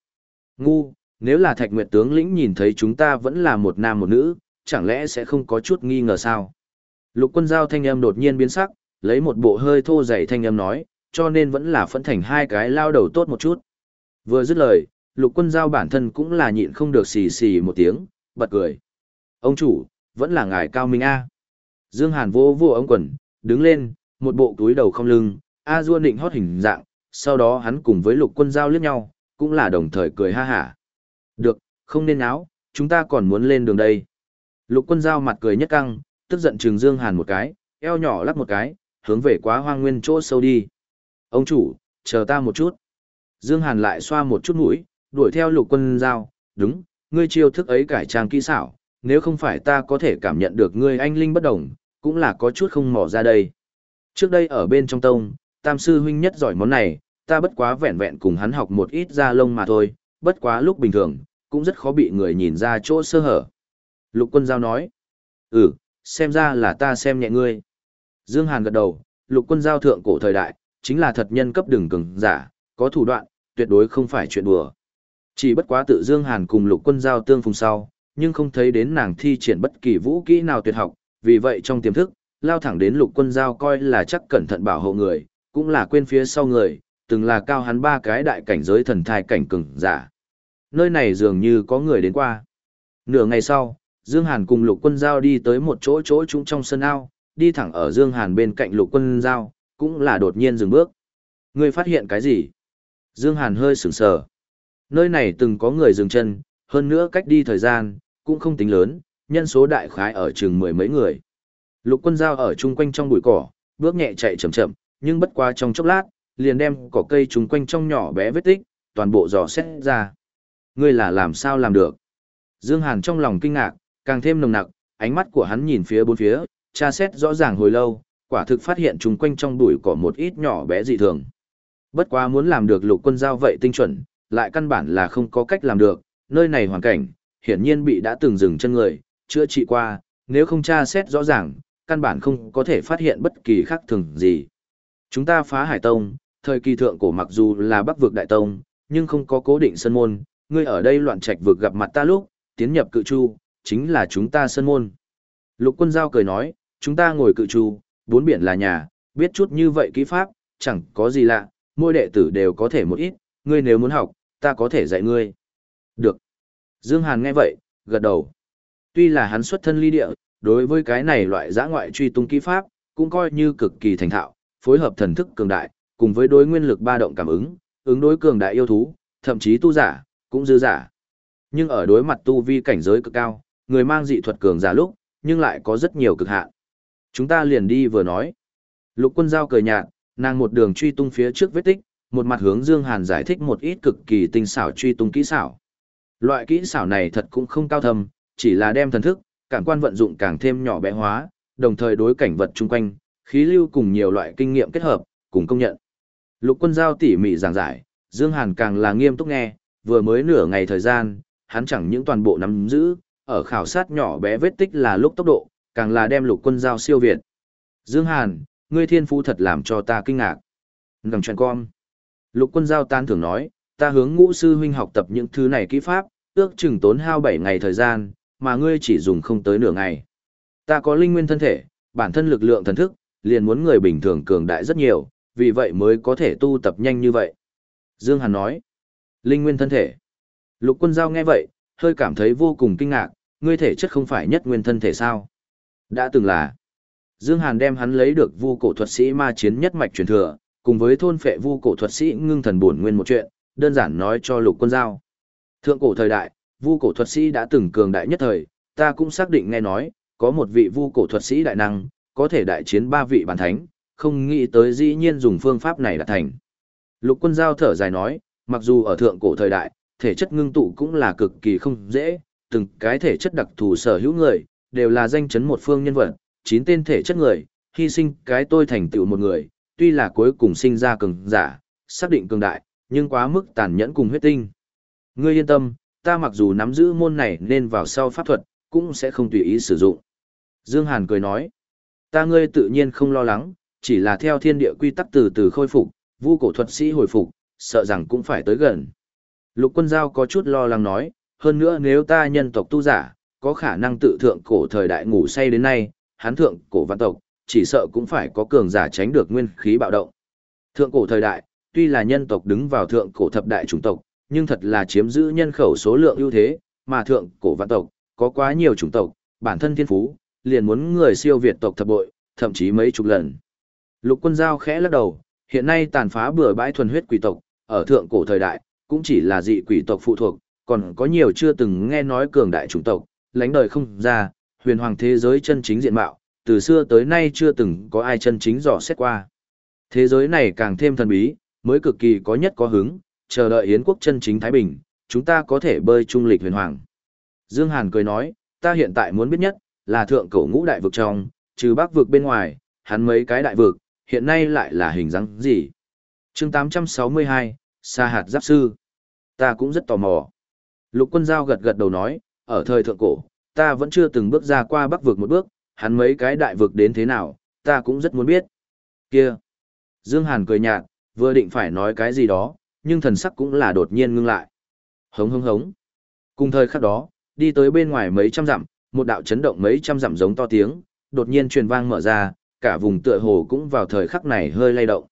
[SPEAKER 1] Ngu, nếu là thạch nguyệt tướng lĩnh nhìn thấy chúng ta vẫn là một nam một nữ, chẳng lẽ sẽ không có chút nghi ngờ sao? Lục quân giao thanh âm đột nhiên biến sắc, lấy một bộ hơi thô dày thanh âm nói, cho nên vẫn là phẫn thành hai cái lao đầu tốt một chút. Vừa dứt lời, lục quân giao bản thân cũng là nhịn không được xì xì một tiếng, bật cười. Ông chủ, vẫn là ngài cao minh A. Dương Hàn vô vô ống quần, đứng lên, một bộ túi đầu không lưng, A Dua định hót hình dạng, sau đó hắn cùng với lục quân giao liếc nhau, cũng là đồng thời cười ha hả. Được, không nên áo, chúng ta còn muốn lên đường đây. Lục quân giao mặt cười nhất căng, tức giận trừng Dương Hàn một cái, eo nhỏ lắc một cái, hướng về quá hoang nguyên chỗ sâu đi. Ông chủ, chờ ta một chút. Dương Hàn lại xoa một chút mũi, đuổi theo lục quân giao, đúng, ngươi chiêu thức ấy cải trang kỹ xảo, nếu không phải ta có thể cảm nhận được ngươi anh linh bất đồng, cũng là có chút không mò ra đây. Trước đây ở bên trong tông, tam sư huynh nhất giỏi món này, ta bất quá vẹn vẹn cùng hắn học một ít da lông mà thôi, bất quá lúc bình thường, cũng rất khó bị người nhìn ra chỗ sơ hở. Lục quân giao nói, ừ, xem ra là ta xem nhẹ ngươi. Dương Hàn gật đầu, lục quân giao thượng cổ thời đại, chính là thật nhân cấp đường cường giả, có thủ đoạn, tuyệt đối không phải chuyện đùa. Chỉ bất quá tự Dương Hàn cùng lục quân giao tương phùng sau, nhưng không thấy đến nàng thi triển bất kỳ vũ kỹ nào tuyệt học, vì vậy trong tiềm thức, lao thẳng đến lục quân giao coi là chắc cẩn thận bảo hộ người, cũng là quên phía sau người, từng là cao hắn ba cái đại cảnh giới thần thai cảnh cường giả. Nơi này dường như có người đến qua. Nửa ngày sau, Dương Hàn cùng lục quân giao đi tới một chỗ chỗ trũng trong sân ao, đi thẳng ở Dương Hàn bên cạnh lục quân giao, cũng là đột nhiên dừng bước. Ngươi phát hiện cái gì? Dương Hàn hơi sửng sờ. Nơi này từng có người dừng chân, hơn nữa cách đi thời gian, cũng không tính lớn, nhân số đại khái ở chừng mười mấy người. Lục quân giao ở chung quanh trong bụi cỏ, bước nhẹ chạy chậm chậm, nhưng bất quá trong chốc lát, liền đem cỏ cây chúng quanh trong nhỏ bé vết tích, toàn bộ dò xét ra. Ngươi là làm sao làm được? Dương Hàn trong lòng kinh ngạc, càng thêm nồng nặc, ánh mắt của hắn nhìn phía bốn phía, tra xét rõ ràng hồi lâu, quả thực phát hiện chúng quanh trong bụi cỏ một ít nhỏ bé dị thường. Bất quá muốn làm được lục quân giao vậy tinh chuẩn, lại căn bản là không có cách làm được, nơi này hoàn cảnh, hiển nhiên bị đã từng dừng chân người, chữa trị qua, nếu không tra xét rõ ràng, căn bản không có thể phát hiện bất kỳ khác thường gì. Chúng ta phá hải tông, thời kỳ thượng cổ mặc dù là bắc vực đại tông, nhưng không có cố định sân môn, ngươi ở đây loạn trạch vực gặp mặt ta lúc, tiến nhập cự chu, chính là chúng ta sân môn. Lục quân giao cười nói, chúng ta ngồi cự chu, bốn biển là nhà, biết chút như vậy kỹ pháp, chẳng có gì lạ, mỗi đệ tử đều có thể một ít, ngươi nếu muốn học, ta có thể dạy ngươi. Được. Dương Hàn nghe vậy, gật đầu. Tuy là hắn xuất thân ly địa, đối với cái này loại giã ngoại truy tung kỹ pháp, cũng coi như cực kỳ thành thạo, phối hợp thần thức cường đại, cùng với đối nguyên lực ba động cảm ứng, ứng đối cường đại yêu thú, thậm chí tu giả, cũng dư giả. Nhưng ở đối mặt tu vi cảnh giới cực cao, người mang dị thuật cường giả lúc, nhưng lại có rất nhiều cực hạn. Chúng ta liền đi vừa nói. Lục quân giao cười nhạt, nàng một đường truy tung phía trước vết tích, một mặt hướng Dương Hàn giải thích một ít cực kỳ tinh xảo truy tung kỹ xảo. Loại kỹ xảo này thật cũng không cao thâm, chỉ là đem thần thức, cảm quan vận dụng càng thêm nhỏ bé hóa, đồng thời đối cảnh vật chung quanh, khí lưu cùng nhiều loại kinh nghiệm kết hợp, cùng công nhận. Lục quân giao tỉ mỉ giảng giải, Dương Hàn càng là nghiêm túc nghe, vừa mới nửa ngày thời gian, hắn chẳng những toàn bộ nắm giữ, ở khảo sát nhỏ bé vết tích là lúc tốc độ, càng là đem lục quân giao siêu việt. Dương Hàn, ngươi thiên phú thật làm cho ta kinh ngạc. Ngầm chuyện con. Lục quân giao tan thường nói, ta hướng ngũ sư huynh học tập những thứ này kỹ pháp, ước chừng tốn hao 7 ngày thời gian, mà ngươi chỉ dùng không tới nửa ngày. Ta có linh nguyên thân thể, bản thân lực lượng thần thức, liền muốn người bình thường cường đại rất nhiều, vì vậy mới có thể tu tập nhanh như vậy. Dương Hàn nói, linh nguyên thân thể. Lục quân giao nghe vậy, hơi cảm thấy vô cùng kinh ngạc, ngươi thể chất không phải nhất nguyên thân thể sao? Đã từng là. Dương Hàn đem hắn lấy được vu cổ thuật sĩ ma chiến nhất mạch truyền thừa, cùng với thôn phệ vu cổ thuật sĩ ngưng thần bổn nguyên một chuyện, đơn giản nói cho lục quân giao. Thượng cổ thời đại, vu cổ thuật sĩ đã từng cường đại nhất thời, ta cũng xác định nghe nói, có một vị vu cổ thuật sĩ đại năng, có thể đại chiến ba vị bản thánh, không nghĩ tới dĩ nhiên dùng phương pháp này là thành. Lục quân giao thở dài nói, mặc dù ở thượng cổ thời đại, thể chất ngưng tụ cũng là cực kỳ không dễ, từng cái thể chất đặc thù sở hữu người, đều là danh chấn một phương nhân vật, chín tên thể chất người, hy sinh cái tôi thành tựu một người, tuy là cuối cùng sinh ra cường giả, xác định cường đại, nhưng quá mức tàn nhẫn cùng huyết tinh. Ngươi yên tâm, ta mặc dù nắm giữ môn này nên vào sau pháp thuật, cũng sẽ không tùy ý sử dụng. Dương Hàn cười nói, ta ngươi tự nhiên không lo lắng, chỉ là theo thiên địa quy tắc từ từ khôi phục, vu cổ thuật sĩ hồi phục, sợ rằng cũng phải tới gần. Lục quân giao có chút lo lắng nói, hơn nữa nếu ta nhân tộc tu giả, có khả năng tự thượng cổ thời đại ngủ say đến nay, hán thượng cổ văn tộc, chỉ sợ cũng phải có cường giả tránh được nguyên khí bạo động. Thượng cổ thời đại, tuy là nhân tộc đứng vào thượng cổ thập đại chủng tộc, nhưng thật là chiếm giữ nhân khẩu số lượng ưu thế, mà thượng cổ văn tộc, có quá nhiều chủng tộc, bản thân thiên phú, liền muốn người siêu việt tộc thập bội, thậm chí mấy chục lần. Lục quân giao khẽ lắc đầu, hiện nay tàn phá bừa bãi thuần huyết quỷ tộc, ở thượng cổ thời đại, cũng chỉ là dị quỷ tộc phụ thuộc, còn có nhiều chưa từng nghe nói cường đại chủng tộc, lánh đời không ra, huyền hoàng thế giới chân chính diện mạo, từ xưa tới nay chưa từng có ai chân chính dò xét qua. Thế giới này càng thêm thần bí, mới cực kỳ có nhất có hứng, chờ đợi Yến quốc chân chính Thái Bình, chúng ta có thể bơi trung lịch huyền hoàng. Dương Hàn cười nói, ta hiện tại muốn biết nhất, là thượng cổ ngũ đại vực trong, trừ bắc vực bên ngoài, hắn mấy cái đại vực, hiện nay lại là hình dáng gì? chương 862, Sa hạt giáp sư. Ta cũng rất tò mò. Lục quân giao gật gật đầu nói, ở thời thượng cổ, ta vẫn chưa từng bước ra qua bắc vực một bước, hắn mấy cái đại vực đến thế nào, ta cũng rất muốn biết. Kia! Dương Hàn cười nhạt, vừa định phải nói cái gì đó, nhưng thần sắc cũng là đột nhiên ngưng lại. Hống hống hống. Cùng thời khắc đó, đi tới bên ngoài mấy trăm dặm, một đạo chấn động mấy trăm dặm giống to tiếng, đột nhiên truyền vang mở ra, cả vùng tựa hồ cũng vào thời khắc này hơi lay động.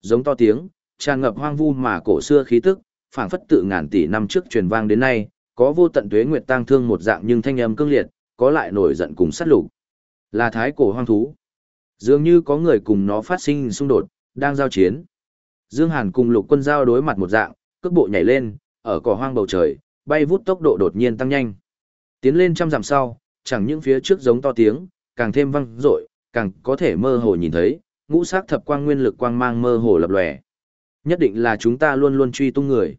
[SPEAKER 1] Giống to tiếng, tràn ngập hoang vu mà cổ xưa khí tức, phảng phất tự ngàn tỷ năm trước truyền vang đến nay, có vô tận tuế nguyệt tang thương một dạng nhưng thanh âm cương liệt, có lại nổi giận cùng sát lục. Là thái cổ hoang thú. Dường như có người cùng nó phát sinh xung đột, đang giao chiến. Dương Hàn cùng lục quân giao đối mặt một dạng, cước bộ nhảy lên, ở cỏ hoang bầu trời, bay vút tốc độ đột nhiên tăng nhanh. Tiến lên trăm dặm sau, chẳng những phía trước giống to tiếng, càng thêm vang dội, càng có thể mơ hồ nhìn thấy, ngũ sắc thập quang nguyên lực quang mang mơ hồ lập lòe. Nhất định là chúng ta luôn luôn truy tung người.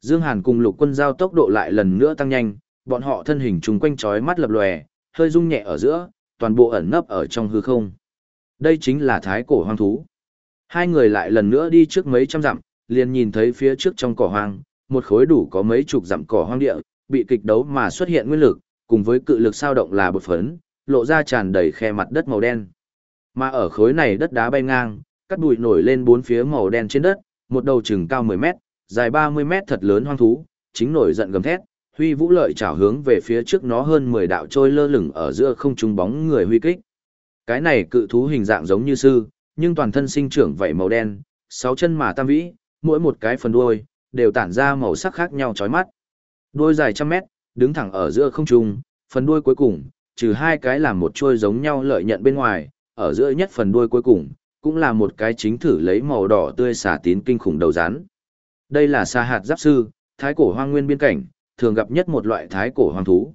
[SPEAKER 1] Dương Hàn cùng lục quân giao tốc độ lại lần nữa tăng nhanh, bọn họ thân hình trùng quanh chói mắt lập lòe, hơi rung nhẹ ở giữa, toàn bộ ẩn nấp ở trong hư không. Đây chính là thái cổ hoang thú. Hai người lại lần nữa đi trước mấy trăm dặm, liền nhìn thấy phía trước trong cỏ hoang, một khối đủ có mấy chục dặm cỏ hoang địa, bị kịch đấu mà xuất hiện nguyên lực, cùng với cự lực sao động là bột phấn, lộ ra tràn đầy khe mặt đất màu đen. Mà ở khối này đất đá bay ngang, cắt bụi nổi lên bốn phía màu đen trên đất, một đầu chừng cao 10 mét, dài 30 mét thật lớn hoang thú, chính nổi giận gầm thét, huy vũ lợi chảo hướng về phía trước nó hơn 10 đạo trôi lơ lửng ở giữa không trung bóng người huy kích. Cái này cự thú hình dạng giống như sư, nhưng toàn thân sinh trưởng vảy màu đen, sáu chân mà tam vĩ, mỗi một cái phần đuôi đều tản ra màu sắc khác nhau chói mắt. Đuôi dài trăm mét, đứng thẳng ở giữa không trung, phần đuôi cuối cùng, trừ hai cái làm một chuôi giống nhau lợi nhận bên ngoài, ở giữa nhất phần đuôi cuối cùng, cũng là một cái chính thử lấy màu đỏ tươi xả tín kinh khủng đầu rắn. Đây là sa hạt giáp sư, thái cổ hoang nguyên biên cảnh, thường gặp nhất một loại thái cổ hoang thú.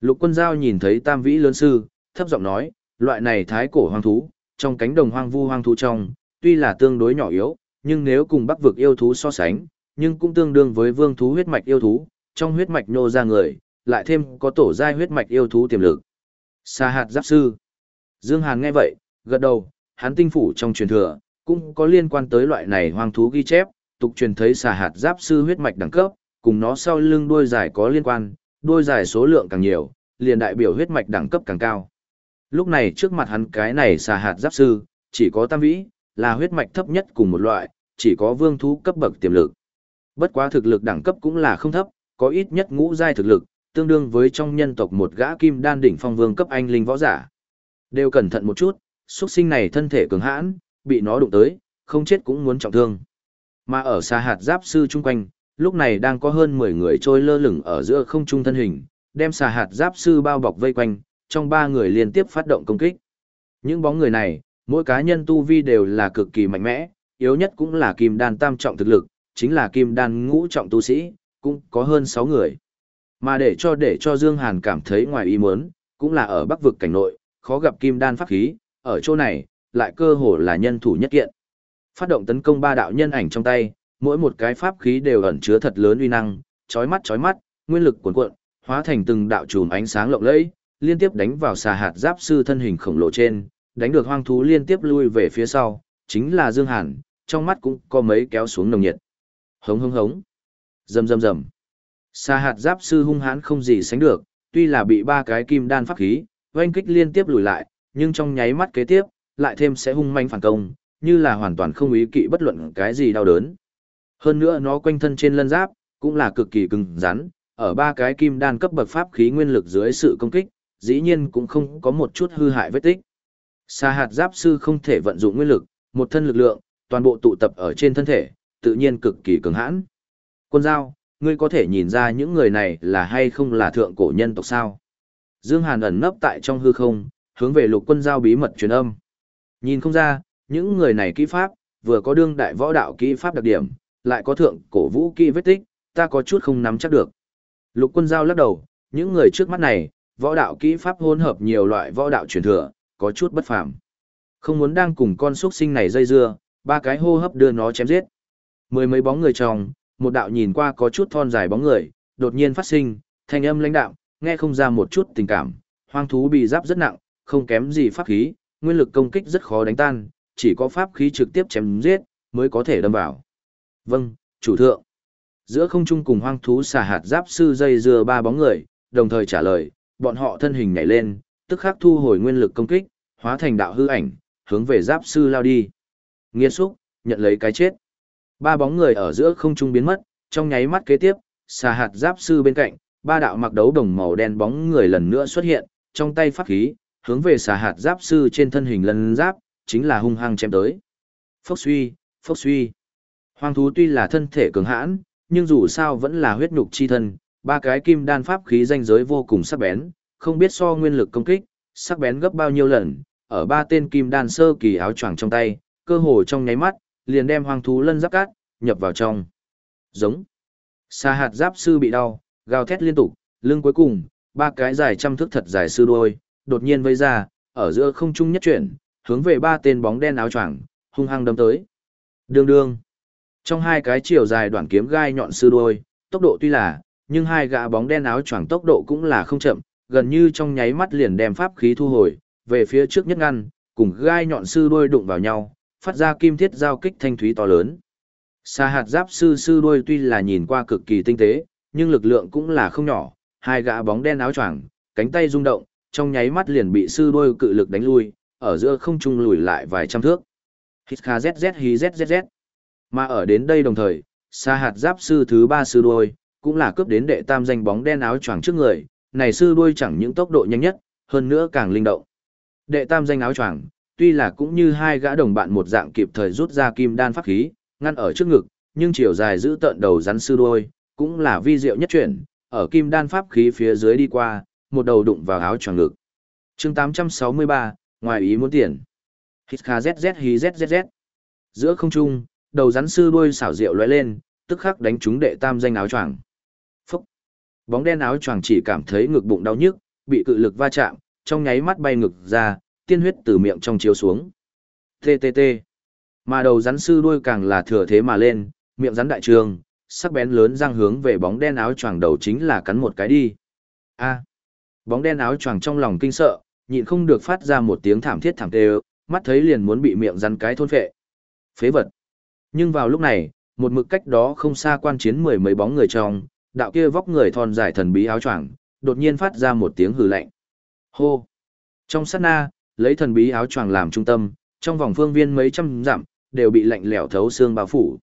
[SPEAKER 1] Lục quân giao nhìn thấy tam vĩ lớn sư, thấp giọng nói, loại này thái cổ hoang thú, trong cánh đồng hoang vu hoang thú trong, tuy là tương đối nhỏ yếu, nhưng nếu cùng bắc vực yêu thú so sánh, nhưng cũng tương đương với vương thú huyết mạch yêu thú, trong huyết mạch nô ra người, lại thêm có tổ giai huyết mạch yêu thú tiềm lực. Sa hạt giáp sư. Dương Hàn nghe vậy, gật đầu, hắn tinh phủ trong truyền thừa, cũng có liên quan tới loại này hoang thú ghi chép, tục truyền thấy xà hạt giáp sư huyết mạch đẳng cấp, cùng nó sau lưng đuôi dài có liên quan, đuôi dài số lượng càng nhiều, liền đại biểu huyết mạch đẳng cấp càng cao. Lúc này trước mặt hắn cái này xà hạt giáp sư, chỉ có tam vĩ, là huyết mạch thấp nhất cùng một loại, chỉ có vương thú cấp bậc tiềm lực. Bất quá thực lực đẳng cấp cũng là không thấp, có ít nhất ngũ giai thực lực, tương đương với trong nhân tộc một gã kim đan đỉnh phong vương cấp anh linh võ giả. Đều cẩn thận một chút, xuất sinh này thân thể cường hãn, bị nó đụng tới, không chết cũng muốn trọng thương. Mà ở xa hạt giáp sư chung quanh, lúc này đang có hơn 10 người trôi lơ lửng ở giữa không trung thân hình, đem xà hạt giáp sư bao bọc vây quanh, trong ba người liên tiếp phát động công kích. Những bóng người này, mỗi cá nhân tu vi đều là cực kỳ mạnh mẽ, yếu nhất cũng là kim đan tam trọng thực lực, chính là kim đan ngũ trọng tu sĩ, cũng có hơn 6 người. Mà để cho để cho Dương Hàn cảm thấy ngoài ý muốn, cũng là ở bắc vực cảnh nội, khó gặp kim đan pháp khí, ở chỗ này, lại cơ hồ là nhân thủ nhất kiện. Phát động tấn công ba đạo nhân ảnh trong tay, mỗi một cái pháp khí đều ẩn chứa thật lớn uy năng, chói mắt chói mắt, nguyên lực cuồn cuộn, hóa thành từng đạo chùm ánh sáng lộng lẫy, liên tiếp đánh vào xà hạt giáp sư thân hình khổng lồ trên, đánh được hoang thú liên tiếp lui về phía sau, chính là Dương Hàn, trong mắt cũng có mấy kéo xuống nồng nhiệt. Hống hống hống. Rầm rầm rầm. sa hạt giáp sư hung hãn không gì sánh được, tuy là bị ba cái kim đan pháp khí, oanh kích liên tiếp lùi lại, nhưng trong nháy mắt kế tiếp, lại thêm sẽ hung manh phản công, như là hoàn toàn không ý kỵ bất luận cái gì đau đớn. Hơn nữa nó quanh thân trên lân giáp, cũng là cực kỳ cứng rắn, ở ba cái kim đan cấp bậc pháp khí nguyên lực dưới sự công kích, dĩ nhiên cũng không có một chút hư hại vết tích. Sa hạt giáp sư không thể vận dụng nguyên lực, một thân lực lượng, toàn bộ tụ tập ở trên thân thể, tự nhiên cực kỳ cứng hãn. Quân giao, ngươi có thể nhìn ra những người này là hay không là thượng cổ nhân tộc sao? Dương Hàn ẩn nấp tại trong hư không, hướng về lục quân giao bí mật truyền âm. Nhìn không ra, những người này kỹ pháp, vừa có đương đại võ đạo kỹ pháp đặc điểm, lại có thượng cổ vũ kỹ vết tích, ta có chút không nắm chắc được. Lục quân giao lắc đầu, những người trước mắt này, võ đạo kỹ pháp hỗn hợp nhiều loại võ đạo truyền thừa, có chút bất phàm. Không muốn đang cùng con xuất sinh này dây dưa, ba cái hô hấp đưa nó chém giết. Mười mấy bóng người trong, một đạo nhìn qua có chút thon dài bóng người, đột nhiên phát sinh, thanh âm lãnh đạo, nghe không ra một chút tình cảm, hoang thú bị giáp rất nặng, không kém gì pháp khí, nguyên lực công kích rất khó đánh tan, chỉ có pháp khí trực tiếp chém giết mới có thể đâm vào. Vâng, chủ thượng. Giữa không trung cùng hoang thú xà hạt giáp sư dây dưa ba bóng người, đồng thời trả lời, bọn họ thân hình nhảy lên, tức khắc thu hồi nguyên lực công kích, hóa thành đạo hư ảnh, hướng về giáp sư lao đi. Nghiên xúc, nhận lấy cái chết. Ba bóng người ở giữa không trung biến mất, trong nháy mắt kế tiếp, xà hạt giáp sư bên cạnh, ba đạo mặc đấu đồng màu đen bóng người lần nữa xuất hiện, trong tay pháp khí, hướng về xà hạt giáp sư trên thân hình lân giáp, chính là hung hăng chém tới. Phốc suy, phốc suy. Hoang thú tuy là thân thể cường hãn, nhưng dù sao vẫn là huyết nhục chi thân, ba cái kim đan pháp khí danh giới vô cùng sắc bén, không biết so nguyên lực công kích, sắc bén gấp bao nhiêu lần, ở ba tên kim đan sơ kỳ áo choàng trong tay, cơ hồ trong nháy mắt, liền đem hoang thú lân giáp cát, nhập vào trong. Giống. Sa hạt giáp sư bị đau, gào thét liên tục, lưng cuối cùng, ba cái dài trăm thước thật dài sư đuôi, đột nhiên vây ra, ở giữa không trung nhất chuyển, hướng về ba tên bóng đen áo choàng, hung hăng đâm tới. Đương đương. Trong hai cái chiều dài đoạn kiếm gai nhọn sư đuôi, tốc độ tuy là, nhưng hai gã bóng đen áo choàng tốc độ cũng là không chậm, gần như trong nháy mắt liền đem pháp khí thu hồi, về phía trước nhất ngăn, cùng gai nhọn sư đuôi đụng vào nhau, phát ra kim thiết giao kích thanh thúy to lớn. Sa hạt giáp sư sư đuôi tuy là nhìn qua cực kỳ tinh tế, nhưng lực lượng cũng là không nhỏ, hai gã bóng đen áo choàng, cánh tay rung động, trong nháy mắt liền bị sư đuôi cự lực đánh lui, ở giữa không trung lùi lại vài trăm thước. Hít kha zz hí zzz. Mà ở đến đây đồng thời, sa hạt giáp sư thứ ba sư đuôi, cũng là cướp đến đệ tam danh bóng đen áo choàng trước người, này sư đuôi chẳng những tốc độ nhanh nhất, hơn nữa càng linh động. Đệ tam danh áo choàng, tuy là cũng như hai gã đồng bạn một dạng kịp thời rút ra kim đan pháp khí, ngăn ở trước ngực, nhưng chiều dài giữ tận đầu rắn sư đuôi, cũng là vi diệu nhất chuyển, ở kim đan pháp khí phía dưới đi qua, một đầu đụng vào áo choàng ngực. Chương 863, ngoài ý muốn tiền. Hít kha zz hí zzz. Giữa không trung, đầu rắn sư đuôi xảo diệu lóe lên, tức khắc đánh trúng đệ tam danh áo choàng. Phúc. Bóng đen áo choàng chỉ cảm thấy ngực bụng đau nhức, bị cự lực va chạm, trong nháy mắt bay ngực ra, tiên huyết từ miệng trong chiếu xuống. TTT. Mà đầu rắn sư đuôi càng là thừa thế mà lên, miệng rắn đại trường, sắc bén lớn răng hướng về bóng đen áo choàng đầu chính là cắn một cái đi. A. Bóng đen áo choàng trong lòng kinh sợ, nhịn không được phát ra một tiếng thảm thiết thảm tê mắt thấy liền muốn bị miệng rắn cái thôn phệ. Phế vật. Nhưng vào lúc này, một mực cách đó không xa quan chiến mười mấy bóng người trong, đạo kia vóc người thon dài thần bí áo choàng, đột nhiên phát ra một tiếng hừ lạnh. Hô. Trong sát na, lấy thần bí áo choàng làm trung tâm, trong vòng phương viên mấy trăm dặm, đều bị lạnh lẽo thấu xương bao phủ.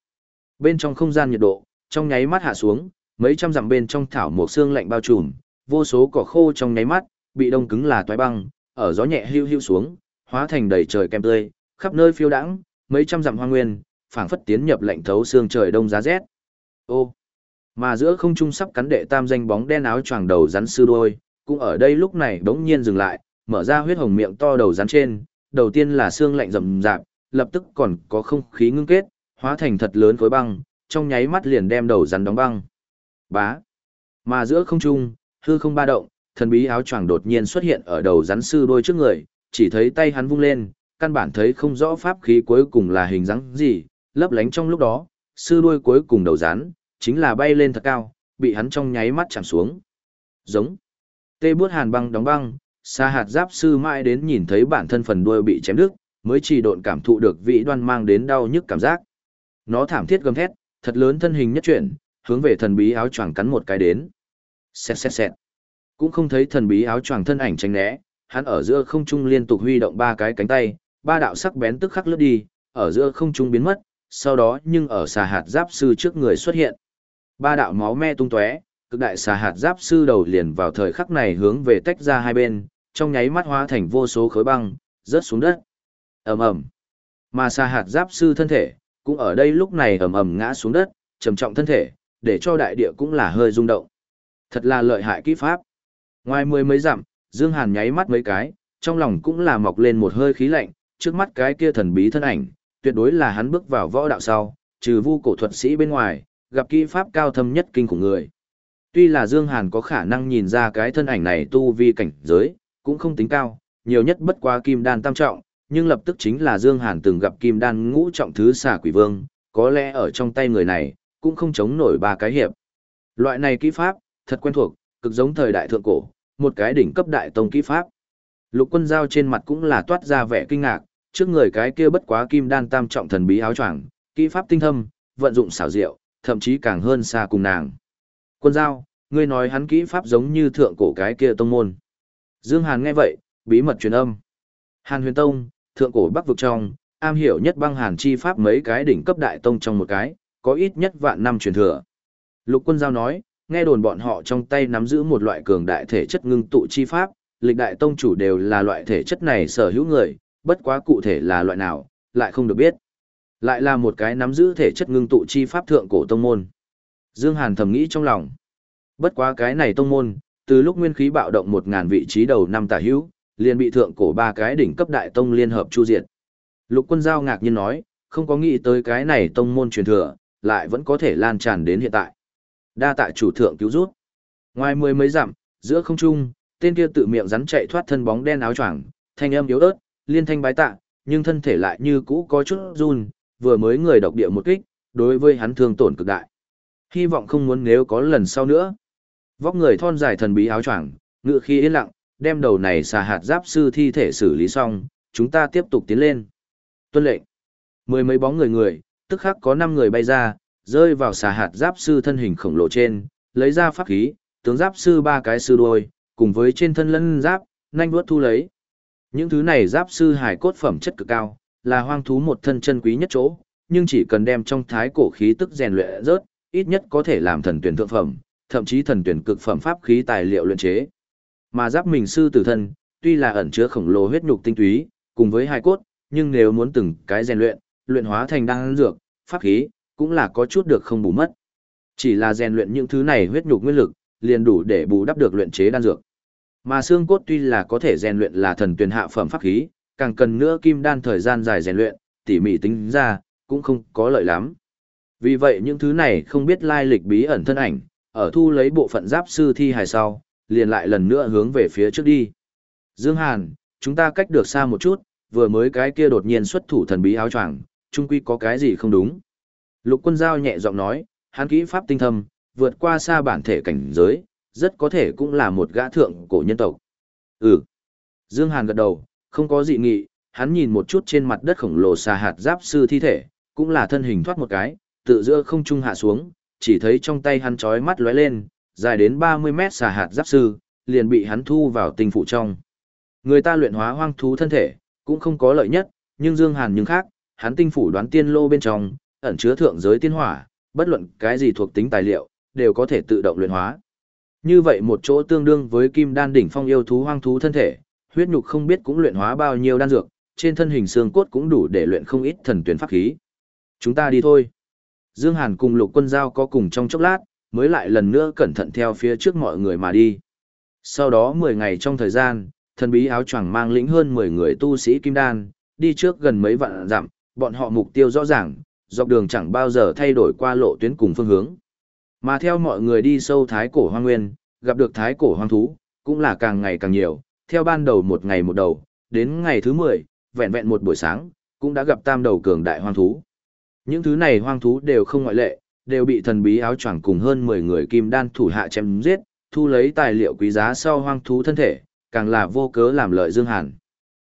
[SPEAKER 1] Bên trong không gian nhiệt độ, trong nháy mắt hạ xuống, mấy trăm dặm bên trong thảo một xương lạnh bao trùm, vô số cỏ khô trong nháy mắt, bị đông cứng là toái băng, ở gió nhẹ hưu hưu xuống, hóa thành đầy trời kem tươi, khắp nơi phiêu đãng, mấy trăm dặm hoa nguyên, phảng phất tiến nhập lạnh thấu xương trời đông giá rét. Ô, mà giữa không trung sắp cắn đệ tam danh bóng đen áo choàng đầu rắn sư đôi, cũng ở đây lúc này bỗng nhiên dừng lại, mở ra huyết hồng miệng to đầu rắn trên, đầu tiên là xương lạnh rậm rạp, lập tức còn có không khí ngưng kết, hóa thành thật lớn khối băng, trong nháy mắt liền đem đầu rắn đóng băng. Bá. Mà giữa không trung, hư không ba động, thần bí áo choàng đột nhiên xuất hiện ở đầu rắn sư đôi trước người, chỉ thấy tay hắn vung lên, căn bản thấy không rõ pháp khí cuối cùng là hình dáng gì, lấp lánh trong lúc đó, sư đuôi cuối cùng đầu rắn, chính là bay lên thật cao, bị hắn trong nháy mắt chạm xuống. Giống. Tê bước hàn băng đóng băng, xa hạt giáp sư mãi đến nhìn thấy bản thân phần đuôi bị chém đứt, mới chỉ độn cảm thụ được vị đoan mang đến đau nhức cảm giác. Nó thảm thiết gầm thét, thật lớn thân hình nhất chuyển, hướng về thần bí áo choàng cắn một cái đến. Xẹt xẹt xẹt. Cũng không thấy thần bí áo choàng thân ảnh tránh né, hắn ở giữa không trung liên tục huy động ba cái cánh tay, ba đạo sắc bén tức khắc lướt đi, ở giữa không trung biến mất, sau đó nhưng ở xà hạt giáp sư trước người xuất hiện. Ba đạo máu me tung tóe, cực đại xà hạt giáp sư đầu liền vào thời khắc này hướng về tách ra hai bên, trong nháy mắt hóa thành vô số khối băng, rớt xuống đất. Ầm ầm. Mà xà hạt giáp sư thân thể, cũng ở đây lúc này ầm ầm ngã xuống đất, trầm trọng thân thể, để cho đại địa cũng là hơi rung động. Thật là lợi hại kỹ pháp. Ngoài mười mấy dặm, Dương Hàn nháy mắt mấy cái, trong lòng cũng là mọc lên một hơi khí lạnh, trước mắt cái kia thần bí thân ảnh, tuyệt đối là hắn bước vào võ đạo sau, trừ vu cổ thuật sĩ bên ngoài, gặp kỹ pháp cao thâm nhất kinh của người. Tuy là Dương Hàn có khả năng nhìn ra cái thân ảnh này tu vi cảnh giới, cũng không tính cao, nhiều nhất bất quá kim đan tam trọng, nhưng lập tức chính là Dương Hàn từng gặp kim đan ngũ trọng thứ xà quỷ vương, có lẽ ở trong tay người này, cũng không chống nổi ba cái hiệp. Loại này kỹ pháp, thật quen thuộc, cực giống thời đại thượng cổ, một cái đỉnh cấp đại tông kỹ pháp. Lục quân giao trên mặt cũng là toát ra vẻ kinh ngạc, trước người cái kia bất quá kim đan tam trọng thần bí áo choàng, kỹ pháp tinh thâm, vận dụng xảo diệu, thậm chí càng hơn xa cùng nàng. Quân giao, ngươi nói hắn kỹ pháp giống như thượng cổ cái kia tông môn. Dương Hàn nghe vậy, bí mật truyền âm. Hàn huyền tông, thượng cổ bắc vực trong, am hiểu nhất băng hàn chi pháp mấy cái đỉnh cấp đại tông trong một cái, có ít nhất vạn năm truyền thừa. Lục quân giao nói, nghe đồn bọn họ trong tay nắm giữ một loại cường đại thể chất ngưng tụ chi pháp, lịch đại tông chủ đều là loại thể chất này sở hữu người, bất quá cụ thể là loại nào, lại không được biết. Lại là một cái nắm giữ thể chất ngưng tụ chi pháp thượng cổ tông môn. Dương Hàn thầm nghĩ trong lòng. Bất quá cái này tông môn, từ lúc nguyên khí bạo động một ngàn vị trí đầu năm tả hữu, liền bị thượng cổ ba cái đỉnh cấp đại tông liên hợp chu diệt. Lục quân giao ngạc nhiên nói, không có nghĩ tới cái này tông môn truyền thừa, lại vẫn có thể lan tràn đến hiện tại. Đa tại chủ thượng cứu rút. Ngoài mười mấy dặm, giữa không trung, tên kia tự miệng rắn chạy thoát thân bóng đen áo choàng, thanh âm yếu ớt, liên thanh bái tạ, nhưng thân thể lại như cũ có chút run, vừa mới người độc địa một kích, đối với hắn thương tổn cực đại. Hy vọng không muốn nếu có lần sau nữa. Vóc người thon dài thần bí áo choàng, ngựa khi yên lặng, đem đầu này xà hạt giáp sư thi thể xử lý xong, chúng ta tiếp tục tiến lên. Tuân lệnh. Mười mấy bóng người người, tức khắc có năm người bay ra, rơi vào xà hạt giáp sư thân hình khổng lồ trên, lấy ra pháp khí, tướng giáp sư ba cái sư đuôi, cùng với trên thân lân giáp, nhanh vuốt thu lấy. Những thứ này giáp sư hải cốt phẩm chất cực cao, là hoang thú một thân chân quý nhất chỗ, nhưng chỉ cần đem trong thái cổ khí tức rèn luyện rớt, ít nhất có thể làm thần tuyển thượng phẩm, thậm chí thần tuyển cực phẩm pháp khí tài liệu luyện chế. Mà giáp mình sư tử thân, tuy là ẩn chứa khổng lồ huyết nhục tinh túy, cùng với hai cốt, nhưng nếu muốn từng cái rèn luyện, luyện hóa thành đan dược, pháp khí, cũng là có chút được không bù mất. Chỉ là rèn luyện những thứ này huyết nhục nguyên lực, liền đủ để bù đắp được luyện chế đan dược. Mà xương cốt tuy là có thể rèn luyện là thần tuyển hạ phẩm pháp khí, càng cần nữa kim đan thời gian dài rèn luyện, tỉ mỉ tính ra, cũng không có lợi lắm. Vì vậy những thứ này không biết lai lịch bí ẩn thân ảnh, ở thu lấy bộ phận giáp sư thi hài sau, liền lại lần nữa hướng về phía trước đi. Dương Hàn, chúng ta cách được xa một chút, vừa mới cái kia đột nhiên xuất thủ thần bí áo choàng, chung quy có cái gì không đúng. Lục quân giao nhẹ giọng nói, hắn kỹ pháp tinh thâm, vượt qua xa bản thể cảnh giới, rất có thể cũng là một gã thượng cổ nhân tộc. Ừ. Dương Hàn gật đầu, không có dị nghị, hắn nhìn một chút trên mặt đất khổng lồ xà hạt giáp sư thi thể, cũng là thân hình thoát một cái, tự giữa không trung hạ xuống, chỉ thấy trong tay hắn chói mắt lóe lên, dài đến 30 mét xà hạt giáp sư, liền bị hắn thu vào tinh phủ trong. Người ta luyện hóa hoang thú thân thể, cũng không có lợi nhất, nhưng Dương Hàn nhưng khác, hắn tinh phủ đoán tiên lô bên trong, ẩn chứa thượng giới tiên hỏa, bất luận cái gì thuộc tính tài liệu, đều có thể tự động luyện hóa. Như vậy một chỗ tương đương với kim đan đỉnh phong yêu thú hoang thú thân thể, huyết nhục không biết cũng luyện hóa bao nhiêu đan dược, trên thân hình xương cốt cũng đủ để luyện không ít thần tuyển pháp khí. Chúng ta đi thôi. Dương Hàn cùng Lục Quân Giao có cùng trong chốc lát, mới lại lần nữa cẩn thận theo phía trước mọi người mà đi. Sau đó 10 ngày trong thời gian, thần bí áo choàng mang lĩnh hơn 10 người tu sĩ kim đan, đi trước gần mấy vạn dặm, bọn họ mục tiêu rõ ràng, dọc đường chẳng bao giờ thay đổi qua lộ tuyến cùng phương hướng. Mà theo mọi người đi sâu thái cổ hoang nguyên, gặp được thái cổ hoang thú, cũng là càng ngày càng nhiều, theo ban đầu một ngày một đầu, đến ngày thứ 10, vẹn vẹn một buổi sáng, cũng đã gặp tam đầu cường đại hoang thú. Những thứ này hoang thú đều không ngoại lệ, đều bị thần bí áo choàng cùng hơn 10 người kim đan thủ hạ chém giết, thu lấy tài liệu quý giá sau hoang thú thân thể, càng là vô cớ làm lợi Dương Hàn.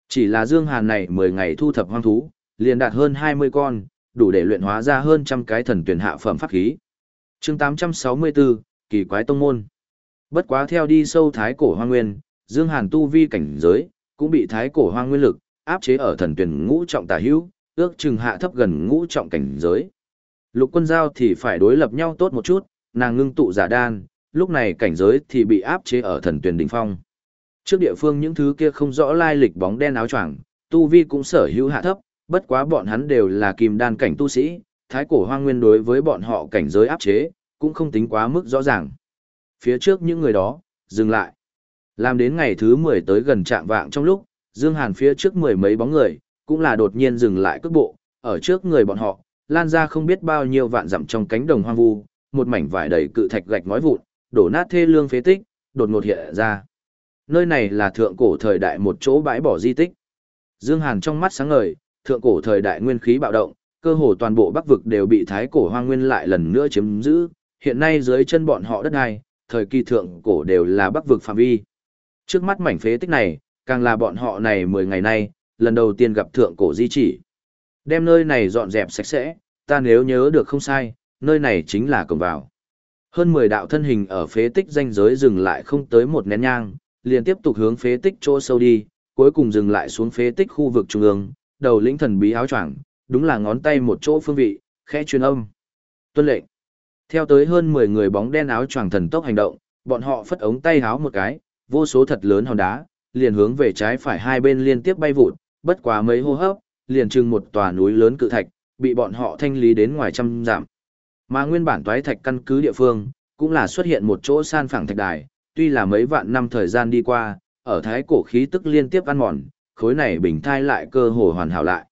[SPEAKER 1] Chỉ là Dương Hàn này 10 ngày thu thập hoang thú, liền đạt hơn 20 con, đủ để luyện hóa ra hơn trăm cái thần tuyển hạ phẩm pháp khí. Chương 864, kỳ quái tông môn. Bất quá theo đi sâu thái cổ hoang nguyên, Dương Hàn tu vi cảnh giới, cũng bị thái cổ hoang nguyên lực áp chế ở thần tuyển ngũ trọng tà hữu, ước chừng hạ thấp gần ngũ trọng cảnh giới. Lục quân giao thì phải đối lập nhau tốt một chút, nàng ngưng tụ giả đan, lúc này cảnh giới thì bị áp chế ở thần tuyển đỉnh phong. Trước địa phương những thứ kia không rõ lai lịch bóng đen áo choàng, tu vi cũng sở hữu hạ thấp, bất quá bọn hắn đều là kim đan cảnh tu sĩ, thái cổ hoang nguyên đối với bọn họ cảnh giới áp chế, cũng không tính quá mức rõ ràng. Phía trước những người đó, dừng lại. Làm đến ngày thứ 10 tới gần trạm vạng trong lúc, Dương Hàn phía trước mười mấy bóng người, cũng là đột nhiên dừng lại cước bộ, ở trước người bọn họ, lan ra không biết bao nhiêu vạn dặm trong cánh đồng hoang vu, một mảnh vải đầy cự thạch gạch ngói vụn, đổ nát thê lương phế tích, đột ngột hiện ra. Nơi này là thượng cổ thời đại một chỗ bãi bỏ di tích. Dương Hàn trong mắt sáng ngời, thượng cổ thời đại nguyên khí bạo động, cơ hồ toàn bộ Bắc vực đều bị thái cổ hoang nguyên lại lần nữa chiếm giữ, hiện nay dưới chân bọn họ đất này, thời kỳ thượng cổ đều là Bắc vực phạm vi. Trước mắt mảnh phế tích này, càng là bọn họ này 10 ngày nay, lần đầu tiên gặp thượng cổ di chỉ. Đem nơi này dọn dẹp sạch sẽ, ta nếu nhớ được không sai, nơi này chính là cổng vào. Hơn 10 đạo thân hình ở phế tích danh giới dừng lại không tới một nén nhang, liền tiếp tục hướng phế tích chỗ sâu đi, cuối cùng dừng lại xuống phế tích khu vực trung ương, đầu lĩnh thần bí áo choàng, đúng là ngón tay một chỗ phương vị, khẽ truyền âm. Tuân lệnh. Theo tới hơn 10 người bóng đen áo choàng thần tốc hành động, bọn họ phất ống tay háo một cái, vô số thật lớn hòn đá, liền hướng về trái phải hai bên liên tiếp bay vụt, bất quá mấy hô hấp, liền trưng một tòa núi lớn cự thạch, bị bọn họ thanh lý đến ngoài trăm giảm. Mà nguyên bản toái thạch căn cứ địa phương, cũng là xuất hiện một chỗ san phẳng thạch đài, tuy là mấy vạn năm thời gian đi qua, ở thái cổ khí tức liên tiếp ăn mòn, khối này bình thai lại cơ hồ hoàn hảo lại.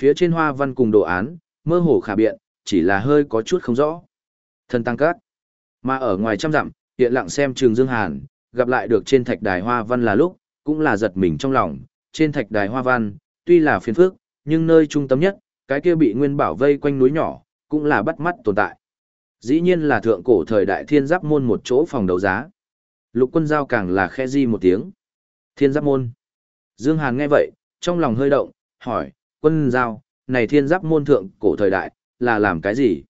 [SPEAKER 1] Phía trên hoa văn cùng đồ án, mơ hồ khả biện, chỉ là hơi có chút không rõ. Thân tăng cát. Mà ở ngoài trăm dặm, hiện lặng xem trường Dương Hàn, gặp lại được trên thạch đài hoa văn là lúc, cũng là giật mình trong lòng, trên thạch đài hoa văn, tuy là phiền phức, nhưng nơi trung tâm nhất, cái kia bị nguyên bảo vây quanh núi nhỏ, cũng là bắt mắt tồn tại. Dĩ nhiên là thượng cổ thời đại thiên giáp môn một chỗ phòng đấu giá. Lục quân giao càng là khe di một tiếng. Thiên giáp môn. Dương Hàn nghe vậy, trong lòng hơi động, hỏi, quân giao, này thiên giáp môn thượng cổ thời đại, là làm cái gì?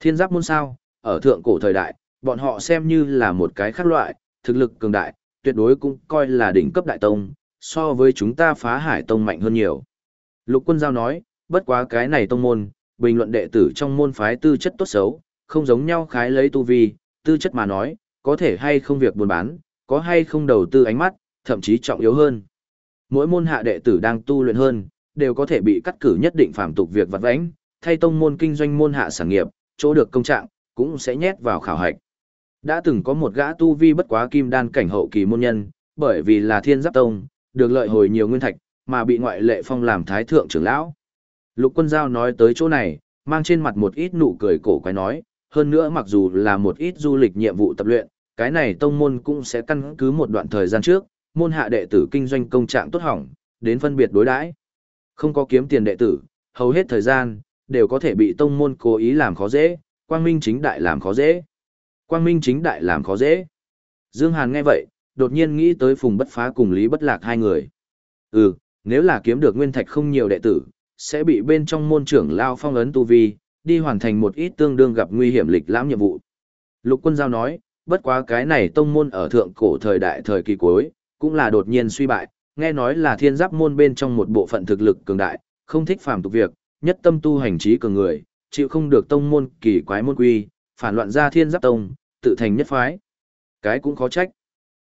[SPEAKER 1] Thiên giáp môn sao, ở thượng cổ thời đại, bọn họ xem như là một cái khác loại, thực lực cường đại, tuyệt đối cũng coi là đỉnh cấp đại tông, so với chúng ta phá hải tông mạnh hơn nhiều. Lục quân giao nói, bất quá cái này tông môn, bình luận đệ tử trong môn phái tư chất tốt xấu, không giống nhau khái lấy tu vi, tư chất mà nói, có thể hay không việc buôn bán, có hay không đầu tư ánh mắt, thậm chí trọng yếu hơn. Mỗi môn hạ đệ tử đang tu luyện hơn, đều có thể bị cắt cử nhất định phạm tục việc vặt vãnh, thay tông môn kinh doanh môn hạ sản nghiệp, chỗ được công trạng, cũng sẽ nhét vào khảo hạch. Đã từng có một gã tu vi bất quá kim đan cảnh hậu kỳ môn nhân, bởi vì là thiên giáp tông, được lợi hồi nhiều nguyên thạch, mà bị ngoại lệ phong làm thái thượng trưởng lão. Lục quân giao nói tới chỗ này, mang trên mặt một ít nụ cười cổ quái nói, hơn nữa mặc dù là một ít du lịch nhiệm vụ tập luyện, cái này tông môn cũng sẽ căn cứ một đoạn thời gian trước, môn hạ đệ tử kinh doanh công trạng tốt hỏng, đến phân biệt đối đãi. Không có kiếm tiền đệ tử, hầu hết thời gian, đều có thể bị tông môn cố ý làm khó dễ, quang minh chính đại làm khó dễ. Quang minh chính đại làm khó dễ. Dương Hàn nghe vậy, đột nhiên nghĩ tới Phùng Bất Phá cùng Lý Bất Lạc hai người. Ừ, nếu là kiếm được nguyên thạch không nhiều đệ tử, sẽ bị bên trong môn trưởng lao phong ấn tu vi, đi hoàn thành một ít tương đương gặp nguy hiểm lịch lãm nhiệm vụ. Lục quân giao nói, bất quá cái này tông môn ở thượng cổ thời đại thời kỳ cuối, cũng là đột nhiên suy bại, nghe nói là thiên giáp môn bên trong một bộ phận thực lực cường đại, không thích phàm tục việc, nhất tâm tu hành trí cường người, chịu không được tông môn kỳ quái môn quy, phản loạn ra thiên giáp tông, tự thành nhất phái. Cái cũng khó trách.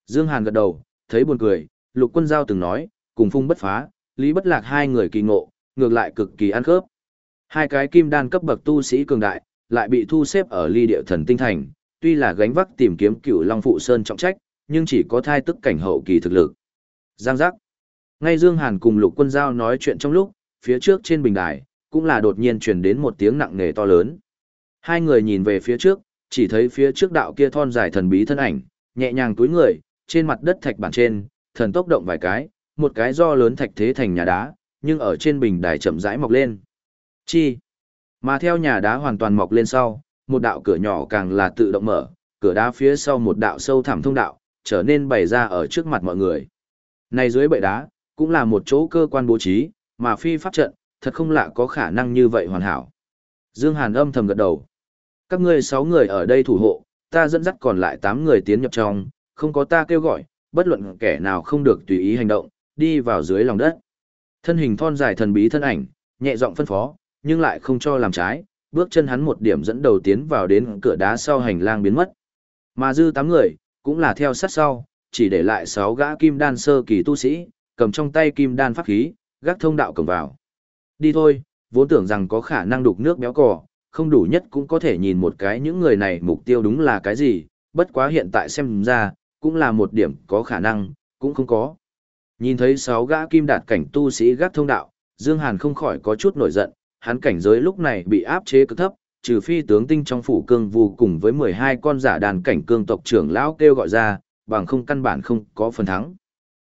[SPEAKER 1] Dương Hàn gật đầu, thấy buồn cười, lục quân giao từng nói, cùng phung bất phá, lý bất lạc hai người kỳ ngộ, ngược lại cực kỳ ăn khớp. Hai cái kim đan cấp bậc tu sĩ cường đại, lại bị thu xếp ở ly địa thần tinh thành, tuy là gánh vác tìm kiếm cựu long phụ sơn trọng trách, nhưng chỉ có thai tức cảnh hậu kỳ thực lực. Giang giác. Ngay Dương Hàn cùng lục quân giao nói chuyện trong lúc, phía trước trên bình đài, cũng là đột nhiên truyền đến một tiếng nặng nề to lớn. Hai người nhìn về phía trước, chỉ thấy phía trước đạo kia thon dài thần bí thân ảnh, nhẹ nhàng túi người, trên mặt đất thạch bản trên, thần tốc động vài cái, một cái do lớn thạch thế thành nhà đá, nhưng ở trên bình đài chậm rãi mọc lên. Chi? Mà theo nhà đá hoàn toàn mọc lên sau, một đạo cửa nhỏ càng là tự động mở, cửa đá phía sau một đạo sâu thẳm thông đạo, trở nên bày ra ở trước mặt mọi người. Này dưới bệ đá, cũng là một chỗ cơ quan bố trí, mà phi pháp trận, thật không lạ có khả năng như vậy hoàn hảo. Dương Hàn âm thầm gật đầu. Các ngươi sáu người ở đây thủ hộ, ta dẫn dắt còn lại tám người tiến nhập trong, không có ta kêu gọi, bất luận kẻ nào không được tùy ý hành động, đi vào dưới lòng đất. Thân hình thon dài thần bí thân ảnh, nhẹ giọng phân phó, nhưng lại không cho làm trái, bước chân hắn một điểm dẫn đầu tiến vào đến cửa đá sau hành lang biến mất. Mà dư tám người, cũng là theo sát sau, chỉ để lại sáu gã kim đan sơ kỳ tu sĩ, cầm trong tay kim đan pháp khí, gác thông đạo cầm vào. Đi thôi, vốn tưởng rằng có khả năng đục nước béo cò, không đủ nhất cũng có thể nhìn một cái những người này mục tiêu đúng là cái gì, bất quá hiện tại xem ra, cũng là một điểm có khả năng, cũng không có. Nhìn thấy sáu gã kim đạt cảnh tu sĩ gác thông đạo, Dương Hàn không khỏi có chút nổi giận, hắn cảnh giới lúc này bị áp chế cực thấp, trừ phi tướng tinh trong phủ cương vù cùng với 12 con giả đàn cảnh cương tộc trưởng lão kêu gọi ra, bằng không căn bản không có phần thắng.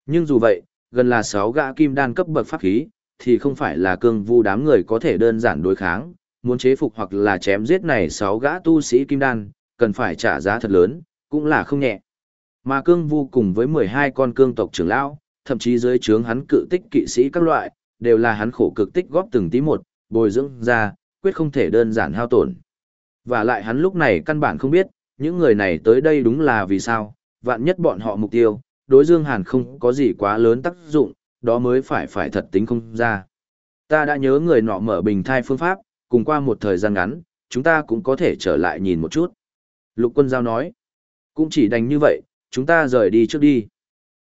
[SPEAKER 1] Nhưng dù vậy, gần là 6 gã kim đan cấp bậc pháp khí, thì không phải là cương vu đám người có thể đơn giản đối kháng, muốn chế phục hoặc là chém giết này 6 gã tu sĩ kim đan, cần phải trả giá thật lớn, cũng là không nhẹ. Mà cương vu cùng với 12 con cương tộc trưởng lão, thậm chí dưới trướng hắn cự tích kỵ sĩ các loại, đều là hắn khổ cực tích góp từng tí một, bồi dưỡng ra, quyết không thể đơn giản hao tổn. Và lại hắn lúc này căn bản không biết, những người này tới đây đúng là vì sao, vạn nhất bọn họ mục tiêu, đối Dương Hàn không có gì quá lớn tác dụng, đó mới phải phải thật tính không ra. Ta đã nhớ người nọ mở bình thai phương pháp, cùng qua một thời gian ngắn, chúng ta cũng có thể trở lại nhìn một chút. Lục quân giao nói, cũng chỉ đành như vậy, chúng ta rời đi trước đi.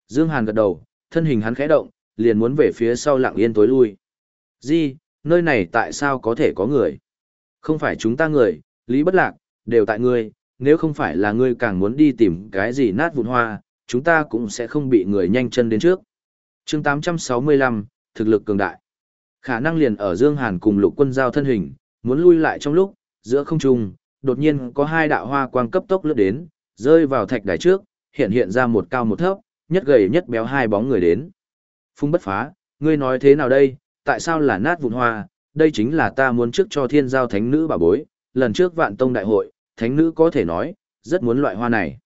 [SPEAKER 1] Dương Hàn gật đầu, thân hình hắn khẽ động, liền muốn về phía sau lặng yên tối lui. Di, nơi này tại sao có thể có người? Không phải chúng ta người, Lý Bất Lạc, đều tại ngươi, nếu không phải là ngươi càng muốn đi tìm cái gì nát vụn hoa, chúng ta cũng sẽ không bị người nhanh chân đến trước. chương 865, thực lực cường đại. Khả năng liền ở Dương Hàn cùng lục quân giao thân hình, muốn lui lại trong lúc, giữa không trung, đột nhiên có hai đạo hoa quang cấp tốc lướt đến, rơi vào thạch đài trước, hiện hiện ra một cao một thấp, nhất gầy nhất béo hai bóng người đến. Phung bất phá, ngươi nói thế nào đây, tại sao là nát vụn hoa, đây chính là ta muốn trước cho thiên giao thánh nữ bà bối, lần trước vạn tông đại hội, thánh nữ có thể nói, rất muốn loại hoa này.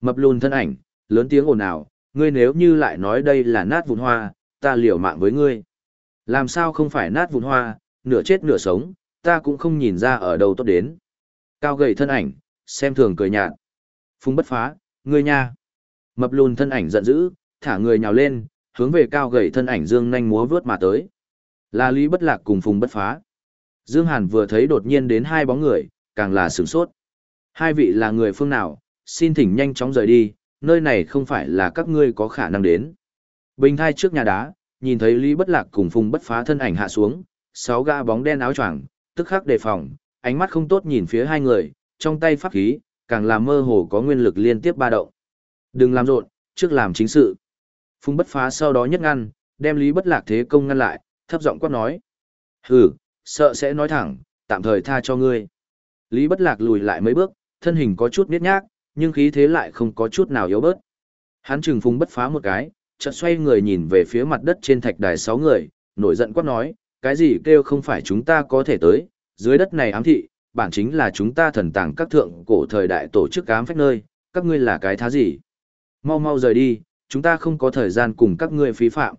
[SPEAKER 1] Mập lùn thân ảnh, lớn tiếng ồn ào, ngươi nếu như lại nói đây là nát vụn hoa, ta liều mạng với ngươi. Làm sao không phải nát vụn hoa, nửa chết nửa sống, ta cũng không nhìn ra ở đâu tốt đến. Cao gầy thân ảnh, xem thường cười nhạt. Phung bất phá, ngươi nha. Mập lùn thân ảnh giận dữ, thả người nhào lên, hướng về cao gầy thân ảnh dương nhanh múa vớt mà tới. Là Lý Bất Lạc cùng Phùng Bất Phá. Dương Hàn vừa thấy đột nhiên đến hai bóng người, càng là sửng sốt. Hai vị là người phương nào, xin thỉnh nhanh chóng rời đi, nơi này không phải là các ngươi có khả năng đến. Bình thai trước nhà đá, nhìn thấy Lý Bất Lạc cùng Phùng Bất Phá thân ảnh hạ xuống, sáu ga bóng đen áo choàng, tức khắc đề phòng, ánh mắt không tốt nhìn phía hai người, trong tay pháp khí, càng làm mơ hồ có nguyên lực liên tiếp ba động. Đừng làm rộn, trước làm chính sự. Phùng Bất Phá sau đó nhất ngăn, đem Lý Bất Lạc thế công ngăn lại, thấp giọng quát nói. Hừ, sợ sẽ nói thẳng, tạm thời tha cho ngươi. Lý bất lạc lùi lại mấy bước, thân hình có chút miết nhác, nhưng khí thế lại không có chút nào yếu bớt. Hắn trừng phung bất phá một cái, chợt xoay người nhìn về phía mặt đất trên thạch đài sáu người, nổi giận quát nói, cái gì kêu không phải chúng ta có thể tới, dưới đất này ám thị, bản chính là chúng ta thần tàng các thượng cổ thời đại tổ chức ám phách nơi, các ngươi là cái thá gì? Mau mau rời đi, chúng ta không có thời gian cùng các ngươi phí phạm.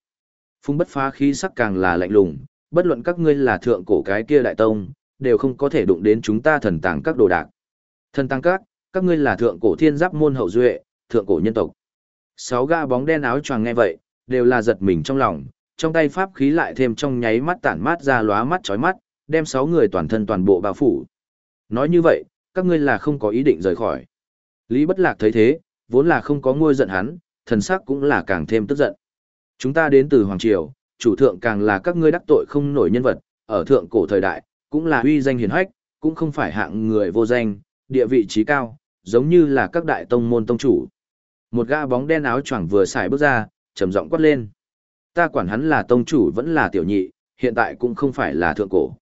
[SPEAKER 1] Phung bất phá khí sắc càng là lạnh lùng, bất luận các ngươi là thượng cổ cái kia đại tông, đều không có thể đụng đến chúng ta thần tàng các đồ đạc. Thần tàng các, các ngươi là thượng cổ thiên giáp môn hậu duệ, thượng cổ nhân tộc. Sáu gã bóng đen áo choàng nghe vậy, đều là giật mình trong lòng, trong tay pháp khí lại thêm trong nháy mắt tản mát ra lóa mắt chói mắt, đem sáu người toàn thân toàn bộ bao phủ. Nói như vậy, các ngươi là không có ý định rời khỏi. Lý Bất Lạc thấy thế, vốn là không có ngôi giận hắn, thần sắc cũng là càng thêm tức giận. Chúng ta đến từ Hoàng Triều, chủ thượng càng là các ngươi đắc tội không nổi nhân vật, ở thượng cổ thời đại, cũng là uy danh hiển hách, cũng không phải hạng người vô danh, địa vị trí cao, giống như là các đại tông môn tông chủ. Một gã bóng đen áo choàng vừa xài bước ra, trầm giọng quát lên. Ta quản hắn là tông chủ vẫn là tiểu nhị, hiện tại cũng không phải là thượng cổ.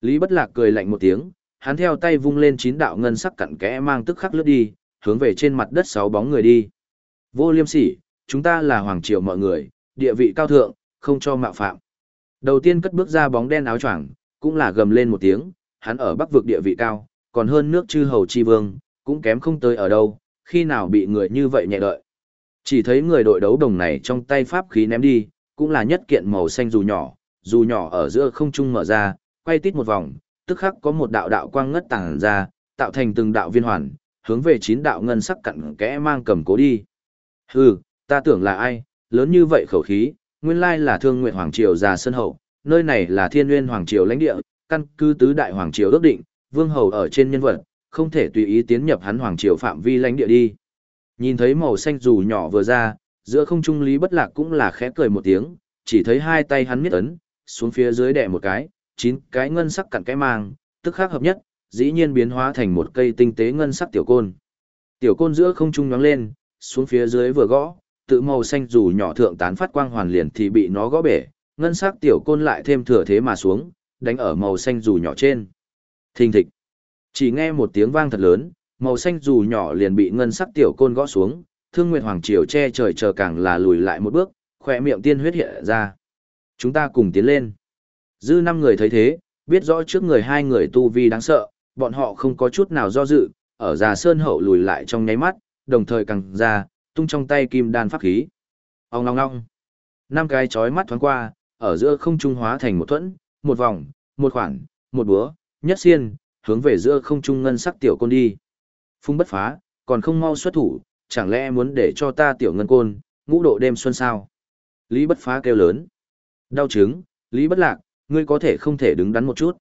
[SPEAKER 1] Lý Bất Lạc cười lạnh một tiếng, hắn theo tay vung lên chín đạo ngân sắc cặn kẽ mang tức khắc lướt đi, hướng về trên mặt đất sáu bóng người đi. Vô liêm sỉ, chúng ta là hoàng triều mọi người, địa vị cao thượng, không cho mạo phạm. Đầu tiên cất bước ra bóng đen áo choàng, cũng là gầm lên một tiếng, hắn ở bắc vực địa vị cao, còn hơn nước chư hầu chi vương, cũng kém không tới ở đâu, khi nào bị người như vậy nhẹ đợi. Chỉ thấy người đội đấu đồng này trong tay pháp khí ném đi, cũng là nhất kiện màu xanh dù nhỏ, dù nhỏ ở giữa không trung mở ra, quay tít một vòng, tức khắc có một đạo đạo quang ngất tàng ra, tạo thành từng đạo viên hoàn, hướng về chín đạo ngân sắc cặn kẽ mang cầm cố đi. Hừ, ta tưởng là ai, lớn như vậy khẩu khí, nguyên lai là thương nguyện Hoàng Triều già sân hậu, nơi này là thiên nguyên Hoàng Triều lãnh địa, căn cứ tứ đại Hoàng Triều ước định, vương hầu ở trên nhân vật, không thể tùy ý tiến nhập hắn Hoàng Triều phạm vi lãnh địa đi. Nhìn thấy màu xanh dù nhỏ vừa ra, giữa không trung lý bất lạc cũng là khẽ cười một tiếng, chỉ thấy hai tay hắn miết ấn, xuống phía dưới đè một cái, chín cái ngân sắc cặn cái mang, tức khác hợp nhất, dĩ nhiên biến hóa thành một cây tinh tế ngân sắc tiểu côn. Tiểu côn giữa không trung nhoáng lên, xuống phía dưới vừa gõ, tự màu xanh dù nhỏ thượng tán phát quang hoàn liền thì bị nó gõ bể, ngân sắc tiểu côn lại thêm thừa thế mà xuống, đánh ở màu xanh dù nhỏ trên. Thình thịch. Chỉ nghe một tiếng vang thật lớn, màu xanh dù nhỏ liền bị ngân sắc tiểu côn gõ xuống, Thương Nguyệt Hoàng Triều che trời chờ càng là lùi lại một bước, khỏe miệng tiên huyết hiện ra. Chúng ta cùng tiến lên. Dư năm người thấy thế, biết rõ trước người hai người tu vi đáng sợ, bọn họ không có chút nào do dự, ở già sơn hậu lùi lại trong nháy mắt, đồng thời càng ra, tung trong tay kim đan pháp khí. Ông ngong ngong. Năm cái chói mắt thoáng qua, ở giữa không trung hóa thành một thuẫn, một vòng, một khoảng, một búa, nhất xiên, hướng về giữa không trung ngân sắc tiểu côn đi. Phung bất phá, còn không mau xuất thủ, chẳng lẽ muốn để cho ta tiểu ngân côn, ngũ độ đêm xuân sao? Lý bất phá kêu lớn. Đau chứng, Lý bất lạc, ngươi có thể không thể đứng đắn một chút.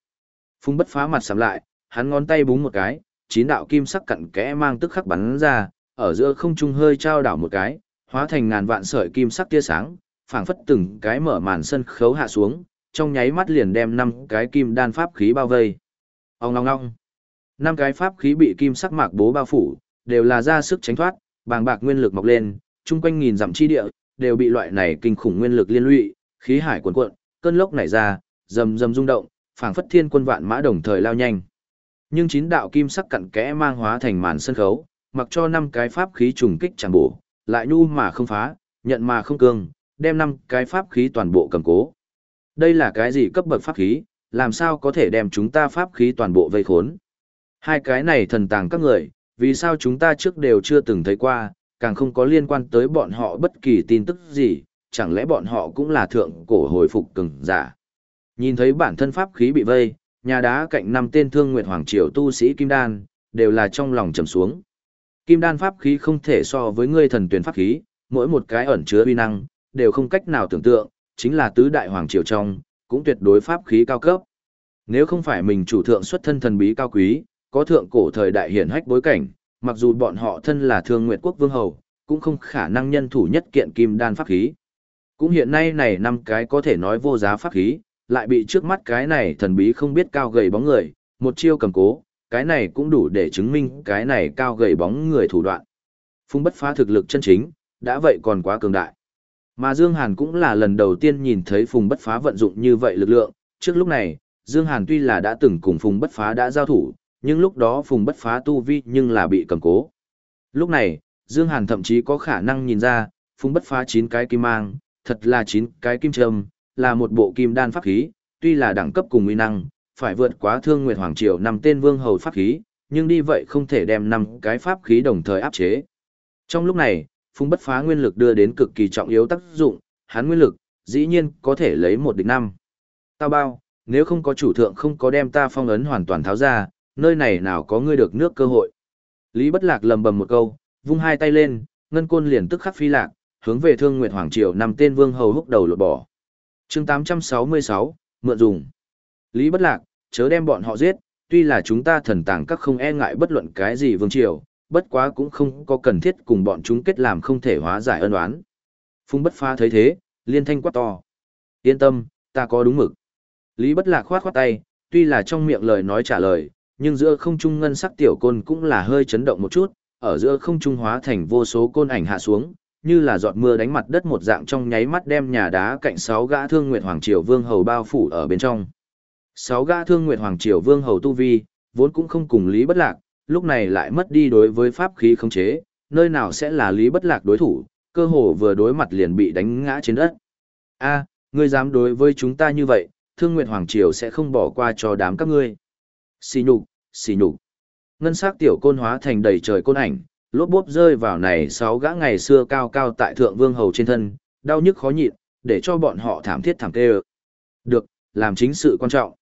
[SPEAKER 1] Phung bất phá mặt sầm lại, hắn ngón tay búng một cái, chín đạo kim sắc cặn kẽ mang tức khắc bắn ra, ở giữa không trung hơi trao đảo một cái, hóa thành ngàn vạn sợi kim sắc tia sáng, phảng phất từng cái mở màn sân khấu hạ xuống, trong nháy mắt liền đem năm cái kim đan pháp khí bao vây. Ông ngong ngong. Năm cái pháp khí bị kim sắc mạc bố bao phủ, đều là ra sức tránh thoát, bàng bạc nguyên lực mọc lên, chung quanh nghìn dặm chi địa, đều bị loại này kinh khủng nguyên lực liên lụy, khí hải cuồn cuộn, cơn lốc nảy ra, rầm rầm rung động, phảng phất thiên quân vạn mã đồng thời lao nhanh. Nhưng chín đạo kim sắc cặn kẽ mang hóa thành màn sân khấu, mặc cho năm cái pháp khí trùng kích chẳng bổ, lại nhu mà không phá, nhận mà không cương, đem năm cái pháp khí toàn bộ cầm cố. Đây là cái gì cấp bậc pháp khí, làm sao có thể đem chúng ta pháp khí toàn bộ vây khốn? Hai cái này thần tàng các người, vì sao chúng ta trước đều chưa từng thấy qua, càng không có liên quan tới bọn họ bất kỳ tin tức gì, chẳng lẽ bọn họ cũng là thượng cổ hồi phục cường giả. Nhìn thấy bản thân pháp khí bị vây, nhà đá cạnh năm tên thương nguyệt hoàng triều tu sĩ Kim Đan, đều là trong lòng trầm xuống. Kim Đan pháp khí không thể so với ngươi thần tuyển pháp khí, mỗi một cái ẩn chứa uy năng, đều không cách nào tưởng tượng, chính là tứ đại hoàng triều trong, cũng tuyệt đối pháp khí cao cấp. Nếu không phải mình chủ thượng xuất thân thần bí cao quý, có thượng cổ thời đại hiển hách bối cảnh, mặc dù bọn họ thân là thương nguyệt quốc vương hầu, cũng không khả năng nhân thủ nhất kiện kim đan pháp khí. Cũng hiện nay này năm cái có thể nói vô giá pháp khí, lại bị trước mắt cái này thần bí không biết cao gầy bóng người, một chiêu cầm cố, cái này cũng đủ để chứng minh cái này cao gầy bóng người thủ đoạn. Phung bất phá thực lực chân chính, đã vậy còn quá cường đại. Mà Dương Hàn cũng là lần đầu tiên nhìn thấy Phùng Bất Phá vận dụng như vậy lực lượng, trước lúc này, Dương Hàn tuy là đã từng cùng Phùng Bất Phá đã giao thủ, nhưng lúc đó Phùng Bất Phá tu vi nhưng là bị cầm cố. Lúc này, Dương Hàn thậm chí có khả năng nhìn ra, Phùng Bất Phá chín cái kim mang, thật là chín cái kim châm, là một bộ kim đan pháp khí, tuy là đẳng cấp cùng uy năng, phải vượt quá Thương Nguyệt Hoàng Triều năm tên vương hầu pháp khí, nhưng đi vậy không thể đem năm cái pháp khí đồng thời áp chế. Trong lúc này, Phùng Bất Phá nguyên lực đưa đến cực kỳ trọng yếu tác dụng, hắn nguyên lực, dĩ nhiên có thể lấy một địch năm. Tao bao, nếu không có chủ thượng không có đem ta phong ấn hoàn toàn tháo ra, nơi này nào có ngươi được nước cơ hội. Lý Bất Lạc lầm bầm một câu, vung hai tay lên, ngân côn liền tức khắc phi lạc, hướng về Thương Nguyệt Hoàng Triều năm tên vương hầu húc đầu lột bỏ. Chương 866, mượn dùng. Lý Bất Lạc, chớ đem bọn họ giết, tuy là chúng ta thần tàng các không e ngại bất luận cái gì vương triều, bất quá cũng không có cần thiết cùng bọn chúng kết làm không thể hóa giải ân oán. Phung bất pha thấy thế, liên thanh quát to. Yên tâm, ta có đúng mực. Lý bất lạc khoát khoát tay, tuy là trong miệng lời nói trả lời, nhưng giữa không trung ngân sắc tiểu côn cũng là hơi chấn động một chút, ở giữa không trung hóa thành vô số côn ảnh hạ xuống, như là giọt mưa đánh mặt đất một dạng trong nháy mắt đem nhà đá cạnh sáu gã thương nguyệt hoàng triều vương hầu bao phủ ở bên trong. Sáu gã thương nguyệt hoàng triều vương hầu tu vi, vốn cũng không cùng lý bất lạc, lúc này lại mất đi đối với pháp khí khống chế, nơi nào sẽ là lý bất lạc đối thủ, cơ hồ vừa đối mặt liền bị đánh ngã trên đất. A, ngươi dám đối với chúng ta như vậy, Thương Nguyệt Hoàng Triều sẽ không bỏ qua cho đám các ngươi. Xì nhục, xì nhục. Ngân sắc tiểu côn hóa thành đầy trời côn ảnh, lốp bốp rơi vào này sáu gã ngày xưa cao cao tại thượng vương hầu trên thân, đau nhức khó nhịn, để cho bọn họ thảm thiết thảm tê Được, làm chính sự quan trọng.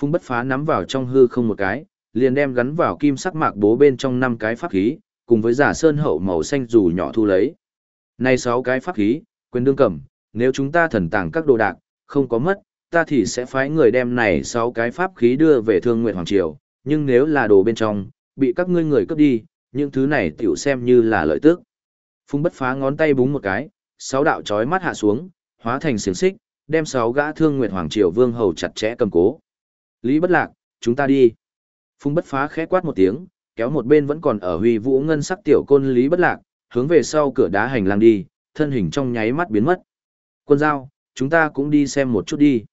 [SPEAKER 1] Phung bất phá nắm vào trong hư không một cái, liền đem gắn vào kim sắc mạc bố bên trong năm cái pháp khí, cùng với giả sơn hậu màu xanh dù nhỏ thu lấy. Này sáu cái pháp khí, quyền đương cầm, nếu chúng ta thần tàng các đồ đạc, không có mất, ta thì sẽ phái người đem này sáu cái pháp khí đưa về thương nguyện hoàng triều, nhưng nếu là đồ bên trong, bị các ngươi người cướp đi, những thứ này tiểu xem như là lợi tức. Phung bất phá ngón tay búng một cái, sáu đạo chói mắt hạ xuống, hóa thành xiềng xích, đem sáu gã thương nguyệt hoàng triều vương hầu chặt chẽ cầm cố. Lý bất lạc, chúng ta đi. Phung bất phá khẽ quát một tiếng, kéo một bên vẫn còn ở huy vũ ngân sắc tiểu côn lý bất lạc, hướng về sau cửa đá hành lang đi, thân hình trong nháy mắt biến mất. Quân giao, chúng ta cũng đi xem một chút đi.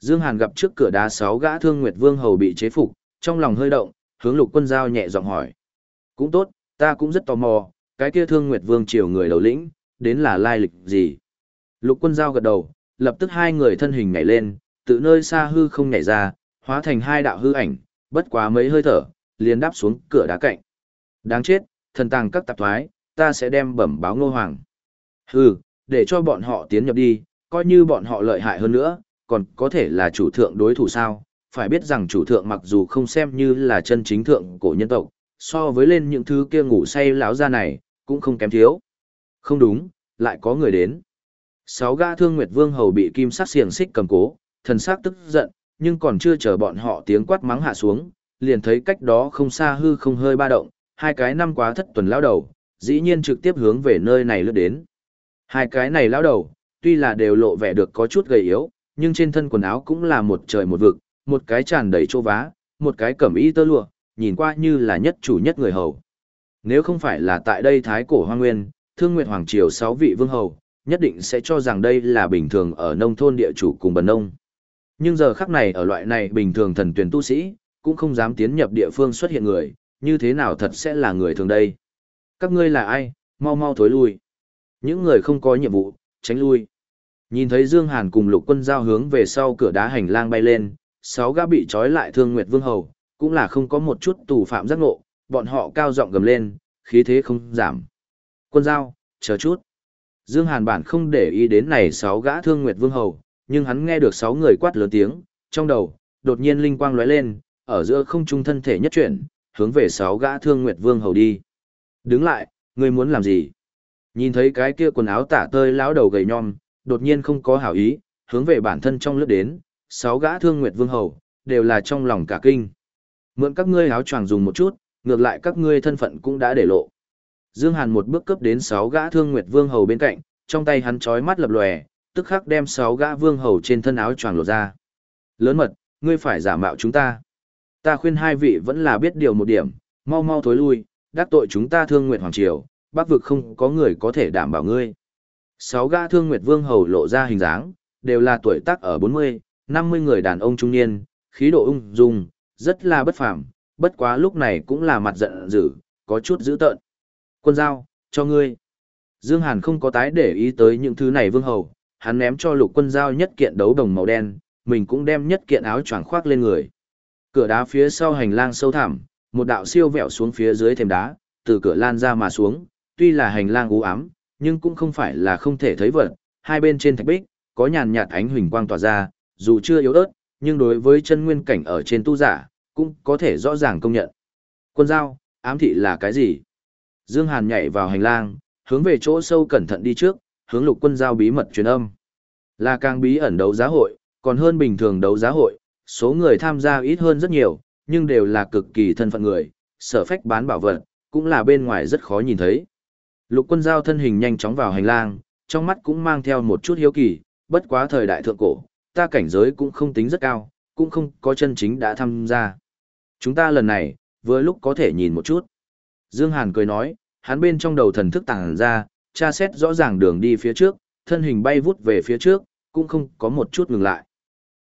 [SPEAKER 1] Dương Hàn gặp trước cửa đá sáu gã thương nguyệt vương hầu bị chế phục, trong lòng hơi động, hướng lục quân giao nhẹ giọng hỏi. Cũng tốt, ta cũng rất tò mò, cái kia thương nguyệt vương triều người đầu lĩnh, đến là lai lịch gì. Lục quân giao gật đầu, lập tức hai người thân hình nhảy lên, tự nơi xa hư không nhảy ra, hóa thành hai đạo hư ảnh, bất quá mấy hơi thở, liền đáp xuống cửa đá cạnh. Đáng chết, thần tàng các tạp thoái, ta sẽ đem bẩm báo ngô hoàng. Hừ, để cho bọn họ tiến nhập đi, coi như bọn họ lợi hại hơn nữa, còn có thể là chủ thượng đối thủ sao. Phải biết rằng chủ thượng mặc dù không xem như là chân chính thượng cổ nhân tộc, so với lên những thứ kia ngủ say láo ra này, cũng không kém thiếu. Không đúng, lại có người đến. Sáu gã thương nguyệt vương hầu bị kim sắc xiềng xích cầm cố, thần sắc tức giận, nhưng còn chưa chờ bọn họ tiếng quát mắng hạ xuống, liền thấy cách đó không xa hư không hơi ba động, hai cái năm quá thất tuần lão đầu, dĩ nhiên trực tiếp hướng về nơi này lướt đến. Hai cái này lão đầu, tuy là đều lộ vẻ được có chút gầy yếu, nhưng trên thân quần áo cũng là một trời một vực, một cái tràn đầy chỗ vá, một cái cẩm y tơ lụa, nhìn qua như là nhất chủ nhất người hầu. Nếu không phải là tại đây thái cổ hoang nguyên, thương nguyệt hoàng triều sáu vị vương hầu, nhất định sẽ cho rằng đây là bình thường ở nông thôn địa chủ cùng bần nông. Nhưng giờ khắc này ở loại này bình thường thần tuyển tu sĩ, cũng không dám tiến nhập địa phương xuất hiện người, như thế nào thật sẽ là người thường đây. Các ngươi là ai, mau mau thối lui. Những người không có nhiệm vụ, tránh lui. Nhìn thấy Dương Hàn cùng lục quân giao hướng về sau cửa đá hành lang bay lên, sáu gã bị trói lại thương nguyệt vương hầu, cũng là không có một chút tù phạm giác ngộ, bọn họ cao giọng gầm lên, khí thế không giảm. Quân giao, chờ chút. Dương Hàn bản không để ý đến này sáu gã thương nguyệt vương hầu, nhưng hắn nghe được sáu người quát lớn tiếng, trong đầu, đột nhiên linh quang lóe lên, ở giữa không trung thân thể nhất chuyển, hướng về sáu gã thương nguyệt vương hầu đi. Đứng lại, ngươi muốn làm gì? Nhìn thấy cái kia quần áo tả tơi lão đầu gầy nhom, đột nhiên không có hảo ý, hướng về bản thân trong lướt đến, sáu gã thương nguyệt vương hầu, đều là trong lòng cả kinh. Mượn các ngươi áo choàng dùng một chút, ngược lại các ngươi thân phận cũng đã để lộ. Dương Hàn một bước cấp đến sáu gã thương nguyệt vương hầu bên cạnh, trong tay hắn chói mắt lập lòe, tức khắc đem sáu gã vương hầu trên thân áo choàng lộ ra. Lớn mật, ngươi phải giả mạo chúng ta. Ta khuyên hai vị vẫn là biết điều một điểm, mau mau thối lui, đắc tội chúng ta thương nguyệt hoàng triều, bắc vực không có người có thể đảm bảo ngươi. Sáu gã thương nguyệt vương hầu lộ ra hình dáng, đều là tuổi tác ở 40, 50 người đàn ông trung niên, khí độ ung dung, rất là bất phàm, bất quá lúc này cũng là mặt giận dữ, có chút dữ tợn. Quân giao, cho ngươi. Dương Hàn không có tái để ý tới những thứ này vương hầu, hắn ném cho lục quân giao nhất kiện đấu đồng màu đen, mình cũng đem nhất kiện áo choàng khoác lên người. Cửa đá phía sau hành lang sâu thẳm, một đạo siêu vẹo xuống phía dưới thềm đá, từ cửa lan ra mà xuống, tuy là hành lang u ám, nhưng cũng không phải là không thể thấy vật, hai bên trên thạch bích, có nhàn nhạt ánh huỳnh quang tỏa ra, dù chưa yếu ớt, nhưng đối với chân nguyên cảnh ở trên tu giả, cũng có thể rõ ràng công nhận. Quân giao, ám thị là cái gì? Dương Hàn nhảy vào hành lang, hướng về chỗ sâu cẩn thận đi trước, hướng lục quân giao bí mật truyền âm. Là càng bí ẩn đấu giá hội, còn hơn bình thường đấu giá hội, số người tham gia ít hơn rất nhiều, nhưng đều là cực kỳ thân phận người, sở phách bán bảo vật, cũng là bên ngoài rất khó nhìn thấy. Lục quân giao thân hình nhanh chóng vào hành lang, trong mắt cũng mang theo một chút hiếu kỳ, bất quá thời đại thượng cổ, ta cảnh giới cũng không tính rất cao, cũng không có chân chính đã tham gia. Chúng ta lần này, vừa lúc có thể nhìn một chút. Dương Hàn cười nói, hắn bên trong đầu thần thức tàng ra, tra xét rõ ràng đường đi phía trước, thân hình bay vút về phía trước, cũng không có một chút ngừng lại.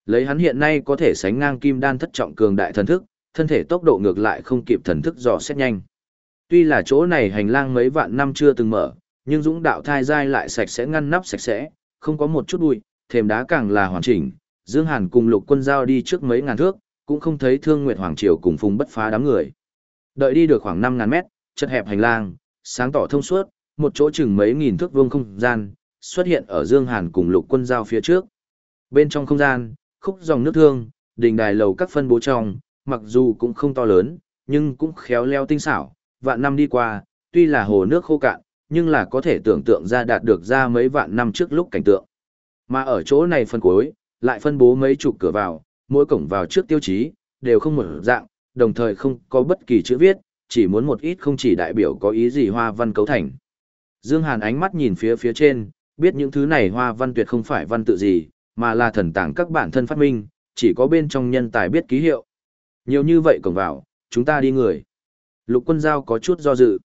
[SPEAKER 1] Lấy hắn hiện nay có thể sánh ngang kim đan thất trọng cường đại thần thức, thân thể tốc độ ngược lại không kịp thần thức dò xét nhanh. Tuy là chỗ này hành lang mấy vạn năm chưa từng mở, nhưng dũng đạo thai dai lại sạch sẽ ngăn nắp sạch sẽ, không có một chút bụi, thềm đá càng là hoàn chỉnh. Dương Hàn cùng lục quân giao đi trước mấy ngàn thước, cũng không thấy thương nguyệt hoàng triều cùng phùng bất phá đám người. Đợi đi được khoảng 5.000 mét, chật hẹp hành lang, sáng tỏ thông suốt, một chỗ chừng mấy nghìn thước vuông không gian, xuất hiện ở Dương Hàn cùng lục quân giao phía trước. Bên trong không gian, khúc dòng nước thương, đình đài lầu các phân bố trong, mặc dù cũng không to lớn, nhưng cũng khéo leo tinh xảo, vạn năm đi qua, tuy là hồ nước khô cạn, nhưng là có thể tưởng tượng ra đạt được ra mấy vạn năm trước lúc cảnh tượng. Mà ở chỗ này phân cuối, lại phân bố mấy chục cửa vào, mỗi cổng vào trước tiêu chí, đều không một dạng, đồng thời không có bất kỳ chữ viết, chỉ muốn một ít không chỉ đại biểu có ý gì hoa văn cấu thành. Dương Hàn ánh mắt nhìn phía phía trên, biết những thứ này hoa văn tuyệt không phải văn tự gì, mà là thần tàng các bản thân phát minh, chỉ có bên trong nhân tài biết ký hiệu. Nhiều như vậy cổng vào, chúng ta đi người. Lục quân giao có chút do dự.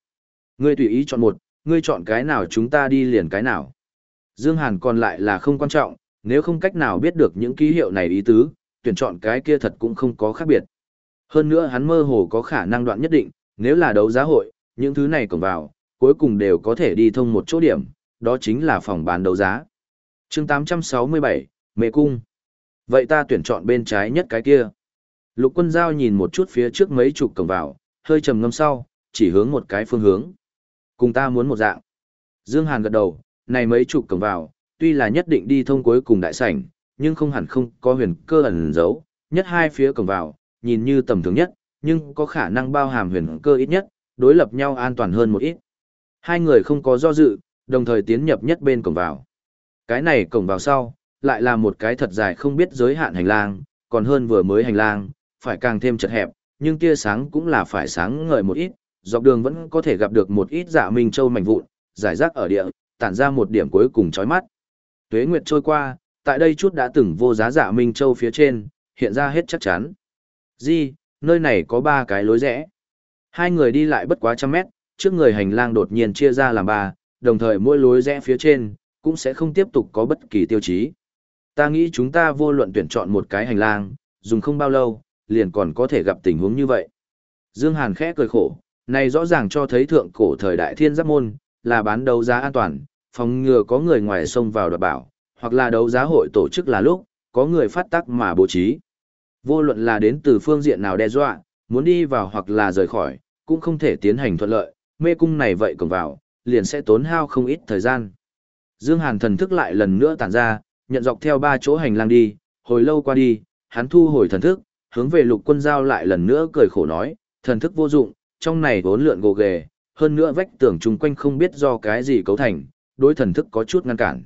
[SPEAKER 1] Ngươi tùy ý chọn một, ngươi chọn cái nào chúng ta đi liền cái nào. Dương Hàn còn lại là không quan trọng, nếu không cách nào biết được những ký hiệu này ý tứ, tuyển chọn cái kia thật cũng không có khác biệt. Hơn nữa hắn mơ hồ có khả năng đoạn nhất định, nếu là đấu giá hội, những thứ này cộng vào, cuối cùng đều có thể đi thông một chỗ điểm, đó chính là phòng bán đấu giá. chương 867, Mê Cung. Vậy ta tuyển chọn bên trái nhất cái kia. Lục quân giao nhìn một chút phía trước mấy chục cổng vào, hơi trầm ngâm sau, chỉ hướng một cái phương hướng. Cùng ta muốn một dạng. Dương Hàn gật đầu, này mấy chục cổng vào, tuy là nhất định đi thông cuối cùng đại sảnh, nhưng không hẳn không có huyền cơ ẩn giấu, nhất hai phía cổng vào, nhìn như tầm thường nhất, nhưng có khả năng bao hàm huyền cơ ít nhất, đối lập nhau an toàn hơn một ít. Hai người không có do dự, đồng thời tiến nhập nhất bên cổng vào. Cái này cổng vào sau, lại là một cái thật dài không biết giới hạn hành lang, còn hơn vừa mới hành lang, phải càng thêm chật hẹp, nhưng tia sáng cũng là phải sáng ngời một ít, dọc đường vẫn có thể gặp được một ít dạ minh châu mảnh vụn, giải rác ở địa, tản ra một điểm cuối cùng chói mắt. Tuế nguyệt trôi qua, tại đây chút đã từng vô giá dạ minh châu phía trên, hiện ra hết chắc chắn. Di, nơi này có ba cái lối rẽ. Hai người đi lại bất quá trăm mét, trước người hành lang đột nhiên chia ra làm ba, đồng thời mỗi lối rẽ phía trên, cũng sẽ không tiếp tục có bất kỳ tiêu chí. Ta nghĩ chúng ta vô luận tuyển chọn một cái hành lang, dùng không bao lâu, liền còn có thể gặp tình huống như vậy. Dương Hàn khẽ cười khổ, này rõ ràng cho thấy thượng cổ thời đại thiên giáp môn, là bán đấu giá an toàn, phòng ngừa có người ngoài xông vào đoạt bảo, hoặc là đấu giá hội tổ chức là lúc, có người phát tác mà bố trí. Vô luận là đến từ phương diện nào đe dọa, muốn đi vào hoặc là rời khỏi, cũng không thể tiến hành thuận lợi, mê cung này vậy còn vào, liền sẽ tốn hao không ít thời gian. Dương Hàn thần thức lại lần nữa tản ra, nhận dọc theo ba chỗ hành lang đi, hồi lâu qua đi, hắn thu hồi thần thức, hướng về lục quân giao lại lần nữa cười khổ nói, thần thức vô dụng, trong này vốn lượn gồ ghề, hơn nữa vách tường chung quanh không biết do cái gì cấu thành, đối thần thức có chút ngăn cản.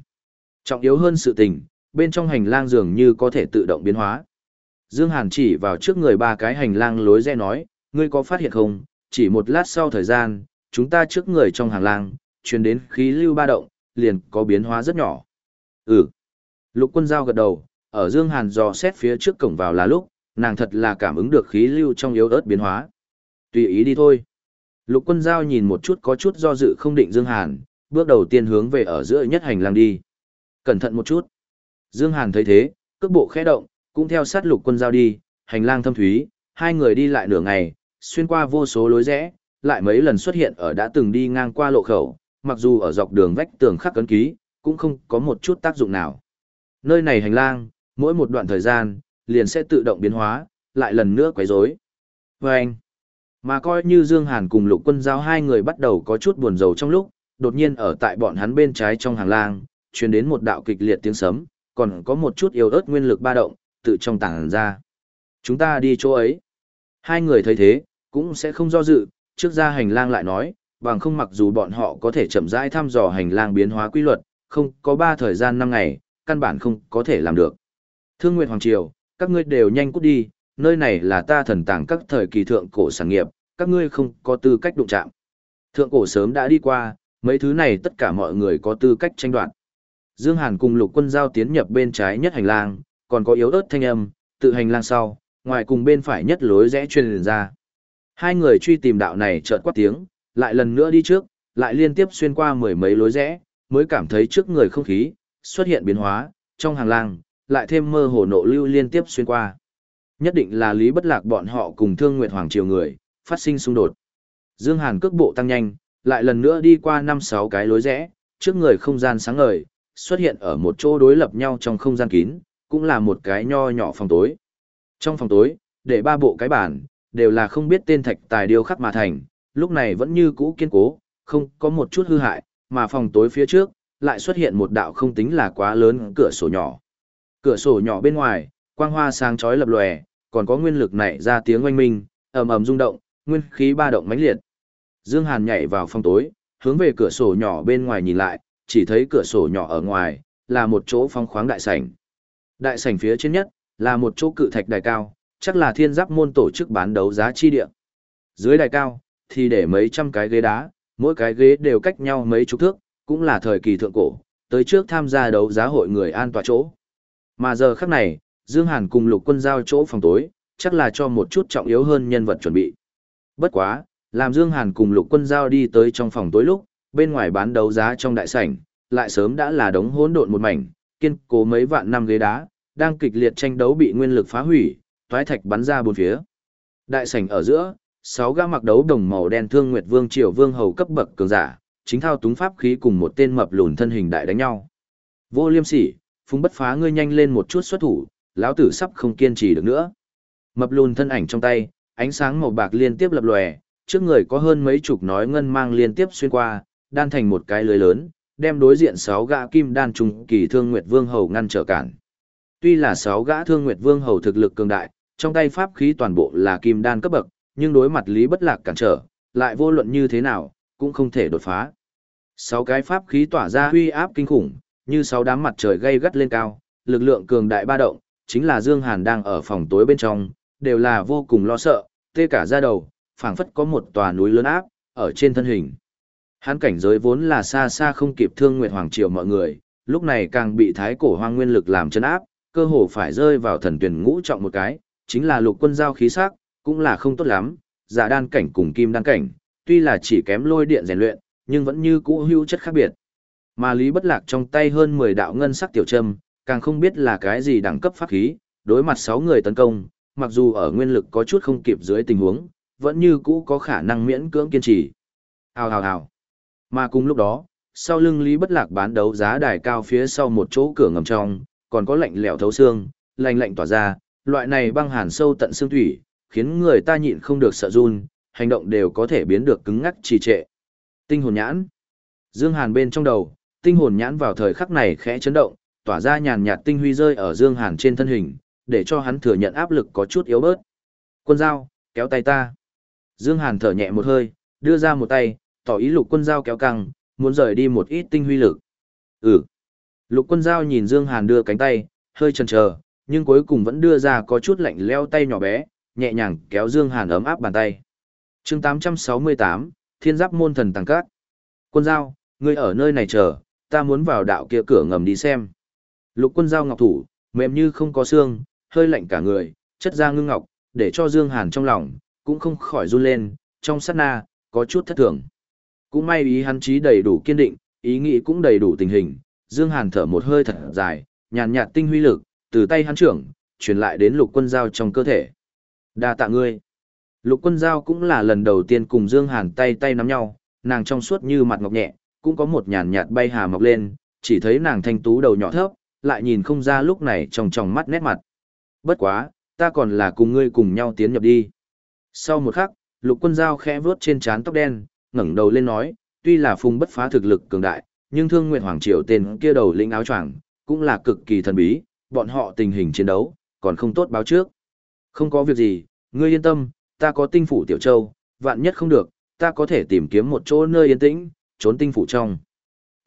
[SPEAKER 1] Trọng yếu hơn sự tình, bên trong hành lang dường như có thể tự động biến hóa. Dương Hàn chỉ vào trước người ba cái hành lang lối rẽ nói, ngươi có phát hiện không, chỉ một lát sau thời gian, chúng ta trước người trong hành lang, truyền đến khí lưu ba động, liền có biến hóa rất nhỏ. Ừ. Lục quân giao gật đầu, ở Dương Hàn dò xét phía trước cổng vào là lúc, nàng thật là cảm ứng được khí lưu trong yếu ớt biến hóa. Tùy ý đi thôi. Lục quân giao nhìn một chút có chút do dự không định Dương Hàn, bước đầu tiên hướng về ở giữa nhất hành lang đi. Cẩn thận một chút. Dương Hàn thấy thế, cước bộ khẽ động, cũng theo sát lục quân giao đi, hành lang thâm thúy, hai người đi lại nửa ngày, xuyên qua vô số lối rẽ, lại mấy lần xuất hiện ở đã từng đi ngang qua lộ khẩu, mặc dù ở dọc đường vách tường khắc cấn ký, cũng không có một chút tác dụng nào. Nơi này hành lang, mỗi một đoạn thời gian, liền sẽ tự động biến hóa, lại lần nữa quấy rối. Vâng! Mà coi như Dương Hàn cùng lục quân giao hai người bắt đầu có chút buồn rầu trong lúc, đột nhiên ở tại bọn hắn bên trái trong hàng lang, truyền đến một đạo kịch liệt tiếng sấm, còn có một chút yếu ớt nguyên lực ba động, tự trong tảng ra. Chúng ta đi chỗ ấy. Hai người thấy thế, cũng sẽ không do dự, trước ra hành lang lại nói, bằng không mặc dù bọn họ có thể chậm rãi thăm dò hành lang biến hóa quy luật, không có ba thời gian năm ngày, căn bản không có thể làm được. Thương Nguyệt Hoàng Triều, các ngươi đều nhanh cút đi, nơi này là ta thần tàng các thời kỳ thượng cổ sản nghiệp, các ngươi không có tư cách đụng chạm. Thượng cổ sớm đã đi qua, mấy thứ này tất cả mọi người có tư cách tranh đoạt. Dương Hàn cùng lục quân giao tiến nhập bên trái nhất hành lang, còn có yếu ớt thanh âm, tự hành lang sau, ngoài cùng bên phải nhất lối rẽ truyền ra. Hai người truy tìm đạo này chợt quát tiếng, lại lần nữa đi trước, lại liên tiếp xuyên qua mười mấy lối rẽ, mới cảm thấy trước người không khí xuất hiện biến hóa, trong hàng lang, lại thêm mơ hồ nộ lưu liên tiếp xuyên qua. Nhất định là lý bất lạc bọn họ cùng Thương Nguyệt Hoàng triều người, phát sinh xung đột. Dương Hàn cước bộ tăng nhanh, lại lần nữa đi qua năm sáu cái lối rẽ, trước người không gian sáng ngời, xuất hiện ở một chỗ đối lập nhau trong không gian kín, cũng là một cái nho nhỏ phòng tối. Trong phòng tối, để ba bộ cái bản, đều là không biết tên thạch tài điêu khắc mà thành, lúc này vẫn như cũ kiên cố, không có một chút hư hại, mà phòng tối phía trước, lại xuất hiện một đạo không tính là quá lớn cửa sổ nhỏ. Cửa sổ nhỏ bên ngoài, quang hoa sáng chói lập lòe, còn có nguyên lực nảy ra tiếng oanh minh, ầm ầm rung động, nguyên khí ba động mãnh liệt. Dương Hàn nhảy vào phòng tối, hướng về cửa sổ nhỏ bên ngoài nhìn lại, chỉ thấy cửa sổ nhỏ ở ngoài là một chỗ phong khoáng đại sảnh. Đại sảnh phía trên nhất là một chỗ cự thạch đài cao, chắc là thiên giáp môn tổ chức bán đấu giá chi địa. Dưới đài cao thì để mấy trăm cái ghế đá, mỗi cái ghế đều cách nhau mấy chục thước, cũng là thời kỳ thượng cổ, tới trước tham gia đấu giá hội người an tọa chỗ. Mà giờ khắc này, Dương Hàn cùng Lục Quân giao chỗ phòng tối, chắc là cho một chút trọng yếu hơn nhân vật chuẩn bị. Bất quá, làm Dương Hàn cùng Lục Quân giao đi tới trong phòng tối lúc, bên ngoài bán đấu giá trong đại sảnh, lại sớm đã là đống hỗn độn một mảnh, kiên cố mấy vạn năm ghế đá, đang kịch liệt tranh đấu bị nguyên lực phá hủy, toái thạch bắn ra bốn phía. Đại sảnh ở giữa, sáu gã mặc đấu đồng màu đen thương nguyệt vương triều vương hầu cấp bậc cường giả, chính thao túng pháp khí cùng một tên mập lùn thân hình đại đánh nhau. Vô Liêm Sỉ, phung Bất Phá ngươi nhanh lên một chút xuất thủ, lão tử sắp không kiên trì được nữa. Mập lùn thân ảnh trong tay, ánh sáng màu bạc liên tiếp lập lòe, trước người có hơn mấy chục nói ngân mang liên tiếp xuyên qua, đan thành một cái lưới lớn, đem đối diện sáu gã kim đan trùng kỳ thương nguyệt vương hầu ngăn trở cản. Tuy là sáu gã thương nguyệt vương hầu thực lực cường đại, trong tay pháp khí toàn bộ là kim đan cấp bậc, nhưng đối mặt lý bất lạc cản trở, lại vô luận như thế nào, cũng không thể đột phá. Sáu cái pháp khí tỏa ra uy áp kinh khủng, như sáu đám mặt trời gây gắt lên cao, lực lượng cường đại ba động, chính là Dương Hàn đang ở phòng tối bên trong, đều là vô cùng lo sợ, tê cả da đầu, phảng phất có một tòa núi lớn áp, ở trên thân hình. Hắn cảnh giới vốn là xa xa không kịp thương nguyệt hoàng triều mọi người, lúc này càng bị thái cổ hoang nguyên lực làm chân áp, cơ hồ phải rơi vào thần tuyển ngũ trọng một cái, chính là lục quân giao khí sắc, cũng là không tốt lắm, giả đan cảnh cùng kim đan cảnh, tuy là chỉ kém lôi điện rèn luyện, nhưng vẫn như cũ hữu chất khác biệt. Mà Lý Bất Lạc trong tay hơn 10 đạo ngân sắc tiểu trâm, càng không biết là cái gì đẳng cấp pháp khí, đối mặt 6 người tấn công, mặc dù ở nguyên lực có chút không kịp dưới tình huống, vẫn như cũ có khả năng miễn cưỡng kiên trì. Hào hào hào. Mà cùng lúc đó, sau lưng Lý Bất Lạc bán đấu giá đài cao phía sau một chỗ cửa ngầm trong, còn có lạnh lẽo thấu xương, lạnh lạnh tỏa ra, loại này băng hàn sâu tận xương thủy, khiến người ta nhịn không được sợ run, hành động đều có thể biến được cứng ngắc trì trệ. Tinh hồn nhãn. Dương Hàn bên trong đầu, tinh hồn nhãn vào thời khắc này khẽ chấn động, tỏa ra nhàn nhạt tinh huy rơi ở Dương Hàn trên thân hình, để cho hắn thừa nhận áp lực có chút yếu bớt. Quân dao, kéo tay ta. Dương Hàn thở nhẹ một hơi, đưa ra một tay, tỏ ý lục quân dao kéo căng, muốn rời đi một ít tinh huy lực. Ừ. Lục quân dao nhìn Dương Hàn đưa cánh tay, hơi chần chờ, nhưng cuối cùng vẫn đưa ra có chút lạnh leo tay nhỏ bé, nhẹ nhàng kéo Dương Hàn ấm áp bàn tay. Chương 868, Thiên Giáp môn thần tăng cát. Quân giao, ngươi ở nơi này chờ, ta muốn vào đạo kia cửa ngầm đi xem. Lục quân giao ngọc thủ, mềm như không có xương, hơi lạnh cả người, chất da ngưng ngọc, để cho Dương Hàn trong lòng, cũng không khỏi run lên, trong sát na, có chút thất thường. Cũng may ý hắn trí đầy đủ kiên định, ý nghĩ cũng đầy đủ tình hình, Dương Hàn thở một hơi thật dài, nhàn nhạt tinh huy lực, từ tay hắn trưởng, truyền lại đến lục quân giao trong cơ thể. đa tạ ngươi. Lục quân giao cũng là lần đầu tiên cùng Dương Hàn tay tay nắm nhau, nàng trong suốt như mặt ngọc nhẹ, cũng có một nhàn nhạt bay hà mọc lên, chỉ thấy nàng thanh tú đầu nhỏ thấp, lại nhìn không ra lúc này trong tròng mắt nét mặt. Bất quá, ta còn là cùng ngươi cùng nhau tiến nhập đi. Sau một khắc, lục quân giao khẽ vuốt trên trán tóc đen, ngẩng đầu lên nói, tuy là phùng bất phá thực lực cường đại, nhưng thương nguyện hoàng triều tên kia đầu lĩnh áo choàng cũng là cực kỳ thần bí, bọn họ tình hình chiến đấu, còn không tốt báo trước. Không có việc gì, ngươi yên tâm, ta có tinh phủ tiểu châu, vạn nhất không được, ta có thể tìm kiếm một chỗ nơi yên tĩnh, trốn tinh phủ trong.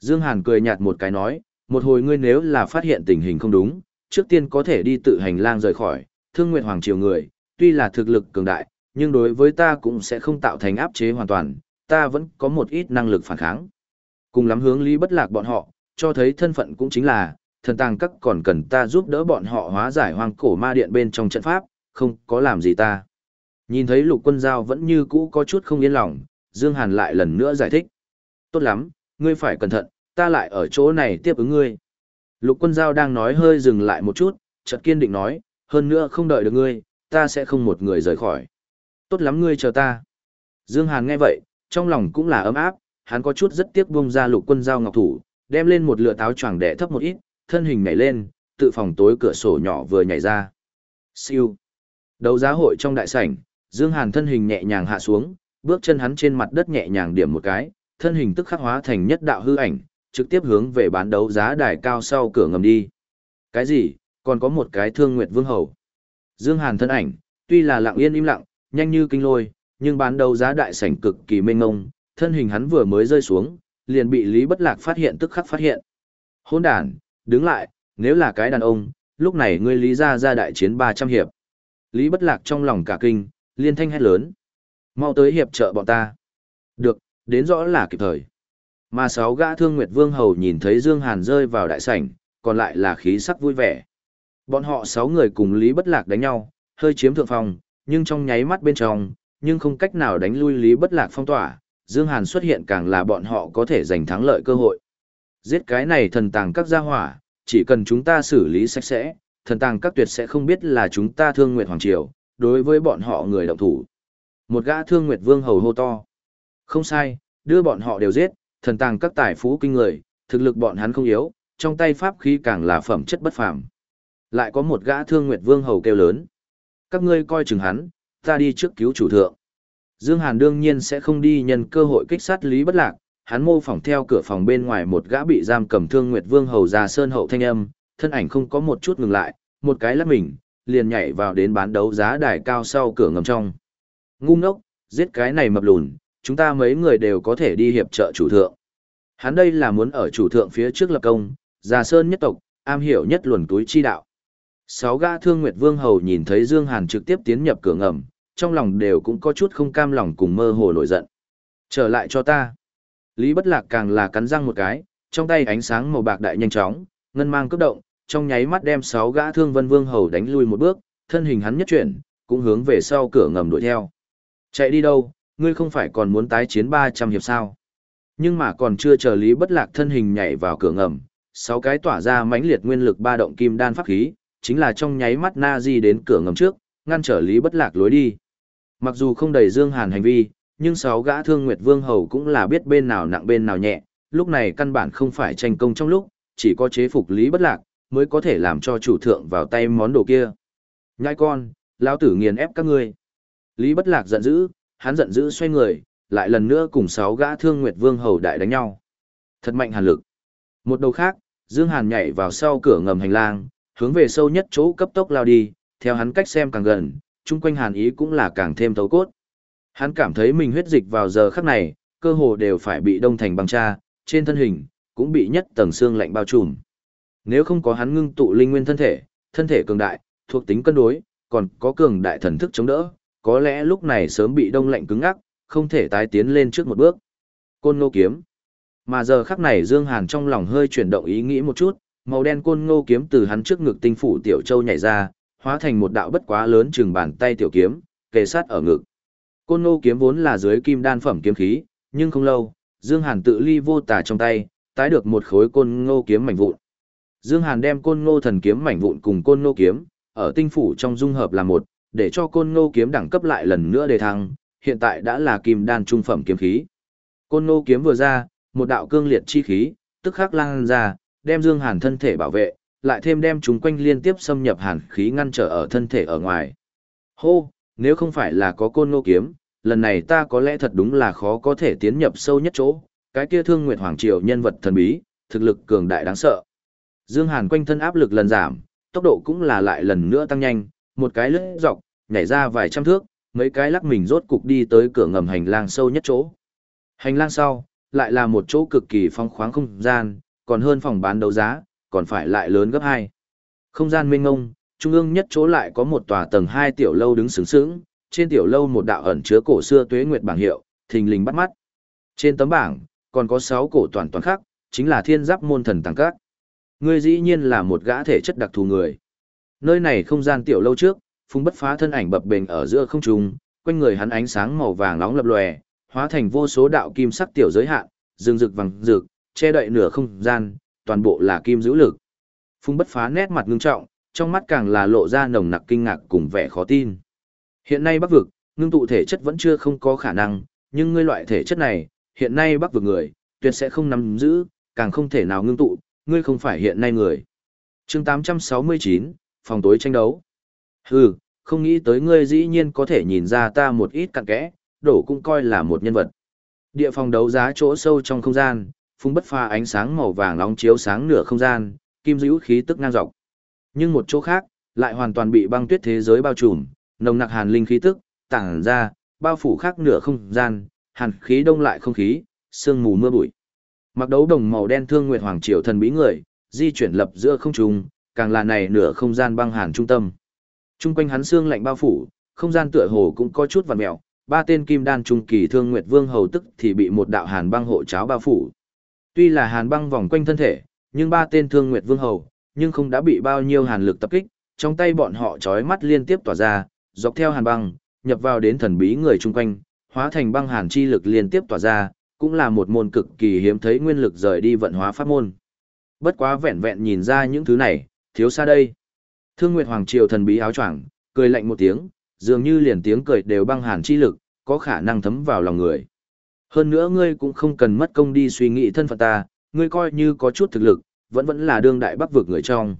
[SPEAKER 1] Dương Hàn cười nhạt một cái nói, một hồi ngươi nếu là phát hiện tình hình không đúng, trước tiên có thể đi tự hành lang rời khỏi, thương nguyện hoàng triều người, tuy là thực lực cường đại, nhưng đối với ta cũng sẽ không tạo thành áp chế hoàn toàn, ta vẫn có một ít năng lực phản kháng. Cùng lắm hướng lý bất lạc bọn họ, cho thấy thân phận cũng chính là, thần tàng các còn cần ta giúp đỡ bọn họ hóa giải hoang cổ ma điện bên trong trận pháp, không có làm gì ta. Nhìn thấy lục quân giao vẫn như cũ có chút không yên lòng, Dương Hàn lại lần nữa giải thích. Tốt lắm, ngươi phải cẩn thận, ta lại ở chỗ này tiếp ứng ngươi. Lục quân giao đang nói hơi dừng lại một chút, chợt kiên định nói, hơn nữa không đợi được ngươi, ta sẽ không một người rời khỏi. Tốt lắm ngươi chờ ta. Dương Hàn nghe vậy, trong lòng cũng là ấm áp, hắn có chút rất tiếc buông ra lục quân giao ngọc thủ, đem lên một lựa táo choàng đẻ thấp một ít, thân hình nhảy lên, tự phòng tối cửa sổ nhỏ vừa nhảy ra. Siêu. Đấu giá hội trong đại sảnh, Dương Hàn thân hình nhẹ nhàng hạ xuống, bước chân hắn trên mặt đất nhẹ nhàng điểm một cái, thân hình tức khắc hóa thành nhất đạo hư ảnh, trực tiếp hướng về bán đấu giá đài cao sau cửa ngầm đi. Cái gì? Còn có một cái thương nguyệt vương hầu. Dương Hàn thân ảnh, tuy là lặng yên im lặng, nhanh như kinh lôi, nhưng bán đấu giá đại sảnh cực kỳ mênh mông, thân hình hắn vừa mới rơi xuống, liền bị Lý Bất Lạc phát hiện tức khắc phát hiện. Hỗn đàn, đứng lại, nếu là cái đàn ông, lúc này ngươi Lý gia ra đại chiến 300 hiệp. Lý Bất Lạc trong lòng cả kinh, liên thanh hét lớn. Mau tới hiệp trợ bọn ta. Được, đến rõ là kịp thời. Mà sáu gã thương nguyệt vương hầu nhìn thấy Dương Hàn rơi vào đại sảnh, còn lại là khí sắc vui vẻ. Bọn họ sáu người cùng Lý Bất Lạc đánh nhau, hơi chiếm thượng phòng, nhưng trong nháy mắt bên trong, nhưng không cách nào đánh lui Lý Bất Lạc phong tỏa, Dương Hàn xuất hiện càng là bọn họ có thể giành thắng lợi cơ hội. Giết cái này thần tàng các gia hỏa, chỉ cần chúng ta xử lý sạch sẽ, thần tàng các tuyệt sẽ không biết là chúng ta thương nguyệt hoàng triều, đối với bọn họ người động thủ. Một gã thương nguyệt vương hầu hô to. Không sai, đưa bọn họ đều giết, thần tàng các tài phú kinh người, thực lực bọn hắn không yếu, trong tay pháp khí càng là phẩm chất bất phàm. Lại có một gã thương nguyệt vương hầu kêu lớn. Các ngươi coi chừng hắn, ta đi trước cứu chủ thượng. Dương Hàn đương nhiên sẽ không đi nhân cơ hội kích sát Lý Bất Lạc, hắn mô phỏng theo cửa phòng bên ngoài một gã bị giam cầm thương nguyệt vương hầu già sơn hậu thanh âm, thân ảnh không có một chút ngừng lại, một cái lắc mình, liền nhảy vào đến bán đấu giá đài cao sau cửa ngầm trong. Ngu ngốc, giết cái này mập lùn, chúng ta mấy người đều có thể đi hiệp trợ chủ thượng. Hắn đây là muốn ở chủ thượng phía trước lập công, già sơn nhất tộc, am hiểu nhất luồn túi chi đạo. Sáu gã thương nguyệt vương hầu nhìn thấy Dương Hàn trực tiếp tiến nhập cửa ngầm, trong lòng đều cũng có chút không cam lòng cùng mơ hồ nổi giận. Trở lại cho ta. Lý Bất Lạc càng là cắn răng một cái, trong tay ánh sáng màu bạc đại nhanh chóng, ngân mang cấp động, trong nháy mắt đem sáu gã thương vân vương hầu đánh lui một bước, thân hình hắn nhất chuyển, cũng hướng về sau cửa ngầm đuổi theo. Chạy đi đâu, ngươi không phải còn muốn tái chiến 300 hiệp sao? Nhưng mà còn chưa chờ Lý Bất Lạc thân hình nhảy vào cửa ngầm, sáu cái tỏa ra mãnh liệt nguyên lực ba động kim đan pháp khí, chính là trong nháy mắt Na Di đến cửa ngầm trước, ngăn trở Lý Bất Lạc lối đi. Mặc dù không đầy Dương Hàn hành vi, nhưng sáu gã thương nguyệt vương hầu cũng là biết bên nào nặng bên nào nhẹ, lúc này căn bản không phải tranh công trong lúc, chỉ có chế phục Lý Bất Lạc, mới có thể làm cho chủ thượng vào tay món đồ kia. Nhai con, lão tử nghiền ép các ngươi. Lý Bất Lạc giận dữ, hắn giận dữ xoay người, lại lần nữa cùng sáu gã thương nguyệt vương hầu đại đánh nhau. Thật mạnh hàn lực. Một đầu khác, Dương Hàn nhảy vào sau cửa ngầm hành lang, hướng về sâu nhất chỗ cấp tốc lao đi, theo hắn cách xem càng gần, chung quanh hàn ý cũng là càng thêm thấu cốt. Hắn cảm thấy mình huyết dịch vào giờ khắc này, cơ hồ đều phải bị đông thành băng cha, trên thân hình, cũng bị nhất tầng xương lạnh bao trùm. Nếu không có hắn ngưng tụ linh nguyên thân thể, thân thể cường đại, thuộc tính cân đối, còn có cường đại thần thức chống đỡ, có lẽ lúc này sớm bị đông lạnh cứng ngắc, không thể tái tiến lên trước một bước. Côn ngô kiếm. Mà giờ khắc này Dương Hàn trong lòng hơi chuyển động ý nghĩ một chút, màu đen côn ngô kiếm từ hắn trước ngực tinh phủ tiểu châu nhảy ra, hóa thành một đạo bất quá lớn chừng bàn tay tiểu kiếm, kề sát ở ngực. Côn ngô kiếm vốn là dưới kim đan phẩm kiếm khí, nhưng không lâu, Dương Hàn tự ly vô tà trong tay, tái được một khối côn ngô kiếm mảnh vụn. Dương Hàn đem côn ngô thần kiếm mảnh vụn cùng côn ngô kiếm, ở tinh phủ trong dung hợp làm một, để cho côn ngô kiếm đẳng cấp lại lần nữa đề thăng, hiện tại đã là kim đan trung phẩm kiếm khí. Côn ngô kiếm vừa ra, một đạo cương liệt chi khí, tức khắc lan ra, đem Dương Hàn thân thể bảo vệ, lại thêm đem chúng quanh liên tiếp xâm nhập hàn khí ngăn trở ở thân thể ở ngoài. Hô, nếu không phải là có côn lô kiếm, lần này ta có lẽ thật đúng là khó có thể tiến nhập sâu nhất chỗ, cái kia thương nguyệt hoàng triều nhân vật thần bí, thực lực cường đại đáng sợ. Dương Hàn quanh thân áp lực lần giảm, tốc độ cũng là lại lần nữa tăng nhanh, một cái lướt dọc, nhảy ra vài trăm thước, mấy cái lắc mình rốt cục đi tới cửa ngầm hành lang sâu nhất chỗ. Hành lang sau, lại là một chỗ cực kỳ phong khoáng không gian, còn hơn phòng bán đấu giá, còn phải lại lớn gấp hai. Không gian mênh ngông, trung ương nhất chỗ lại có một tòa tầng hai tiểu lâu đứng sướng sướng, trên tiểu lâu một đạo ẩn chứa cổ xưa tuế nguyệt bảng hiệu, thình lình bắt mắt. Trên tấm bảng, còn có sáu cổ toàn toàn khác, chính là thiên giáp môn thần tăng các. Ngươi dĩ nhiên là một gã thể chất đặc thù người. Nơi này không gian tiểu lâu trước, phung bất phá thân ảnh bập bềnh ở giữa không trung, quanh người hắn ánh sáng màu vàng nóng lập lòe, hóa thành vô số đạo kim sắc tiểu giới hạn, rừng rực vàng rực, che đậy nửa không gian, toàn bộ là kim giữ lực. Phung bất phá nét mặt ngưng trọng, trong mắt càng là lộ ra nồng nặc kinh ngạc cùng vẻ khó tin. Hiện nay Bắc vực, ngưng tụ thể chất vẫn chưa không có khả năng, nhưng ngươi loại thể chất này, hiện nay Bắc vực người, tuyệt sẽ không nắm giữ, càng không thể nào ngưng tụ, ngươi không phải hiện nay người. chương 869, phòng tối tranh đấu. Hừ, không nghĩ tới ngươi dĩ nhiên có thể nhìn ra ta một ít cặn kẽ, đổ cũng coi là một nhân vật. Địa phòng đấu giá chỗ sâu trong không gian, phung bất pha ánh sáng màu vàng nóng chiếu sáng nửa không gian, kim dữ khí tức ngang dọc. Nhưng một chỗ khác, lại hoàn toàn bị băng tuyết thế giới bao trùm, nồng nặc hàn linh khí tức, tản ra, bao phủ khác nửa không gian, hàn khí đông lại không khí, sương mù mưa bụi. Mặc đấu đồng màu đen thương nguyệt hoàng triều thần bí người, di chuyển lập giữa không trung, càng là này nửa không gian băng hàn trung tâm. Trung quanh hắn xương lạnh bao phủ, không gian tựa hồ cũng có chút vằn mèo, ba tên kim đan trung kỳ thương nguyệt vương hầu tức thì bị một đạo hàn băng hộ cháo bao phủ. Tuy là hàn băng vòng quanh thân thể, nhưng ba tên thương nguyệt vương hầu, nhưng không đã bị bao nhiêu hàn lực tập kích, trong tay bọn họ chói mắt liên tiếp tỏa ra, dọc theo hàn băng, nhập vào đến thần bí người chung quanh, hóa thành băng hàn chi lực liên tiếp tỏa ra, cũng là một môn cực kỳ hiếm thấy nguyên lực rời đi vận hóa pháp môn. Bất quá vẹn vẹn nhìn ra những thứ này, thiếu xa đây. Thương Nguyệt Hoàng Triều thần bí áo choàng, cười lạnh một tiếng, dường như liền tiếng cười đều băng hàn chi lực, có khả năng thấm vào lòng người. Hơn nữa ngươi cũng không cần mất công đi suy nghĩ thân phận ta, ngươi coi như có chút thực lực, vẫn vẫn là đương đại bắc vực người trong.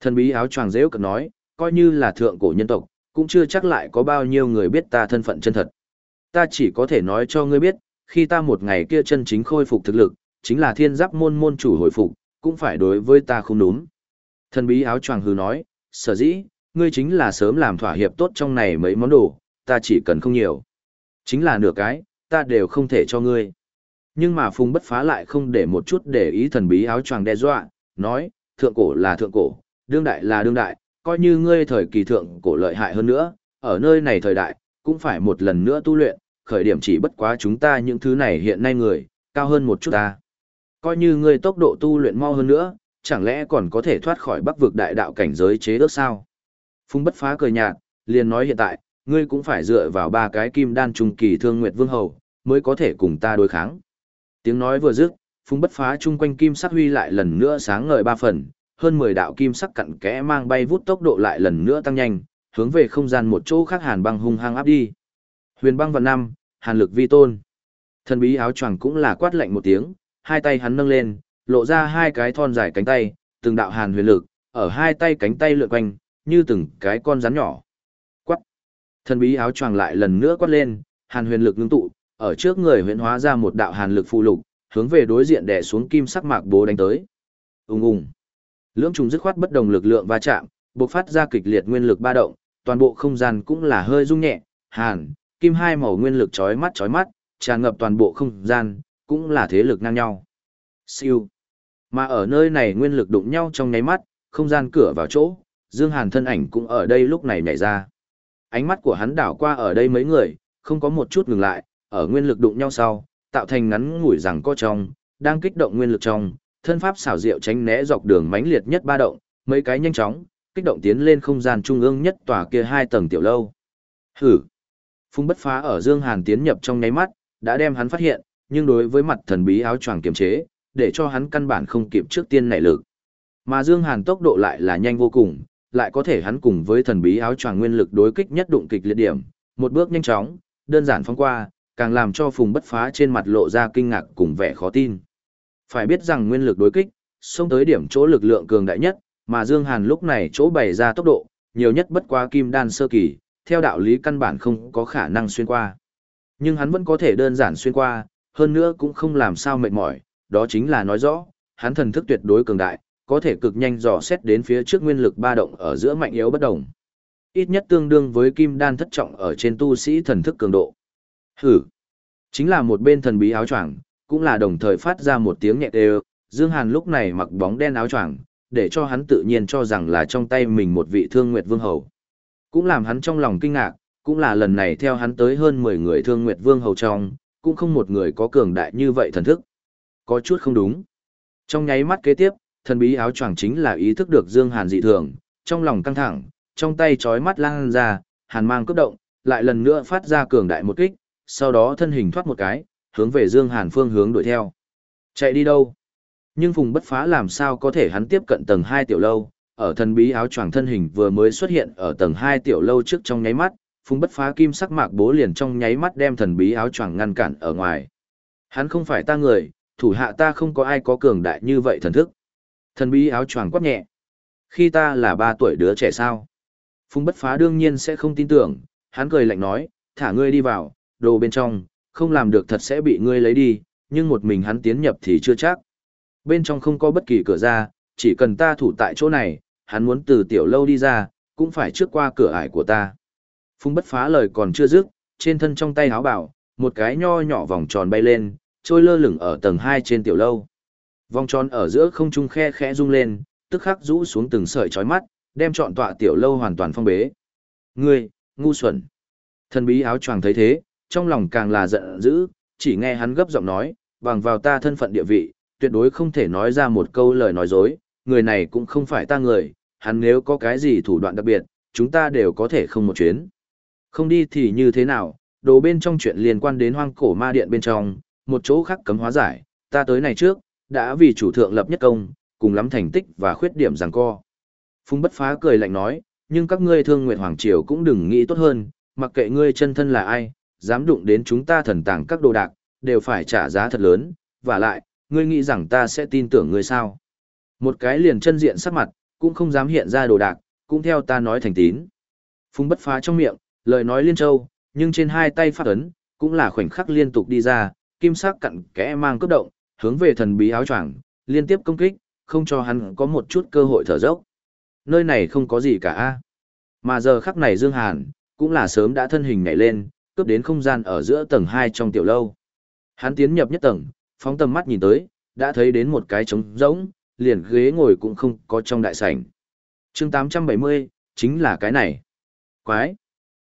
[SPEAKER 1] Thần bí áo choàng dễ cực nói, coi như là thượng cổ nhân tộc, cũng chưa chắc lại có bao nhiêu người biết ta thân phận chân thật. Ta chỉ có thể nói cho ngươi biết, khi ta một ngày kia chân chính khôi phục thực lực, chính là thiên giáp môn môn chủ hồi phục, cũng phải đối với ta không đúng. Thần bí áo choàng hư nói, sở dĩ, ngươi chính là sớm làm thỏa hiệp tốt trong này mấy món đồ, ta chỉ cần không nhiều. Chính là nửa cái, ta đều không thể cho ngươi. Nhưng mà Phùng bất phá lại không để một chút để ý thần bí áo choàng đe dọa, nói, thượng cổ là thượng cổ, đương đại là đương đại, coi như ngươi thời kỳ thượng cổ lợi hại hơn nữa, ở nơi này thời đại, cũng phải một lần nữa tu luyện, khởi điểm chỉ bất quá chúng ta những thứ này hiện nay người, cao hơn một chút ta. Coi như ngươi tốc độ tu luyện mau hơn nữa, chẳng lẽ còn có thể thoát khỏi bắc vực đại đạo cảnh giới chế ước sao? Phùng bất phá cười nhạt, liền nói hiện tại, ngươi cũng phải dựa vào ba cái kim đan trung kỳ thương nguyệt vương hầu, mới có thể cùng ta đối kháng. Tiếng nói vừa dứt, phung bất phá chung quanh kim sắc huy lại lần nữa sáng ngời ba phần, hơn 10 đạo kim sắc cặn kẽ mang bay vút tốc độ lại lần nữa tăng nhanh, hướng về không gian một chỗ khác hàn băng hung hăng áp đi. Huyền băng vận năm, hàn lực vi tôn. Thần bí áo choàng cũng là quát lạnh một tiếng, hai tay hắn nâng lên, lộ ra hai cái thon dài cánh tay, từng đạo hàn huyền lực, ở hai tay cánh tay lượn quanh, như từng cái con rắn nhỏ. Quát. Thần bí áo choàng lại lần nữa quát lên, hàn huyền lực ngưng tụ, ở trước người huyễn hóa ra một đạo hàn lực phụ lục, hướng về đối diện đè xuống kim sắc mạc bố đánh tới. Ùng ùng. Lưỡng trùng dứt khoát bất đồng lực lượng va chạm, bộc phát ra kịch liệt nguyên lực ba động, toàn bộ không gian cũng là hơi rung nhẹ, hàn, kim hai màu nguyên lực chói mắt chói mắt, tràn ngập toàn bộ không gian, cũng là thế lực ngang nhau. Siêu. Mà ở nơi này nguyên lực đụng nhau trong nháy mắt, không gian cửa vào chỗ, Dương Hàn thân ảnh cũng ở đây lúc này nhảy ra. Ánh mắt của hắn đảo qua ở đây mấy người, không có một chút ngừng lại, ở nguyên lực đụng nhau sau, tạo thành ngắn ngủi rằng co trong, đang kích động nguyên lực trong, thân pháp xảo diệu tránh né dọc đường mãnh liệt nhất ba động, mấy cái nhanh chóng, kích động tiến lên không gian trung ương nhất tòa kia hai tầng tiểu lâu. Hử. Phung bất phá ở Dương Hàn tiến nhập trong nháy mắt, đã đem hắn phát hiện, nhưng đối với mặt thần bí áo choàng kiềm chế, để cho hắn căn bản không kịp trước tiên nảy lực. Mà Dương Hàn tốc độ lại là nhanh vô cùng, lại có thể hắn cùng với thần bí áo choàng nguyên lực đối kích nhất đụng kịch liệt điểm, một bước nhanh chóng, đơn giản phóng qua, càng làm cho Phùng Bất Phá trên mặt lộ ra kinh ngạc cùng vẻ khó tin. Phải biết rằng nguyên lực đối kích, xông tới điểm chỗ lực lượng cường đại nhất, mà Dương Hàn lúc này chỗ bày ra tốc độ, nhiều nhất bất quá kim đan sơ kỳ, theo đạo lý căn bản không có khả năng xuyên qua. Nhưng hắn vẫn có thể đơn giản xuyên qua, hơn nữa cũng không làm sao mệt mỏi, đó chính là nói rõ, hắn thần thức tuyệt đối cường đại, có thể cực nhanh dò xét đến phía trước nguyên lực ba động ở giữa mạnh yếu bất đồng. Ít nhất tương đương với kim đan thất trọng ở trên tu sĩ thần thức cường độ. Hử! Chính là một bên thần bí áo choàng, cũng là đồng thời phát ra một tiếng nhẹ đều, Dương Hàn lúc này mặc bóng đen áo choàng, để cho hắn tự nhiên cho rằng là trong tay mình một vị thương nguyệt vương hầu. Cũng làm hắn trong lòng kinh ngạc, cũng là lần này theo hắn tới hơn 10 người thương nguyệt vương hầu trong, cũng không một người có cường đại như vậy thần thức. Có chút không đúng. Trong nháy mắt kế tiếp, thần bí áo choàng chính là ý thức được Dương Hàn dị thường, trong lòng căng thẳng, trong tay chói mắt lan ra, hàn mang cấp động, lại lần nữa phát ra cường đại một kích, sau đó thân hình thoát một cái, hướng về Dương Hàn phương hướng đuổi theo. Chạy đi đâu? Nhưng Phùng Bất Phá làm sao có thể hắn tiếp cận tầng 2 tiểu lâu, ở thần bí áo choàng thân hình vừa mới xuất hiện ở tầng 2 tiểu lâu trước trong nháy mắt, Phùng Bất Phá kim sắc mạc bố liền trong nháy mắt đem thần bí áo choàng ngăn cản ở ngoài. Hắn không phải ta người, thủ hạ ta không có ai có cường đại như vậy thần thức. Thần bí áo choàng quát nhẹ. Khi ta là ba tuổi đứa trẻ sao? Phùng Bất Phá đương nhiên sẽ không tin tưởng, hắn cười lạnh nói, thả ngươi đi vào, đồ bên trong, không làm được thật sẽ bị ngươi lấy đi, nhưng một mình hắn tiến nhập thì chưa chắc. Bên trong không có bất kỳ cửa ra, chỉ cần ta thủ tại chỗ này, hắn muốn từ tiểu lâu đi ra, cũng phải trước qua cửa ải của ta. Phung bất phá lời còn chưa dứt, trên thân trong tay háo bảo, một cái nho nhỏ vòng tròn bay lên, trôi lơ lửng ở tầng 2 trên tiểu lâu. Vòng tròn ở giữa không trung khe khẽ rung lên, tức khắc rũ xuống từng sợi chói mắt, đem trọn tọa tiểu lâu hoàn toàn phong bế. Ngươi, ngu xuẩn. Thần bí áo choàng thấy thế, trong lòng càng là giận dữ, chỉ nghe hắn gấp giọng nói, bằng vào ta thân phận địa vị, tuyệt đối không thể nói ra một câu lời nói dối, người này cũng không phải ta người, hắn nếu có cái gì thủ đoạn đặc biệt, chúng ta đều có thể không một chuyến. Không đi thì như thế nào, đồ bên trong chuyện liên quan đến hoang cổ ma điện bên trong, một chỗ khác cấm hóa giải, ta tới này trước, đã vì chủ thượng lập nhất công, cùng lắm thành tích và khuyết điểm giằng co. Phung bất phá cười lạnh nói, nhưng các ngươi thương nguyệt hoàng triều cũng đừng nghĩ tốt hơn, mặc kệ ngươi chân thân là ai, dám đụng đến chúng ta thần tàng các đồ đạc, đều phải trả giá thật lớn, và lại, ngươi nghĩ rằng ta sẽ tin tưởng ngươi sao. Một cái liền chân diện sắc mặt, cũng không dám hiện ra đồ đạc, cũng theo ta nói thành tín. phung bất phá trong miệng, lời nói liên châu, nhưng trên hai tay phát ấn, cũng là khoảnh khắc liên tục đi ra, kim sắc cặn kẽ mang cấp động, hướng về thần bí áo choàng, liên tiếp công kích, không cho hắn có một chút cơ hội thở dốc. Nơi này không có gì cả a. Mà giờ khắc này Dương Hàn, cũng là sớm đã thân hình nhảy lên, cướp đến không gian ở giữa tầng 2 trong tiểu lâu. Hắn tiến nhập nhất tầng, phóng tầm mắt nhìn tới, đã thấy đến một cái trống rỗng, liền ghế ngồi cũng không có trong đại sảnh. Chương 870, chính là cái này. Quái.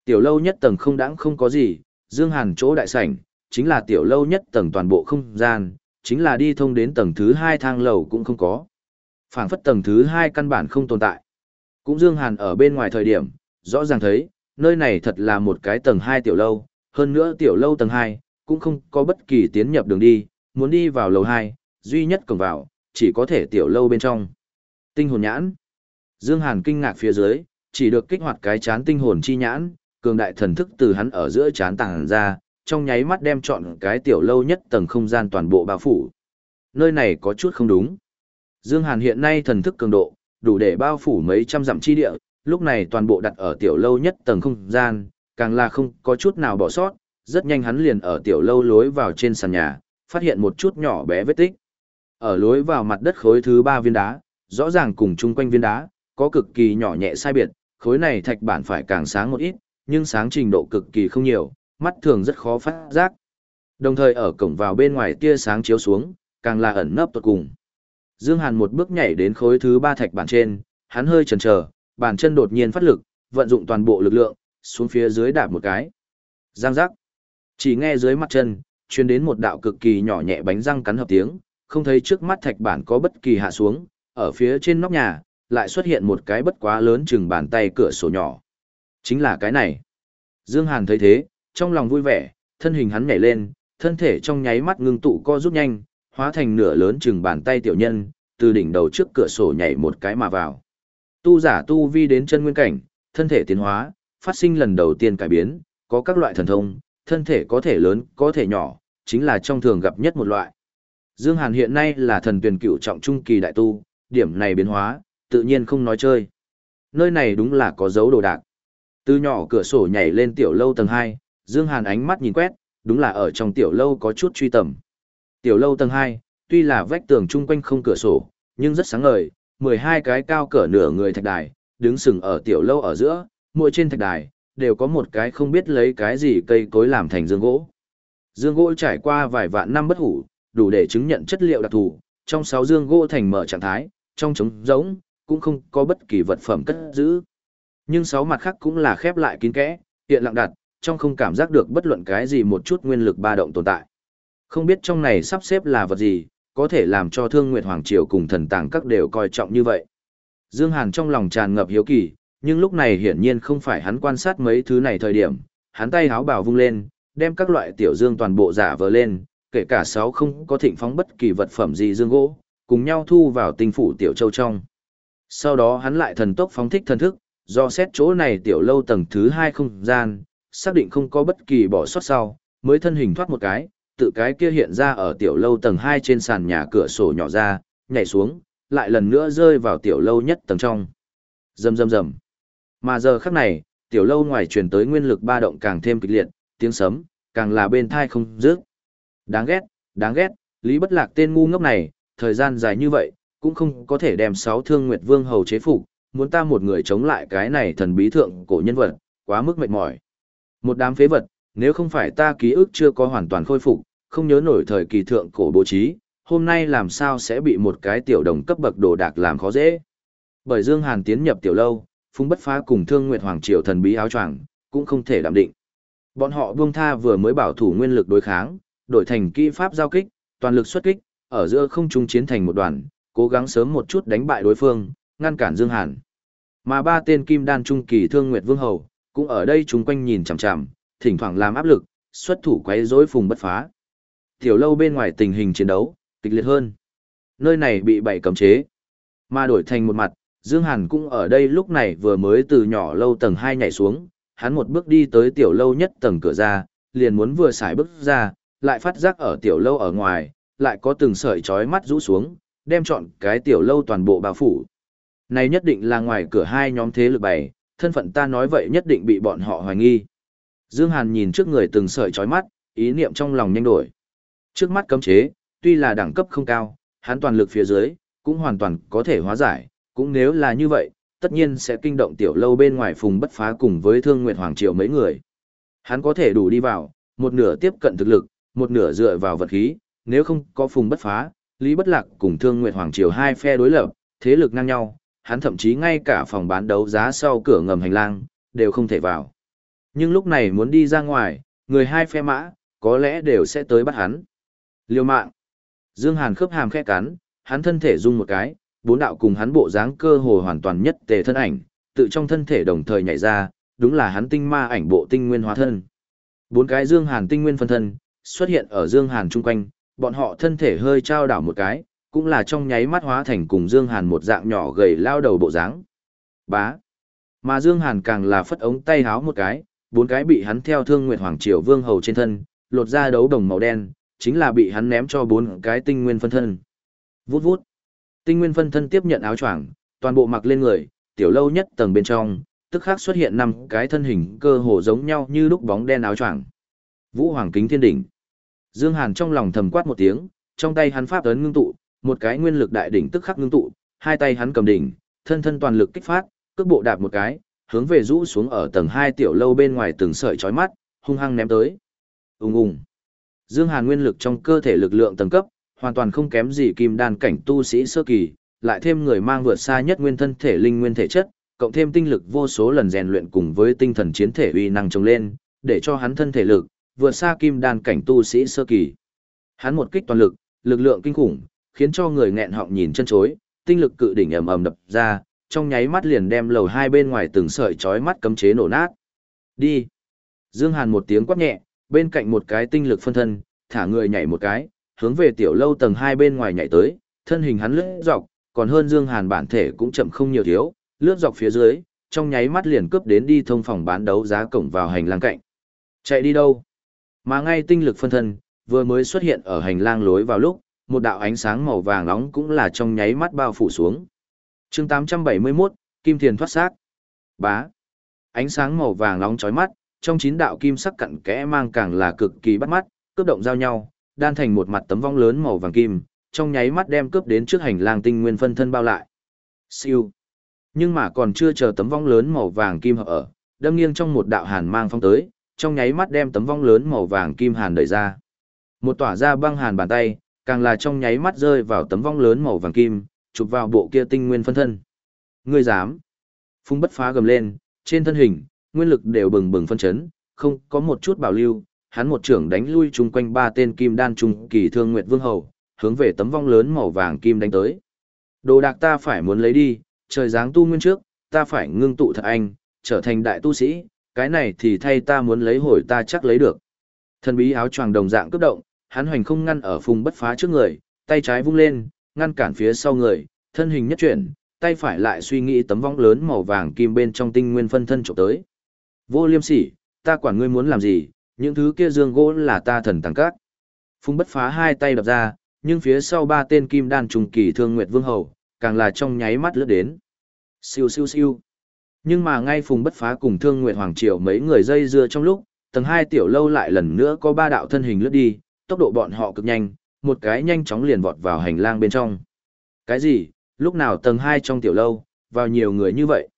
[SPEAKER 1] Tiểu lâu nhất tầng không đáng không có gì, Dương Hàn chỗ đại sảnh, chính là tiểu lâu nhất tầng toàn bộ không gian, chính là đi thông đến tầng thứ 2 thang lầu cũng không có. phảng phất tầng thứ 2 căn bản không tồn tại. Cũng Dương Hàn ở bên ngoài thời điểm, rõ ràng thấy, nơi này thật là một cái tầng 2 tiểu lâu, hơn nữa tiểu lâu tầng 2, cũng không có bất kỳ tiến nhập đường đi, muốn đi vào lầu 2, duy nhất cổng vào, chỉ có thể tiểu lâu bên trong. Tinh hồn nhãn. Dương Hàn kinh ngạc phía dưới, chỉ được kích hoạt cái chán tinh hồn chi nhãn, cường đại thần thức từ hắn ở giữa chán tàng ra, trong nháy mắt đem chọn cái tiểu lâu nhất tầng không gian toàn bộ bao phủ. Nơi này có chút không đúng. Dương Hàn hiện nay thần thức cường độ, đủ để bao phủ mấy trăm dặm chi địa, lúc này toàn bộ đặt ở tiểu lâu nhất tầng không gian, càng là không có chút nào bỏ sót, rất nhanh hắn liền ở tiểu lâu lối vào trên sàn nhà, phát hiện một chút nhỏ bé vết tích. Ở lối vào mặt đất khối thứ ba viên đá, rõ ràng cùng chung quanh viên đá, có cực kỳ nhỏ nhẹ sai biệt, khối này thạch bản phải càng sáng một ít, nhưng sáng trình độ cực kỳ không nhiều, mắt thường rất khó phát giác. Đồng thời ở cổng vào bên ngoài tia sáng chiếu xuống, càng là ẩn nấp tuột cùng. Dương Hàn một bước nhảy đến khối thứ ba thạch bản trên, hắn hơi chần chờ, bàn chân đột nhiên phát lực, vận dụng toàn bộ lực lượng, xuống phía dưới đạp một cái. Giang giác. Chỉ nghe dưới mặt chân, truyền đến một đạo cực kỳ nhỏ nhẹ bánh răng cắn hợp tiếng, không thấy trước mắt thạch bản có bất kỳ hạ xuống, ở phía trên nóc nhà, lại xuất hiện một cái bất quá lớn chừng bàn tay cửa sổ nhỏ. Chính là cái này. Dương Hàn thấy thế, trong lòng vui vẻ, thân hình hắn nhảy lên, thân thể trong nháy mắt ngưng tụ co rút nhanh, hóa thành nửa lớn chừng bàn tay tiểu nhân, từ đỉnh đầu trước cửa sổ nhảy một cái mà vào. Tu giả tu vi đến chân nguyên cảnh, thân thể tiến hóa, phát sinh lần đầu tiên cải biến, có các loại thần thông, thân thể có thể lớn, có thể nhỏ, chính là trong thường gặp nhất một loại. Dương Hàn hiện nay là thần tuyển cựu trọng trung kỳ đại tu, điểm này biến hóa, tự nhiên không nói chơi. Nơi này đúng là có dấu đồ đạc. Từ nhỏ cửa sổ nhảy lên tiểu lâu tầng 2, Dương Hàn ánh mắt nhìn quét, đúng là ở trong tiểu lâu có chút truy tầm. Tiểu lâu tầng 2, tuy là vách tường chung quanh không cửa sổ, nhưng rất sáng ngời, 12 cái cao cỡ nửa người thạch đài, đứng sừng ở tiểu lâu ở giữa, mỗi trên thạch đài, đều có một cái không biết lấy cái gì cây cối làm thành dương gỗ. Dương gỗ trải qua vài vạn năm bất hủ, đủ để chứng nhận chất liệu đặc thù, trong sáu dương gỗ thành mở trạng thái, trong trống rỗng, cũng không có bất kỳ vật phẩm cất giữ. Nhưng sáu mặt khác cũng là khép lại kín kẽ, hiện lặng đặt, trong không cảm giác được bất luận cái gì một chút nguyên lực ba động tồn tại. Không biết trong này sắp xếp là vật gì, có thể làm cho Thương Nguyệt Hoàng Triều cùng thần tàng các đều coi trọng như vậy. Dương Hàn trong lòng tràn ngập hiếu kỳ, nhưng lúc này hiển nhiên không phải hắn quan sát mấy thứ này thời điểm, hắn tay háo bảo vung lên, đem các loại tiểu dương toàn bộ giả vờ lên, kể cả sáu không có thịnh phóng bất kỳ vật phẩm gì dương gỗ, cùng nhau thu vào tinh phủ tiểu châu trong. Sau đó hắn lại thần tốc phóng thích thần thức, do xét chỗ này tiểu lâu tầng thứ hai không gian, xác định không có bất kỳ bỏ sót sau, mới thân hình thoát một cái, tự cái kia hiện ra ở tiểu lâu tầng 2 trên sàn nhà cửa sổ nhỏ ra, nhảy xuống, lại lần nữa rơi vào tiểu lâu nhất tầng trong. Rầm rầm rầm. Mà giờ khắc này, tiểu lâu ngoài truyền tới nguyên lực ba động càng thêm kịch liệt, tiếng sấm, càng là bên thai không dứt. Đáng ghét, đáng ghét, Lý Bất Lạc tên ngu ngốc này, thời gian dài như vậy, cũng không có thể đem sáu thương nguyệt vương hầu chế phục, muốn ta một người chống lại cái này thần bí thượng cổ nhân vật, quá mức mệt mỏi. Một đám phế vật, nếu không phải ta ký ức chưa có hoàn toàn khôi phục, không nhớ nổi thời kỳ thượng cổ bố trí, hôm nay làm sao sẽ bị một cái tiểu đồng cấp bậc đồ đạc làm khó dễ. Bởi Dương Hàn tiến nhập tiểu lâu, Phung Bất Phá cùng Thương Nguyệt Hoàng Triều thần bí áo choàng, cũng không thể đảm định. Bọn họ buông tha vừa mới bảo thủ nguyên lực đối kháng, đổi thành kỹ pháp giao kích, toàn lực xuất kích, ở giữa không trung chiến thành một đoàn, cố gắng sớm một chút đánh bại đối phương, ngăn cản Dương Hàn. Mà ba tên kim đan trung kỳ Thương Nguyệt Vương hầu, cũng ở đây chúng quanh nhìn chằm chằm, thỉnh thoảng làm áp lực, xuất thủ quấy rối Phùng Bất Phá. Tiểu lâu bên ngoài tình hình chiến đấu, kịch liệt hơn. Nơi này bị bảy cấm chế, Mà đổi thành một mặt, Dương Hàn cũng ở đây lúc này vừa mới từ nhỏ lâu tầng 2 nhảy xuống, hắn một bước đi tới tiểu lâu nhất tầng cửa ra, liền muốn vừa xài bước ra, lại phát giác ở tiểu lâu ở ngoài, lại có từng sợi chói mắt rũ xuống, đem chọn cái tiểu lâu toàn bộ bao phủ. Này nhất định là ngoài cửa hai nhóm thế lực bày, thân phận ta nói vậy nhất định bị bọn họ hoài nghi. Dương Hàn nhìn trước người từng sợi chói mắt, ý niệm trong lòng nhanh đổi. Trước mắt cấm chế, tuy là đẳng cấp không cao, hắn toàn lực phía dưới, cũng hoàn toàn có thể hóa giải, cũng nếu là như vậy, tất nhiên sẽ kinh động tiểu lâu bên ngoài phùng bất phá cùng với thương nguyệt hoàng triều mấy người. Hắn có thể đủ đi vào, một nửa tiếp cận thực lực, một nửa dựa vào vật khí, nếu không có phùng bất phá, Lý Bất Lạc cùng Thương Nguyệt Hoàng Triều hai phe đối lập, thế lực ngang nhau, hắn thậm chí ngay cả phòng bán đấu giá sau cửa ngầm hành lang, đều không thể vào. Nhưng lúc này muốn đi ra ngoài, người hai phe mã, có lẽ đều sẽ tới bắt hắn. liều mạng. Dương Hàn khớp hàm khẽ cắn, hắn thân thể rung một cái, bốn đạo cùng hắn bộ dáng cơ hồ hoàn toàn nhất tề thân ảnh, tự trong thân thể đồng thời nhảy ra, đúng là hắn tinh ma ảnh bộ tinh nguyên hóa thân. Bốn cái Dương Hàn tinh nguyên phân thân, xuất hiện ở Dương Hàn chung quanh, bọn họ thân thể hơi trao đảo một cái, cũng là trong nháy mắt hóa thành cùng Dương Hàn một dạng nhỏ gầy lao đầu bộ dáng. Bá. Mà Dương Hàn càng là phất ống tay háo một cái, bốn cái bị hắn theo Thương Nguyệt Hoàng Triều Vương hầu trên thân, lột ra đấu đồng màu đen, chính là bị hắn ném cho bốn cái tinh nguyên phân thân. Vút vút. Tinh nguyên phân thân tiếp nhận áo choàng, toàn bộ mặc lên người, tiểu lâu nhất tầng bên trong, tức khắc xuất hiện năm cái thân hình cơ hồ giống nhau như lúc bóng đen áo choàng. Vũ Hoàng Kính Thiên Đỉnh. Dương Hàn trong lòng thầm quát một tiếng, trong tay hắn pháp ấn ngưng tụ, một cái nguyên lực đại đỉnh tức khắc ngưng tụ, hai tay hắn cầm đỉnh, thân thân toàn lực kích phát, cước bộ đạp một cái, hướng về rũ xuống ở tầng hai tiểu lâu bên ngoài từng sợi chói mắt, hung hăng ném tới. Ùng ùng. Dương Hàn nguyên lực trong cơ thể lực lượng tầng cấp, hoàn toàn không kém gì kim đan cảnh tu sĩ sơ kỳ, lại thêm người mang vượt xa nhất nguyên thân thể linh nguyên thể chất, cộng thêm tinh lực vô số lần rèn luyện cùng với tinh thần chiến thể uy năng trồng lên, để cho hắn thân thể lực vượt xa kim đan cảnh tu sĩ sơ kỳ. Hắn một kích toàn lực, lực lượng kinh khủng, khiến cho người nghẹn họng nhìn chân chối, tinh lực cự đỉnh ầm ầm đập ra, trong nháy mắt liền đem lầu hai bên ngoài từng sợi chói mắt cấm chế nổ nát. Đi. Dương Hàn một tiếng quát nhẹ, bên cạnh một cái tinh lực phân thân, thả người nhảy một cái, hướng về tiểu lâu tầng hai bên ngoài nhảy tới, thân hình hắn lướt dọc, còn hơn Dương Hàn bản thể cũng chậm không nhiều thiếu, lướt dọc phía dưới, trong nháy mắt liền cướp đến đi thông phòng bán đấu giá cổng vào hành lang cạnh. Chạy đi đâu? Mà ngay tinh lực phân thân, vừa mới xuất hiện ở hành lang lối vào lúc, một đạo ánh sáng màu vàng nóng cũng là trong nháy mắt bao phủ xuống chương 871, Kim Thiền thoát xác. Bá. Ánh sáng màu vàng nóng chói mắt, trong chín đạo kim sắc cặn kẽ mang càng là cực kỳ bắt mắt, cướp động giao nhau, đan thành một mặt tấm vong lớn màu vàng kim, trong nháy mắt đem cướp đến trước hành lang tinh nguyên phân thân bao lại. Siêu. Nhưng mà còn chưa chờ tấm vong lớn màu vàng kim hợp ở, đâm nghiêng trong một đạo hàn mang phong tới, trong nháy mắt đem tấm vong lớn màu vàng kim hàn đẩy ra. Một tỏa ra băng hàn bàn tay, càng là trong nháy mắt rơi vào tấm vong lớn màu vàng kim, chụp vào bộ kia tinh nguyên phân thân. Ngươi dám? Phung bất phá gầm lên, trên thân hình, nguyên lực đều bừng bừng phân chấn, không có một chút bảo lưu, hắn một trưởng đánh lui chung quanh ba tên kim đan trung kỳ thương nguyệt vương hầu, hướng về tấm vong lớn màu vàng kim đánh tới. Đồ đạc ta phải muốn lấy đi, trời dáng tu nguyên trước, ta phải ngưng tụ thật anh, trở thành đại tu sĩ, cái này thì thay ta muốn lấy hồi ta chắc lấy được. Thần bí áo choàng đồng dạng cấp động, hắn hoành không ngăn ở phùng bất phá trước người, tay trái vung lên, ngăn cản phía sau người, thân hình nhất chuyển, tay phải lại suy nghĩ tấm vong lớn màu vàng kim bên trong tinh nguyên phân thân trộm tới. Vô liêm sỉ, ta quản ngươi muốn làm gì, những thứ kia dương gỗ là ta thần tăng cát. Phùng bất phá hai tay đập ra, nhưng phía sau ba tên kim đan trùng kỳ thương nguyệt vương hầu, càng là trong nháy mắt lướt đến. Siêu siêu siêu. Nhưng mà ngay phùng bất phá cùng thương nguyệt hoàng triều mấy người dây dưa trong lúc, tầng hai tiểu lâu lại lần nữa có ba đạo thân hình lướt đi, tốc độ bọn họ cực nhanh, một cái nhanh chóng liền vọt vào hành lang bên trong. Cái gì, lúc nào tầng hai trong tiểu lâu, vào nhiều người như vậy?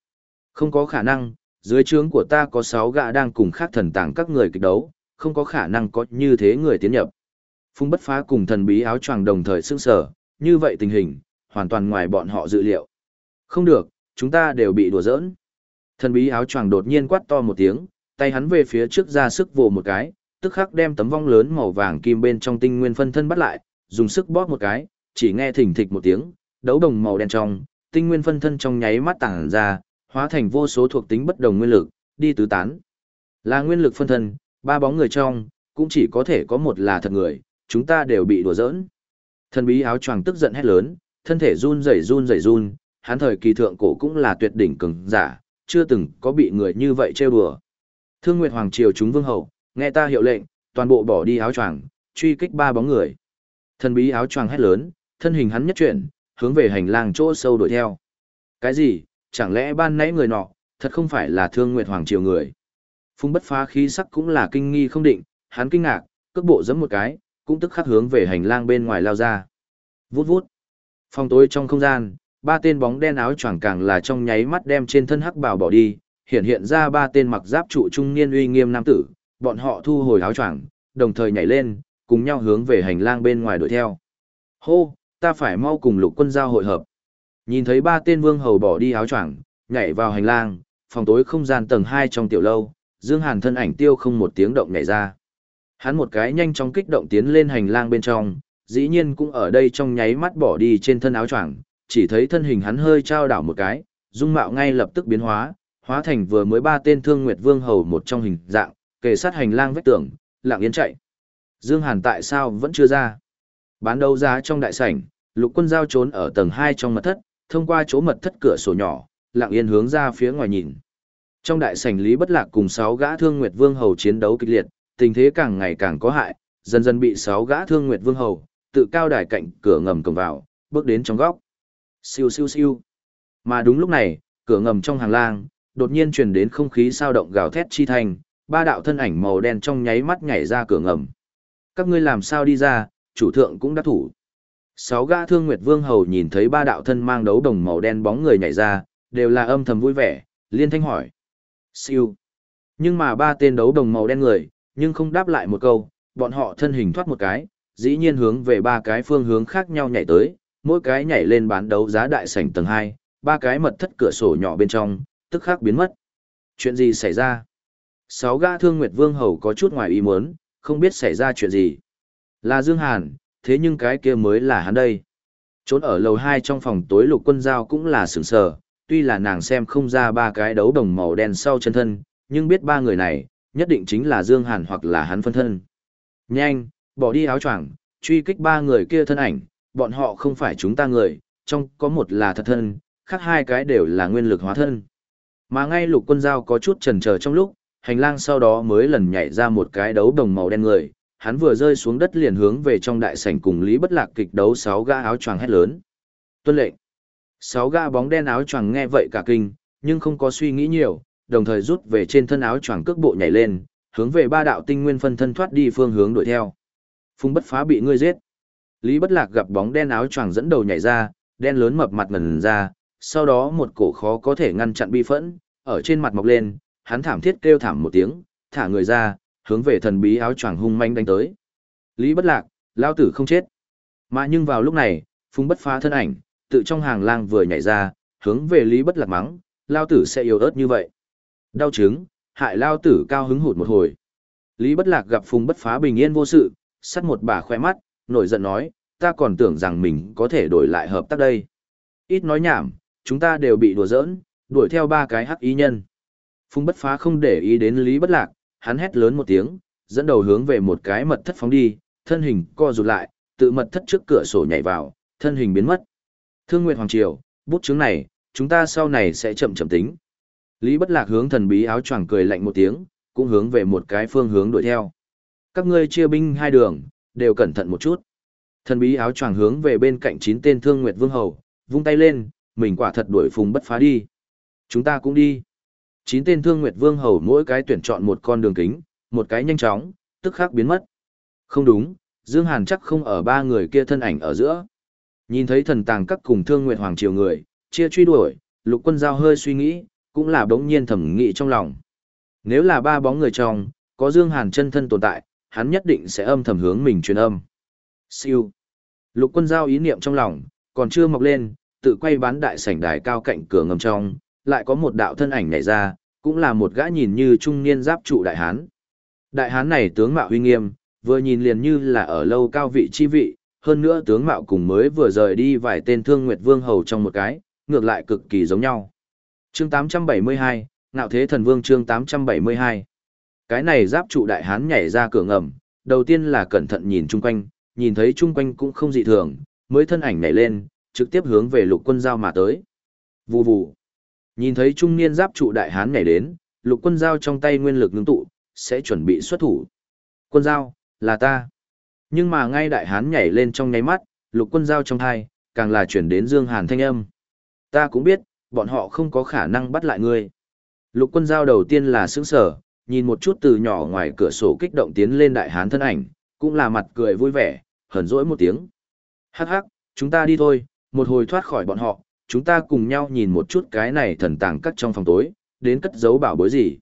[SPEAKER 1] Không có khả năng, dưới trướng của ta có sáu gã đang cùng khác thần tàng các người kịch đấu, không có khả năng có như thế người tiến nhập. phung bất phá cùng thần bí áo choàng đồng thời sững sở, như vậy tình hình, hoàn toàn ngoài bọn họ dự liệu. Không được, chúng ta đều bị đùa giỡn. Thần bí áo choàng đột nhiên quát to một tiếng, tay hắn về phía trước ra sức vồ một cái, tức khắc đem tấm vong lớn màu vàng kim bên trong tinh nguyên phân thân bắt lại, dùng sức bóp một cái, chỉ nghe thỉnh thịch một tiếng, đấu đồng màu đen trong, tinh nguyên phân thân trong nháy mắt tản ra, hóa thành vô số thuộc tính bất đồng nguyên lực, đi tứ tán. Là nguyên lực phân thân, ba bóng người trong, cũng chỉ có thể có một là thật người, chúng ta đều bị đùa giỡn. Thần bí áo choàng tức giận hét lớn, thân thể run rẩy run rẩy run, hắn thời kỳ thượng cổ cũng là tuyệt đỉnh cường giả, chưa từng có bị người như vậy trêu đùa. Thương Nguyệt Hoàng triều chúng vương hậu, nghe ta hiệu lệnh, toàn bộ bỏ đi áo choàng, truy kích ba bóng người. Thần bí áo choàng hét lớn, thân hình hắn nhất chuyển, hướng về hành lang chỗ sâu đuổi theo. Cái gì? Chẳng lẽ ban nãy người nọ, thật không phải là Thương Nguyệt Hoàng triều người? Phung bất phá khí sắc cũng là kinh nghi không định, hắn kinh ngạc, cước bộ giẫm một cái, cũng tức khắc hướng về hành lang bên ngoài lao ra. Vút vút. Phòng tối trong không gian, ba tên bóng đen áo choàng càng là trong nháy mắt đem trên thân hắc bào bỏ đi, hiện hiện ra ba tên mặc giáp trụ trung niên uy nghiêm nam tử, bọn họ thu hồi áo choàng, đồng thời nhảy lên, cùng nhau hướng về hành lang bên ngoài đuổi theo. Hô, ta phải mau cùng lục quân giao hội hợp. Nhìn thấy ba tên vương hầu bỏ đi áo choàng, nhảy vào hành lang, phòng tối không gian tầng 2 trong tiểu lâu, Dương Hàn thân ảnh tiêu không một tiếng động nhảy ra. Hắn một cái nhanh chóng kích động tiến lên hành lang bên trong, dĩ nhiên cũng ở đây trong nháy mắt bỏ đi trên thân áo choàng, chỉ thấy thân hình hắn hơi trao đảo một cái, dung mạo ngay lập tức biến hóa, hóa thành vừa mới ba tên thương nguyệt vương hầu một trong hình dạng, kề sát hành lang vách tường, lặng yên chạy. Dương Hàn tại sao vẫn chưa ra? Bán đấu giá trong đại sảnh, lục quân giao trốn ở tầng 2 trong mật thất, thông qua chỗ mật thất cửa sổ nhỏ, lặng yên hướng ra phía ngoài nhìn. Trong đại sảnh Lý Bất Lạc cùng 6 gã thương nguyệt vương hầu chiến đấu kịch liệt, tình thế càng ngày càng có hại, dần dần bị 6 gã thương nguyệt vương hầu, tự cao đài cạnh cửa ngầm cầm vào, bước đến trong góc. Siêu siêu siêu. Mà đúng lúc này, cửa ngầm trong hàng lang, đột nhiên truyền đến không khí sao động gào thét chi thành, ba đạo thân ảnh màu đen trong nháy mắt nhảy ra cửa ngầm. Các ngươi làm sao đi ra, chủ thượng cũng đã thủ. Sáu gã thương nguyệt vương hầu nhìn thấy ba đạo thân mang đấu đồng màu đen bóng người nhảy ra, đều là âm thầm vui vẻ, liên thanh hỏi. Siêu. Nhưng mà ba tên đấu đồng màu đen người, nhưng không đáp lại một câu, bọn họ thân hình thoát một cái, dĩ nhiên hướng về ba cái phương hướng khác nhau nhảy tới, mỗi cái nhảy lên bán đấu giá đại sảnh tầng 2, ba cái mật thất cửa sổ nhỏ bên trong, tức khắc biến mất. Chuyện gì xảy ra? Sáu gã thương nguyệt vương hầu có chút ngoài ý muốn, không biết xảy ra chuyện gì. Là Dương Hàn, thế nhưng cái kia mới là hắn đây. Trốn ở lầu 2 trong phòng tối lục quân giao cũng là sửng sờ, tuy là nàng xem không ra ba cái đấu đồng màu đen sau chân thân, nhưng biết ba người này, nhất định chính là Dương Hàn hoặc là hắn phân thân. Nhanh, bỏ đi áo choàng, truy kích ba người kia thân ảnh, bọn họ không phải chúng ta người, trong có một là thật thân, khác hai cái đều là nguyên lực hóa thân. Mà ngay lục quân giao có chút chần chờ trong lúc, hành lang sau đó mới lần nhảy ra một cái đấu đồng màu đen người, hắn vừa rơi xuống đất liền hướng về trong đại sảnh cùng Lý Bất Lạc kịch đấu sáu gã áo choàng hét lớn. Tuân lệnh. Sáu gã bóng đen áo choàng nghe vậy cả kinh, nhưng không có suy nghĩ nhiều, đồng thời rút về trên thân áo choàng cước bộ nhảy lên, hướng về ba đạo tinh nguyên phân thân thoát đi phương hướng đuổi theo. Phung bất phá bị ngươi giết. Lý Bất Lạc gặp bóng đen áo choàng dẫn đầu nhảy ra, đen lớn mập mặt ngần ra, sau đó một cổ khó có thể ngăn chặn bi phẫn, ở trên mặt mọc lên, hắn thảm thiết kêu thảm một tiếng, thả người ra, hướng về thần bí áo choàng hung manh đánh tới. Lý Bất Lạc, lao tử không chết. Mà nhưng vào lúc này, Phung Bất Phá thân ảnh, tự trong hàng lang vừa nhảy ra, hướng về Lý Bất Lạc mắng, lao tử sẽ yếu ớt như vậy. Đau chứng, hại lao tử cao hứng hụt một hồi. Lý Bất Lạc gặp Phung Bất Phá bình yên vô sự, sắt một bà khoe mắt, nổi giận nói, ta còn tưởng rằng mình có thể đổi lại hợp tác đây. Ít nói nhảm, chúng ta đều bị đùa giỡn, đuổi theo ba cái hắc ý nhân. Phung bất phá không để ý đến Lý bất lạc, hắn hét lớn một tiếng, dẫn đầu hướng về một cái mật thất phóng đi, thân hình co rụt lại, tự mật thất trước cửa sổ nhảy vào, thân hình biến mất. Thương Nguyệt Hoàng Triều, bút chứng này, chúng ta sau này sẽ chậm chậm tính. Lý bất lạc hướng thần bí áo choàng cười lạnh một tiếng, cũng hướng về một cái phương hướng đuổi theo. Các ngươi chia binh hai đường, đều cẩn thận một chút. Thần bí áo choàng hướng về bên cạnh chín tên thương nguyệt vương hầu, vung tay lên, mình quả thật đuổi phùng bất phá đi. Chúng ta cũng đi. Chín tên thương nguyệt vương hầu mỗi cái tuyển chọn một con đường kính, một cái nhanh chóng, tức khắc biến mất. Không đúng, Dương Hàn chắc không ở ba người kia thân ảnh ở giữa. Nhìn thấy thần tàng các cùng thương nguyệt hoàng triều người, chia truy đuổi, lục quân giao hơi suy nghĩ, cũng là đống nhiên thẩm nghĩ trong lòng. Nếu là ba bóng người trong, có Dương Hàn chân thân tồn tại, hắn nhất định sẽ âm thầm hướng mình truyền âm. Siêu. Lục quân giao ý niệm trong lòng, còn chưa mọc lên, tự quay bán đại sảnh đài cao cạnh cửa ngầm trong, lại có một đạo thân ảnh nhảy ra, cũng là một gã nhìn như trung niên giáp trụ đại hán. Đại hán này tướng mạo uy nghiêm, vừa nhìn liền như là ở lâu cao vị chi vị, hơn nữa tướng mạo cùng mới vừa rời đi vài tên thương nguyệt vương hầu trong một cái, ngược lại cực kỳ giống nhau. Chương 872, Ngạo Thế Thần Vương chương 872. Cái này giáp trụ đại hán nhảy ra cửa ngầm, đầu tiên là cẩn thận nhìn chung quanh, nhìn thấy chung quanh cũng không dị thường, mới thân ảnh nhảy lên, trực tiếp hướng về lục quân giao mà tới. Vù vù. Nhìn thấy trung niên giáp trụ đại hán nhảy đến, lục quân giao trong tay nguyên lực ngưng tụ, sẽ chuẩn bị xuất thủ. Quân giao là ta. Nhưng mà ngay đại hán nhảy lên trong nháy mắt, lục quân giao trong thai, càng là chuyển đến Dương Hàn thanh âm. Ta cũng biết, bọn họ không có khả năng bắt lại ngươi. Lục quân giao đầu tiên là sững sờ, nhìn một chút từ nhỏ ngoài cửa sổ kích động tiến lên đại hán thân ảnh, cũng là mặt cười vui vẻ, hờn dỗi một tiếng. Hắc hắc, chúng ta đi thôi, một hồi thoát khỏi bọn họ, chúng ta cùng nhau nhìn một chút cái này thần tàng cắt trong phòng tối, đến cất giấu bảo bối gì.